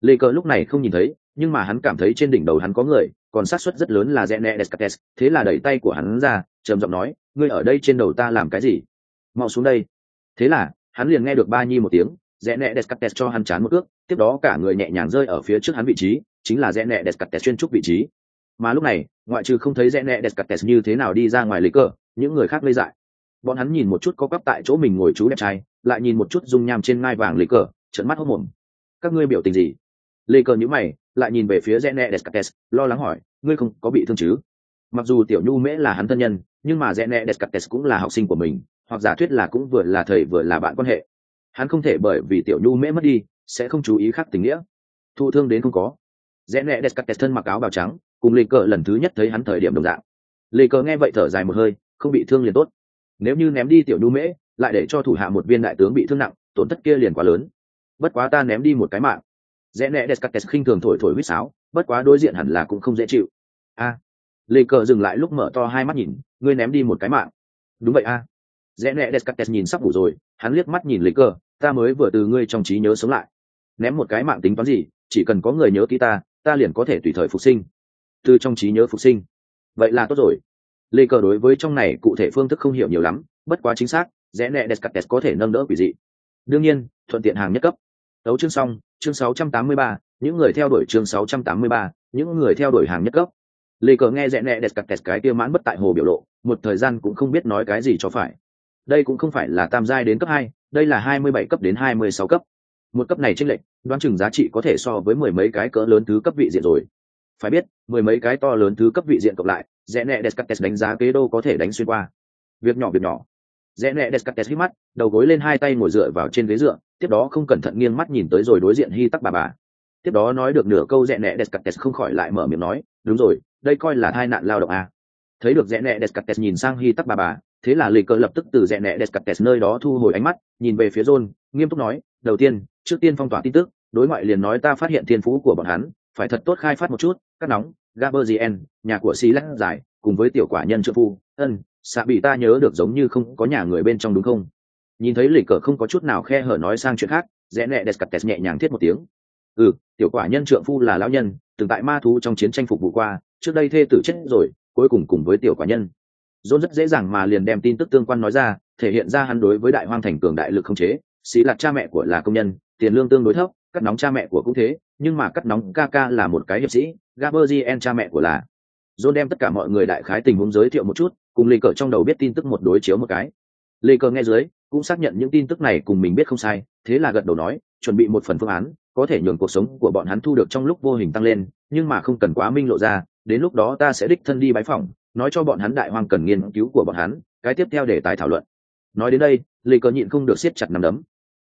Lê cờ lúc này không nhìn thấy nhưng mà hắn cảm thấy trên đỉnh đầu hắn có người, còn xác suất rất lớn là rẽ nẹ descartes, thế là đẩy tay của hắn ra, trầm giọng nói, ngươi ở đây trên đầu ta làm cái gì? Mau xuống đây. Thế là, hắn liền nghe được ba nhi một tiếng rẽ nẹ descartes cho hắn chán một ước tiếp đó cả người nhẹ nhàng rơi ở phía trước hắn vị trí, chính là rẽ nẹ descartes chuyên trúc vị trí. Mà lúc này, ngoại trừ không thấy rẽ nẹ descartes như thế nào đi ra ngoài lấy cờ, những người khác lây dại. Bọn hắn nhìn một chút có cắp tại chỗ mình ngồi chú đẹp trai, lại nhìn một chút dung nham trên ngai vàng lấy cờ trận mắt hốc mồm. Các ngươi biểu tình gì? Lê cờ nhữ mày lại nhìn về phía rene descartes, lo lắng hỏi, ngươi không có bị thương chứ? Mặc dù tiểu nhu mễ là hắn thân nhân, nhưng mà rene descartes cũng là học sinh của mình, hoặc giả thuyết là cũng vừa là thầy vừa là bạn quan hệ. Hắn không thể bởi vì tiểu nhu mễ mất đi, sẽ không chú ý khác tình nghĩa. Thụ thương đến không có. Rene descartes thân mặc áo bào trắng, cùng lê cờ lần thứ nhất thấy hắn thời điểm đồng dạng. Lê cờ nghe vậy thở dài một hơi, không bị thương liền tốt. Nếu như ném đi tiểu nhu mễ, lại để cho thủ hạ một viên đại tướng bị thương nặng, tổn thất kia liền quá lớn. Bất quá ta ném đi một cái mạng rẽ nẹ descartes khinh thường thổi thổi huýt sáo bất quá đối diện hẳn là cũng không dễ chịu. A. À, lê cờ dừng lại lúc mở to hai mắt nhìn ngươi ném đi một cái mạng. Đúng vậy a. À. rẽ nẹ descartes nhìn sắp ngủ rồi hắn liếc mắt nhìn lê cờ ta mới vừa từ ngươi trong trí nhớ sống lại. Ném một cái mạng tính toán gì chỉ cần có người nhớ ký ta ta liền có thể tùy thời phục sinh. Từ trong trí nhớ phục sinh. Vậy là tốt rồi. Lê cờ đối với trong này cụ thể phương thức không hiểu nhiều lắm bất quá chính xác rẽ nẹ descartes có thể nâng đỡ quỷ dị. Đương nhiên thuận tiện hàng nhất cấp. Tấu chương xong chương 683, những người theo đuổi chương 683, những người theo đuổi hàng nhất cấp lê cờ nghe rẽ nẹ descartes cái kia mãn bất tại hồ biểu lộ một thời gian cũng không biết nói cái gì cho phải. Đây cũng không phải là tam giai đến cấp hai đây là hai mươi bảy cấp đến hai mươi sáu cấp. Một cấp này tranh lệch đoán chừng giá trị có thể so với mười mấy cái cỡ lớn thứ cấp vị diện rồi. Phải biết mười mấy cái to lớn thứ cấp vị diện cộng lại rẽ nẹ descartes đánh giá kế đô có thể đánh xuyên qua. Việc nhỏ việc nhỏ. Rẽ nẹ descartes hít mắt đầu gối lên hai tay ngồi dựa vào trên ghế dựa tiếp đó không cẩn thận nghiêng mắt nhìn tới rồi đối diện hy tắc bà bà tiếp đó nói được nửa câu rẽ nẹ descartes không khỏi lại mở miệng nói, đúng rồi, đây coi là tai nạn lao động à. thấy được rẽ nẹ descartes nhìn sang hy tắc bà bà, thế là lì cờ lập tức từ rẽ nẹ descartes nơi đó thu hồi ánh mắt, nhìn về phía john, nghiêm túc nói, đầu tiên, trước tiên phong tỏa tin tức, đối ngoại liền nói ta phát hiện thiên phú của bọn hắn, phải thật tốt khai phát một chút, cắt nóng gaberzien nhà của xí lắc dài cùng với tiểu quả nhân trợ phu, ân xạ bị ta nhớ được giống như không có nhà người bên trong đúng không nhìn thấy lịch cờ không có chút nào khe hở nói sang chuyện khác, rẽ nẹ descartes nhẹ nhàng thiết một tiếng. Ừ tiểu quả nhân trượng phu là lão nhân, từng tại ma thú trong chiến tranh phục vụ qua, trước đây thê tử chết rồi, cuối cùng cùng với tiểu quả nhân. Dôn rất dễ dàng mà liền đem tin tức tương quan nói ra, thể hiện ra hắn đối với đại hoang thành cường đại lực không chế. Xí là cha mẹ của là công nhân, tiền lương tương đối thấp, cắt nóng cha mẹ của cũng thế, nhưng mà cắt nóng ca ca là một cái hiệp sĩ gaberzien cha mẹ của là. Dôn đem tất cả mọi người đại khái tình huống giới thiệu một chút, cùng lì cờ trong đầu biết tin tức một đối chiếu một cái. Lì cờ nghe dưới cũng xác nhận những tin tức này cùng mình biết không sai, thế là gật đầu nói, chuẩn bị một phần phương án, có thể nhường cuộc sống của bọn hắn thu được trong lúc vô hình tăng lên, nhưng mà không cần quá minh lộ ra, đến lúc đó ta sẽ đích thân đi bái phỏng, nói cho bọn hắn đại hoang cần nghiên cứu của bọn hắn, cái tiếp theo để tài thảo luận. Nói đến đây lì cờ nhịn không được siết chặt nằm đấm.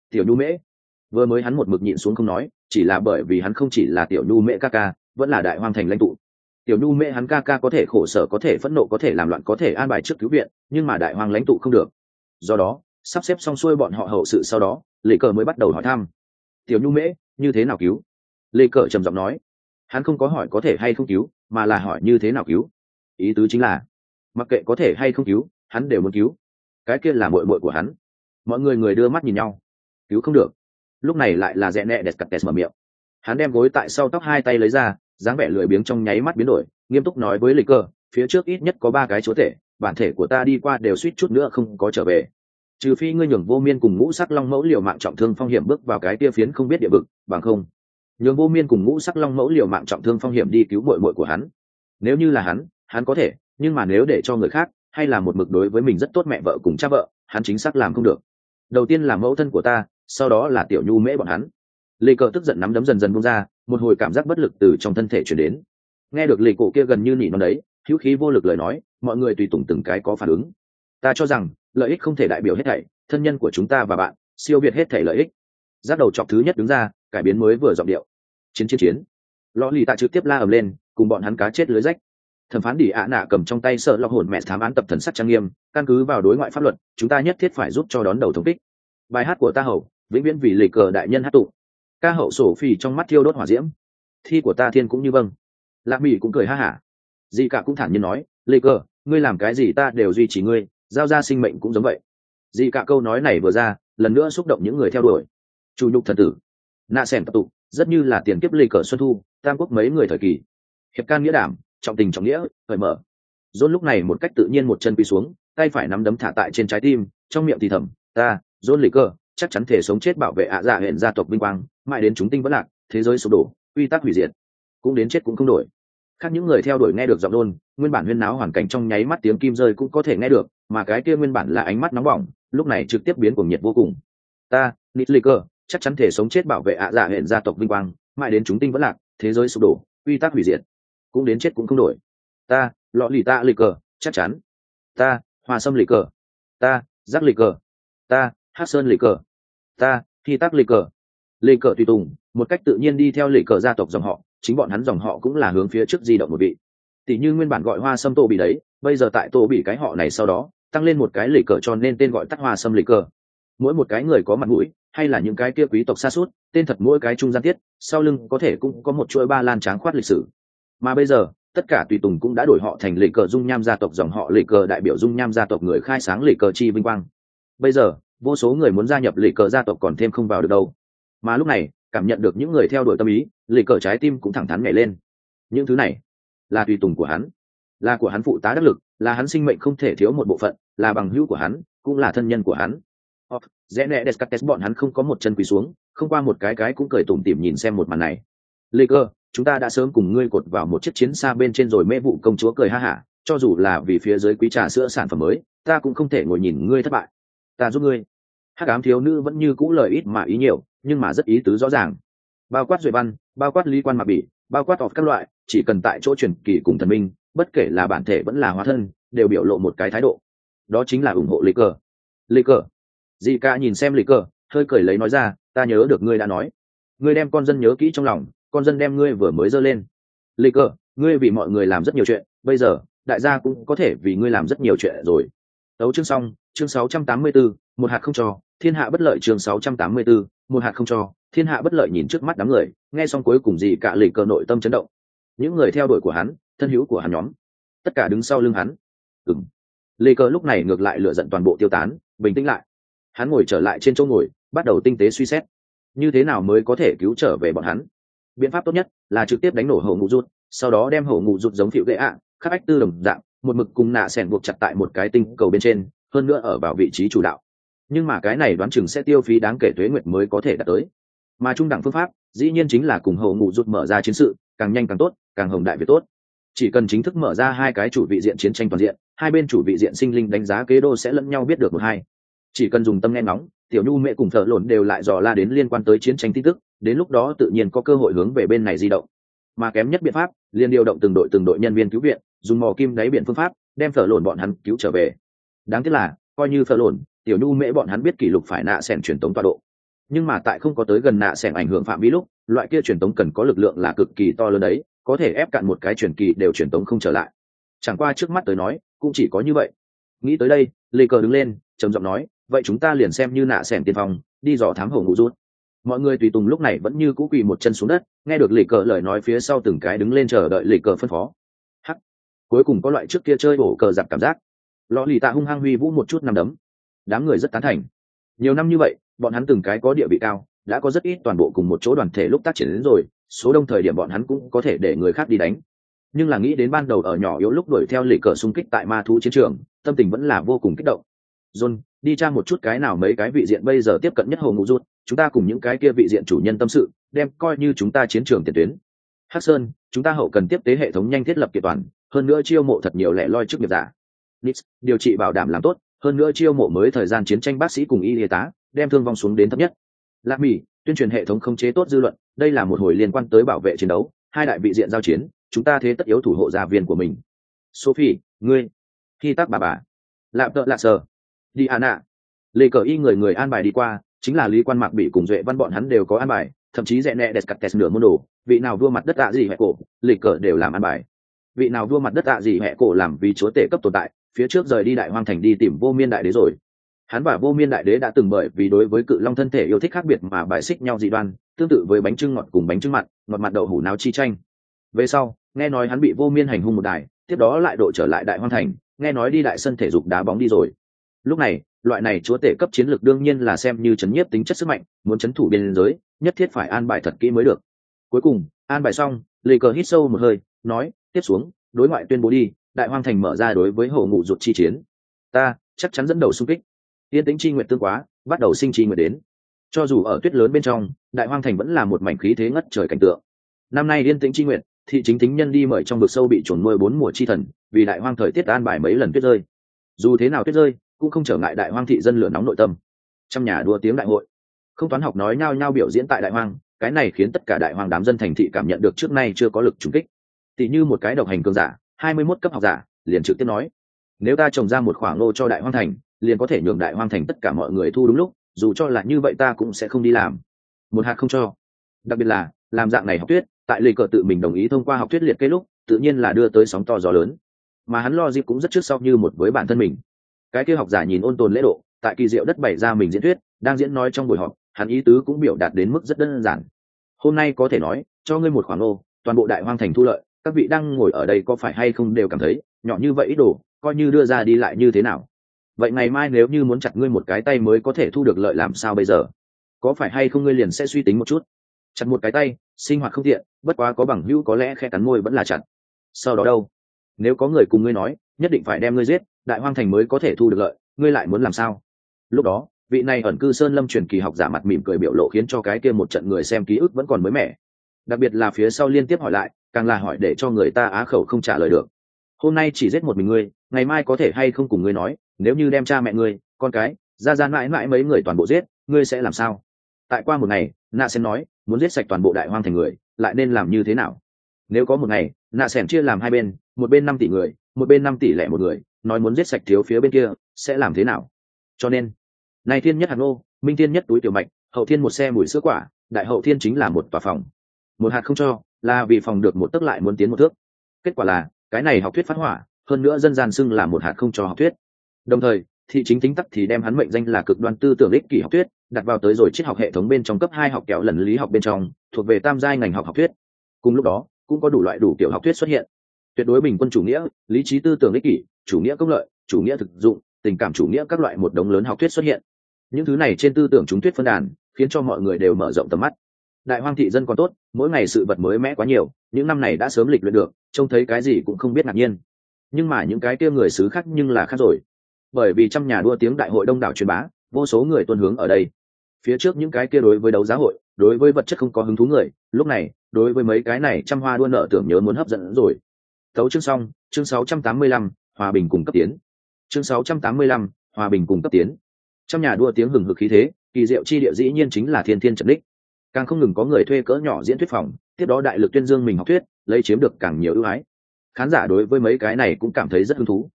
Tiểu nhu mễ, vừa mới hắn một mực nhịn xuống không nói, chỉ là bởi vì hắn không chỉ là tiểu nhu mễ ca ca, vẫn là đại hoang thành lãnh tụ. Tiểu nhu mễ hắn ca ca có thể khổ sở, có thể phẫn nộ, có thể làm loạn, có thể an bài trước cứu viện, nhưng mà đại hoang lãnh tụ không được. Do đó sắp xếp xong xuôi bọn họ hậu sự sau đó, lệ cờ mới bắt đầu hỏi thăm. Tiểu nhu mễ, như thế nào cứu? Lệ cờ trầm giọng nói. Hắn không có hỏi có thể hay không cứu, mà là hỏi như thế nào cứu. Ý tứ chính là, mặc kệ có thể hay không cứu, hắn đều muốn cứu. Cái kia là mội mội của hắn. Mọi người người đưa mắt nhìn nhau. Cứu không được. Lúc này lại là rẽ nẹ đẹp cặp tẹt mở miệng. Hắn đem gối tại sau tóc hai tay lấy ra, dáng vẻ lười biếng trong nháy mắt biến đổi, nghiêm túc nói với lịch cơ phía trước ít nhất có ba cái chúa thể bản thể của ta đi qua đều suýt chút nữa không có trở về trừ phi ngươi nhường vô miên cùng ngũ sắc long mẫu liều mạng trọng thương phong hiểm bước vào cái tia phiến không biết địa vực, bằng không, nhường vô miên cùng ngũ sắc long mẫu liều mạng trọng thương phong hiểm đi cứu bội bội của hắn. Nếu như là hắn hắn có thể, nhưng mà nếu để cho người khác, hay là một mực đối với mình rất tốt mẹ vợ cùng cha vợ, hắn chính xác làm không được. Đầu tiên là mẫu thân của ta, sau đó là tiểu nhu mễ bọn hắn. Lê cờ tức giận nắm đấm dần dần bung ra, một hồi cảm giác bất lực từ trong thân thể chuyển đến. Nghe được lê cổ kia gần như nỉ non đấy, hữu khí vô lực lời nói, mọi người tùy tùng từng cái có phản ứng ta cho rằng, lợi ích không thể đại biểu hết thảy, thân nhân của chúng ta và bạn, siêu việt hết thảy lợi ích. Giáp đầu chọc thứ nhất đứng ra, cải biến mới vừa giọng điệu. Chiến chiến chiến. Lò lì tạ trực tiếp la ầm lên, cùng bọn hắn cá chết lưới rách. Thẩm phán đỉ ạ nạ cầm trong tay sợ lọc hồn mẹ thám án tập thần sắc trang nghiêm, căn cứ vào đối ngoại pháp luật, chúng ta nhất thiết phải giúp cho đón đầu thống kích. Bài hát của ta hậu, vĩnh viễn vì lì cờ đại nhân hát tụ. Ca hậu sổ phì trong mắt thiêu đốt hỏa diễm. Thi của ta thiên cũng như vâng. Lạc mỹ cũng cười ha hả. Dị cả cũng thản nhiên nói lê cờ, ngươi làm cái gì ta đều duy trì ngươi giao ra sinh mệnh cũng giống vậy. Dị cả câu nói này vừa ra lần nữa xúc động những người theo đuổi. Chủ nhục thần tử nạ sẻn tập tụ rất như là tiền kiếp lì cờ xuân thu tam quốc mấy người thời kỳ. Hiệp can nghĩa đảm trọng tình trọng nghĩa cởi mở. Dôn lúc này một cách tự nhiên một chân quỳ xuống tay phải nắm đấm thả tại trên trái tim trong miệng thì thầm ta dôn lì cờ, chắc chắn thể sống chết bảo vệ ạ à dạ hẹn gia tộc vinh quang mãi đến chúng tinh vẫn lạc thế giới sụp đổ quy tắc hủy diệt. Cũng đến chết cũng không đổi khác những người theo đuổi nghe được giọng đôn, nguyên bản huyên náo hoàn cảnh trong nháy mắt tiếng kim rơi cũng có thể nghe được, mà cái kia nguyên bản là ánh mắt nóng bỏng, lúc này trực tiếp biến cuồng nhiệt vô cùng. Ta nít lê cơ chắc chắn thể sống chết bảo vệ ạ à dạ hẹn gia tộc vinh quang, mãi đến chúng tinh vẫn lạc, thế giới sụp đổ, quy tắc hủy diệt. Cũng đến chết cũng không đổi. Ta, lọ lì ta lì cờ chắc chắn. Ta hòa sâm lì cờ ta, giác lì cờ ta, hát sơn lì cờ ta, thi tác lì cờ lì cờ tùy tùng, một cách tự nhiên đi theo lì cờ gia tộc dòng họ chính bọn hắn dòng họ cũng là hướng phía trước di động một vị. Tỷ như nguyên bản gọi hoa sâm tô bị đấy, bây giờ tại tô bị cái họ này sau đó, tăng lên một cái lì cờ cho nên tên gọi tắt hoa sâm lì cờ. Mỗi một cái người có mặt mũi, hay là những cái kia quý tộc xa suốt, tên thật mỗi cái trung gian tiết, sau lưng có thể cũng có một chuỗi ba lan tráng khoát lịch sử. Mà bây giờ, tất cả tùy tùng cũng đã đổi họ thành lệ cờ dung nham gia tộc dòng họ lệ cờ đại biểu dung nham gia tộc người khai sáng lệ cờ chi vinh quang. Bây giờ, vô số người muốn gia nhập lệ cờ gia tộc còn thêm không vào được đâu. Mà lúc này cảm nhận được những người theo đuổi tâm ý lệ cờ trái tim cũng thẳng thắn nhảy lên. Những thứ này là tùy tùng của hắn là của hắn phụ tá đắc lực là hắn sinh mệnh không thể thiếu một bộ phận là bằng hữu của hắn cũng là thân nhân của hắn. Off, rẽ nẹ descartes bọn hắn không có một chân quỳ xuống không qua một cái cái cũng cười tủm tỉm nhìn xem một màn này. Lê cơ chúng ta đã sớm cùng ngươi cột vào một chiếc chiến xa bên trên rồi mê vụ công chúa cười ha hả cho dù là vì phía dưới quý trà sữa sản phẩm mới ta cũng không thể ngồi nhìn ngươi thất bại. Ta giúp ngươi. Hát cám thiếu nữ vẫn như cũ lời ít mà ý nhiều nhưng mà rất ý tứ rõ ràng. Bao quát duệ văn bao quát lý quan mạc bỉ bao quát ọt các loại chỉ cần tại chỗ truyền kỳ cùng thần minh bất kể là bản thể vẫn là hóa thân đều biểu lộ một cái thái độ. Đó chính là ủng hộ lê cờ lê cờ dì ca nhìn xem lê cờ hơi cười lấy nói ra ta nhớ được ngươi đã nói. Ngươi đem con dân nhớ kỹ trong lòng con dân đem ngươi vừa mới dơ lên. Lê cờ ngươi vì mọi người làm rất nhiều chuyện bây giờ đại gia cũng có thể vì ngươi làm rất nhiều chuyện rồi. Tấu chương xong chương 684, một hạt không cho thiên hạ bất lợi chương 684, một hạt không cho, thiên hạ bất lợi nhìn trước mắt đám người, nghe xong cuối cùng gì cả lì cờ nội tâm chấn động. Những người theo đuổi của hắn, thân hữu của hắn nhóm, tất cả đứng sau lưng hắn. Ừng lê cờ lúc này ngược lại lựa giận toàn bộ tiêu tán, bình tĩnh lại. Hắn ngồi trở lại trên chỗ ngồi, bắt đầu tinh tế suy xét. Như thế nào mới có thể cứu trở về bọn hắn? Biện pháp tốt nhất là trực tiếp đánh nổ hổ ngụ rút, sau đó đem hổ ngụ rút giống phịu gậy ạ, khắc ách tư đồng dạng, một mực cùng nạ sẻn buộc chặt tại một cái tinh cầu bên trên, hơn nữa ở vào vị trí chủ đạo nhưng mà cái này đoán chừng sẽ tiêu phí đáng kể thuế nguyệt mới có thể đạt tới. Mà trung đẳng phương pháp, dĩ nhiên chính là cùng hầu ngụ rút mở ra chiến sự, càng nhanh càng tốt, càng hồng đại việt tốt. Chỉ cần chính thức mở ra hai cái chủ vị diện chiến tranh toàn diện, hai bên chủ vị diện sinh linh đánh giá kế đô sẽ lẫn nhau biết được một hai. Chỉ cần dùng tâm nghe nóng tiểu nhu mẹ cùng thợ lộn đều lại dò la đến liên quan tới chiến tranh tin tức, đến lúc đó tự nhiên có cơ hội hướng về bên này di động. Mà kém nhất biện pháp liên điều động từng đội từng đội nhân viên cứu viện, dùng mò kim đáy biển phương pháp, đem thợ lộn bọn hắn cứu trở về. Đáng tiếc là, coi như thợ lộn tiểu nhu mễ bọn hắn biết kỷ lục phải nạ sẻn truyền tống tọa độ. Nhưng mà tại không có tới gần nạ sẻn ảnh hưởng phạm vi lúc, loại kia truyền tống cần có lực lượng là cực kỳ to lớn đấy, có thể ép cạn một cái truyền kỳ đều truyền tống không trở lại. Chẳng qua trước mắt tới nói, cũng chỉ có như vậy. Nghĩ tới đây, lê cờ đứng lên, trầm giọng nói, vậy chúng ta liền xem như nạ sẻn tiền phòng, đi dò thám hổ ngụ rút. Mọi người tùy tùng lúc này vẫn như cũ quỳ một chân xuống đất, nghe được lì cờ lời nói phía sau từng cái đứng lên chờ đợi lì cờ phân phó. Hắc. Cuối cùng có loại trước kia chơi bổ cờ giặc cảm giác. Lò lì tạ hung hăng huy vũ một chút nằm đấm đám người rất tán thành. Nhiều năm như vậy bọn hắn từng cái có địa vị cao đã có rất ít toàn bộ cùng một chỗ đoàn thể lúc tác triển đến rồi số đông thời điểm bọn hắn cũng có thể để người khác đi đánh. Nhưng là nghĩ đến ban đầu ở nhỏ yếu lúc đuổi theo lì cờ xung kích tại ma thú chiến trường tâm tình vẫn là vô cùng kích động. John đi tra một chút cái nào mấy cái vị diện bây giờ tiếp cận nhất hồ ngũ rút chúng ta cùng những cái kia vị diện chủ nhân tâm sự đem coi như chúng ta chiến trường tiền tuyến. Hắc sơn chúng ta hậu cần tiếp tế hệ thống nhanh thiết lập kiện toàn hơn nữa chiêu mộ thật nhiều lẻ loi trước nghiệp giả. Nix, điều trị bảo đảm làm tốt hơn nữa chiêu mộ mới thời gian chiến tranh bác sĩ cùng y y tá đem thương vong xuống đến thấp nhất. Lạc mỹ tuyên truyền hệ thống không chế tốt dư luận, đây là một hồi liên quan tới bảo vệ chiến đấu, hai đại vị diện giao chiến, chúng ta thế tất yếu thủ hộ gia viên của mình. Sophie, ngươi, khi tác bà bà, lạp tợ lạ sờ, đi an ạ. Lê cờ y người người an bài đi qua, chính là lý quan mạc bị cùng duệ văn bọn hắn đều có an bài, thậm chí dẹ nẹ đẹp cắt test nửa môn đồ, vị nào vua mặt đất tạ gì hẹ cổ, lê cờ đều làm an bài. Vị nào vua mặt đất tạ gì hẹ cổ làm vì chúa tể cấp tồn tại phía trước rời đi đại hoang thành đi tìm vô miên đại đế rồi. Hắn và vô miên đại đế đã từng bởi vì đối với cự long thân thể yêu thích khác biệt mà bài xích nhau dị đoan, tương tự với bánh trưng ngọt cùng bánh trưng mặn, ngọt mặt đậu hủ náo chi tranh về sau, nghe nói hắn bị vô miên hành hung một đài, tiếp đó lại độ trở lại đại hoang thành, nghe nói đi đại sân thể dục đá bóng đi rồi. Lúc này, loại này chúa tể cấp chiến lược đương nhiên là xem như chấn nhiếp tính chất sức mạnh, muốn chấn thủ biên giới, nhất thiết phải an bài thật kỹ mới được. Cuối cùng, an bài xong, lê cờ hít sâu một hơi, nói, tiếp xuống, đối ngoại tuyên bố đi đại hoang thành mở ra đối với hổ ngụ ruột chi chiến. Ta, chắc chắn dẫn đầu xung kích. Yên tĩnh chi nguyện tương quá, bắt đầu sinh chi nguyện đến. Cho dù ở tuyết lớn bên trong, đại hoang thành vẫn là một mảnh khí thế ngất trời cảnh tượng. Năm nay yên tĩnh chi nguyện, thị chính tính nhân đi mời trong vực sâu bị chuẩn nuôi bốn mùa chi thần, vì đại hoang thời tiết an bài mấy lần tuyết rơi. Dù thế nào tuyết rơi, cũng không trở ngại đại hoang thị dân lửa nóng nội tâm. Trong nhà đua tiếng đại hội, không toán học nói nhao nhao biểu diễn tại đại hoang, cái này khiến tất cả đại hoang đám dân thành thị cảm nhận được trước nay chưa có lực trùng kích. Tỷ như một cái độc hành cường giả hai mươi 21 cấp học giả, liền trực tiếp nói. Nếu ta trồng ra một khoảng lô cho đại hoang thành, liền có thể nhường đại hoang thành tất cả mọi người thu đúng lúc, dù cho là như vậy ta cũng sẽ không đi làm. Một hạt không cho. Đặc biệt là, làm dạng này học thuyết, tại lì cờ tự mình đồng ý thông qua học thuyết liệt kê lúc, tự nhiên là đưa tới sóng to gió lớn. Mà hắn lo dịp cũng rất trước sau như một với bản thân mình. Cái kia học giả nhìn ôn tồn lễ độ, tại kỳ diệu đất bày ra mình diễn thuyết, đang diễn nói trong buổi họp, hắn ý tứ cũng biểu đạt đến mức rất đơn giản. Hôm nay có thể nói, cho ngươi một khoản ô toàn bộ đại hoang thành thu lợi các vị đang ngồi ở đây có phải hay không đều cảm thấy nhỏ như vậy ít đồ, coi như đưa ra đi lại như thế nào? Vậy ngày mai nếu như muốn chặt ngươi một cái tay mới có thể thu được lợi làm sao bây giờ? Có phải hay không ngươi liền sẽ suy tính một chút? Chặt một cái tay, sinh hoạt không tiện, bất quá có bằng hữu có lẽ khe cắn môi vẫn là chặt. Sau đó đâu? Nếu có người cùng ngươi nói, nhất định phải đem ngươi giết, đại hoang thành mới có thể thu được lợi, ngươi lại muốn làm sao? Lúc đó, vị này ẩn cư sơn lâm truyền kỳ học giả mặt mỉm cười biểu lộ khiến cho cái kia một trận người xem ký ức vẫn còn mới mẻ. Đặc biệt là phía sau liên tiếp hỏi lại càng là hỏi để cho người ta á khẩu không trả lời được. Hôm nay chỉ giết một mình ngươi, ngày mai có thể hay không cùng ngươi nói, nếu như đem cha mẹ ngươi, con cái, ra ra mãi mãi mấy người toàn bộ giết, ngươi sẽ làm sao? Tại qua một ngày nạ sen nói, muốn giết sạch toàn bộ đại hoang thành người, lại nên làm như thế nào? Nếu có một ngày nạ sen chia làm hai bên, một bên năm tỷ người, một bên năm tỷ lẻ một người, nói muốn giết sạch thiếu phía bên kia, sẽ làm thế nào? Cho nên, nay thiên nhất hạt ngô minh thiên nhất túi tiểu mạch, hậu thiên một xe mùi sữa quả, đại hậu thiên chính là một tòa phòng. Một hạt không cho là vì phòng được một tức lại muốn tiến một thước. Kết quả là, cái này học thuyết phát hỏa, hơn nữa dân gian xưng là một hạt không cho học thuyết. Đồng thời, thị chính tính tắc thì đem hắn mệnh danh là cực đoan tư tưởng ích kỷ học thuyết, đặt vào tới rồi triết học hệ thống bên trong cấp hai học kẹo lần lý học bên trong, thuộc về tam giai ngành học học thuyết. Cùng lúc đó, cũng có đủ loại đủ kiểu học thuyết xuất hiện. Tuyệt đối bình quân chủ nghĩa, lý trí tư tưởng ích kỷ, chủ nghĩa công lợi, chủ nghĩa thực dụng, tình cảm chủ nghĩa các loại một đống lớn học thuyết xuất hiện. Những thứ này trên tư tưởng chúng thuyết phân đàn, khiến cho mọi người đều mở rộng tầm mắt đại hoang thị dân còn tốt mỗi ngày sự vật mới mẽ quá nhiều những năm này đã sớm lịch luyện được trông thấy cái gì cũng không biết ngạc nhiên. Nhưng mà những cái kia người xứ khác nhưng là khác rồi. Bởi vì trong nhà đua tiếng đại hội đông đảo truyền bá vô số người tuân hướng ở đây. Phía trước những cái kia đối với đấu giá hội đối với vật chất không có hứng thú người lúc này đối với mấy cái này trăm hoa đua nợ tưởng nhớ muốn hấp dẫn rồi. Tấu chương xong chương 685, hòa bình cùng cấp tiến. Chương 685, hòa bình cùng cấp tiến. Trong nhà đua tiếng hừng hực khí thế kỳ diệu chi địa dĩ nhiên chính là thiên thiên trận đích càng không ngừng có người thuê cỡ nhỏ diễn thuyết phòng, tiếp đó đại lực tuyên dương mình học thuyết, lấy chiếm được càng nhiều ưu ái. Khán giả đối với mấy cái này cũng cảm thấy rất hứng thú.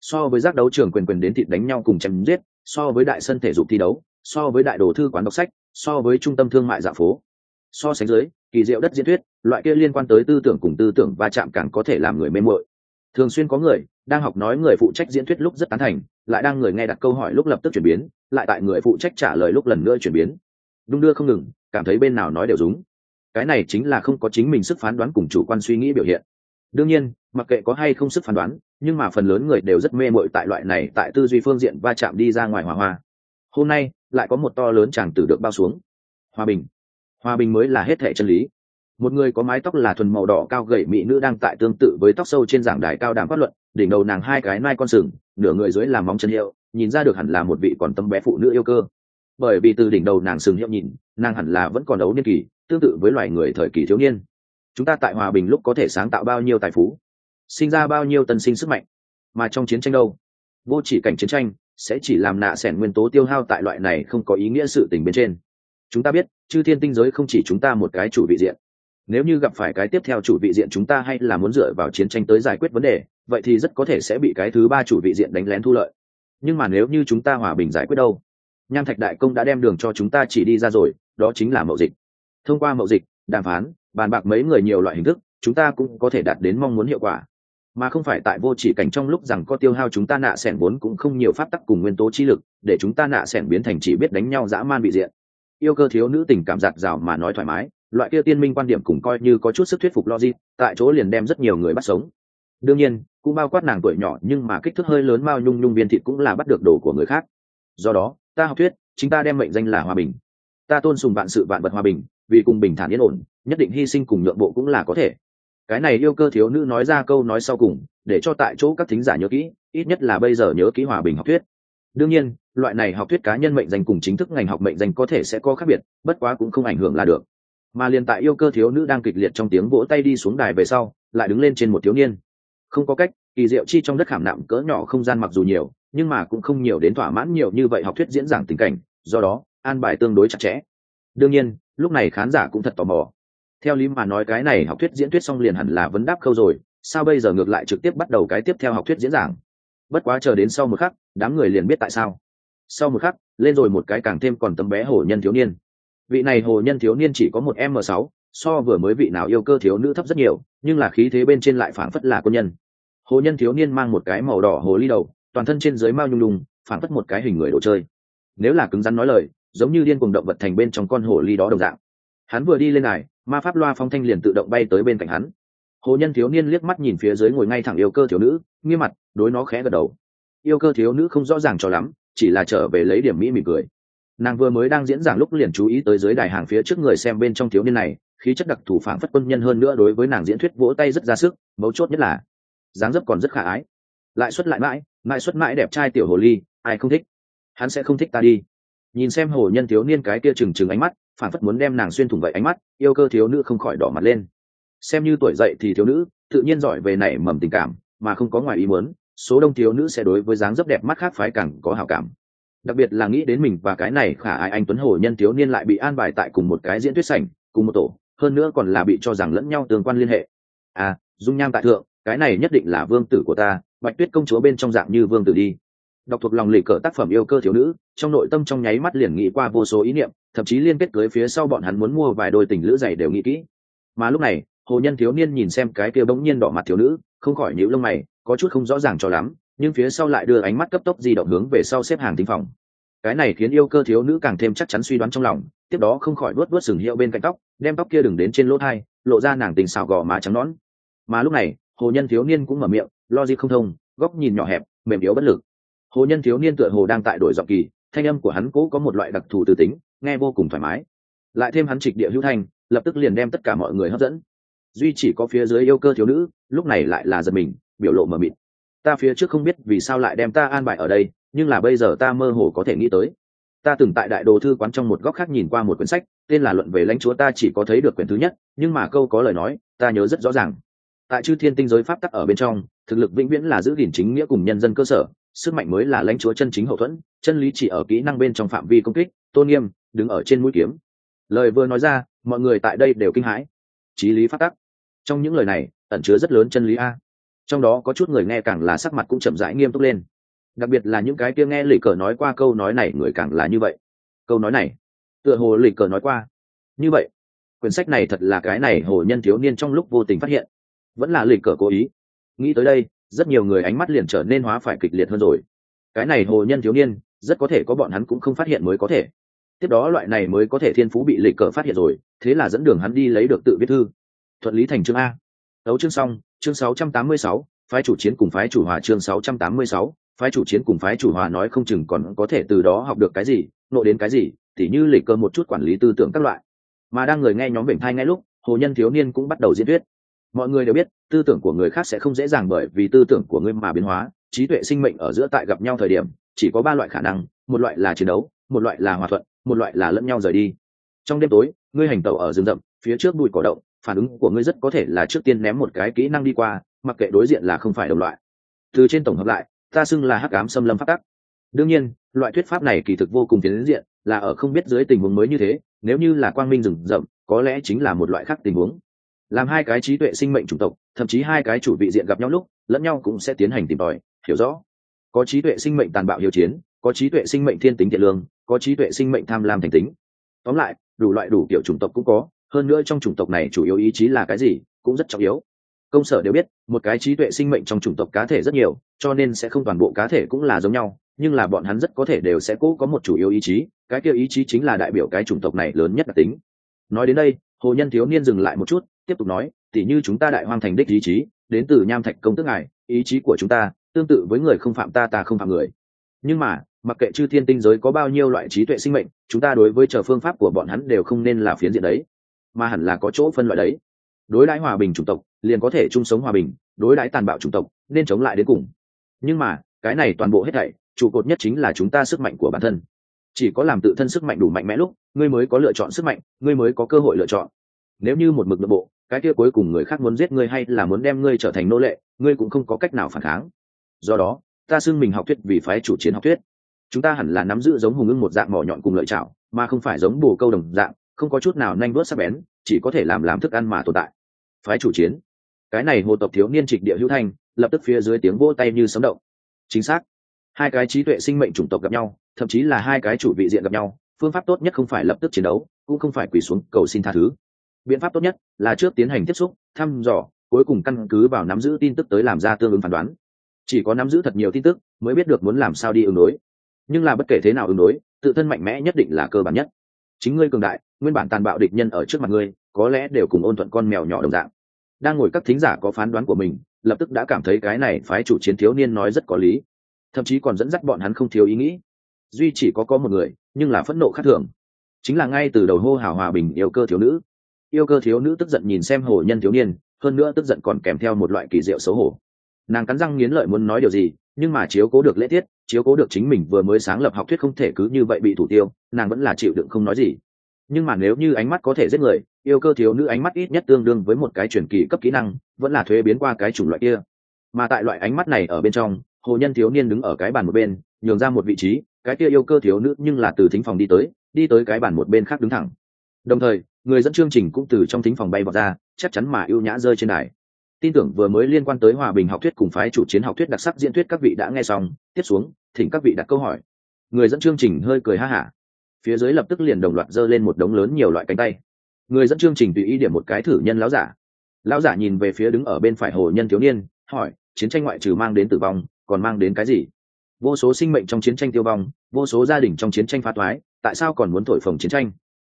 So với giác đấu trường quyền quyền đến thịt đánh nhau cùng chém giết, so với đại sân thể dục thi đấu, so với đại đồ thư quán đọc sách, so với trung tâm thương mại dạ phố. So sánh dưới, kỳ diệu đất diễn thuyết, loại kia liên quan tới tư tưởng cùng tư tưởng va chạm càng có thể làm người mê mội thường xuyên có người đang học nói người phụ trách diễn thuyết lúc rất tán thành, lại đang người nghe đặt câu hỏi lúc lập tức chuyển biến, lại tại người phụ trách trả lời lúc lần nữa chuyển biến. Đung đưa không ngừng cảm thấy bên nào nói đều đúng. Cái này chính là không có chính mình sức phán đoán cùng chủ quan suy nghĩ biểu hiện. Đương nhiên, mặc kệ có hay không sức phán đoán, nhưng mà phần lớn người đều rất mê mội tại loại này tại tư duy phương diện va chạm đi ra ngoài hòa hoa. Hôm nay, lại có một to lớn chàng tử được bao xuống. Hòa bình. Hòa bình mới là hết thẻ chân lý. Một người có mái tóc là thuần màu đỏ cao gậy mỹ nữ đang tại tương tự với tóc sâu trên giảng đài cao đàm phát luận, đỉnh đầu nàng hai cái nai con sừng, nửa người dưới làm móng chân hiệu, nhìn ra được hẳn là một vị còn tâm bé phụ nữ yêu cơ. Bởi vì từ đỉnh đầu nàng sừng hiệu nhìn nàng hẳn là vẫn còn đấu niên kỳ, tương tự với loài người thời kỳ thiếu niên. Chúng ta tại hòa bình lúc có thể sáng tạo bao nhiêu tài phú, sinh ra bao nhiêu tân sinh sức mạnh, mà trong chiến tranh đâu? Vô chỉ cảnh chiến tranh sẽ chỉ làm nạ sẻn nguyên tố tiêu hao tại loại này không có ý nghĩa sự tình bên trên. Chúng ta biết, chư thiên tinh giới không chỉ chúng ta một cái chủ vị diện. Nếu như gặp phải cái tiếp theo chủ vị diện chúng ta hay là muốn dựa vào chiến tranh tới giải quyết vấn đề, vậy thì rất có thể sẽ bị cái thứ ba chủ vị diện đánh lén thu lợi. Nhưng mà nếu như chúng ta hòa bình giải quyết đâu? Nham thạch đại công đã đem đường cho chúng ta chỉ đi ra rồi đó chính là mậu dịch. Thông qua mậu dịch, đàm phán, bàn bạc mấy người nhiều loại hình thức, chúng ta cũng có thể đạt đến mong muốn hiệu quả. Mà không phải tại vô chỉ cảnh trong lúc rằng có tiêu hao chúng ta nạ sẻn vốn cũng không nhiều pháp tắc cùng nguyên tố chi lực, để chúng ta nạ sẻn biến thành chỉ biết đánh nhau dã man bị diện. Yêu cơ thiếu nữ tình cảm giặt rào mà nói thoải mái, loại kia tiên minh quan điểm cũng coi như có chút sức thuyết phục logic, tại chỗ liền đem rất nhiều người bắt sống. Đương nhiên, cũng bao quát nàng tuổi nhỏ nhưng mà kích thước hơi lớn mao nhung nhung viên thịt cũng là bắt được đồ của người khác. Do đó, ta học thuyết, chính ta đem mệnh danh là hòa bình ta tôn sùng vạn sự vạn vật hòa bình, vì cùng bình thản yên ổn, nhất định hy sinh cùng nhượng bộ cũng là có thể. Cái này yêu cơ thiếu nữ nói ra câu nói sau cùng, để cho tại chỗ các thính giả nhớ kỹ, ít nhất là bây giờ nhớ kỹ hòa bình học thuyết. Đương nhiên, loại này học thuyết cá nhân mệnh danh cùng chính thức ngành học mệnh danh có thể sẽ có khác biệt, bất quá cũng không ảnh hưởng là được. Mà liền tại yêu cơ thiếu nữ đang kịch liệt trong tiếng vỗ tay đi xuống đài về sau, lại đứng lên trên một thiếu niên. Không có cách, kỳ diệu chi trong đất khảm nạm cỡ nhỏ không gian mặc dù nhiều, nhưng mà cũng không nhiều đến thỏa mãn nhiều như vậy học thuyết diễn giảng tình cảnh, do đó an bài tương đối chặt chẽ. Đương nhiên, lúc này khán giả cũng thật tò mò. Theo lý mà nói cái này học thuyết diễn thuyết xong liền hẳn là vấn đáp khâu rồi, sao bây giờ ngược lại trực tiếp bắt đầu cái tiếp theo học thuyết diễn giảng? Bất quá chờ đến sau một khắc, đám người liền biết tại sao. Sau một khắc, lên rồi một cái càng thêm còn tấm bé hồ nhân thiếu niên. Vị này hồ nhân thiếu niên chỉ có một m sáu, so vừa mới vị nào yêu cơ thiếu nữ thấp rất nhiều, nhưng là khí thế bên trên lại phảng phất là quân nhân. Hồ nhân thiếu niên mang một cái màu đỏ hồ ly đầu, toàn thân trên dưới mao nhung đùng phảng phất một cái hình người đồ chơi. Nếu là cứng rắn nói lời giống như điên cùng động vật thành bên trong con hồ ly đó đồng dạng. Hắn vừa đi lên này, ma pháp loa phong thanh liền tự động bay tới bên cạnh hắn. Hồ nhân thiếu niên liếc mắt nhìn phía dưới ngồi ngay thẳng yêu cơ thiếu nữ, nghiêm mặt, đối nó khẽ gật đầu. Yêu cơ thiếu nữ không rõ ràng cho lắm, chỉ là trở về lấy điểm mỹ mỉm cười. Nàng vừa mới đang diễn giảng lúc liền chú ý tới dưới đài hàng phía trước người xem bên trong thiếu niên này, khí chất đặc thù phản phất quân nhân hơn nữa đối với nàng diễn thuyết vỗ tay rất ra sức, mấu chốt nhất là, dáng dấp còn rất khả ái. Lại xuất lại mãi mãi xuất mãi đẹp trai tiểu hồ ly, ai không thích? Hắn sẽ không thích ta đi nhìn xem hồ nhân thiếu niên cái kia trừng trừng ánh mắt, phản phất muốn đem nàng xuyên thủng vậy ánh mắt, yêu cơ thiếu nữ không khỏi đỏ mặt lên. Xem như tuổi dậy thì thiếu nữ, tự nhiên giỏi về nảy mầm tình cảm, mà không có ngoài ý muốn, số đông thiếu nữ sẽ đối với dáng dấp đẹp mắt khác phái càng có hảo cảm. Đặc biệt là nghĩ đến mình và cái này khả ai anh tuấn hồ nhân thiếu niên lại bị an bài tại cùng một cái diễn thuyết sảnh, cùng một tổ, hơn nữa còn là bị cho rằng lẫn nhau tương quan liên hệ. À dung nham tại thượng, cái này nhất định là vương tử của ta, bạch tuyết công chúa bên trong dạng như vương tử đi đọc thuộc lòng lì cờ tác phẩm yêu cơ thiếu nữ, trong nội tâm trong nháy mắt liền nghĩ qua vô số ý niệm, thậm chí liên kết cưới phía sau bọn hắn muốn mua vài đôi tình lữ giày đều nghĩ kỹ. Mà lúc này, hồ nhân thiếu niên nhìn xem cái kia bỗng nhiên đỏ mặt thiếu nữ, không khỏi nhíu lông mày, có chút không rõ ràng cho lắm, nhưng phía sau lại đưa ánh mắt cấp tốc di động hướng về sau xếp hàng thính phòng. Cái này khiến yêu cơ thiếu nữ càng thêm chắc chắn suy đoán trong lòng, tiếp đó không khỏi vuốt vuốt sừng hiệu bên cạnh tóc, đem tóc kia đừng đến trên lỗ thai, lộ ra nàng tình xào gò má trắng nón mà lúc này, hồ nhân thiếu niên cũng mở miệng lo gì không thông, góc nhìn nhỏ hẹp, mềm yếu bất lực hồ nhân thiếu niên tựa hồ đang tại đổi giọng kỳ, thanh âm của hắn cố có một loại đặc thù từ tính, nghe vô cùng thoải mái. Lại thêm hắn trịch địa hữu thanh, lập tức liền đem tất cả mọi người hấp dẫn. Duy chỉ có phía dưới yêu cơ thiếu nữ, lúc này lại là giật mình, biểu lộ mờ mịt. Ta phía trước không biết vì sao lại đem ta an bài ở đây, nhưng là bây giờ ta mơ hồ có thể nghĩ tới. Ta từng tại đại đồ thư quán trong một góc khác nhìn qua một quyển sách, tên là luận về lãnh chúa, ta chỉ có thấy được quyển thứ nhất, nhưng mà câu có lời nói, ta nhớ rất rõ ràng. Tại chư thiên tinh giới pháp tắc ở bên trong, thực lực vĩnh viễn là giữ gìn chính nghĩa cùng nhân dân cơ sở sức mạnh mới là lãnh chúa chân chính hậu thuẫn, chân lý chỉ ở kỹ năng bên trong phạm vi công kích, tôn nghiêm, đứng ở trên mũi kiếm. Lời vừa nói ra, mọi người tại đây đều kinh hãi. Trí lý phát tắc. Trong những lời này, ẩn chứa rất lớn chân lý a. Trong đó có chút người nghe càng là sắc mặt cũng chậm rãi nghiêm túc lên. Đặc biệt là những cái kia nghe lì cờ nói qua câu nói này, người càng là như vậy. Câu nói này, tựa hồ lì cờ nói qua. Như vậy, quyển sách này thật là cái này hồ nhân thiếu niên trong lúc vô tình phát hiện. Vẫn là lì cờ cố ý. Nghĩ tới đây rất nhiều người ánh mắt liền trở nên hóa phải kịch liệt hơn rồi. Cái này hồ nhân thiếu niên rất có thể có bọn hắn cũng không phát hiện mới có thể. Tiếp đó loại này mới có thể thiên phú bị lịch cờ phát hiện rồi thế là dẫn đường hắn đi lấy được tự viết thư. Thuận lý thành chương a. Đấu chương xong chương 686, phái chủ chiến cùng phái chủ hòa chương 686, phái chủ chiến cùng phái chủ hòa nói không chừng còn có thể từ đó học được cái gì nộ đến cái gì tỉ như lịch cơ một chút quản lý tư tưởng các loại. Mà đang người nghe nhóm bệnh thai ngay lúc hồ nhân thiếu niên cũng bắt đầu diễn thuyết mọi người đều biết, tư tưởng của người khác sẽ không dễ dàng bởi vì tư tưởng của ngươi mà biến hóa. Trí tuệ sinh mệnh ở giữa tại gặp nhau thời điểm, chỉ có ba loại khả năng, một loại là chiến đấu, một loại là hòa thuận, một loại là lẫn nhau rời đi. Trong đêm tối, ngươi hành tẩu ở rừng rậm, phía trước bụi cỏ động, phản ứng của ngươi rất có thể là trước tiên ném một cái kỹ năng đi qua, mặc kệ đối diện là không phải đồng loại. Từ trên tổng hợp lại, ta xưng là hắc ám xâm lâm phát tắc. Đương nhiên, loại thuyết pháp này kỳ thực vô cùng tiến diện, là ở không biết dưới tình huống mới như thế, nếu như là quang minh rừng rậm, có lẽ chính là một loại khác tình huống làm hai cái trí tuệ sinh mệnh chủng tộc, thậm chí hai cái chủ vị diện gặp nhau lúc, lẫn nhau cũng sẽ tiến hành tìm tòi, hiểu rõ. Có trí tuệ sinh mệnh tàn bạo hiếu chiến, có trí tuệ sinh mệnh thiên tính thiện lương, có trí tuệ sinh mệnh tham lam thành tính. Tóm lại, đủ loại đủ kiểu chủng tộc cũng có, hơn nữa trong chủng tộc này chủ yếu ý chí là cái gì cũng rất trọng yếu. Công sở đều biết, một cái trí tuệ sinh mệnh trong chủng tộc cá thể rất nhiều, cho nên sẽ không toàn bộ cá thể cũng là giống nhau, nhưng là bọn hắn rất có thể đều sẽ cố có một chủ yếu ý chí, cái kia ý chí chính là đại biểu cái chủng tộc này lớn nhất đặc tính. Nói đến đây, hồ nhân thiếu niên dừng lại một chút tiếp tục nói, tỉ như chúng ta đại hoang thành đích ý chí, đến từ nham thạch công tức ngài, ý chí của chúng ta tương tự với người không phạm ta ta không phạm người. Nhưng mà, mặc kệ chư thiên tinh giới có bao nhiêu loại trí tuệ sinh mệnh, chúng ta đối với chờ phương pháp của bọn hắn đều không nên là phiến diện đấy, mà hẳn là có chỗ phân loại đấy. Đối đãi hòa bình chủng tộc, liền có thể chung sống hòa bình, đối đãi tàn bạo chủng tộc, nên chống lại đến cùng. Nhưng mà, cái này toàn bộ hết thảy, trụ cột nhất chính là chúng ta sức mạnh của bản thân. Chỉ có làm tự thân sức mạnh đủ mạnh mẽ lúc, ngươi mới có lựa chọn sức mạnh, ngươi mới có cơ hội lựa chọn. Nếu như một mực nội bộ cái kia cuối cùng người khác muốn giết ngươi hay là muốn đem ngươi trở thành nô lệ, ngươi cũng không có cách nào phản kháng. Do đó, ta xưng mình học thuyết vì phái chủ chiến học thuyết. Chúng ta hẳn là nắm giữ giống hùng ưng một dạng mỏ nhọn cùng lợi chảo, mà không phải giống bồ câu đồng dạng, không có chút nào nanh vớt sắc bén, chỉ có thể làm làm thức ăn mà tồn tại. Phái chủ chiến. Cái này hồ tộc thiếu niên trịch địa hữu thanh, lập tức phía dưới tiếng vỗ tay như sấm động. Chính xác. Hai cái trí tuệ sinh mệnh chủng tộc gặp nhau, thậm chí là hai cái chủ vị diện gặp nhau, phương pháp tốt nhất không phải lập tức chiến đấu, cũng không phải quỳ xuống cầu xin tha thứ biện pháp tốt nhất là trước tiến hành tiếp xúc, thăm dò, cuối cùng căn cứ vào nắm giữ tin tức tới làm ra tương ứng phán đoán. Chỉ có nắm giữ thật nhiều tin tức mới biết được muốn làm sao đi ứng đối. Nhưng là bất kể thế nào ứng đối, tự thân mạnh mẽ nhất định là cơ bản nhất. Chính ngươi cường đại, nguyên bản tàn bạo địch nhân ở trước mặt ngươi, có lẽ đều cùng ôn thuận con mèo nhỏ đồng dạng. Đang ngồi các thính giả có phán đoán của mình, lập tức đã cảm thấy cái này phái chủ chiến thiếu niên nói rất có lý. Thậm chí còn dẫn dắt bọn hắn không thiếu ý nghĩ. Duy chỉ có có một người, nhưng là phẫn nộ khác thường. Chính là ngay từ đầu hô hào hòa bình yêu cơ thiếu nữ yêu cơ thiếu nữ tức giận nhìn xem hồ nhân thiếu niên, hơn nữa tức giận còn kèm theo một loại kỳ diệu xấu hổ. Nàng cắn răng nghiến lợi muốn nói điều gì, nhưng mà chiếu cố được lễ tiết, chiếu cố được chính mình vừa mới sáng lập học thuyết không thể cứ như vậy bị thủ tiêu, nàng vẫn là chịu đựng không nói gì. Nhưng mà nếu như ánh mắt có thể giết người, yêu cơ thiếu nữ ánh mắt ít nhất tương đương với một cái truyền kỳ cấp kỹ năng, vẫn là thuế biến qua cái chủng loại kia. Mà tại loại ánh mắt này ở bên trong, hồ nhân thiếu niên đứng ở cái bàn một bên, nhường ra một vị trí, cái kia yêu cơ thiếu nữ nhưng là từ thính phòng đi tới đi tới cái bàn một bên khác đứng thẳng. Đồng thời người dẫn chương trình cũng từ trong thính phòng bay vào ra, chắc chắn mà ưu nhã rơi trên đài. Tin tưởng vừa mới liên quan tới hòa bình học thuyết cùng phái chủ chiến học thuyết đặc sắc diễn thuyết các vị đã nghe xong. Tiếp xuống, thỉnh các vị đặt câu hỏi. Người dẫn chương trình hơi cười ha hả. Phía dưới lập tức liền đồng loạt giơ lên một đống lớn nhiều loại cánh tay. Người dẫn chương trình tùy ý điểm một cái thử nhân lão giả. Lão giả nhìn về phía đứng ở bên phải hồ nhân thiếu niên, hỏi, chiến tranh ngoại trừ mang đến tử vong, còn mang đến cái gì? Vô số sinh mệnh trong chiến tranh tiêu vong, vô số gia đình trong chiến tranh phá toái, tại sao còn muốn thổi phồng chiến tranh?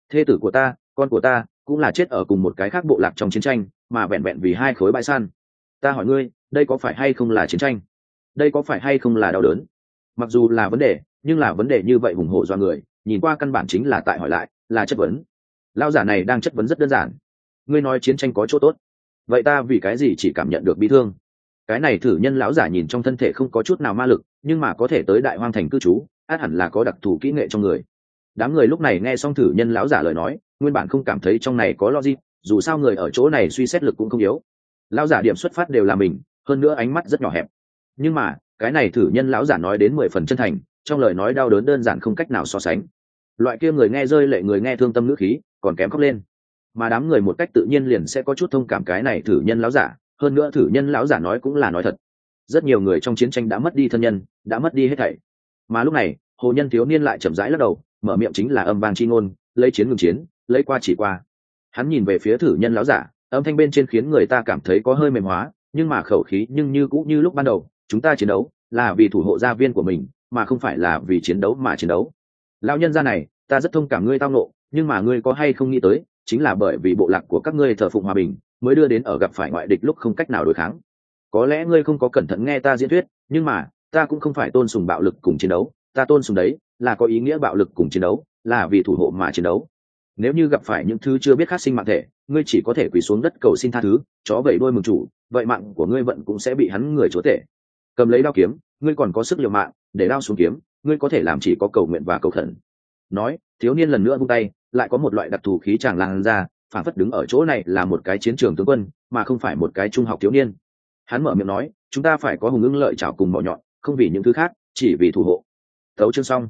Thê tử của ta con của ta cũng là chết ở cùng một cái khác bộ lạc trong chiến tranh, mà vẹn vẹn vì hai khối bãi san ta hỏi ngươi, đây có phải hay không là chiến tranh? Đây có phải hay không là đau đớn? Mặc dù là vấn đề, nhưng là vấn đề như vậy ủng hộ do người, nhìn qua căn bản chính là tại hỏi lại, là chất vấn. Lao giả này đang chất vấn rất đơn giản. Ngươi nói chiến tranh có chỗ tốt. Vậy ta vì cái gì chỉ cảm nhận được bi thương? Cái này thử nhân lão giả nhìn trong thân thể không có chút nào ma lực, nhưng mà có thể tới đại hoang thành cư trú át hẳn là có đặc thù kỹ nghệ trong người. Đám người lúc này nghe xong thử nhân lão giả lời nói nguyên bản không cảm thấy trong này có logic, dù sao người ở chỗ này suy xét lực cũng không yếu. Lão giả điểm xuất phát đều là mình, hơn nữa ánh mắt rất nhỏ hẹp. Nhưng mà, cái này thử nhân lão giả nói đến mười phần chân thành, trong lời nói đau đớn đơn giản không cách nào so sánh. Loại kia người nghe rơi lệ người nghe thương tâm ngữ khí, còn kém khóc lên. Mà đám người một cách tự nhiên liền sẽ có chút thông cảm cái này thử nhân lão giả, hơn nữa thử nhân lão giả nói cũng là nói thật. Rất nhiều người trong chiến tranh đã mất đi thân nhân, đã mất đi hết thảy. Mà lúc này, hồ nhân thiếu niên lại chậm rãi lắc đầu, mở miệng chính là âm vang chi ngôn, lấy chiến ngừng chiến lấy qua chỉ qua. Hắn nhìn về phía thử nhân lão giả, âm thanh bên trên khiến người ta cảm thấy có hơi mềm hóa, nhưng mà khẩu khí nhưng như cũ như lúc ban đầu, chúng ta chiến đấu là vì thủ hộ gia viên của mình, mà không phải là vì chiến đấu mà chiến đấu. Lão nhân gia này, ta rất thông cảm ngươi tao nộ nhưng mà ngươi có hay không nghĩ tới, chính là bởi vì bộ lạc của các ngươi thờ phụng hòa bình, mới đưa đến ở gặp phải ngoại địch lúc không cách nào đối kháng. Có lẽ ngươi không có cẩn thận nghe ta diễn thuyết, nhưng mà, ta cũng không phải tôn sùng bạo lực cùng chiến đấu, ta tôn sùng đấy, là có ý nghĩa bạo lực cùng chiến đấu, là vì thủ hộ mà chiến đấu nếu như gặp phải những thứ chưa biết khắc sinh mạng thể, ngươi chỉ có thể quỳ xuống đất cầu xin tha thứ, chó vẩy đôi mừng chủ, vậy mạng của ngươi vận cũng sẽ bị hắn người chúa tể. Cầm lấy đao kiếm, ngươi còn có sức liều mạng, để đao xuống kiếm, ngươi có thể làm chỉ có cầu nguyện và cầu khẩn. Nói, thiếu niên lần nữa vung tay, lại có một loại đặc thù khí chàng lan ra phản phất đứng ở chỗ này là một cái chiến trường tướng quân, mà không phải một cái trung học thiếu niên. Hắn mở miệng nói, chúng ta phải có hùng ưng lợi chảo cùng mỏ nhọn, không vì những thứ khác, chỉ vì thủ hộ. Thấu chương xong.